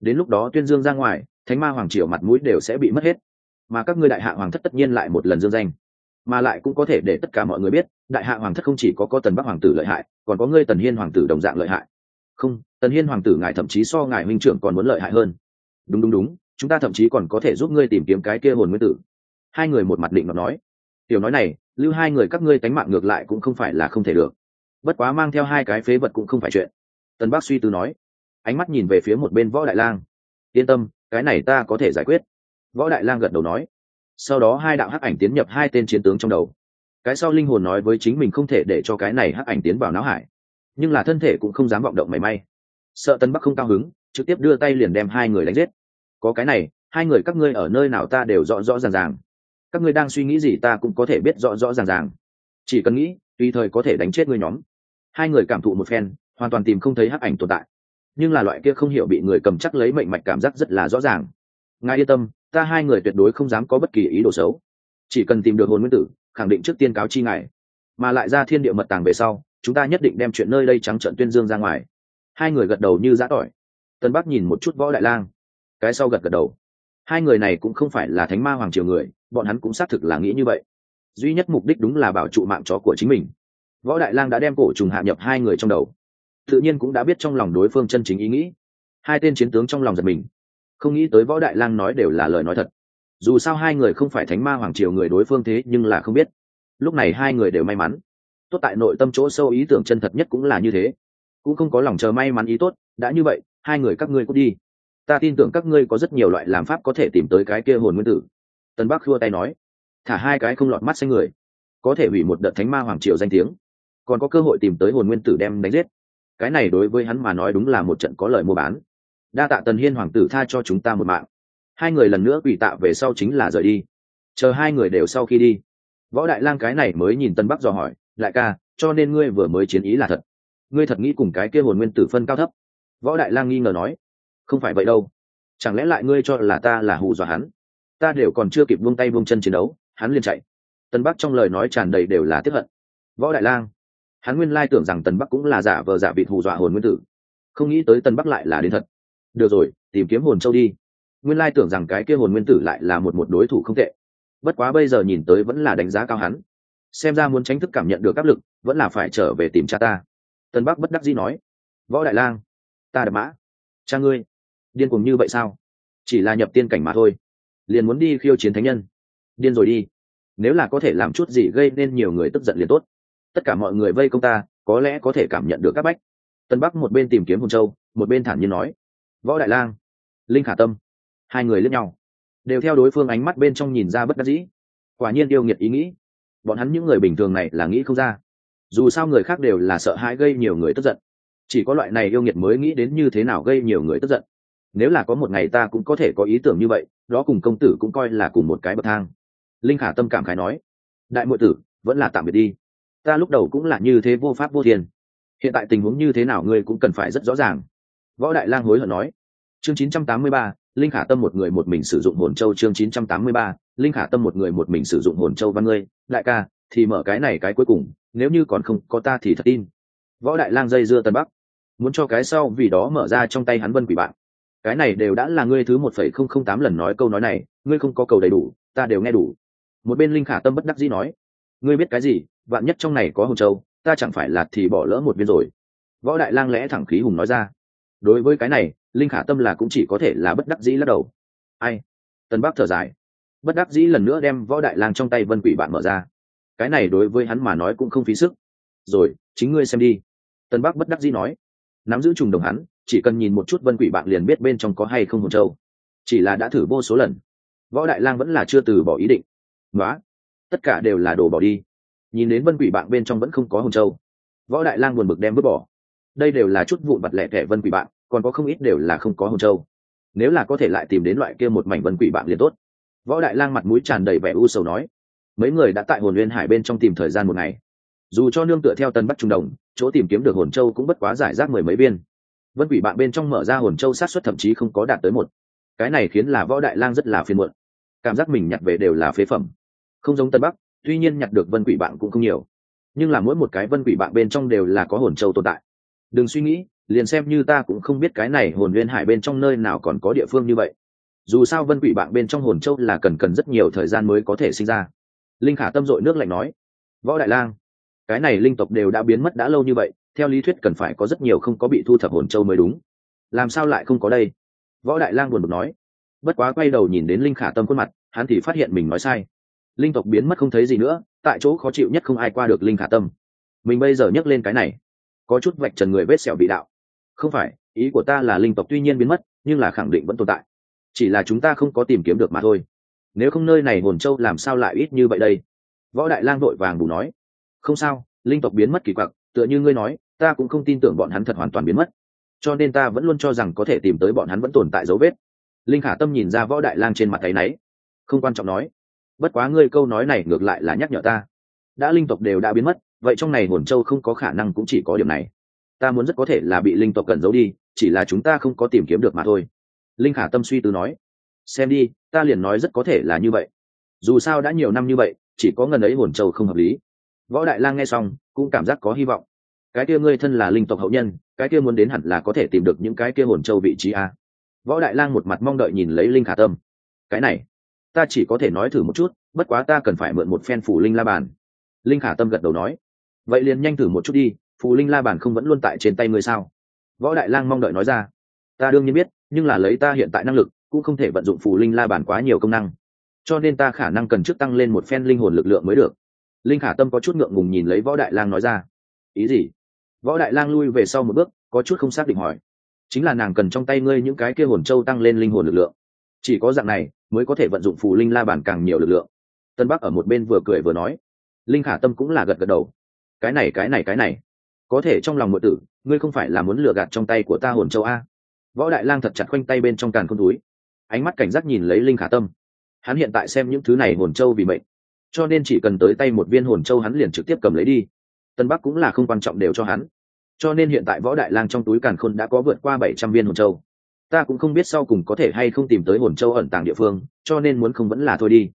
Đến lúc đó tuyên dương ra ngoài, thánh ma hoàng triều mặt mũi đều sẽ bị mất hết. Mà các ngươi đại hạ hoàng thất tất nhiên lại một lần dương danh. Mà lại cũng có thể để tất cả mọi người biết, đại hạ hoàng thất không chỉ có có tần bắc hoàng tử lợi hại, còn có ngươi tần hiên hoàng tử đồng dạng lợi hại. Không, tần hiên hoàng tử ngài thậm chí so ngài huynh trưởng còn muốn lợi hại hơn. Đúng đúng đúng, chúng ta thậm chí còn có thể giúp ngươi tìm kiếm cái kia hồn nguyên tử. Hai người một mặt định nó nói. Tiểu nói này lưu hai người các ngươi tánh mạng ngược lại cũng không phải là không thể được. Bất quá mang theo hai cái phế vật cũng không phải chuyện. Tân bác suy tư nói. Ánh mắt nhìn về phía một bên võ đại lang. Yên tâm, cái này ta có thể giải quyết. Võ đại lang gật đầu nói. Sau đó hai đạo hắc ảnh tiến nhập hai tên chiến tướng trong đầu. Cái sau linh hồn nói với chính mình không thể để cho cái này hắc ảnh tiến vào não hải. Nhưng là thân thể cũng không dám vọng động mảy may. Sợ tân bắc không cao hứng, trực tiếp đưa tay liền đem hai người đánh giết. Có cái này, hai người các ngươi ở nơi nào ta đều rõ rõ ràng ràng các ngươi đang suy nghĩ gì ta cũng có thể biết rõ rõ ràng ràng. Chỉ cần nghĩ, tùy thời có thể đánh chết ngươi nhóm. Hai người cảm thụ một phen, hoàn toàn tìm không thấy hắc ảnh tồn tại. Nhưng là loại kia không hiểu bị người cầm chắc lấy mệnh mạch cảm giác rất là rõ ràng. Ngài yên tâm, ta hai người tuyệt đối không dám có bất kỳ ý đồ xấu. Chỉ cần tìm được hồn nguyên tử, khẳng định trước tiên cáo chi ngài. Mà lại ra thiên địa mật tàng về sau, chúng ta nhất định đem chuyện nơi đây trắng trợn tuyên dương ra ngoài. Hai người gật đầu như giã tỏi. Tân bắc nhìn một chút võ đại lang. Cái sau gật gật đầu hai người này cũng không phải là thánh ma hoàng triều người, bọn hắn cũng xác thực là nghĩ như vậy. Duy nhất mục đích đúng là bảo trụ mạng chó của chính mình. Võ đại lang đã đem cổ trùng hạ nhập hai người trong đầu. Tự nhiên cũng đã biết trong lòng đối phương chân chính ý nghĩ. Hai tên chiến tướng trong lòng giật mình. Không nghĩ tới võ đại lang nói đều là lời nói thật. Dù sao hai người không phải thánh ma hoàng triều người đối phương thế nhưng là không biết. Lúc này hai người đều may mắn. Tốt tại nội tâm chỗ sâu ý tưởng chân thật nhất cũng là như thế. Cũng không có lòng chờ may mắn ý tốt, đã như vậy, hai người các ngươi cút đi ta tin tưởng các ngươi có rất nhiều loại làm pháp có thể tìm tới cái kia hồn nguyên tử. Tân bắc khua tay nói, thả hai cái không lọt mắt xanh người, có thể hủy một đợt thánh ma hoàng triều danh tiếng, còn có cơ hội tìm tới hồn nguyên tử đem đánh giết. Cái này đối với hắn mà nói đúng là một trận có lời mua bán. Đa tạ tần hiên hoàng tử tha cho chúng ta một mạng. Hai người lần nữa quỷ tạ về sau chính là rời đi. Chờ hai người đều sau khi đi. Võ đại lang cái này mới nhìn tân bắc dò hỏi lại ca, cho nên ngươi vừa mới chiến ý là thật? Ngươi thật nghĩ cùng cái kia hồn nguyên tử phân cao thấp? Võ đại lang nghi ngờ nói không phải vậy đâu. Chẳng lẽ lại ngươi cho là ta là hù dọa hắn? Ta đều còn chưa kịp buông tay buông chân chiến đấu, hắn liền chạy. Tân bắc trong lời nói tràn đầy đều là tiếp hận. Võ đại lang, hắn nguyên lai tưởng rằng tần bắc cũng là giả vờ giả vịt hù dọa hồn nguyên tử. Không nghĩ tới tần bắc lại là đến thật. Được rồi, tìm kiếm hồn châu đi. Nguyên lai tưởng rằng cái kia hồn nguyên tử lại là một một đối thủ không tệ. Bất quá bây giờ nhìn tới vẫn là đánh giá cao hắn. Xem ra muốn tránh thức cảm nhận được áp lực, vẫn là phải trở về tìm cha ta. Tân bắc bất đắc dĩ nói, võ đại lang, ta đập mã. Cha ngươi điên cuồng như vậy sao? Chỉ là nhập tiên cảnh mà thôi. Liền muốn đi khiêu chiến thánh nhân. Điên rồi đi. Nếu là có thể làm chút gì gây nên nhiều người tức giận liền tốt. Tất cả mọi người vây công ta, có lẽ có thể cảm nhận được các bách. Tân bắc một bên tìm kiếm hồn châu, một bên thản nhiên nói. Võ đại lang, linh khả tâm, hai người lướt nhau. Đều theo đối phương ánh mắt bên trong nhìn ra bất đắc dĩ. Quả nhiên yêu nghiệt ý nghĩ. Bọn hắn những người bình thường này là nghĩ không ra. Dù sao người khác đều là sợ hãi gây nhiều người tức giận. Chỉ có loại này yêu nghiệt mới nghĩ đến như thế nào gây nhiều người tức giận nếu là có một ngày ta cũng có thể có ý tưởng như vậy đó cùng công tử cũng coi là cùng một cái bậc thang. Linh khả tâm cảm khái nói. Đại nội tử vẫn là tạm biệt đi. Ta lúc đầu cũng là như thế vô pháp vô thiên. Hiện tại tình huống như thế nào ngươi cũng cần phải rất rõ ràng. Võ đại lang hối hận nói. Chương 983, linh khả tâm một người một mình sử dụng hồn châu. Chương 983, linh khả tâm một người một mình sử dụng hồn châu văn ngươi. Đại ca thì mở cái này cái cuối cùng nếu như còn không có ta thì thật tin. Võ đại lang dây dưa tân bắc. Muốn cho cái sau vì đó mở ra trong tay hắn vân quỷ bạn cái này đều đã là ngươi thứ một phẩy không không tám lần nói câu nói này, ngươi không có cầu đầy đủ, ta đều nghe đủ. Một bên linh khả tâm bất đắc dĩ nói, ngươi biết cái gì, vạn nhất trong này có hồng châu, ta chẳng phải là thì bỏ lỡ một viên rồi. Võ đại lang lẽ thẳng khí hùng nói ra. Đối với cái này, linh khả tâm là cũng chỉ có thể là bất đắc dĩ lắc đầu. Ai? Tân bắc thở dài. Bất đắc dĩ lần nữa đem võ đại lang trong tay vân quỷ bạn mở ra. Cái này đối với hắn mà nói cũng không phí sức. Rồi, chính ngươi xem đi. Tân bắc bất đắc dĩ nói. Nắm giữ trùng đồng hắn chỉ cần nhìn một chút vân quỷ bạn liền biết bên trong có hay không hồn châu. Chỉ là đã thử vô số lần, võ đại lang vẫn là chưa từ bỏ ý định. Nói tất cả đều là đồ bỏ đi. Nhìn đến vân quỷ bạn bên trong vẫn không có hồn châu, võ đại lang buồn bực đem vứt bỏ. Đây đều là chút vụn vặt lẻ thẻ vân quỷ bạn, còn có không ít đều là không có hồn châu. Nếu là có thể lại tìm đến loại kia một mảnh vân quỷ bạn liền tốt. Võ đại lang mặt mũi tràn đầy vẻ u sầu nói, mấy người đã tại hồn nguyên hải bên trong tìm thời gian một ngày. Dù cho nương tựa theo tân bắt trung đồng, chỗ tìm kiếm được hồn châu cũng bất quá giải rác mười mấy viên vân quỷ bạn bên trong mở ra hồn châu sát xuất thậm chí không có đạt tới một. Cái này khiến là võ đại lang rất là phiền muộn. Cảm giác mình nhặt về đều là phế phẩm. Không giống tân bắc, tuy nhiên nhặt được vân quỷ bạn cũng không nhiều. Nhưng là mỗi một cái vân quỷ bạn bên trong đều là có hồn châu tồn tại. Đừng suy nghĩ, liền xem như ta cũng không biết cái này hồn nguyên hải bên trong nơi nào còn có địa phương như vậy. Dù sao vân quỷ bạn bên trong hồn châu là cần cần rất nhiều thời gian mới có thể sinh ra. Linh khả tâm dội nước lạnh nói, võ đại lang, cái này linh tộc đều đã biến mất đã lâu như vậy theo lý thuyết cần phải có rất nhiều không có bị thu thập hồn châu mới đúng. Làm sao lại không có đây? Võ đại lang buồn bực nói. Bất quá quay đầu nhìn đến linh khả tâm khuôn mặt, hắn thì phát hiện mình nói sai. Linh tộc biến mất không thấy gì nữa, tại chỗ khó chịu nhất không ai qua được linh khả tâm. Mình bây giờ nhắc lên cái này, có chút vạch trần người vết sẹo bị đạo. Không phải, ý của ta là linh tộc tuy nhiên biến mất, nhưng là khẳng định vẫn tồn tại. Chỉ là chúng ta không có tìm kiếm được mà thôi. Nếu không nơi này hồn châu làm sao lại ít như vậy đây? Võ đại lang đội vàng bù nói. Không sao, linh tộc biến mất kỳ quặc, tựa như ngươi nói ta cũng không tin tưởng bọn hắn thật hoàn toàn biến mất. Cho nên ta vẫn luôn cho rằng có thể tìm tới bọn hắn vẫn tồn tại dấu vết. Linh khả tâm nhìn ra võ đại lang trên mặt thấy náy, không quan trọng nói, bất quá ngươi câu nói này ngược lại là nhắc nhở ta. Đã linh tộc đều đã biến mất, vậy trong này hồn châu không có khả năng cũng chỉ có điểm này. Ta muốn rất có thể là bị linh tộc cẩn giấu đi, chỉ là chúng ta không có tìm kiếm được mà thôi. Linh khả tâm suy tư nói, xem đi, ta liền nói rất có thể là như vậy. Dù sao đã nhiều năm như vậy, chỉ có ngần ấy hồn châu không hợp lý. Võ đại lang nghe xong, cũng cảm giác có hy vọng cái kia ngươi thân là linh tộc hậu nhân, cái kia muốn đến hẳn là có thể tìm được những cái kia hồn châu vị trí a. Võ đại lang một mặt mong đợi nhìn lấy linh khả tâm. Cái này, ta chỉ có thể nói thử một chút, bất quá ta cần phải mượn một phen phủ linh la bàn. Linh khả tâm gật đầu nói. Vậy liền nhanh thử một chút đi, phù linh la bàn không vẫn luôn tại trên tay ngươi sao? Võ đại lang mong đợi nói ra. Ta đương nhiên biết, nhưng là lấy ta hiện tại năng lực, cũng không thể vận dụng phù linh la bàn quá nhiều công năng. Cho nên ta khả năng cần trước tăng lên một phen linh hồn lực lượng mới được. Linh khả tâm có chút ngượng ngùng nhìn lấy võ đại lang nói ra. Ý gì? Võ đại lang lui về sau một bước, có chút không xác định hỏi. Chính là nàng cần trong tay ngươi những cái kia hồn châu tăng lên linh hồn lực lượng. Chỉ có dạng này, mới có thể vận dụng phù linh la bàn càng nhiều lực lượng. Tân bắc ở một bên vừa cười vừa nói. Linh khả tâm cũng là gật gật đầu. Cái này cái này cái này. Có thể trong lòng ngụy tử, ngươi không phải là muốn lừa gạt trong tay của ta hồn châu a? Võ đại lang thật chặt khoanh tay bên trong càn con túi. Ánh mắt cảnh giác nhìn lấy linh khả tâm. Hắn hiện tại xem những thứ này hồn châu vì mệnh. Cho nên chỉ cần tới tay một viên hồn châu hắn liền trực tiếp cầm lấy đi. Tân bắc cũng là không quan trọng đều cho hắn cho nên hiện tại võ đại lang trong túi càn khôn đã có vượt qua bảy trăm viên hồn châu. Ta cũng không biết sau cùng có thể hay không tìm tới hồn châu ẩn tàng địa phương, cho nên muốn không vẫn là thôi đi.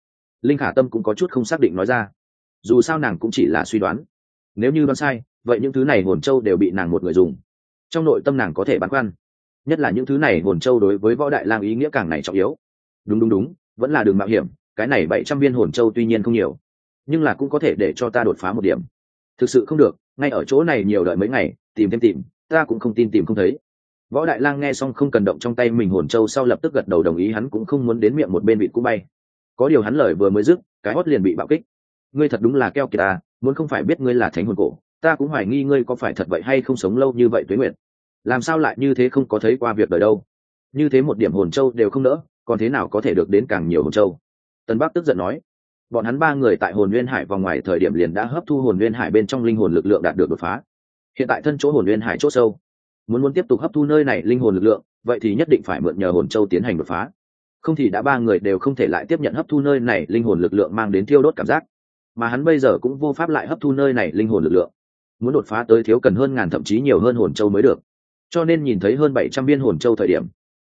Linh khả tâm cũng có chút không xác định nói ra. Dù sao nàng cũng chỉ là suy đoán. Nếu như đoán sai, vậy những thứ này hồn châu đều bị nàng một người dùng. Trong nội tâm nàng có thể băn khoăn. Nhất là những thứ này hồn châu đối với võ đại lang ý nghĩa càng này trọng yếu. Đúng đúng đúng, vẫn là đường mạo hiểm, cái này bảy trăm viên hồn châu tuy nhiên không nhiều, nhưng là cũng có thể để cho ta đột phá một điểm. Thực sự không được, ngay ở chỗ này nhiều đợi mấy ngày tìm thêm tìm, ta cũng không tin tìm không thấy. Võ đại lang nghe xong không cần động trong tay mình hồn châu sau lập tức gật đầu đồng ý, hắn cũng không muốn đến miệng một bên vịt cú bay. Có điều hắn lời vừa mới dứt, cái hót liền bị bạo kích. Ngươi thật đúng là keo kiệt ta muốn không phải biết ngươi là thánh hồn cổ, ta cũng hoài nghi ngươi có phải thật vậy hay không sống lâu như vậy tuế nguyện làm sao lại như thế không có thấy qua việc đời đâu? Như thế một điểm hồn châu đều không nỡ, còn thế nào có thể được đến càng nhiều hồn châu? Tân bắc tức giận nói. Bọn hắn ba người tại hồn nguyên hải vòng ngoài thời điểm liền đã hấp thu hồn nguyên hải bên trong linh hồn lực lượng đạt được đột phá hiện tại thân chỗ hồn nguyên hải c h ỗ sâu. Muốn muốn tiếp tục hấp thu nơi này linh hồn lực lượng, vậy thì nhất định phải mượn nhờ hồn châu tiến hành đột phá. Không thì đã ba người đều không thể lại tiếp nhận hấp thu nơi này linh hồn lực lượng mang đến thiêu đốt cảm giác. Mà hắn bây giờ cũng vô pháp lại hấp thu nơi này linh hồn lực lượng. Muốn đột phá tới thiếu cần hơn ngàn thậm chí nhiều hơn hồn châu mới được. Cho nên nhìn thấy hơn bảy trăm viên hồn châu thời điểm,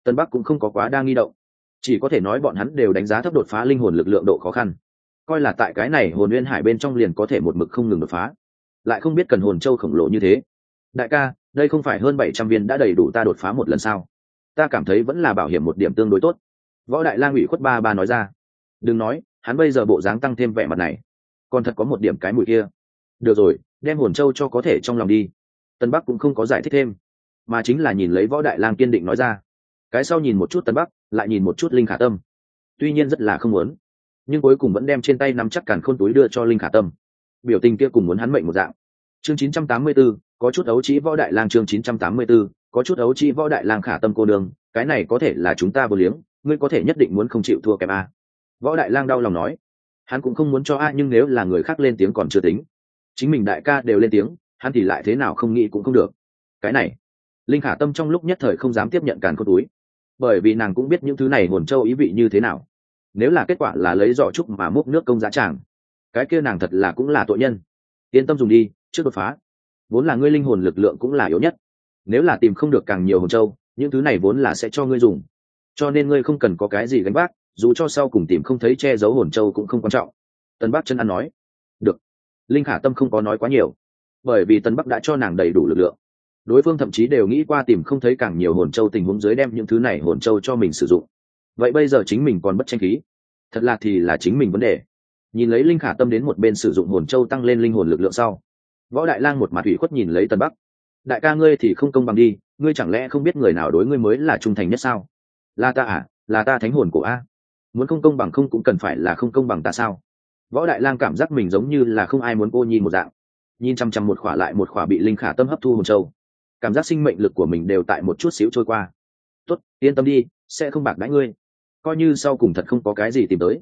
tân bắc cũng không có quá đa nghi động. Chỉ có thể nói bọn hắn đều đánh giá thấp đột phá linh hồn lực lượng độ khó khăn. Coi là tại cái này hồn nguyên hải bên trong liền có thể một mực không ngừng đột phá lại không biết cần hồn châu khổng lồ như thế. Đại ca, đây không phải hơn bảy trăm viên đã đầy đủ ta đột phá một lần sao? Ta cảm thấy vẫn là bảo hiểm một điểm tương đối tốt. Võ đại lang ủy khuất ba ba nói ra. Đừng nói, hắn bây giờ bộ dáng tăng thêm vẻ mặt này. Còn thật có một điểm cái mùi kia. Được rồi, đem hồn châu cho có thể trong lòng đi. Tân bắc cũng không có giải thích thêm. Mà chính là nhìn lấy võ đại lang kiên định nói ra. Cái sau nhìn một chút tân bắc, lại nhìn một chút linh khả tâm. Tuy nhiên rất là không muốn. Nhưng cuối cùng vẫn đem trên tay nắm chắc càn khôn túi đưa cho linh khả tâm. Biểu tình kia cùng muốn hắn mệnh một dạng chương 984, có chút ấu trí võ đại lang chương 984, có chút ấu trí võ đại lang khả tâm cô đường cái này có thể là chúng ta vô liếng ngươi có thể nhất định muốn không chịu thua kém a. Võ đại lang đau lòng nói. Hắn cũng không muốn cho a nhưng nếu là người khác lên tiếng còn chưa tính. Chính mình đại ca đều lên tiếng hắn thì lại thế nào không nghĩ cũng không được. Cái này linh khả tâm trong lúc nhất thời không dám tiếp nhận càn cô túi. Bởi vì nàng cũng biết những thứ này nguồn châu ý vị như thế nào. Nếu là kết quả là lấy giỏ trúc mà múc nước công giá tràng cái kia nàng thật là cũng là tội nhân. Yên tâm dùng đi trước đột phá. Vốn là ngươi linh hồn lực lượng cũng là yếu nhất. Nếu là tìm không được càng nhiều hồn châu, những thứ này vốn là sẽ cho ngươi dùng. Cho nên ngươi không cần có cái gì gánh vác, dù cho sau cùng tìm không thấy che giấu hồn châu cũng không quan trọng. Tân bắc chân ăn nói. Được. Linh khả tâm không có nói quá nhiều. Bởi vì tân bắc đã cho nàng đầy đủ lực lượng. Đối phương thậm chí đều nghĩ qua tìm không thấy càng nhiều hồn châu tình huống dưới đem những thứ này hồn châu cho mình sử dụng. Vậy bây giờ chính mình còn bất tranh khí. Thật là thì là chính mình vấn đề. Nhìn lấy linh khả tâm đến một bên sử dụng hồn châu tăng lên linh hồn lực lượng sau võ đại lang một mặt ủy khuất nhìn lấy tân bắc. Đại ca ngươi thì không công bằng đi, ngươi chẳng lẽ không biết người nào đối ngươi mới là trung thành nhất sao? Là ta à là ta thánh hồn của a. Muốn không công bằng không cũng cần phải là không công bằng ta sao? Võ đại lang cảm giác mình giống như là không ai muốn cô nhìn một dạng. Nhìn chăm chăm một khỏa lại một khỏa bị linh khả tâm hấp thu hồn châu. Cảm giác sinh mệnh lực của mình đều tại một chút xíu trôi qua. Tốt, yên tâm đi, sẽ không bạc đãi ngươi. Coi như sau cùng thật không có cái gì tìm tới.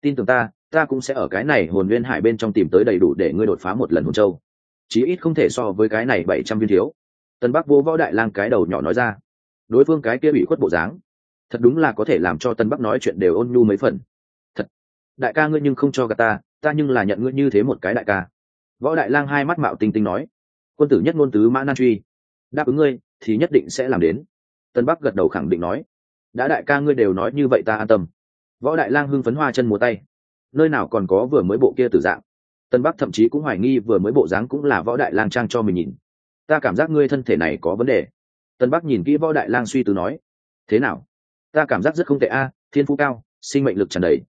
Tin tưởng ta ta cũng sẽ ở cái này hồn nguyên hải bên trong tìm tới đầy đủ để ngươi đột phá một lần hồn châu chí ít không thể so với cái này bảy trăm viên thiếu. Tân bắc vô võ đại lang cái đầu nhỏ nói ra. Đối phương cái kia bị khuất bộ dáng, thật đúng là có thể làm cho tân bắc nói chuyện đều ôn nhu mấy phần. Thật, đại ca ngươi nhưng không cho gà ta ta nhưng là nhận ngươi như thế một cái đại ca. Võ đại lang hai mắt mạo tinh tinh nói. Quân tử nhất ngôn tứ mã nan truy. Đáp ứng ngươi, thì nhất định sẽ làm đến. Tân bắc gật đầu khẳng định nói. Đã đại ca ngươi đều nói như vậy ta an tâm. Võ đại lang hưng phấn hoa chân múa tay. Nơi nào còn có vừa mới bộ kia tử dạng? Tân bắc thậm chí cũng hoài nghi vừa mới bộ dáng cũng là võ đại lang trang cho mình nhìn. Ta cảm giác ngươi thân thể này có vấn đề. Tân bắc nhìn kỹ võ đại lang suy tư nói. Thế nào? Ta cảm giác rất không tệ a, thiên phú cao, sinh mệnh lực tràn đầy.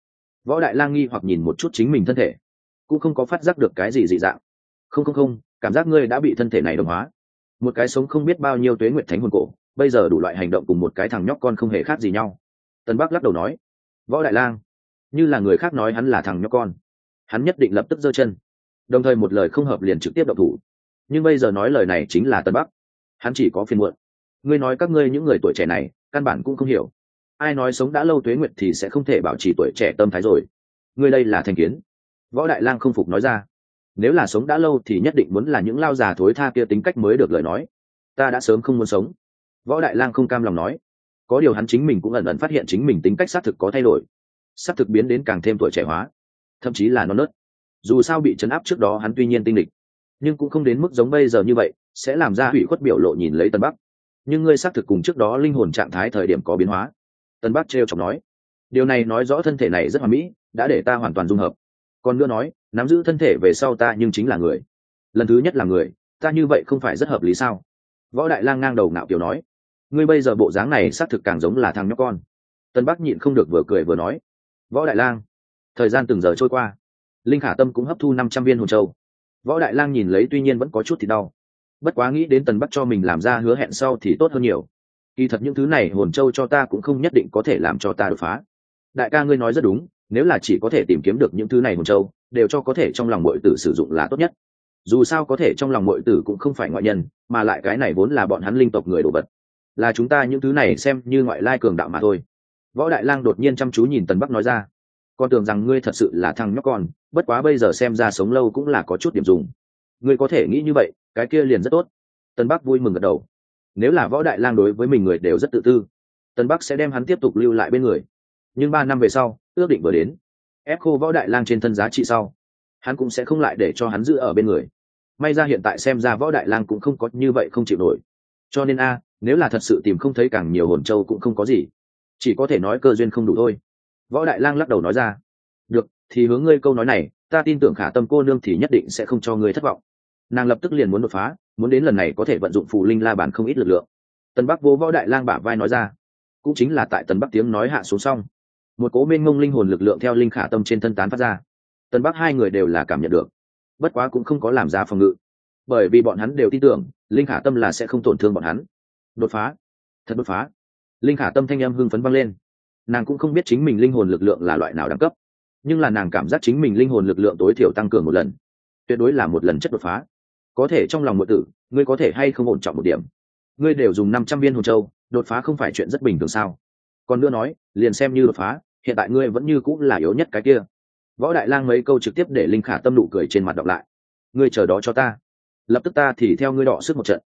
Võ đại lang nghi hoặc nhìn một chút chính mình thân thể. Cũng không có phát giác được cái gì dị dạng. Không không không, cảm giác ngươi đã bị thân thể này đồng hóa. Một cái sống không biết bao nhiêu tuế nguyện thánh hồn cổ, bây giờ đủ loại hành động cùng một cái thằng nhóc con không hề khác gì nhau. Tân bắc lắc đầu nói. Võ đại lang, như là người khác nói hắn là thằng nhóc con hắn nhất định lập tức giơ chân. Đồng thời một lời không hợp liền trực tiếp độc thủ. Nhưng bây giờ nói lời này chính là tân bắc. Hắn chỉ có phiên muộn. Ngươi nói các ngươi những người tuổi trẻ này, căn bản cũng không hiểu. Ai nói sống đã lâu tuế nguyệt thì sẽ không thể bảo trì tuổi trẻ tâm thái rồi. Ngươi đây là thành kiến. Võ đại lang không phục nói ra. Nếu là sống đã lâu thì nhất định muốn là những lao già thối tha kia tính cách mới được lời nói. Ta đã sớm không muốn sống. Võ đại lang không cam lòng nói. Có điều hắn chính mình cũng ẩn ẩn phát hiện chính mình tính cách xác thực có thay đổi. Xác thực biến đến càng thêm tuổi trẻ hóa thậm chí là non nớt. Dù sao bị chấn áp trước đó hắn tuy nhiên tinh địch nhưng cũng không đến mức giống bây giờ như vậy, sẽ làm ra hủy khuất biểu lộ nhìn lấy tân bắc. Nhưng ngươi xác thực cùng trước đó linh hồn trạng thái thời điểm có biến hóa. Tân bắc t r chọc nói, điều này nói rõ thân thể này rất hoàn mỹ, đã để ta hoàn toàn dung hợp. Còn nữa nói, nắm giữ thân thể về sau ta nhưng chính là người. Lần thứ nhất là người, ta như vậy không phải rất hợp lý sao? Võ đại lang ngang đầu ngạo kiểu nói, ngươi bây giờ bộ dáng này xác thực càng giống là thằng nhóc con. Tân bắc nhịn không được vừa cười vừa nói, võ đại lang thời gian từng giờ trôi qua. Linh khả tâm cũng hấp thu năm trăm viên hồn châu. Võ đại lang nhìn lấy tuy nhiên vẫn có chút thì đau. Bất quá nghĩ đến tần bắc cho mình làm ra hứa hẹn sau thì tốt hơn nhiều. Kỳ thật những thứ này hồn châu cho ta cũng không nhất định có thể làm cho ta đột phá. Đại ca ngươi nói rất đúng, nếu là chỉ có thể tìm kiếm được những thứ này hồn châu, đều cho có thể trong lòng mọi tử sử dụng là tốt nhất. Dù sao có thể trong lòng mọi tử cũng không phải ngoại nhân, mà lại cái này vốn là bọn hắn linh tộc người đồ vật. Là chúng ta những thứ này xem như ngoại lai cường đạo mà thôi. Võ đại lang đột nhiên chăm chú nhìn tần bắc nói ra con tưởng rằng ngươi thật sự là thằng nhóc con, bất quá bây giờ xem ra sống lâu cũng là có chút điểm dùng. Ngươi có thể nghĩ như vậy, cái kia liền rất tốt. Tân bắc vui mừng gật đầu. Nếu là võ đại lang đối với mình người đều rất tự tư, tân bắc sẽ đem hắn tiếp tục lưu lại bên người. Nhưng ba năm về sau, ước định vừa đến, ép khô võ đại lang trên thân giá trị sau, hắn cũng sẽ không lại để cho hắn giữ ở bên người. May ra hiện tại xem ra võ đại lang cũng không có như vậy không chịu nổi. Cho nên a, nếu là thật sự tìm không thấy càng nhiều hồn châu cũng không có gì. Chỉ có thể nói cơ duyên không đủ thôi võ đại lang lắc đầu nói ra, được, thì hướng ngươi câu nói này, ta tin tưởng khả tâm cô nương thì nhất định sẽ không cho ngươi thất vọng. Nàng lập tức liền muốn đột phá, muốn đến lần này có thể vận dụng phù linh la bàn không ít lực lượng. Tần bắc vô võ đại lang bả vai nói ra, cũng chính là tại tần bắc tiếng nói hạ xuống xong, một cố mênh mông linh hồn lực lượng theo linh khả tâm trên thân tán phát ra. Tần bắc hai người đều là cảm nhận được, bất quá cũng không có làm ra phòng ngự. Bởi vì bọn hắn đều tin tưởng, linh khả tâm là sẽ không tổn thương bọn hắn. Đột phá, thật đột phá. Linh khả tâm thanh âm hưng phấn vang lên nàng cũng không biết chính mình linh hồn lực lượng là loại nào đẳng cấp, nhưng là nàng cảm giác chính mình linh hồn lực lượng tối thiểu tăng cường một lần, tuyệt đối là một lần chất đột phá. Có thể trong lòng một tử, ngươi có thể hay không ổn trọng một điểm? Ngươi đều dùng năm trăm viên hồn châu, đột phá không phải chuyện rất bình thường sao? Còn nữa nói, liền xem như đột phá, hiện tại ngươi vẫn như cũng là yếu nhất cái kia. Võ đại lang mấy câu trực tiếp để linh khả tâm nụ cười trên mặt đọc lại. Ngươi chờ đó cho ta. Lập tức ta thì theo ngươi đọ sức một trận.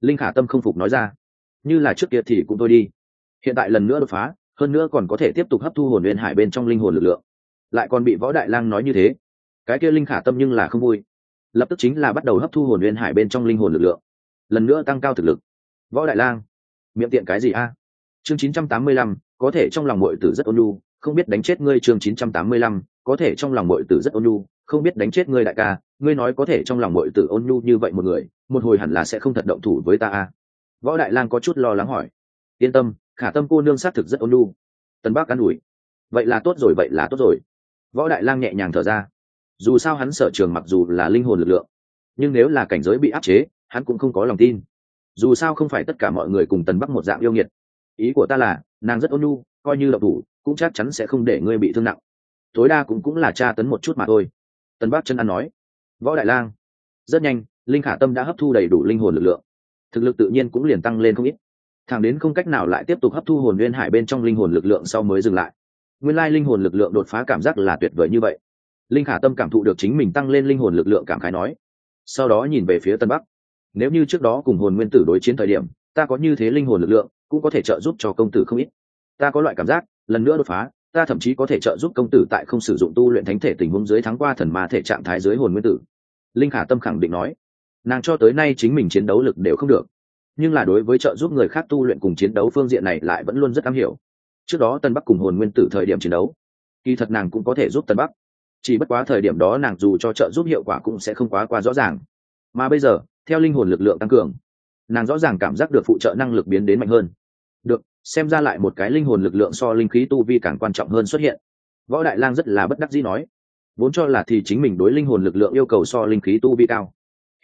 Linh khả tâm không phục nói ra. Như là trước kia thì cũng tôi đi. Hiện tại lần nữa đột phá hơn nữa còn có thể tiếp tục hấp thu hồn nguyên hải bên trong linh hồn lực lượng. Lại còn bị võ đại lang nói như thế. Cái kia linh khả tâm nhưng là không vui. Lập tức chính là bắt đầu hấp thu hồn nguyên hải bên trong linh hồn lực lượng. Lần nữa tăng cao thực lực. Võ đại lang miệng tiện cái gì a? Chương 985, có thể trong lòng muội tử rất ôn nhu không biết đánh chết ngươi chương 985, có thể trong lòng muội tử rất ôn nhu không biết đánh chết ngươi đại ca ngươi nói có thể trong lòng muội tử ôn nhu như vậy một người một hồi hẳn là sẽ không thật động thủ với ta a. Võ đại lang có chút lo lắng hỏi. Yên tâm khả tâm cô nương xác thực rất ôn nhu. Tần bác cán ủi, vậy là tốt rồi, vậy là tốt rồi. Võ đại lang nhẹ nhàng thở ra. Dù sao hắn sở trường mặc dù là linh hồn lực lượng, nhưng nếu là cảnh giới bị áp chế, hắn cũng không có lòng tin. Dù sao không phải tất cả mọi người cùng tần bắc một dạng yêu nghiệt. Ý của ta là, nàng rất ôn nhu, coi như độc thủ cũng chắc chắn sẽ không để ngươi bị thương nặng. Tối đa cũng cũng là tra tấn một chút mà thôi. Tần bắc chân ăn nói. Võ đại lang, rất nhanh, linh khả tâm đã hấp thu đầy đủ linh hồn lực lượng. Thực lực tự nhiên cũng liền tăng lên không ít thẳng đến không cách nào lại tiếp tục hấp thu hồn nguyên hải bên trong linh hồn lực lượng sau mới dừng lại. Nguyên lai linh hồn lực lượng đột phá cảm giác là tuyệt vời như vậy. Linh khả tâm cảm thụ được chính mình tăng lên linh hồn lực lượng cảm khái nói. Sau đó nhìn về phía tân bắc. Nếu như trước đó cùng hồn nguyên tử đối chiến thời điểm, ta có như thế linh hồn lực lượng, cũng có thể trợ giúp cho công tử không ít. Ta có loại cảm giác, lần nữa đột phá, ta thậm chí có thể trợ giúp công tử tại không sử dụng tu luyện thánh thể tình huống dưới thắng qua thần ma thể trạng thái dưới hồn nguyên tử. Linh khả tâm khẳng định nói. Nàng cho tới nay chính mình chiến đấu lực đều không được nhưng là đối với trợ giúp người khác tu luyện cùng chiến đấu phương diện này lại vẫn luôn rất am hiểu. Trước đó tân bắc cùng hồn nguyên tử thời điểm chiến đấu, kỳ thật nàng cũng có thể giúp tân bắc. Chỉ bất quá thời điểm đó nàng dù cho trợ giúp hiệu quả cũng sẽ không quá qua rõ ràng. Mà bây giờ, theo linh hồn lực lượng tăng cường, nàng rõ ràng cảm giác được phụ trợ năng lực biến đến mạnh hơn. Được, xem ra lại một cái linh hồn lực lượng so linh khí tu vi càng quan trọng hơn xuất hiện. Võ đại lang rất là bất đắc dĩ nói, vốn cho là thì chính mình đối linh hồn lực lượng yêu cầu so linh khí tu vi cao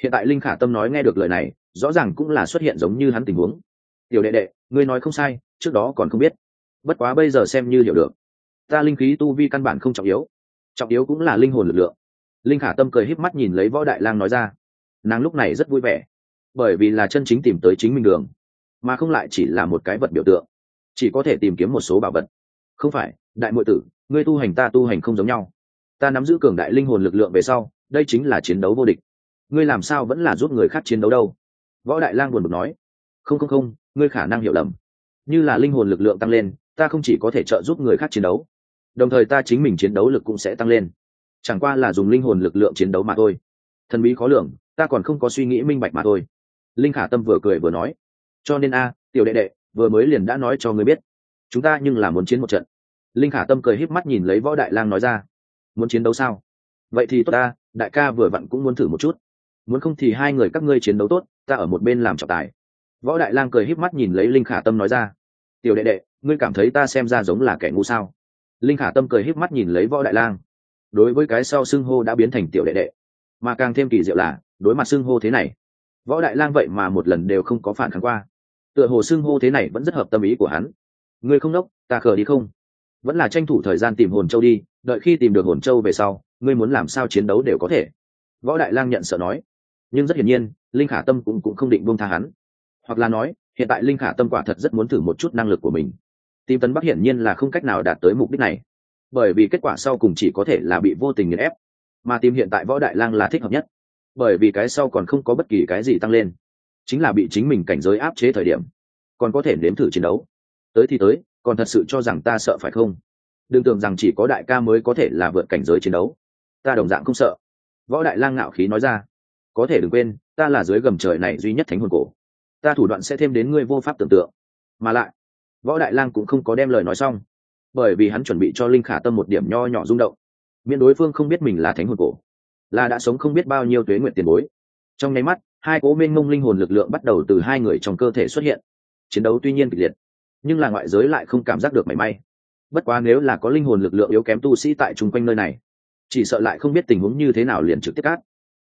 hiện tại linh khả tâm nói nghe được lời này, rõ ràng cũng là xuất hiện giống như hắn tình huống. Tiểu đệ đệ, ngươi nói không sai, trước đó còn không biết. Bất quá bây giờ xem như hiểu được. Ta linh khí tu vi căn bản không trọng yếu. Trọng yếu cũng là linh hồn lực lượng. Linh khả tâm cười híp mắt nhìn lấy võ đại lang nói ra. Nàng lúc này rất vui vẻ, bởi vì là chân chính tìm tới chính mình đường, mà không lại chỉ là một cái vật biểu tượng. Chỉ có thể tìm kiếm một số bảo vật. Không phải, đại nội tử, ngươi tu hành ta tu hành không giống nhau. Ta nắm giữ cường đại linh hồn lực lượng về sau, đây chính là chiến đấu vô địch ngươi làm sao vẫn là giúp người khác chiến đấu đâu? Võ đại lang buồn bực nói. Không không không, ngươi khả năng hiểu lầm. Như là linh hồn lực lượng tăng lên, ta không chỉ có thể trợ giúp người khác chiến đấu, đồng thời ta chính mình chiến đấu lực cũng sẽ tăng lên. Chẳng qua là dùng linh hồn lực lượng chiến đấu mà thôi. Thần bí khó lường, ta còn không có suy nghĩ minh bạch mà thôi. Linh khả tâm vừa cười vừa nói. Cho nên a, tiểu đệ đệ, vừa mới liền đã nói cho ngươi biết. Chúng ta nhưng là muốn chiến một trận. Linh khả tâm cười híp mắt nhìn lấy võ đại lang nói ra. Muốn chiến đấu sao? Vậy thì tốt ta, đại ca vừa vặn cũng muốn thử một chút muốn không thì hai người các ngươi chiến đấu tốt ta ở một bên làm trọng tài. Võ đại lang cười híp mắt nhìn lấy linh khả tâm nói ra tiểu đệ đệ ngươi cảm thấy ta xem ra giống là kẻ ngu sao? Linh khả tâm cười híp mắt nhìn lấy võ đại lang đối với cái sau xưng hô đã biến thành tiểu đệ đệ mà càng thêm kỳ diệu là đối mặt xưng hô thế này võ đại lang vậy mà một lần đều không có phản kháng qua. Tựa hồ xưng hô thế này vẫn rất hợp tâm ý của hắn. Ngươi không đốc, ta khờ đi không. Vẫn là tranh thủ thời gian tìm hồn châu đi đợi khi tìm được hồn châu về sau ngươi muốn làm sao chiến đấu đều có thể. Võ đại lang nhận sợ nói nhưng rất hiển nhiên, linh khả tâm cũng cũng không định buông tha hắn. Hoặc là nói, hiện tại linh khả tâm quả thật rất muốn thử một chút năng lực của mình. Tìm tấn bắc hiển nhiên là không cách nào đạt tới mục đích này. Bởi vì kết quả sau cùng chỉ có thể là bị vô tình nghiền ép. Mà tìm hiện tại võ đại lang là thích hợp nhất. Bởi vì cái sau còn không có bất kỳ cái gì tăng lên. Chính là bị chính mình cảnh giới áp chế thời điểm. Còn có thể nếm thử chiến đấu. Tới thì tới, còn thật sự cho rằng ta sợ phải không? Đừng tưởng rằng chỉ có đại ca mới có thể là vượt cảnh giới chiến đấu. Ta đồng dạng không sợ. Võ đại lang ngạo khí nói ra có thể đừng quên, ta là dưới gầm trời này duy nhất thánh hồn cổ. Ta thủ đoạn sẽ thêm đến ngươi vô pháp tưởng tượng. Mà lại, võ đại lang cũng không có đem lời nói xong. Bởi vì hắn chuẩn bị cho linh khả tâm một điểm nho nhỏ rung động. Miễn đối phương không biết mình là thánh hồn cổ, là đã sống không biết bao nhiêu tuế nguyện tiền bối. Trong nháy mắt, hai cố mênh mông linh hồn lực lượng bắt đầu từ hai người trong cơ thể xuất hiện, chiến đấu tuy nhiên kịch liệt, nhưng là ngoại giới lại không cảm giác được mảy may. Bất quá nếu là có linh hồn lực lượng yếu kém tu sĩ tại chung quanh nơi này, chỉ sợ lại không biết tình huống như thế nào liền trực tiếp cát.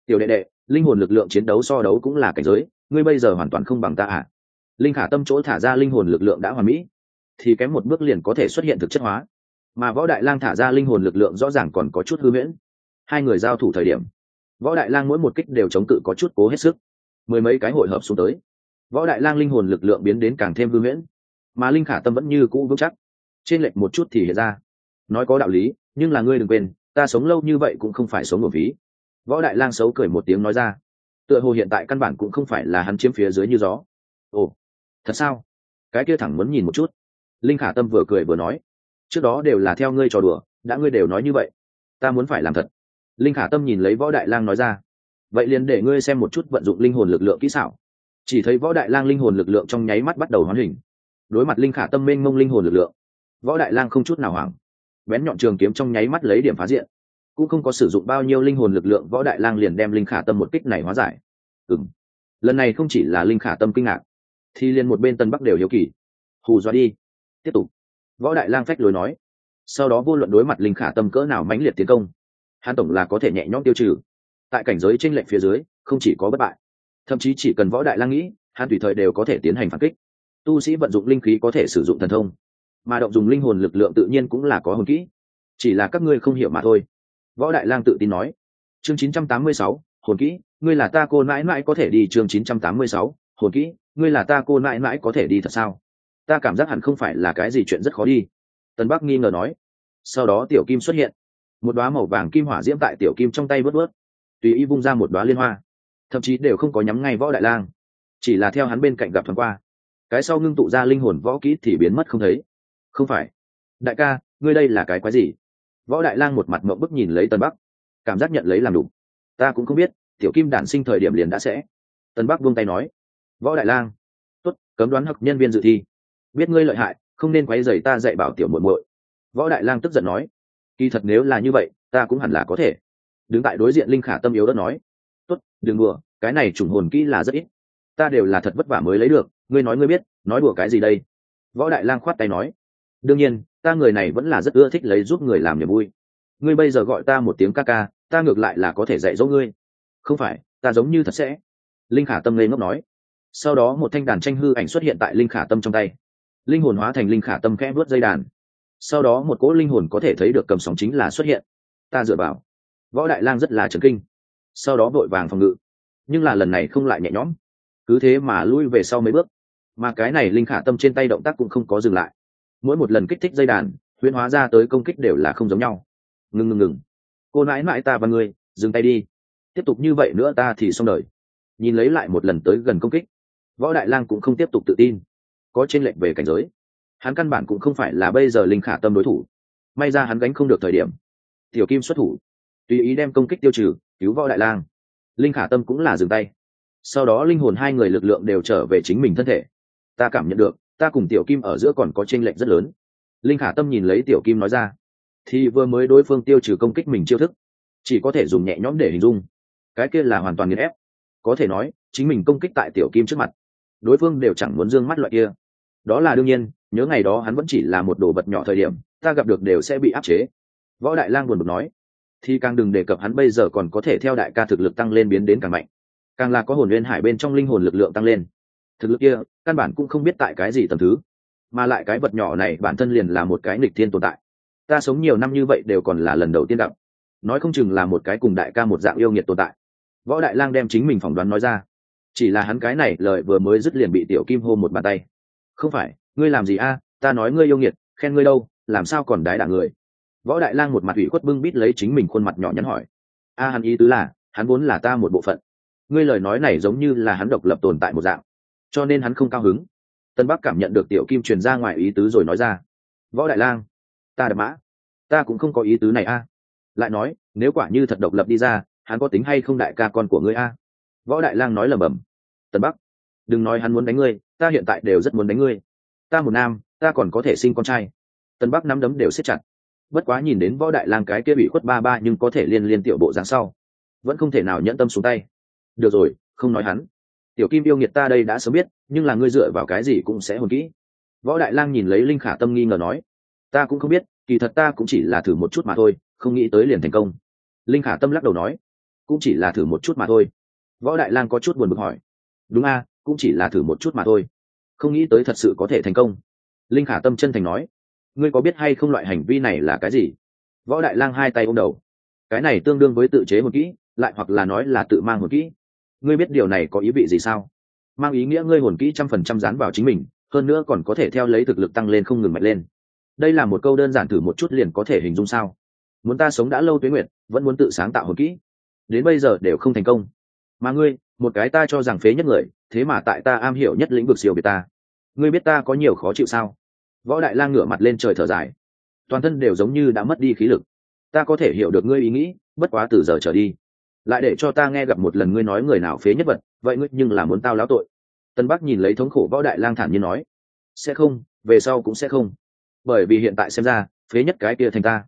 Tiểu đệ đệ linh hồn lực lượng chiến đấu so đấu cũng là cảnh giới, ngươi bây giờ hoàn toàn không bằng ta à? Linh khả tâm chỗ thả ra linh hồn lực lượng đã hoàn mỹ, thì kém một bước liền có thể xuất hiện thực chất hóa. Mà võ đại lang thả ra linh hồn lực lượng rõ ràng còn có chút hư miễn hai người giao thủ thời điểm, võ đại lang mỗi một kích đều chống cự có chút cố hết sức. Mười mấy cái hội hợp xuống tới, võ đại lang linh hồn lực lượng biến đến càng thêm hư miễn mà linh khả tâm vẫn như cũ vững chắc. Trên lệch một chút thì hiện ra. Nói có đạo lý, nhưng là ngươi đừng quên, ta sống lâu như vậy cũng không phải sống ở phí võ đại lang xấu cười một tiếng nói ra. Tựa hồ hiện tại căn bản cũng không phải là hắn chiếm phía dưới như gió. Ồ, thật sao? Cái kia thẳng muốn nhìn một chút. Linh khả tâm vừa cười vừa nói. Trước đó đều là theo ngươi trò đùa, đã ngươi đều nói như vậy. Ta muốn phải làm thật. Linh khả tâm nhìn lấy võ đại lang nói ra. Vậy liền để ngươi xem một chút vận dụng linh hồn lực lượng kỹ xảo. Chỉ thấy võ đại lang linh hồn lực lượng trong nháy mắt bắt đầu hoán hình. Đối mặt linh khả tâm mênh mông linh hồn lực lượng, võ đại lang không chút nào hoảng. Bén nhọn trường kiếm trong nháy mắt lấy điểm phá diện cũng không có sử dụng bao nhiêu linh hồn lực lượng, võ đại lang liền đem linh khả tâm một kích này hóa giải. Ừng lần này không chỉ là linh khả tâm kinh ngạc, thì liền một bên tân bắc đều hiếu kỳ. Hù dọa đi. Tiếp tục. Võ đại lang phách lối nói. Sau đó vô luận đối mặt linh khả tâm cỡ nào mãnh liệt tiến công, hắn tổng là có thể nhẹ nhõm tiêu trừ. Tại cảnh giới trên lệch phía dưới, không chỉ có bất bại, thậm chí chỉ cần võ đại lang nghĩ, hắn tùy thời đều có thể tiến hành phản kích. Tu sĩ vận dụng linh khí có thể sử dụng thần thông, mà động dùng linh hồn lực lượng tự nhiên cũng là có hồn kỹ. Chỉ là các ngươi không hiểu mà thôi võ đại lang tự tin nói. Chương 986, hồn kỹ ngươi là ta cô mãi mãi có thể đi chương 986, hồn kỹ ngươi là ta cô mãi mãi có thể đi thật sao? Ta cảm giác hẳn không phải là cái gì chuyện rất khó đi. Tân bắc nghi ngờ nói. Sau đó tiểu kim xuất hiện. Một đoá màu vàng kim hỏa diễm tại tiểu kim trong tay vớt vớt tùy ý vung ra một đoá liên hoa. Thậm chí đều không có nhắm ngay võ đại lang. Chỉ là theo hắn bên cạnh gặp thoáng qua. Cái sau ngưng tụ ra linh hồn võ kỹ thì biến mất không thấy. Không phải. Đại ca ngươi đây là cái quái gì? Võ đại lang một mặt mộng bức nhìn lấy tân bắc. Cảm giác nhận lấy làm đủ. Ta cũng không biết, tiểu kim đản sinh thời điểm liền đã sẽ. Tân bắc buông tay nói. Võ đại lang. Tốt, cấm đoán học nhân viên dự thi. Biết ngươi lợi hại, không nên quấy rầy ta dạy bảo tiểu muội muội. Võ đại lang tức giận nói. Kỳ thật nếu là như vậy, ta cũng hẳn là có thể. Đứng tại đối diện linh khả tâm yếu đất nói. Tốt, đừng đùa, cái này chủng hồn kỹ là rất ít. Ta đều là thật vất vả mới lấy được, ngươi nói ngươi biết, nói đùa cái gì đây? Võ đại lang khoát tay nói. Đương nhiên ta người này vẫn là rất ưa thích lấy giúp người làm niềm vui. Ngươi bây giờ gọi ta một tiếng ca ca, ta ngược lại là có thể dạy dỗ ngươi. Không phải, ta giống như thật sẽ. Linh khả tâm lên ngốc nói. Sau đó một thanh đàn tranh hư ảnh xuất hiện tại linh khả tâm trong tay. Linh hồn hóa thành linh khả tâm khẽ vớt dây đàn. Sau đó một cỗ linh hồn có thể thấy được cầm sóng chính là xuất hiện. Ta dựa vào. Võ đại lang rất là trấn kinh. Sau đó vội vàng phòng ngự. Nhưng là lần này không lại nhẹ nhõm. Cứ thế mà lui về sau mấy bước. Mà cái này linh khả tâm trên tay động tác cũng không có dừng lại mỗi một lần kích thích dây đàn, huyễn hóa ra tới công kích đều là không giống nhau. Ngừng ngừng ngừng. Cô nãi mãi ta và ngươi, dừng tay đi. Tiếp tục như vậy nữa ta thì xong đời. Nhìn lấy lại một lần tới gần công kích, võ đại lang cũng không tiếp tục tự tin. Có t r ê n lệch về cảnh giới. Hắn căn bản cũng không phải là bây giờ linh khả tâm đối thủ. May ra hắn gánh không được thời điểm. Tiểu kim xuất thủ. Tùy ý đem công kích tiêu trừ, cứu võ đại lang. Linh khả tâm cũng là dừng tay. Sau đó linh hồn hai người lực lượng đều trở về chính mình thân thể. Ta cảm nhận được ta cùng tiểu kim ở giữa còn có tranh lệch rất lớn. Linh khả tâm nhìn lấy tiểu kim nói ra, thì vừa mới đối phương tiêu trừ công kích mình chiêu thức, chỉ có thể dùng nhẹ nhõm để hình dung. Cái kia là hoàn toàn nghiền ép. Có thể nói, chính mình công kích tại tiểu kim trước mặt, đối phương đều chẳng muốn d ư ơ n g mắt loại kia. Đó là đương nhiên, nhớ ngày đó hắn vẫn chỉ là một đồ vật nhỏ thời điểm, ta gặp được đều sẽ bị áp chế. Võ đại lang buồn bực nói, thì càng đừng đề cập hắn bây giờ còn có thể theo đại ca thực lực tăng lên biến đến càng mạnh. Càng là có hồn nguyên hải bên trong linh hồn lực lượng tăng lên thực lực kia, căn bản cũng không biết tại cái gì tầm thứ. Mà lại cái vật nhỏ này bản thân liền là một cái nghịch thiên tồn tại. Ta sống nhiều năm như vậy đều còn là lần đầu tiên gặp. Nói không chừng là một cái cùng đại ca một dạng yêu nghiệt tồn tại. Võ đại lang đem chính mình phỏng đoán nói ra. Chỉ là hắn cái này lời vừa mới dứt liền bị tiểu kim hô một bàn tay. Không phải, ngươi làm gì a? Ta nói ngươi yêu nghiệt, khen ngươi đâu? Làm sao còn đái đả người? Võ đại lang một mặt ủy khuất bưng bít lấy chính mình khuôn mặt nhỏ nhắn hỏi. A, hắn ý tứ là, hắn vốn là ta một bộ phận. Ngươi lời nói này giống như là hắn độc lập tồn tại một dạng cho nên hắn không cao hứng. Tân bắc cảm nhận được tiểu kim truyền ra ngoài ý tứ rồi nói ra, võ đại lang, ta đập mã, ta cũng không có ý tứ này a. Lại nói, nếu quả như thật độc lập đi ra, hắn có tính hay không đại ca con của ngươi a? Võ đại lang nói lầm bầm tân bắc, đừng nói hắn muốn đánh ngươi, ta hiện tại đều rất muốn đánh ngươi. Ta một nam, ta còn có thể sinh con trai. Tân bắc nắm đấm đều siết chặt. Bất quá nhìn đến võ đại lang cái kia bị khuất ba ba nhưng có thể liên liên tiểu bộ dáng sau, vẫn không thể nào nhẫn tâm xuống tay. Được rồi, không nói hắn tiểu kim yêu nghiệt ta đây đã sớm biết, nhưng là ngươi dựa vào cái gì cũng sẽ hồn kỹ. Võ đại lang nhìn lấy linh khả tâm nghi ngờ nói, ta cũng không biết, kỳ thật ta cũng chỉ là thử một chút mà thôi, không nghĩ tới liền thành công. Linh khả tâm lắc đầu nói, cũng chỉ là thử một chút mà thôi. Võ đại lang có chút buồn bực hỏi, đúng a, cũng chỉ là thử một chút mà thôi. Không nghĩ tới thật sự có thể thành công. Linh khả tâm chân thành nói, ngươi có biết hay không loại hành vi này là cái gì? Võ đại lang hai tay ôm đầu, cái này tương đương với tự chế một kỹ, lại hoặc là nói là tự mang một kỹ ngươi biết điều này có ý vị gì sao? Mang ý nghĩa ngươi hồn kỹ trăm phần trăm dán vào chính mình, hơn nữa còn có thể theo lấy thực lực tăng lên không ngừng mạnh lên. Đây là một câu đơn giản thử một chút liền có thể hình dung sao? Muốn ta sống đã lâu tuế nguyệt, vẫn muốn tự sáng tạo hồn kỹ. Đến bây giờ đều không thành công. Mà ngươi, một cái ta cho rằng phế nhất người, thế mà tại ta am hiểu nhất lĩnh vực siêu biệt ta. Ngươi biết ta có nhiều khó chịu sao? Võ đại lang ngửa mặt lên trời thở dài. Toàn thân đều giống như đã mất đi khí lực. Ta có thể hiểu được ngươi ý nghĩ, bất quá từ giờ trở đi lại để cho ta nghe gặp một lần ngươi nói người nào phế nhất vật, vậy ngươi nhưng là muốn tao lão tội. Tân bắc nhìn lấy thống khổ võ đại lang thản như nói, sẽ không, về sau cũng sẽ không. Bởi vì hiện tại xem ra, phế nhất cái kia thành ta.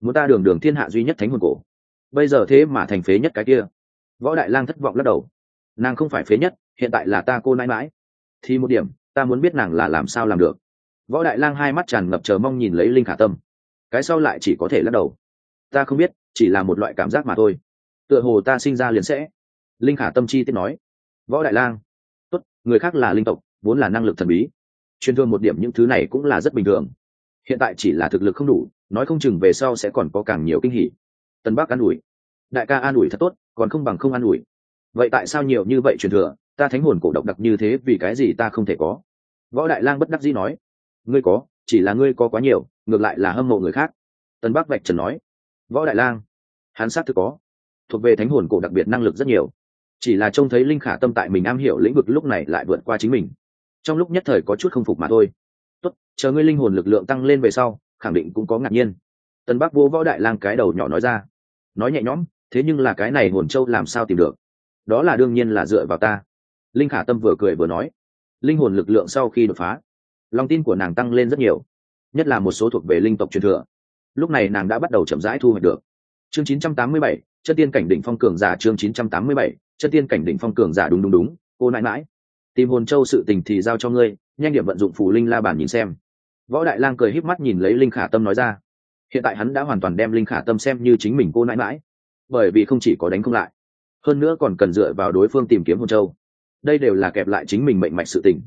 Muốn ta đường đường thiên hạ duy nhất thánh hồn cổ. Bây giờ thế mà thành phế nhất cái kia. Võ đại lang thất vọng lắc đầu. Nàng không phải phế nhất, hiện tại là ta cô nãi mãi. Thì một điểm, ta muốn biết nàng là làm sao làm được. Võ đại lang hai mắt tràn ngập chờ mong nhìn lấy linh khả tâm. Cái sau lại chỉ có thể lắc đầu. Ta không biết, chỉ là một loại cảm giác mà thôi tựa hồ ta sinh ra liền sẽ. Linh khả tâm chi tiết nói. Võ đại lang. Tốt, người khác là linh tộc, vốn là năng lực thần bí. Truyền thương một điểm những thứ này cũng là rất bình thường. Hiện tại chỉ là thực lực không đủ, nói không chừng về sau sẽ còn có càng nhiều kinh hỉ. Tân bắc an ủi. Đại ca an ủi thật tốt, còn không bằng không an ủi. Vậy tại sao nhiều như vậy truyền thừa? Ta thánh hồn cổ độc đặc như thế, vì cái gì ta không thể có? Võ đại lang bất đắc dĩ nói. Ngươi có, chỉ là ngươi có quá nhiều, ngược lại là hâm mộ người khác. Tân bắc vạch trần nói. Võ đại lang. Hắn xác thực có thuộc về thánh hồn cổ đặc biệt năng lực rất nhiều. Chỉ là trông thấy linh khả tâm tại mình am hiểu lĩnh vực lúc này lại vượt qua chính mình. Trong lúc nhất thời có chút không phục mà thôi. Tốt, chờ ngươi linh hồn lực lượng tăng lên về sau, khẳng định cũng có ngạc nhiên. Tân bắc vô võ đại lang cái đầu nhỏ nói ra. Nói nhẹ nhõm, thế nhưng là cái này hồn châu làm sao tìm được? Đó là đương nhiên là dựa vào ta. Linh khả tâm vừa cười vừa nói. Linh hồn lực lượng sau khi đột phá, lòng tin của nàng tăng lên rất nhiều, nhất là một số thuộc về linh tộc truyền thừa. Lúc này nàng đã bắt đầu chậm rãi thu hoạch được chương 987, chân tiên cảnh đỉnh phong cường giả chương 987, chân tiên cảnh đỉnh phong cường giả đúng đúng đúng cô nãi nãi, tìm hồn châu sự tình thì giao cho ngươi nhanh điểm vận dụng phù linh la bàn nhìn xem. Võ đại lang cười híp mắt nhìn lấy linh khả tâm nói ra. Hiện tại hắn đã hoàn toàn đem linh khả tâm xem như chính mình cô nãi nãi, bởi vì không chỉ có đánh không lại hơn nữa còn cần dựa vào đối phương tìm kiếm hồn châu. Đây đều là kẹp lại chính mình mệnh mạch sự tình.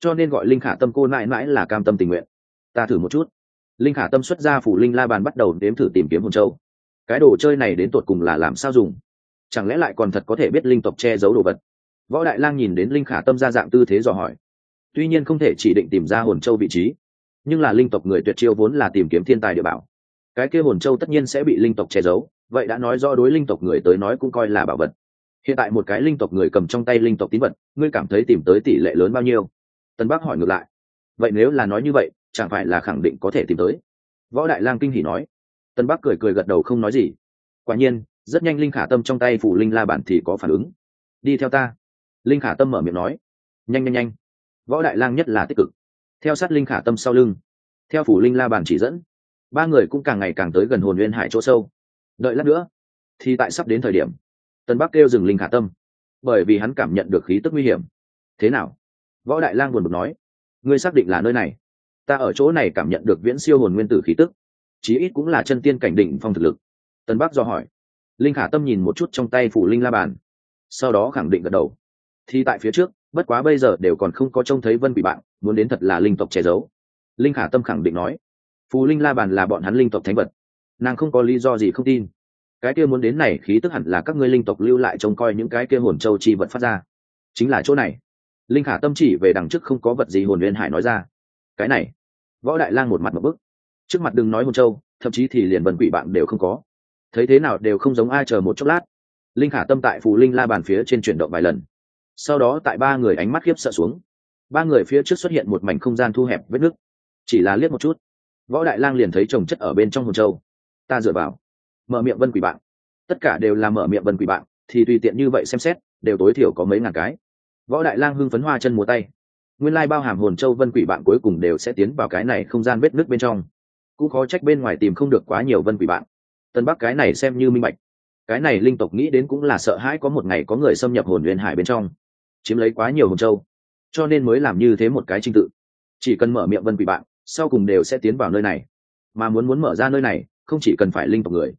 Cho nên gọi linh khả tâm cô nãi nãi là cam tâm tình nguyện. Ta thử một chút. Linh khả tâm xuất ra phủ linh la bàn bắt đầu đếm thử tìm kiếm hồn châu cái đồ chơi này đến tột cùng là làm sao dùng? Chẳng lẽ lại còn thật có thể biết linh tộc che giấu đồ vật? Võ đại lang nhìn đến linh khả tâm ra dạng tư thế dò hỏi. Tuy nhiên không thể chỉ định tìm ra hồn châu vị trí, nhưng là linh tộc người tuyệt chiêu vốn là tìm kiếm thiên tài địa bảo. Cái kia hồn châu tất nhiên sẽ bị linh tộc che giấu, vậy đã nói do đối linh tộc người tới nói cũng coi là bảo vật. Hiện tại một cái linh tộc người cầm trong tay linh tộc tín vật, ngươi cảm thấy tìm tới tỷ lệ lớn bao nhiêu? Tân bắc hỏi ngược lại. Vậy nếu là nói như vậy, chẳng phải là khẳng định có thể tìm tới? Võ đại lang kinh hỉ nói tân bắc cười cười gật đầu không nói gì. Quả nhiên, rất nhanh linh khả tâm trong tay phủ linh la bản thì có phản ứng. Đi theo ta. Linh khả tâm mở miệng nói. Nhanh nhanh nhanh. Võ đại lang nhất là tích cực. Theo sát linh khả tâm sau lưng. Theo phủ linh la bản chỉ dẫn, ba người cũng càng ngày càng tới gần hồn nguyên hải chỗ sâu. Đợi lát nữa, thì tại sắp đến thời điểm, tân bắc kêu dừng linh khả tâm, bởi vì hắn cảm nhận được khí tức nguy hiểm. Thế nào? Võ đại lang buồn bực nói. Ngươi xác định là nơi này. Ta ở chỗ này cảm nhận được viễn siêu hồn nguyên tử khí tức chí ít cũng là chân tiên cảnh đỉnh phong thực lực. Tân bắc do hỏi. Linh khả tâm nhìn một chút trong tay phủ linh la bàn, sau đó khẳng định gật đầu. Thì tại phía trước, bất quá bây giờ đều còn không có trông thấy vân bị bạn, muốn đến thật là linh tộc che giấu. Linh khả tâm khẳng định nói. Phù linh la bàn là bọn hắn linh tộc thánh vật. Nàng không có lý do gì không tin. Cái kia muốn đến này khí tức hẳn là các ngươi linh tộc lưu lại trông coi những cái kia hồn châu chi vật phát ra. Chính là chỗ này. Linh khả tâm chỉ về đằng trước không có vật gì hồn liên hải nói ra. Cái này. Võ đại lang một mặt một bức trước mặt đừng nói hồn châu, thậm chí thì liền vần quỷ bạn đều không có. Thấy thế nào đều không giống ai chờ một chốc lát. Linh khả tâm tại phù linh la bàn phía trên chuyển động vài lần. Sau đó tại ba người ánh mắt khiếp sợ xuống. Ba người phía trước xuất hiện một mảnh không gian thu hẹp vết nứt. Chỉ là liếc một chút, võ đại lang liền thấy trồng chất ở bên trong hồn châu. Ta dựa vào, mở miệng vân quỷ bạn. Tất cả đều là mở miệng vân quỷ bạn, thì tùy tiện như vậy xem xét, đều tối thiểu có mấy ngàn cái. Võ đại lang hưng phấn hoa chân múa tay. Nguyên lai bao hàm hồn châu vân quỷ bạn cuối cùng đều sẽ tiến vào cái này không gian vết nước bên trong cũng khó trách bên ngoài tìm không được quá nhiều vân quỷ bạn. Tân bắc cái này xem như minh bạch. Cái này linh tộc nghĩ đến cũng là sợ hãi có một ngày có người xâm nhập hồn huyền hải bên trong, chiếm lấy quá nhiều hồn châu, cho nên mới làm như thế một cái trinh tự. Chỉ cần mở miệng vân quỷ bạn, sau cùng đều sẽ tiến vào nơi này. Mà muốn muốn mở ra nơi này, không chỉ cần phải linh tộc người,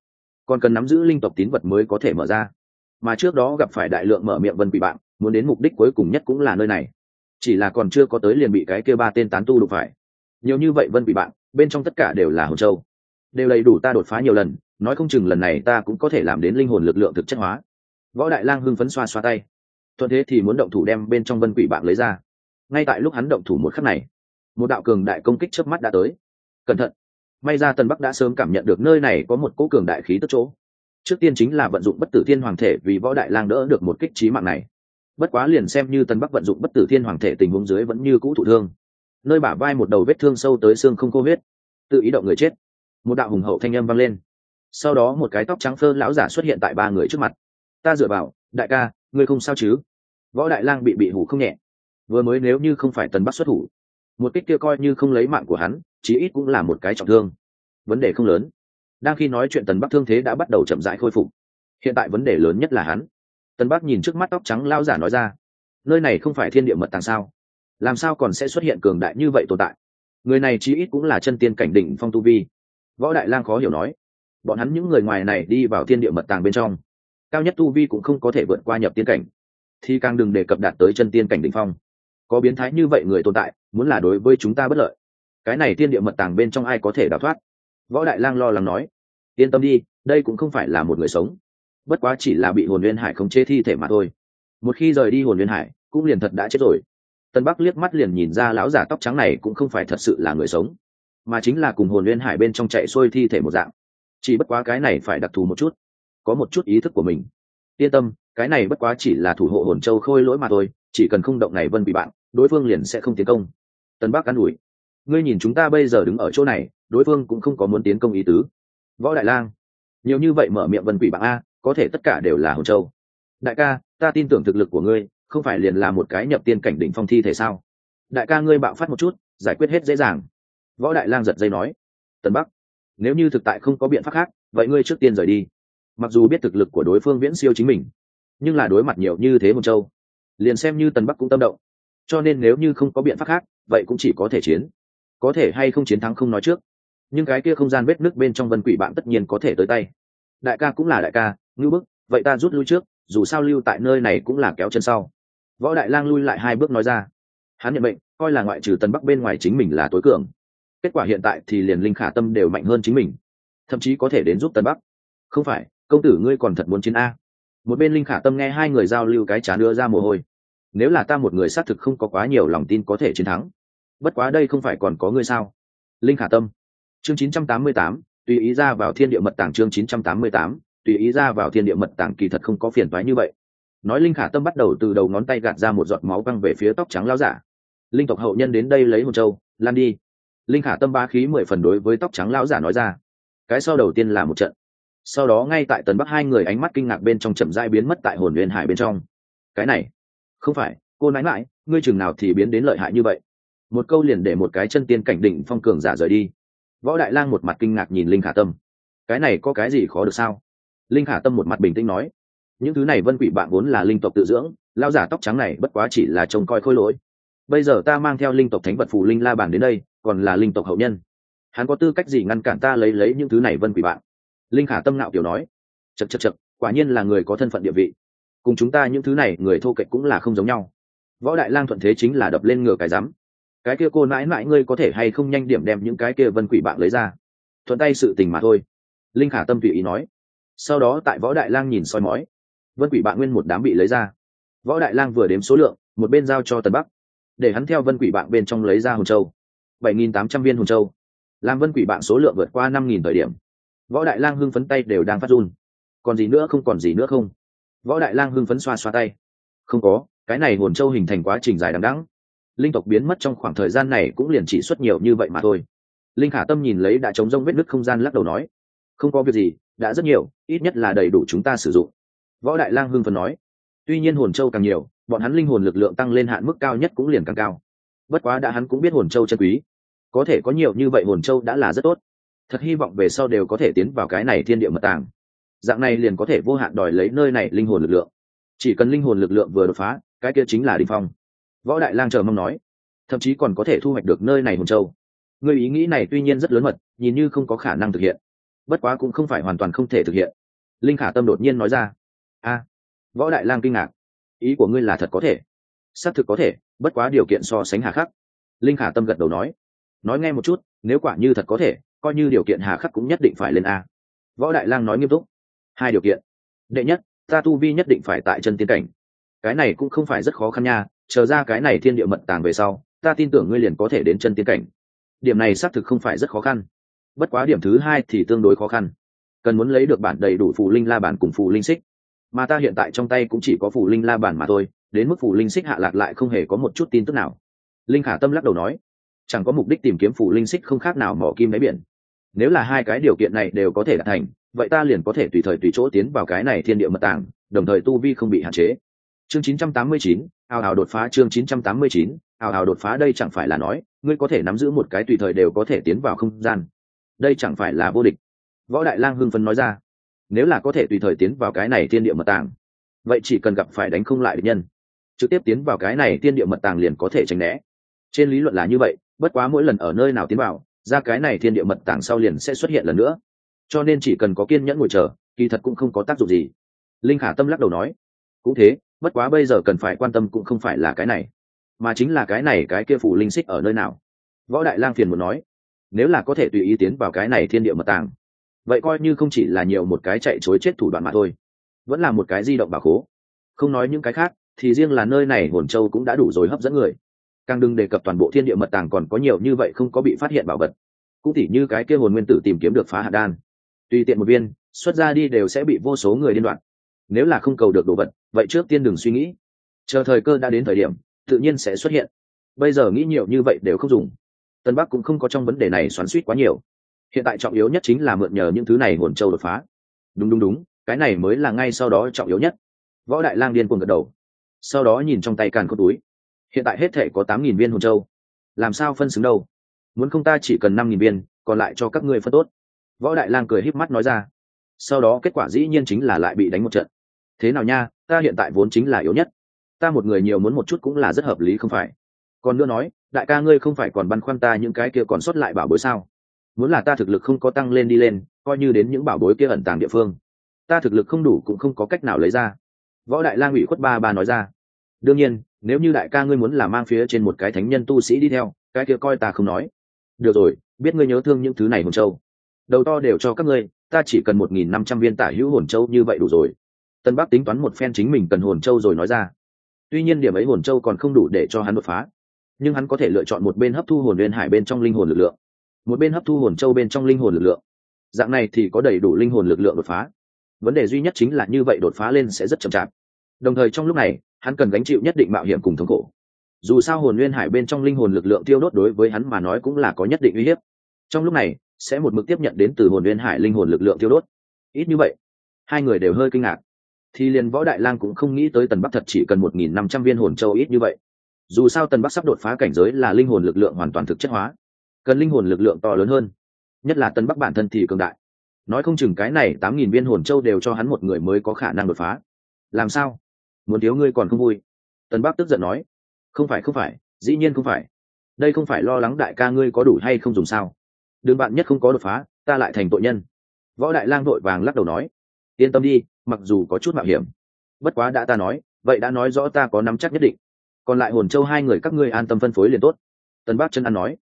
còn cần nắm giữ linh tộc tín vật mới có thể mở ra. Mà trước đó gặp phải đại lượng mở miệng vân quỷ bạn, muốn đến mục đích cuối cùng nhất cũng là nơi này. Chỉ là còn chưa có tới liền bị cái kia ba tên tán tu đụng phải. Nhiều như vậy vân quỷ bạn bên trong tất cả đều là hồn châu. Đều đầy đủ ta đột phá nhiều lần, nói không chừng lần này ta cũng có thể làm đến linh hồn lực lượng thực chất hóa. Võ đại lang hưng phấn xoa xoa tay. Thuận thế thì muốn động thủ đem bên trong vân quỷ bạn lấy ra. Ngay tại lúc hắn động thủ một khắc này, một đạo cường đại công kích chớp mắt đã tới. Cẩn thận! May ra tần bắc đã sớm cảm nhận được nơi này có một cỗ cường đại khí tức chỗ. Trước tiên chính là vận dụng bất tử thiên hoàng thể vì võ đại lang đỡ được một kích trí mạng này. Bất quá liền xem như tần bắc vận dụng bất tử thiên hoàng thể tình huống dưới vẫn như cũ thụ thương nơi bả vai một đầu vết thương sâu tới xương không khô huyết, tự ý động người chết. Một đạo hùng hậu thanh âm vang lên. Sau đó một cái tóc trắng phơ lão giả xuất hiện tại ba người trước mặt. Ta dựa vào, đại ca, ngươi không sao chứ? Võ đại lang bị bị hủ không nhẹ. Vừa mới nếu như không phải tần bắc xuất thủ, một kích kia coi như không lấy mạng của hắn, chí ít cũng là một cái trọng thương. Vấn đề không lớn. Đang khi nói chuyện tần bắc thương thế đã bắt đầu chậm rãi khôi phục. Hiện tại vấn đề lớn nhất là hắn. Tần bắc nhìn trước mắt tóc trắng lao giả nói ra, nơi này không phải thiên địa mật tàng sao? Làm sao còn sẽ xuất hiện cường đại như vậy tồn tại? Người này chí ít cũng là chân tiên cảnh đỉnh phong tu vi. Võ đại lang khó hiểu nói. Bọn hắn những người ngoài này đi vào thiên địa mật tàng bên trong. Cao nhất tu vi cũng không có thể vượt qua nhập tiên cảnh. Thì càng đừng đề cập đạt tới chân tiên cảnh đỉnh phong. Có biến thái như vậy người tồn tại, muốn là đối với chúng ta bất lợi. Cái này tiên địa mật tàng bên trong ai có thể đào thoát? Võ đại lang lo lắng nói. Yên tâm đi, đây cũng không phải là một người sống. Bất quá chỉ là bị hồn liên hải khống chế thi thể mà thôi. Một khi rời đi hồn liên hải, cũng liền thật đã chết rồi tân bắc liếc mắt liền nhìn ra lão giả tóc trắng này cũng không phải thật sự là người sống, mà chính là cùng hồn liên hải bên trong chạy xuôi thi thể một dạng. Chỉ bất quá cái này phải đặc thù một chút, có một chút ý thức của mình. Yên tâm, cái này bất quá chỉ là thủ hộ hồn châu khôi lỗi mà thôi, chỉ cần không động này vân bị bạn, đối phương liền sẽ không tiến công. Tân bắc an ủi, ngươi nhìn chúng ta bây giờ đứng ở chỗ này, đối phương cũng không có muốn tiến công ý tứ. Võ đại lang, nhiều như vậy mở miệng vân quỷ bạn a, có thể tất cả đều là hồn châu. Đại ca, ta tin tưởng thực lực của ngươi không phải liền là một cái nhập tiên cảnh đỉnh phong thi thể sao? Đại ca ngươi bạo phát một chút, giải quyết hết dễ dàng. Võ đại lang giật dây nói. Tần bắc, nếu như thực tại không có biện pháp khác, vậy ngươi trước tiên rời đi. Mặc dù biết thực lực của đối phương viễn siêu chính mình, nhưng là đối mặt nhiều như thế một châu, liền xem như tần bắc cũng tâm động. Cho nên nếu như không có biện pháp khác, vậy cũng chỉ có thể chiến. Có thể hay không chiến thắng không nói trước. Nhưng cái kia không gian vết nước bên trong vân quỷ bạn tất nhiên có thể tới tay. Đại ca cũng là đại ca, ngưu bức, vậy ta rút lui trước, dù sao lưu tại nơi này cũng là kéo chân sau võ đại lang lui lại hai bước nói ra. Hắn nhận bệnh coi là ngoại trừ tân bắc bên ngoài chính mình là tối cường. Kết quả hiện tại thì liền linh khả tâm đều mạnh hơn chính mình. Thậm chí có thể đến giúp tân bắc. Không phải công tử ngươi còn thật muốn chiến a. Một bên linh khả tâm nghe hai người giao lưu cái chán đưa ra mồ hôi. Nếu là ta một người xác thực không có quá nhiều lòng tin có thể chiến thắng. Bất quá đây không phải còn có ngươi sao? Linh khả tâm. Chương 988, tùy ý ra vào thiên địa mật tàng chương 988, tùy ý ra vào thiên địa mật tàng kỳ thật không có phiền toái như vậy nói linh khả tâm bắt đầu từ đầu ngón tay gạt ra một giọt máu văng về phía tóc trắng lao giả. Linh tộc hậu nhân đến đây lấy hồn châu, lan đi. Linh khả tâm ba khí mười phần đối với tóc trắng lão giả nói ra. Cái sau đầu tiên là một trận. Sau đó ngay tại tần bắc hai người ánh mắt kinh ngạc bên trong chậm dai biến mất tại hồn huyền hải bên trong. Cái này, không phải, cô nãi mãi ngươi chừng nào thì biến đến lợi hại như vậy? Một câu liền để một cái chân tiên cảnh đỉnh phong cường giả rời đi. Võ đại lang một mặt kinh ngạc nhìn linh khả tâm. Cái này có cái gì khó được sao? Linh khả tâm một mặt bình tĩnh nói những thứ này vân quỷ bạn vốn là linh tộc tự dưỡng lao giả tóc trắng này bất quá chỉ là trông coi khôi lỗi. Bây giờ ta mang theo linh tộc thánh vật phù linh la bàn đến đây, còn là linh tộc hậu nhân. Hắn có tư cách gì ngăn cản ta lấy lấy những thứ này vân quỷ bạn? Linh khả tâm nạo kiểu nói. Chật chật chật quả nhiên là người có thân phận địa vị. Cùng chúng ta những thứ này, người thô kệch cũng là không giống nhau. Võ đại lang thuận thế chính là đập lên ngựa cái rắm. Cái kia cô mãi mãi ngươi có thể hay không nhanh điểm đem những cái kia vân quỷ bạn lấy ra? Thuận tay sự tình mà thôi. Linh khả tâm tùy ý nói. Sau đó tại võ đại lang nhìn soi mói vân quỷ bạn nguyên một đám bị lấy ra. Võ đại lang vừa đếm số lượng, một bên giao cho tần bắc, để hắn theo vân quỷ bạn bên trong lấy ra hồn châu. Bảy nghìn tám trăm viên hồn châu. Làm vân quỷ bạn số lượng vượt qua năm nghìn thời điểm, võ đại lang hưng phấn tay đều đang phát run. Còn gì nữa không, còn gì nữa không. Võ đại lang hưng phấn xoa xoa tay. Không có, cái này hồn châu hình thành quá trình dài đằng đẵng. Linh tộc biến mất trong khoảng thời gian này cũng liền chỉ xuất nhiều như vậy mà thôi. Linh khả tâm nhìn lấy đã chống rông vết nứt không gian lắc đầu nói, không có việc gì, đã rất nhiều, ít nhất là đầy đủ chúng ta sử dụng võ đại lang hưng phấn nói. Tuy nhiên hồn châu càng nhiều, bọn hắn linh hồn lực lượng tăng lên hạn mức cao nhất cũng liền càng cao. Bất quá đã hắn cũng biết hồn châu chân quý. Có thể có nhiều như vậy hồn châu đã là rất tốt. Thật hy vọng về sau đều có thể tiến vào cái này thiên địa mật tàng. Dạng này liền có thể vô hạn đòi lấy nơi này linh hồn lực lượng. Chỉ cần linh hồn lực lượng vừa đột phá, cái kia chính là đình phong. Võ đại lang chờ mong nói. Thậm chí còn có thể thu hoạch được nơi này hồn châu. Người ý nghĩ này tuy nhiên rất lớn mật, nhìn như không có khả năng thực hiện. Bất quá cũng không phải hoàn toàn không thể thực hiện. Linh khả tâm đột nhiên nói ra a. Võ đại lang kinh ngạc. Ý của ngươi là thật có thể. Xác thực có thể, bất quá điều kiện so sánh hà khắc. Linh khả tâm gật đầu nói. Nói nghe một chút, nếu quả như thật có thể, coi như điều kiện hà khắc cũng nhất định phải lên a. Võ đại lang nói nghiêm túc. Hai điều kiện. Đệ nhất, ta tu vi nhất định phải tại chân tiên cảnh. Cái này cũng không phải rất khó khăn nha, chờ ra cái này thiên địa mật tàng về sau, ta tin tưởng ngươi liền có thể đến chân tiên cảnh. Điểm này xác thực không phải rất khó khăn. Bất quá điểm thứ hai thì tương đối khó khăn. Cần muốn lấy được bản đầy đủ phù linh la bản cùng phù linh xích mà ta hiện tại trong tay cũng chỉ có phù linh la bàn mà thôi đến mức phù linh xích hạ lạc lại không hề có một chút tin tức nào. Linh khả tâm lắc đầu nói chẳng có mục đích tìm kiếm phù linh xích không khác nào mỏ kim đáy biển. Nếu là hai cái điều kiện này đều có thể đạt thành vậy ta liền có thể tùy thời tùy chỗ tiến vào cái này thiên địa mật tàng đồng thời tu vi không bị hạn chế. Chương 989, ào ào đột phá chương 989, ào ào đột phá đây chẳng phải là nói ngươi có thể nắm giữ một cái tùy thời đều có thể tiến vào không gian. Đây chẳng phải là vô địch. Võ đại lang hưng phấn nói ra nếu là có thể tùy thời tiến vào cái này thiên địa mật tàng, vậy chỉ cần gặp phải đánh không lại địch nhân, trực tiếp tiến vào cái này thiên địa mật tàng liền có thể tránh né. Trên lý luận là như vậy, bất quá mỗi lần ở nơi nào tiến vào, ra cái này thiên địa mật tàng sau liền sẽ xuất hiện lần nữa. Cho nên chỉ cần có kiên nhẫn ngồi chờ, kỳ thật cũng không có tác dụng gì. Linh khả tâm lắc đầu nói, cũng thế, bất quá bây giờ cần phải quan tâm cũng không phải là cái này, mà chính là cái này cái kia phủ linh xích ở nơi nào. Võ đại lang phiền muốn nói, nếu là có thể tùy ý tiến vào cái này thiên địa mật tàng vậy coi như không chỉ là nhiều một cái chạy chối chết thủ đoạn mà thôi, vẫn là một cái di động bà khố. Không nói những cái khác, thì riêng là nơi này hồn châu cũng đã đủ rồi hấp dẫn người. Càng đừng đề cập toàn bộ thiên địa mật tàng còn có nhiều như vậy không có bị phát hiện bảo vật. Cũng tỉ như cái kia hồn nguyên tử tìm kiếm được phá hạ đan. Tùy tiện một viên, xuất ra đi đều sẽ bị vô số người liên đoạn nếu là không cầu được đồ vật, vậy trước tiên đừng suy nghĩ. Chờ thời cơ đã đến thời điểm, tự nhiên sẽ xuất hiện. Bây giờ nghĩ nhiều như vậy đều không dùng. Tân bắc cũng không có trong vấn đề này xoắn suýt quá nhiều hiện tại trọng yếu nhất chính là mượn nhờ những thứ này nguồn châu đột phá. Đúng đúng đúng, cái này mới là ngay sau đó trọng yếu nhất. Võ đại lang điên cuồng gật đầu. Sau đó nhìn trong tay càn khôn túi. Hiện tại hết thể có tám nghìn viên hồn châu. Làm sao phân xứng đâu? Muốn không ta chỉ cần năm nghìn viên, còn lại cho các ngươi phân tốt. Võ đại lang cười híp mắt nói ra. Sau đó kết quả dĩ nhiên chính là lại bị đánh một trận. Thế nào nha, ta hiện tại vốn chính là yếu nhất. Ta một người nhiều muốn một chút cũng là rất hợp lý không phải. Còn nữa nói, đại ca ngươi không phải còn băn khoăn ta những cái kia còn sót lại bảo bối sao? Muốn là ta thực lực không có tăng lên đi lên, coi như đến những bảo bối kia ẩn tàng địa phương. Ta thực lực không đủ cũng không có cách nào lấy ra. Võ đại lang ủy khuất ba ba nói ra. Đương nhiên, nếu như đại ca ngươi muốn là mang phía trên một cái thánh nhân tu sĩ đi theo, cái kia coi ta không nói. Được rồi, biết ngươi nhớ thương những thứ này hồn châu. Đầu to đều cho các ngươi, ta chỉ cần một nghìn năm trăm viên tả hữu hồn châu như vậy đủ rồi. Tân bắc tính toán một phen chính mình cần hồn châu rồi nói ra. Tuy nhiên điểm ấy hồn châu còn không đủ để cho hắn đột phá, nhưng hắn có thể lựa chọn một bên hấp thu hồn liên hải bên trong linh hồn lực lượng một bên hấp thu hồn châu bên trong linh hồn lực lượng. Dạng này thì có đầy đủ linh hồn lực lượng đột phá. Vấn đề duy nhất chính là như vậy đột phá lên sẽ rất chậm chạp. Đồng thời trong lúc này, hắn cần gánh chịu nhất định mạo hiểm cùng thống khổ. Dù sao hồn nguyên hải bên trong linh hồn lực lượng tiêu đốt đối với hắn mà nói cũng là có nhất định uy hiếp. Trong lúc này, sẽ một mực tiếp nhận đến từ hồn nguyên hải linh hồn lực lượng tiêu đốt. Ít như vậy, hai người đều hơi kinh ngạc. Thì liền võ đại lang cũng không nghĩ tới tần bắc thật chỉ cần một nghìn năm trăm viên hồn châu ít như vậy. Dù sao tần bắc sắp đột phá cảnh giới là linh hồn lực lượng hoàn toàn thực chất hóa cần linh hồn lực lượng to lớn hơn. Nhất là tân bắc bản thân thì cường đại. Nói không chừng cái này tám nghìn viên hồn châu đều cho hắn một người mới có khả năng đột phá. Làm sao? Muốn thiếu ngươi còn không vui. Tân bắc tức giận nói. Không phải không phải, dĩ nhiên không phải. Đây không phải lo lắng đại ca ngươi có đủ hay không dùng sao? Đương bạn nhất không có đột phá, ta lại thành tội nhân. Võ đại lang vội vàng lắc đầu nói. Yên tâm đi, mặc dù có chút mạo hiểm. Bất quá đã ta nói, vậy đã nói rõ ta có nắm chắc nhất định. Còn lại hồn châu hai người các ngươi an tâm phân phối liền tốt. Tân bác chân ăn nói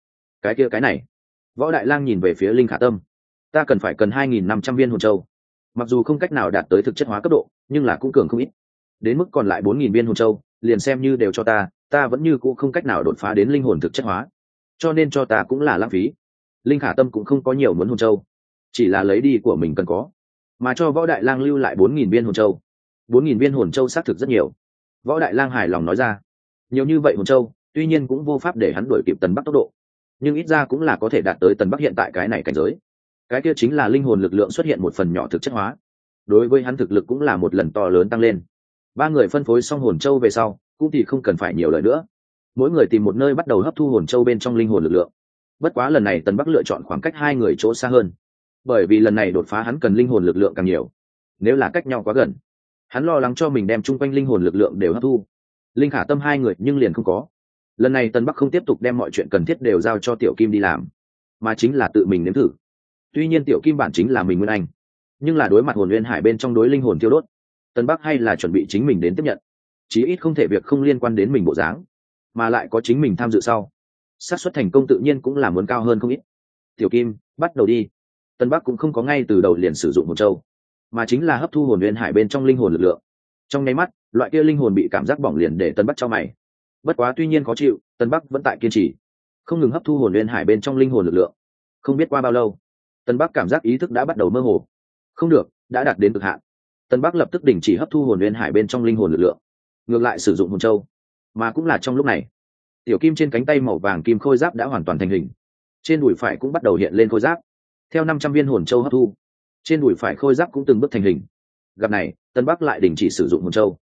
cái kia cái này. Võ đại lang nhìn về phía linh khả tâm. Ta cần phải cần hai nghìn năm trăm viên hồn châu. Mặc dù không cách nào đạt tới thực chất hóa cấp độ, nhưng là cũng cường không ít. Đến mức còn lại bốn nghìn viên hồn châu, liền xem như đều cho ta ta vẫn như cũ không cách nào đột phá đến linh hồn thực chất hóa. Cho nên cho ta cũng là lãng phí. Linh khả tâm cũng không có nhiều muốn hồn châu. Chỉ là lấy đi của mình cần có. Mà cho võ đại lang lưu lại bốn nghìn viên hồn châu. bốn nghìn viên hồn châu xác thực rất nhiều. Võ đại lang hài lòng nói ra. Nhiều như vậy hồn châu, tuy nhiên cũng vô pháp để hắn đuổi kịp tần bắc tốc độ nhưng ít ra cũng là có thể đạt tới tần bắc hiện tại cái này cảnh giới. Cái kia chính là linh hồn lực lượng xuất hiện một phần nhỏ thực chất hóa. Đối với hắn thực lực cũng là một lần to lớn tăng lên. Ba người phân phối xong hồn châu về sau, cũng thì không cần phải nhiều lời nữa. Mỗi người tìm một nơi bắt đầu hấp thu hồn châu bên trong linh hồn lực lượng. Bất quá lần này tần bắc lựa chọn khoảng cách hai người chỗ xa hơn. Bởi vì lần này đột phá hắn cần linh hồn lực lượng càng nhiều. Nếu là cách nhau quá gần, hắn lo lắng cho mình đem chung quanh linh hồn lực lượng đều hấp thu. Linh khả tâm hai người nhưng liền không có lần này tân bắc không tiếp tục đem mọi chuyện cần thiết đều giao cho tiểu kim đi làm, mà chính là tự mình nếm thử. Tuy nhiên tiểu kim bản chính là mình nguyên anh, nhưng là đối mặt hồn nguyên hải bên trong đối linh hồn tiêu đốt, tân bắc hay là chuẩn bị chính mình đến tiếp nhận, chí ít không thể việc không liên quan đến mình bộ dáng, mà lại có chính mình tham dự sau. Xác suất thành công tự nhiên cũng là muốn cao hơn không ít. Tiểu kim, bắt đầu đi. Tân bắc cũng không có ngay từ đầu liền sử dụng một châu, mà chính là hấp thu hồn nguyên hải bên trong linh hồn lực lượng. Trong nháy mắt, loại kia linh hồn bị cảm giác bỏng liền để tân bắc cho mày bất quá tuy nhiên khó chịu, tân bắc vẫn tại kiên trì. Không ngừng hấp thu hồn liên hải bên trong linh hồn lực lượng. Không biết qua bao lâu, tân bắc cảm giác ý thức đã bắt đầu mơ hồ. Không được, đã đạt đến cực hạn. Tân bắc lập tức đình chỉ hấp thu hồn liên hải bên trong linh hồn lực lượng. Ngược lại sử dụng hồn châu, mà cũng là trong lúc này. Tiểu kim trên cánh tay màu vàng kim khôi giáp đã hoàn toàn thành hình. Trên đùi phải cũng bắt đầu hiện lên khôi giáp. Theo năm trăm viên hồn châu hấp thu, trên đùi phải khôi giáp cũng từng bước thành hình. Gặp này, tân bắc lại đình chỉ sử dụng hồn châu.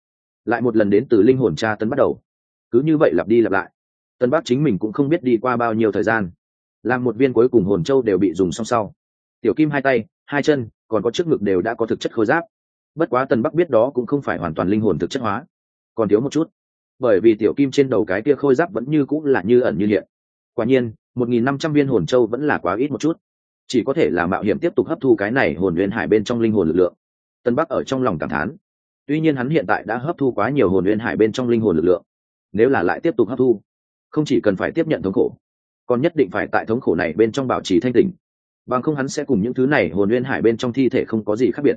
Lại một lần đến từ linh hồn cha tân bắt đầu cứ như vậy lặp đi lặp lại. Tân bắc chính mình cũng không biết đi qua bao nhiêu thời gian. Làm một viên cuối cùng hồn châu đều bị dùng xong sau. Tiểu kim hai tay, hai chân, còn có trước ngực đều đã có thực chất khôi giáp. Bất quá tân bắc biết đó cũng không phải hoàn toàn linh hồn thực chất hóa. Còn thiếu một chút. Bởi vì tiểu kim trên đầu cái kia khôi giáp vẫn như cũng là như ẩn như hiện. Quả nhiên, một nghìn năm trăm viên hồn châu vẫn là quá ít một chút. Chỉ có thể là mạo hiểm tiếp tục hấp thu cái này hồn nguyên hải bên trong linh hồn lực lượng. Tân bắc ở trong lòng cảm thán. Tuy nhiên hắn hiện tại đã hấp thu quá nhiều hồn nguyên hải bên trong linh hồn lực lượng nếu là lại tiếp tục hấp thu, không chỉ cần phải tiếp nhận thống khổ, còn nhất định phải tại thống khổ này bên trong bảo trì thanh tỉnh. Bằng không hắn sẽ cùng những thứ này hồn nguyên hải bên trong thi thể không có gì khác biệt.